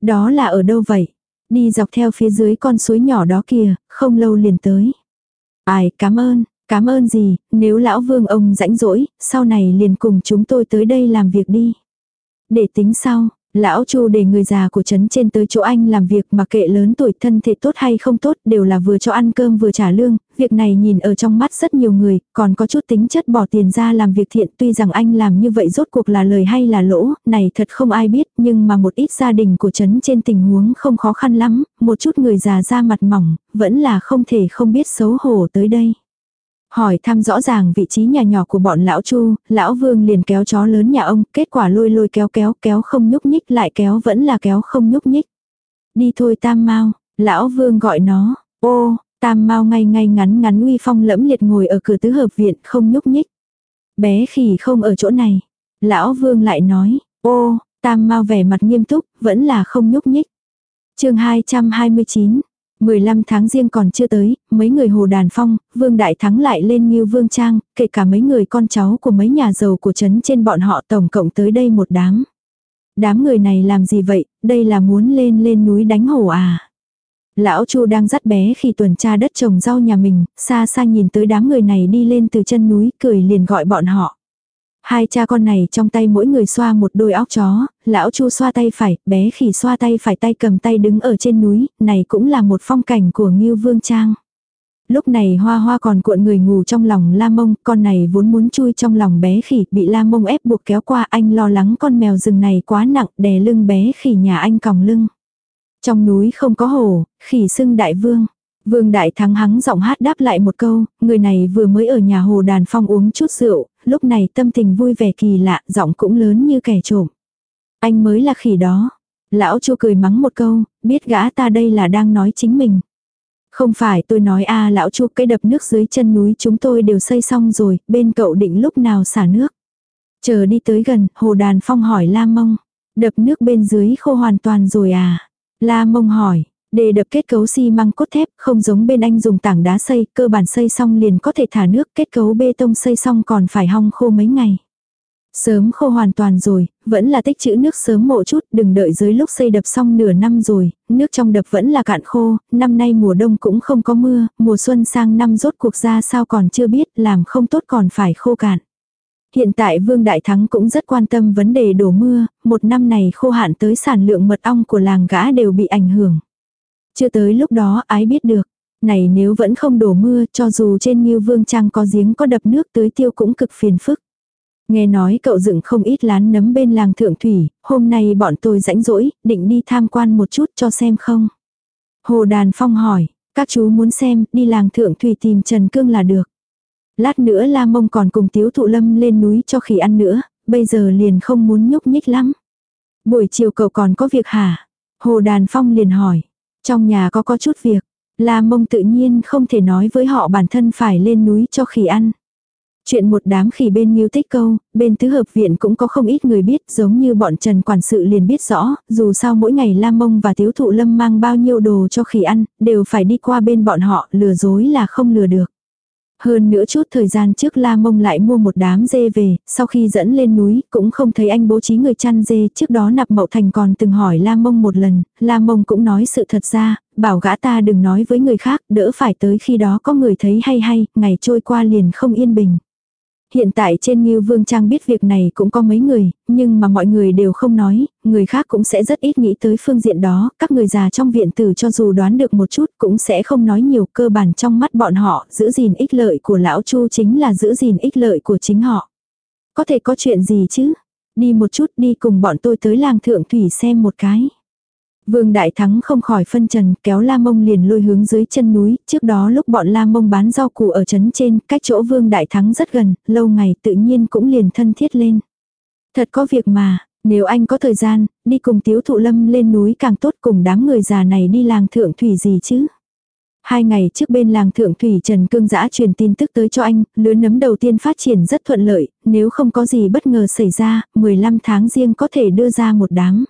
Đó là ở đâu vậy? Đi dọc theo phía dưới con suối nhỏ đó kìa, không lâu liền tới. Ai, cảm ơn, Cảm ơn gì, nếu lão vương ông rãnh rỗi, sau này liền cùng chúng tôi tới đây làm việc đi. Để tính sau, lão chu để người già của trấn trên tới chỗ anh làm việc mà kệ lớn tuổi thân thể tốt hay không tốt đều là vừa cho ăn cơm vừa trả lương, việc này nhìn ở trong mắt rất nhiều người, còn có chút tính chất bỏ tiền ra làm việc thiện tuy rằng anh làm như vậy rốt cuộc là lời hay là lỗ, này thật không ai biết, nhưng mà một ít gia đình của trấn trên tình huống không khó khăn lắm, một chút người già ra mặt mỏng, vẫn là không thể không biết xấu hổ tới đây. Hỏi thăm rõ ràng vị trí nhà nhỏ của bọn lão Chu, lão Vương liền kéo chó lớn nhà ông, kết quả lôi lôi kéo kéo kéo không nhúc nhích lại kéo vẫn là kéo không nhúc nhích. Đi thôi Tam Mau, lão Vương gọi nó, ô, Tam Mau ngay ngay ngắn ngắn uy phong lẫm liệt ngồi ở cửa tứ hợp viện không nhúc nhích. Bé khỉ không ở chỗ này. Lão Vương lại nói, ô, Tam Mau vẻ mặt nghiêm túc, vẫn là không nhúc nhích. chương 229, 15 tháng riêng còn chưa tới, mấy người hồ đàn phong, vương đại thắng lại lên như vương trang, kể cả mấy người con cháu của mấy nhà giàu của trấn trên bọn họ tổng cộng tới đây một đám. Đám người này làm gì vậy, đây là muốn lên lên núi đánh hổ à. Lão Chu đang dắt bé khi tuần tra đất trồng rau nhà mình, xa xa nhìn tới đám người này đi lên từ chân núi, cười liền gọi bọn họ. Hai cha con này trong tay mỗi người xoa một đôi óc chó, lão chu xoa tay phải, bé khỉ xoa tay phải tay cầm tay đứng ở trên núi, này cũng là một phong cảnh của Ngưu Vương Trang. Lúc này hoa hoa còn cuộn người ngủ trong lòng la mông, con này vốn muốn chui trong lòng bé khỉ, bị la mông ép buộc kéo qua anh lo lắng con mèo rừng này quá nặng, đè lưng bé khỉ nhà anh còng lưng. Trong núi không có hổ, khỉ sưng đại vương. Vương Đại Thắng hắng giọng hát đáp lại một câu, người này vừa mới ở nhà hồ đàn phong uống chút rượu, lúc này tâm tình vui vẻ kỳ lạ, giọng cũng lớn như kẻ trộm. Anh mới là khỉ đó. Lão chu cười mắng một câu, biết gã ta đây là đang nói chính mình. Không phải tôi nói a lão chu cái đập nước dưới chân núi chúng tôi đều xây xong rồi, bên cậu định lúc nào xả nước. Chờ đi tới gần, hồ đàn phong hỏi La Mông. Đập nước bên dưới khô hoàn toàn rồi à? La Mông hỏi, Đề đập kết cấu xi măng cốt thép, không giống bên anh dùng tảng đá xây, cơ bản xây xong liền có thể thả nước, kết cấu bê tông xây xong còn phải hong khô mấy ngày. Sớm khô hoàn toàn rồi, vẫn là tích trữ nước sớm một chút, đừng đợi dưới lúc xây đập xong nửa năm rồi, nước trong đập vẫn là cạn khô, năm nay mùa đông cũng không có mưa, mùa xuân sang năm rốt cuộc ra sao còn chưa biết, làm không tốt còn phải khô cạn. Hiện tại Vương Đại Thắng cũng rất quan tâm vấn đề đổ mưa, một năm này khô hạn tới sản lượng mật ong của làng gã đều bị ảnh hưởng. Chưa tới lúc đó ái biết được. Này nếu vẫn không đổ mưa cho dù trên như vương trang có giếng có đập nước tưới tiêu cũng cực phiền phức. Nghe nói cậu dựng không ít lán nấm bên làng thượng thủy, hôm nay bọn tôi rãnh rỗi, định đi tham quan một chút cho xem không. Hồ Đàn Phong hỏi, các chú muốn xem, đi làng thượng thủy tìm Trần Cương là được. Lát nữa La Mông còn cùng Tiếu Thụ Lâm lên núi cho khỉ ăn nữa, bây giờ liền không muốn nhúc nhích lắm. Buổi chiều cậu còn có việc hả? Hồ Đàn Phong liền hỏi, trong nhà có có chút việc, La Mông tự nhiên không thể nói với họ bản thân phải lên núi cho khỉ ăn. Chuyện một đám khỉ bên Nghiêu Tích Câu, bên tứ hợp viện cũng có không ít người biết giống như bọn Trần Quản sự liền biết rõ, dù sao mỗi ngày Lam Mông và Tiếu Thụ Lâm mang bao nhiêu đồ cho khỉ ăn, đều phải đi qua bên bọn họ, lừa dối là không lừa được. Hơn nữa chút thời gian trước La Mông lại mua một đám dê về, sau khi dẫn lên núi cũng không thấy anh bố trí người chăn dê, trước đó nạp mậu thành còn từng hỏi La Mông một lần, La Mông cũng nói sự thật ra, bảo gã ta đừng nói với người khác, đỡ phải tới khi đó có người thấy hay hay, ngày trôi qua liền không yên bình. Hiện tại trên Ngưu Vương Trang biết việc này cũng có mấy người, nhưng mà mọi người đều không nói, người khác cũng sẽ rất ít nghĩ tới phương diện đó, các người già trong viện tử cho dù đoán được một chút cũng sẽ không nói nhiều cơ bản trong mắt bọn họ, giữ gìn ích lợi của lão Chu chính là giữ gìn ích lợi của chính họ. Có thể có chuyện gì chứ? Đi một chút đi cùng bọn tôi tới làng thượng thủy xem một cái. Vương Đại Thắng không khỏi phân trần, kéo La Mông liền lôi hướng dưới chân núi, trước đó lúc bọn La Mông bán rau củ ở trấn trên, cách chỗ Vương Đại Thắng rất gần, lâu ngày tự nhiên cũng liền thân thiết lên. Thật có việc mà, nếu anh có thời gian, đi cùng Tiếu Thụ Lâm lên núi càng tốt cùng đám người già này đi làng thượng thủy gì chứ. Hai ngày trước bên làng thượng thủy Trần Cương Giã truyền tin tức tới cho anh, lứa nấm đầu tiên phát triển rất thuận lợi, nếu không có gì bất ngờ xảy ra, 15 tháng riêng có thể đưa ra một đám.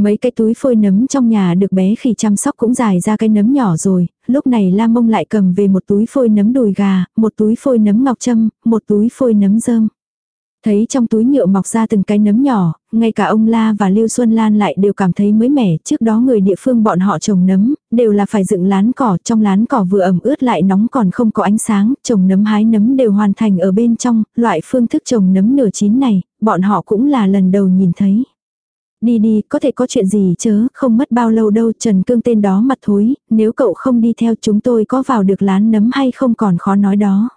Mấy cái túi phôi nấm trong nhà được bé khi chăm sóc cũng dài ra cái nấm nhỏ rồi, lúc này la mông lại cầm về một túi phôi nấm đùi gà, một túi phôi nấm ngọc châm, một túi phôi nấm rơm. Thấy trong túi nhựa mọc ra từng cái nấm nhỏ, ngay cả ông La và Lưu Xuân Lan lại đều cảm thấy mới mẻ, trước đó người địa phương bọn họ trồng nấm, đều là phải dựng lán cỏ, trong lán cỏ vừa ẩm ướt lại nóng còn không có ánh sáng, trồng nấm hái nấm đều hoàn thành ở bên trong, loại phương thức trồng nấm nửa chín này, bọn họ cũng là lần đầu nhìn thấy. Đi đi, có thể có chuyện gì chớ, không mất bao lâu đâu, Trần Cương tên đó mặt thối, nếu cậu không đi theo chúng tôi có vào được lán nấm hay không còn khó nói đó.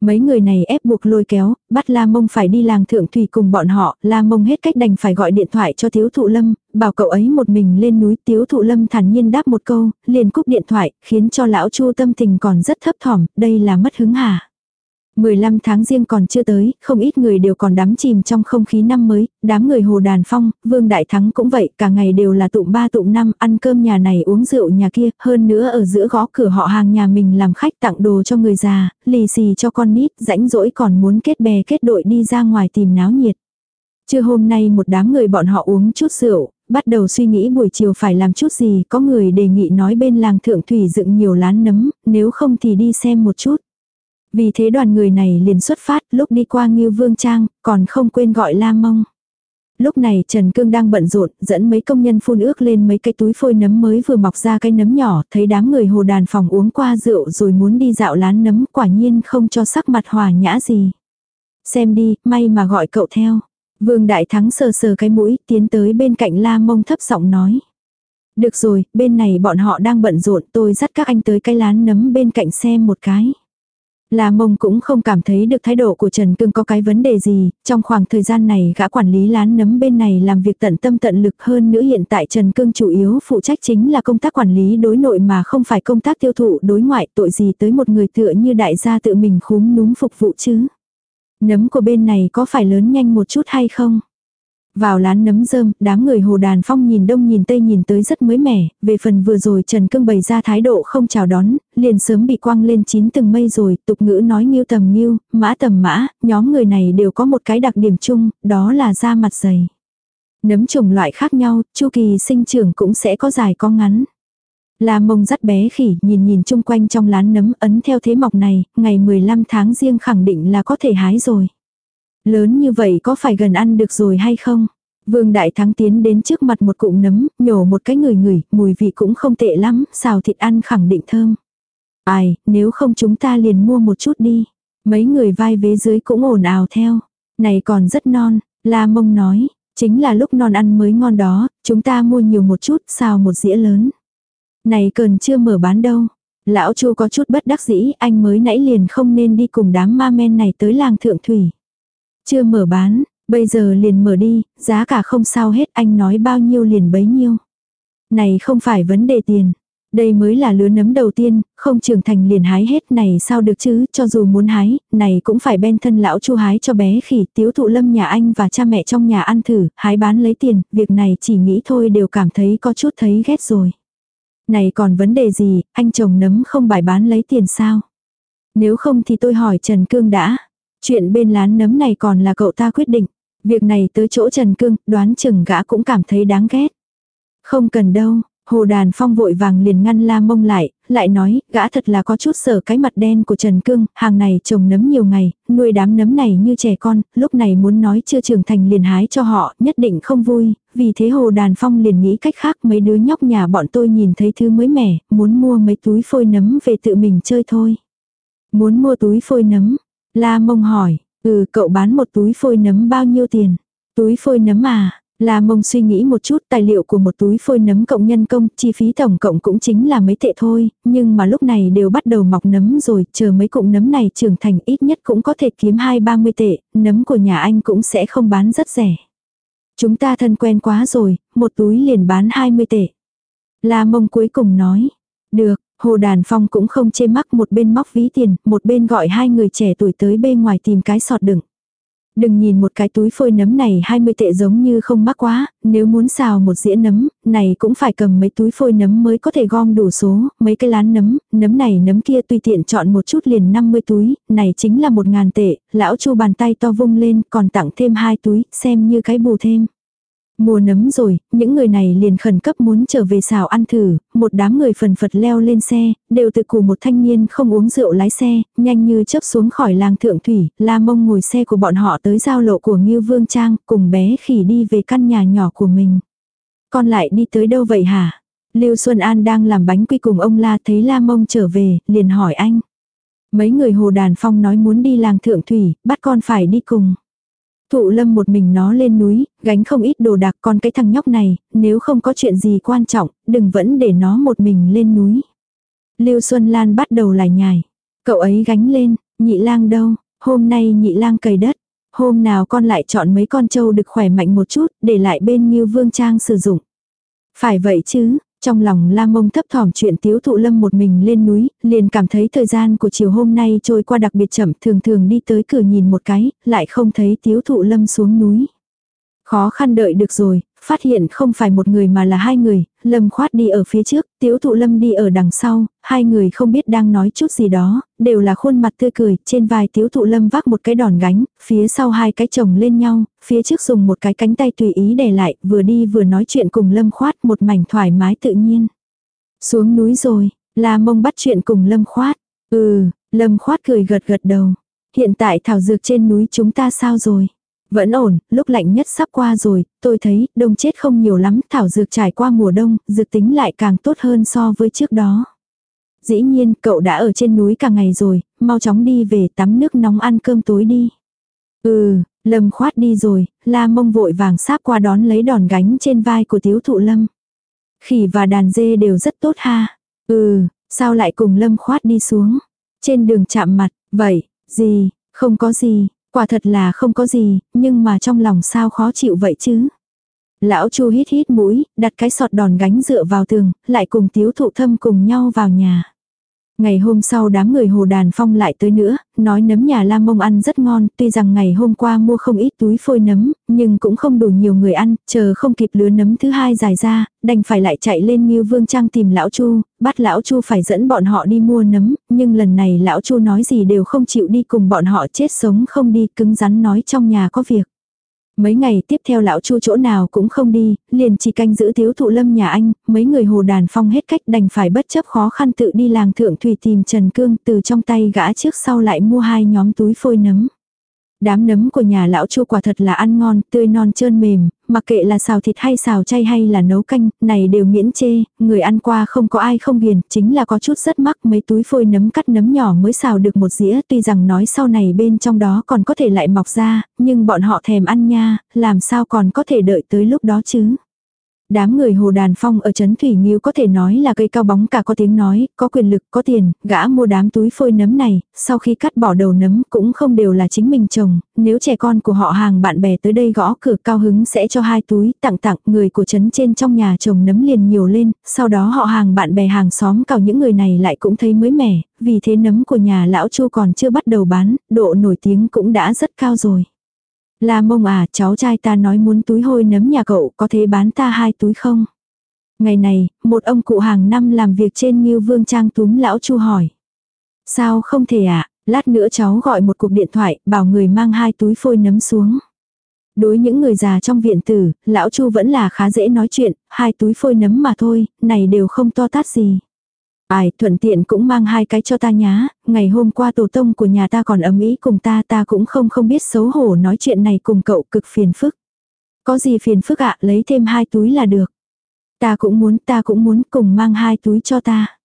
Mấy người này ép buộc lôi kéo, bắt La Mông phải đi làng thượng thủy cùng bọn họ, La Mông hết cách đành phải gọi điện thoại cho Tiếu Thụ Lâm, bảo cậu ấy một mình lên núi, Tiếu Thụ Lâm thản nhiên đáp một câu, liền cúp điện thoại, khiến cho lão Chu tâm tình còn rất thấp thỏm, đây là mất hứng hả? 15 tháng riêng còn chưa tới, không ít người đều còn đắm chìm trong không khí năm mới, đám người Hồ Đàn Phong, Vương Đại Thắng cũng vậy, cả ngày đều là tụm ba tụm năm, ăn cơm nhà này uống rượu nhà kia, hơn nữa ở giữa gõ cửa họ hàng nhà mình làm khách tặng đồ cho người già, lì xì cho con nít, rãnh rỗi còn muốn kết bè kết đội đi ra ngoài tìm náo nhiệt. Trưa hôm nay một đám người bọn họ uống chút rượu, bắt đầu suy nghĩ buổi chiều phải làm chút gì, có người đề nghị nói bên làng thượng thủy dựng nhiều lán nấm, nếu không thì đi xem một chút. Vì thế đoàn người này liền xuất phát lúc đi qua Ngưu Vương Trang, còn không quên gọi La Mông. Lúc này Trần Cương đang bận rộn, dẫn mấy công nhân phun ước lên mấy cái túi phôi nấm mới vừa mọc ra cái nấm nhỏ, thấy đám người hồ đàn phòng uống qua rượu rồi muốn đi dạo lán nấm quả nhiên không cho sắc mặt hòa nhã gì. Xem đi, may mà gọi cậu theo. Vương Đại Thắng sờ sờ cái mũi, tiến tới bên cạnh La Mông thấp giọng nói. Được rồi, bên này bọn họ đang bận rộn, tôi dắt các anh tới cái lán nấm bên cạnh xem một cái. La mông cũng không cảm thấy được thái độ của Trần Cương có cái vấn đề gì, trong khoảng thời gian này gã quản lý lán nấm bên này làm việc tận tâm tận lực hơn nữa hiện tại Trần Cương chủ yếu phụ trách chính là công tác quản lý đối nội mà không phải công tác tiêu thụ đối ngoại tội gì tới một người tựa như đại gia tự mình khúm núm phục vụ chứ. Nấm của bên này có phải lớn nhanh một chút hay không? Vào lán nấm rơm, đám người hồ đàn phong nhìn đông nhìn tây nhìn tới rất mới mẻ, về phần vừa rồi Trần Cương bày ra thái độ không chào đón, liền sớm bị quăng lên chín từng mây rồi, tục ngữ nói nghiêu tầm nghiêu, mã tầm mã, nhóm người này đều có một cái đặc điểm chung, đó là da mặt dày. Nấm trồng loại khác nhau, chu kỳ sinh trưởng cũng sẽ có dài có ngắn. La mông dắt bé khỉ nhìn nhìn chung quanh trong lán nấm ấn theo thế mọc này, ngày 15 tháng riêng khẳng định là có thể hái rồi. Lớn như vậy có phải gần ăn được rồi hay không? Vương Đại Thắng tiến đến trước mặt một cụm nấm, nhổ một cái người người, mùi vị cũng không tệ lắm, xào thịt ăn khẳng định thơm. Ai, nếu không chúng ta liền mua một chút đi. Mấy người vai vế dưới cũng ồn ào theo. Này còn rất non, La Mông nói, chính là lúc non ăn mới ngon đó, chúng ta mua nhiều một chút, xào một dĩa lớn. Này cần chưa mở bán đâu. Lão Chu có chút bất đắc dĩ, anh mới nãy liền không nên đi cùng đám ma men này tới làng thượng thủy. Chưa mở bán, bây giờ liền mở đi, giá cả không sao hết anh nói bao nhiêu liền bấy nhiêu. Này không phải vấn đề tiền. Đây mới là lứa nấm đầu tiên, không trưởng thành liền hái hết này sao được chứ, cho dù muốn hái, này cũng phải bên thân lão chu hái cho bé khỉ, tiếu thụ lâm nhà anh và cha mẹ trong nhà ăn thử, hái bán lấy tiền, việc này chỉ nghĩ thôi đều cảm thấy có chút thấy ghét rồi. Này còn vấn đề gì, anh chồng nấm không bài bán lấy tiền sao? Nếu không thì tôi hỏi Trần Cương đã. Chuyện bên lán nấm này còn là cậu ta quyết định. Việc này tới chỗ Trần Cương, đoán chừng gã cũng cảm thấy đáng ghét. Không cần đâu, Hồ Đàn Phong vội vàng liền ngăn La Mông lại, lại nói, gã thật là có chút sở cái mặt đen của Trần Cương, hàng này trồng nấm nhiều ngày, nuôi đám nấm này như trẻ con, lúc này muốn nói chưa trưởng thành liền hái cho họ, nhất định không vui, vì thế Hồ Đàn Phong liền nghĩ cách khác mấy đứa nhóc nhà bọn tôi nhìn thấy thứ mới mẻ, muốn mua mấy túi phôi nấm về tự mình chơi thôi. Muốn mua túi phôi nấm? La mông hỏi, ừ cậu bán một túi phôi nấm bao nhiêu tiền? Túi phôi nấm à? La mông suy nghĩ một chút tài liệu của một túi phôi nấm cộng nhân công, chi phí tổng cộng cũng chính là mấy tệ thôi, nhưng mà lúc này đều bắt đầu mọc nấm rồi, chờ mấy cụm nấm này trưởng thành ít nhất cũng có thể kiếm 2-30 tệ, nấm của nhà anh cũng sẽ không bán rất rẻ. Chúng ta thân quen quá rồi, một túi liền bán 20 tệ. La mông cuối cùng nói, được, Hồ Đàn Phong cũng không chê mắc một bên móc ví tiền, một bên gọi hai người trẻ tuổi tới bên ngoài tìm cái sọt đựng. Đừng nhìn một cái túi phôi nấm này 20 tệ giống như không mắc quá, nếu muốn xào một dĩa nấm, này cũng phải cầm mấy túi phôi nấm mới có thể gom đủ số, mấy cái lán nấm, nấm này nấm kia tùy tiện chọn một chút liền 50 túi, này chính là một ngàn tệ, lão chu bàn tay to vung lên còn tặng thêm hai túi, xem như cái bù thêm. Mùa nấm rồi, những người này liền khẩn cấp muốn trở về xào ăn thử, một đám người phần phật leo lên xe, đều tự cù một thanh niên không uống rượu lái xe, nhanh như chớp xuống khỏi làng thượng thủy, la mông ngồi xe của bọn họ tới giao lộ của Ngưu Vương Trang, cùng bé khỉ đi về căn nhà nhỏ của mình. Con lại đi tới đâu vậy hả? Lưu Xuân An đang làm bánh quy cùng ông La thấy la mông trở về, liền hỏi anh. Mấy người hồ đàn phong nói muốn đi làng thượng thủy, bắt con phải đi cùng. Thụ lâm một mình nó lên núi, gánh không ít đồ đạc con cái thằng nhóc này, nếu không có chuyện gì quan trọng, đừng vẫn để nó một mình lên núi. Lưu Xuân Lan bắt đầu lải nhải. Cậu ấy gánh lên, nhị lang đâu, hôm nay nhị lang cày đất. Hôm nào con lại chọn mấy con trâu được khỏe mạnh một chút, để lại bên như vương trang sử dụng. Phải vậy chứ, trong lòng la mông thấp thỏm chuyện tiếu thụ lâm một mình lên núi, liền cảm thấy thời gian của chiều hôm nay trôi qua đặc biệt chậm thường thường đi tới cửa nhìn một cái, lại không thấy tiếu thụ lâm xuống núi. Khó khăn đợi được rồi, phát hiện không phải một người mà là hai người, Lâm khoát đi ở phía trước, Tiếu Thụ Lâm đi ở đằng sau, hai người không biết đang nói chút gì đó, đều là khuôn mặt tươi cười, trên vai Tiếu Thụ Lâm vác một cái đòn gánh, phía sau hai cái chồng lên nhau, phía trước dùng một cái cánh tay tùy ý để lại, vừa đi vừa nói chuyện cùng Lâm khoát một mảnh thoải mái tự nhiên. Xuống núi rồi, La Mông bắt chuyện cùng Lâm khoát. Ừ, Lâm khoát cười gật gật đầu. Hiện tại thảo dược trên núi chúng ta sao rồi? Vẫn ổn, lúc lạnh nhất sắp qua rồi, tôi thấy đông chết không nhiều lắm, thảo dược trải qua mùa đông, dược tính lại càng tốt hơn so với trước đó. Dĩ nhiên, cậu đã ở trên núi cả ngày rồi, mau chóng đi về tắm nước nóng ăn cơm tối đi. Ừ, Lâm khoát đi rồi, la mông vội vàng sáp qua đón lấy đòn gánh trên vai của tiếu thụ Lâm. Khỉ và đàn dê đều rất tốt ha. Ừ, sao lại cùng Lâm khoát đi xuống? Trên đường chạm mặt, vậy, gì, không có gì, Quả thật là không có gì, nhưng mà trong lòng sao khó chịu vậy chứ. Lão Chu hít hít mũi, đặt cái sọt đòn gánh dựa vào tường, lại cùng tiếu thụ thâm cùng nhau vào nhà. Ngày hôm sau đám người hồ đàn phong lại tới nữa, nói nấm nhà Lam Mông ăn rất ngon, tuy rằng ngày hôm qua mua không ít túi phôi nấm, nhưng cũng không đủ nhiều người ăn, chờ không kịp lứa nấm thứ hai dài ra, đành phải lại chạy lên như Vương Trang tìm lão Chu, bắt lão Chu phải dẫn bọn họ đi mua nấm, nhưng lần này lão Chu nói gì đều không chịu đi cùng bọn họ chết sống không đi, cứng rắn nói trong nhà có việc. Mấy ngày tiếp theo lão chu chỗ nào cũng không đi, liền chỉ canh giữ thiếu thụ lâm nhà anh, mấy người hồ đàn phong hết cách đành phải bất chấp khó khăn tự đi làng thượng thủy tìm Trần Cương từ trong tay gã trước sau lại mua hai nhóm túi phôi nấm. Đám nấm của nhà lão chu quả thật là ăn ngon, tươi non trơn mềm, mặc kệ là xào thịt hay xào chay hay là nấu canh, này đều miễn chê, người ăn qua không có ai không ghiền, chính là có chút rất mắc mấy túi phôi nấm cắt nấm nhỏ mới xào được một dĩa, tuy rằng nói sau này bên trong đó còn có thể lại mọc ra, nhưng bọn họ thèm ăn nha, làm sao còn có thể đợi tới lúc đó chứ. Đám người Hồ Đàn Phong ở Trấn Thủy Nghiêu có thể nói là cây cao bóng cả có tiếng nói, có quyền lực, có tiền, gã mua đám túi phôi nấm này, sau khi cắt bỏ đầu nấm cũng không đều là chính mình trồng, nếu trẻ con của họ hàng bạn bè tới đây gõ cửa cao hứng sẽ cho hai túi, tặng tặng, người của Trấn trên trong nhà trồng nấm liền nhiều lên, sau đó họ hàng bạn bè hàng xóm cào những người này lại cũng thấy mới mẻ, vì thế nấm của nhà lão Chu còn chưa bắt đầu bán, độ nổi tiếng cũng đã rất cao rồi. La mông à, cháu trai ta nói muốn túi hôi nấm nhà cậu có thể bán ta hai túi không? Ngày này, một ông cụ hàng năm làm việc trên Ngưu Vương Trang túm lão Chu hỏi. Sao không thể ạ, à? lát nữa cháu gọi một cuộc điện thoại, bảo người mang hai túi phôi nấm xuống. Đối những người già trong viện tử, lão Chu vẫn là khá dễ nói chuyện, hai túi phôi nấm mà thôi, này đều không to tát gì. Ai, thuận tiện cũng mang hai cái cho ta nhá, ngày hôm qua tổ tông của nhà ta còn ấm ý cùng ta ta cũng không không biết xấu hổ nói chuyện này cùng cậu cực phiền phức. Có gì phiền phức ạ, lấy thêm hai túi là được. Ta cũng muốn, ta cũng muốn cùng mang hai túi cho ta.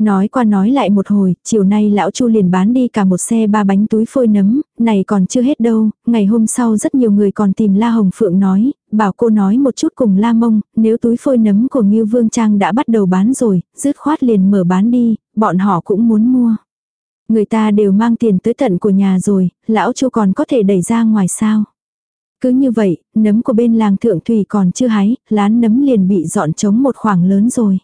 Nói qua nói lại một hồi, chiều nay lão Chu liền bán đi cả một xe ba bánh túi phôi nấm, này còn chưa hết đâu, ngày hôm sau rất nhiều người còn tìm La Hồng Phượng nói, bảo cô nói một chút cùng La Mông, nếu túi phôi nấm của Ngưu Vương Trang đã bắt đầu bán rồi, dứt khoát liền mở bán đi, bọn họ cũng muốn mua. Người ta đều mang tiền tới tận của nhà rồi, lão Chu còn có thể đẩy ra ngoài sao. Cứ như vậy, nấm của bên làng thượng thủy còn chưa hái, lán nấm liền bị dọn trống một khoảng lớn rồi.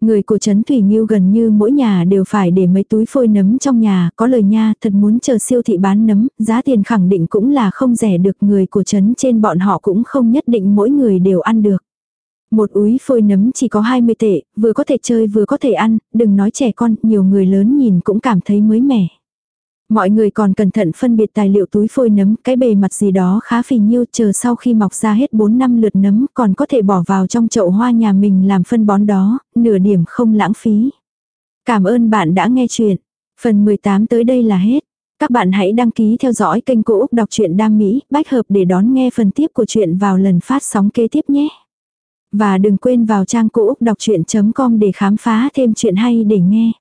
Người của Trấn Thủy Nhiêu gần như mỗi nhà đều phải để mấy túi phôi nấm trong nhà, có lời nha, thật muốn chờ siêu thị bán nấm, giá tiền khẳng định cũng là không rẻ được người của Trấn trên bọn họ cũng không nhất định mỗi người đều ăn được. Một úi phôi nấm chỉ có 20 tệ, vừa có thể chơi vừa có thể ăn, đừng nói trẻ con, nhiều người lớn nhìn cũng cảm thấy mới mẻ. Mọi người còn cẩn thận phân biệt tài liệu túi phôi nấm, cái bề mặt gì đó khá phì nhiêu, chờ sau khi mọc ra hết 4 năm lượt nấm còn có thể bỏ vào trong chậu hoa nhà mình làm phân bón đó, nửa điểm không lãng phí. Cảm ơn bạn đã nghe chuyện. Phần 18 tới đây là hết. Các bạn hãy đăng ký theo dõi kênh Cô Úc Đọc truyện Đam Mỹ, bách hợp để đón nghe phần tiếp của chuyện vào lần phát sóng kế tiếp nhé. Và đừng quên vào trang Cô Úc Đọc Chuyện.com để khám phá thêm chuyện hay để nghe.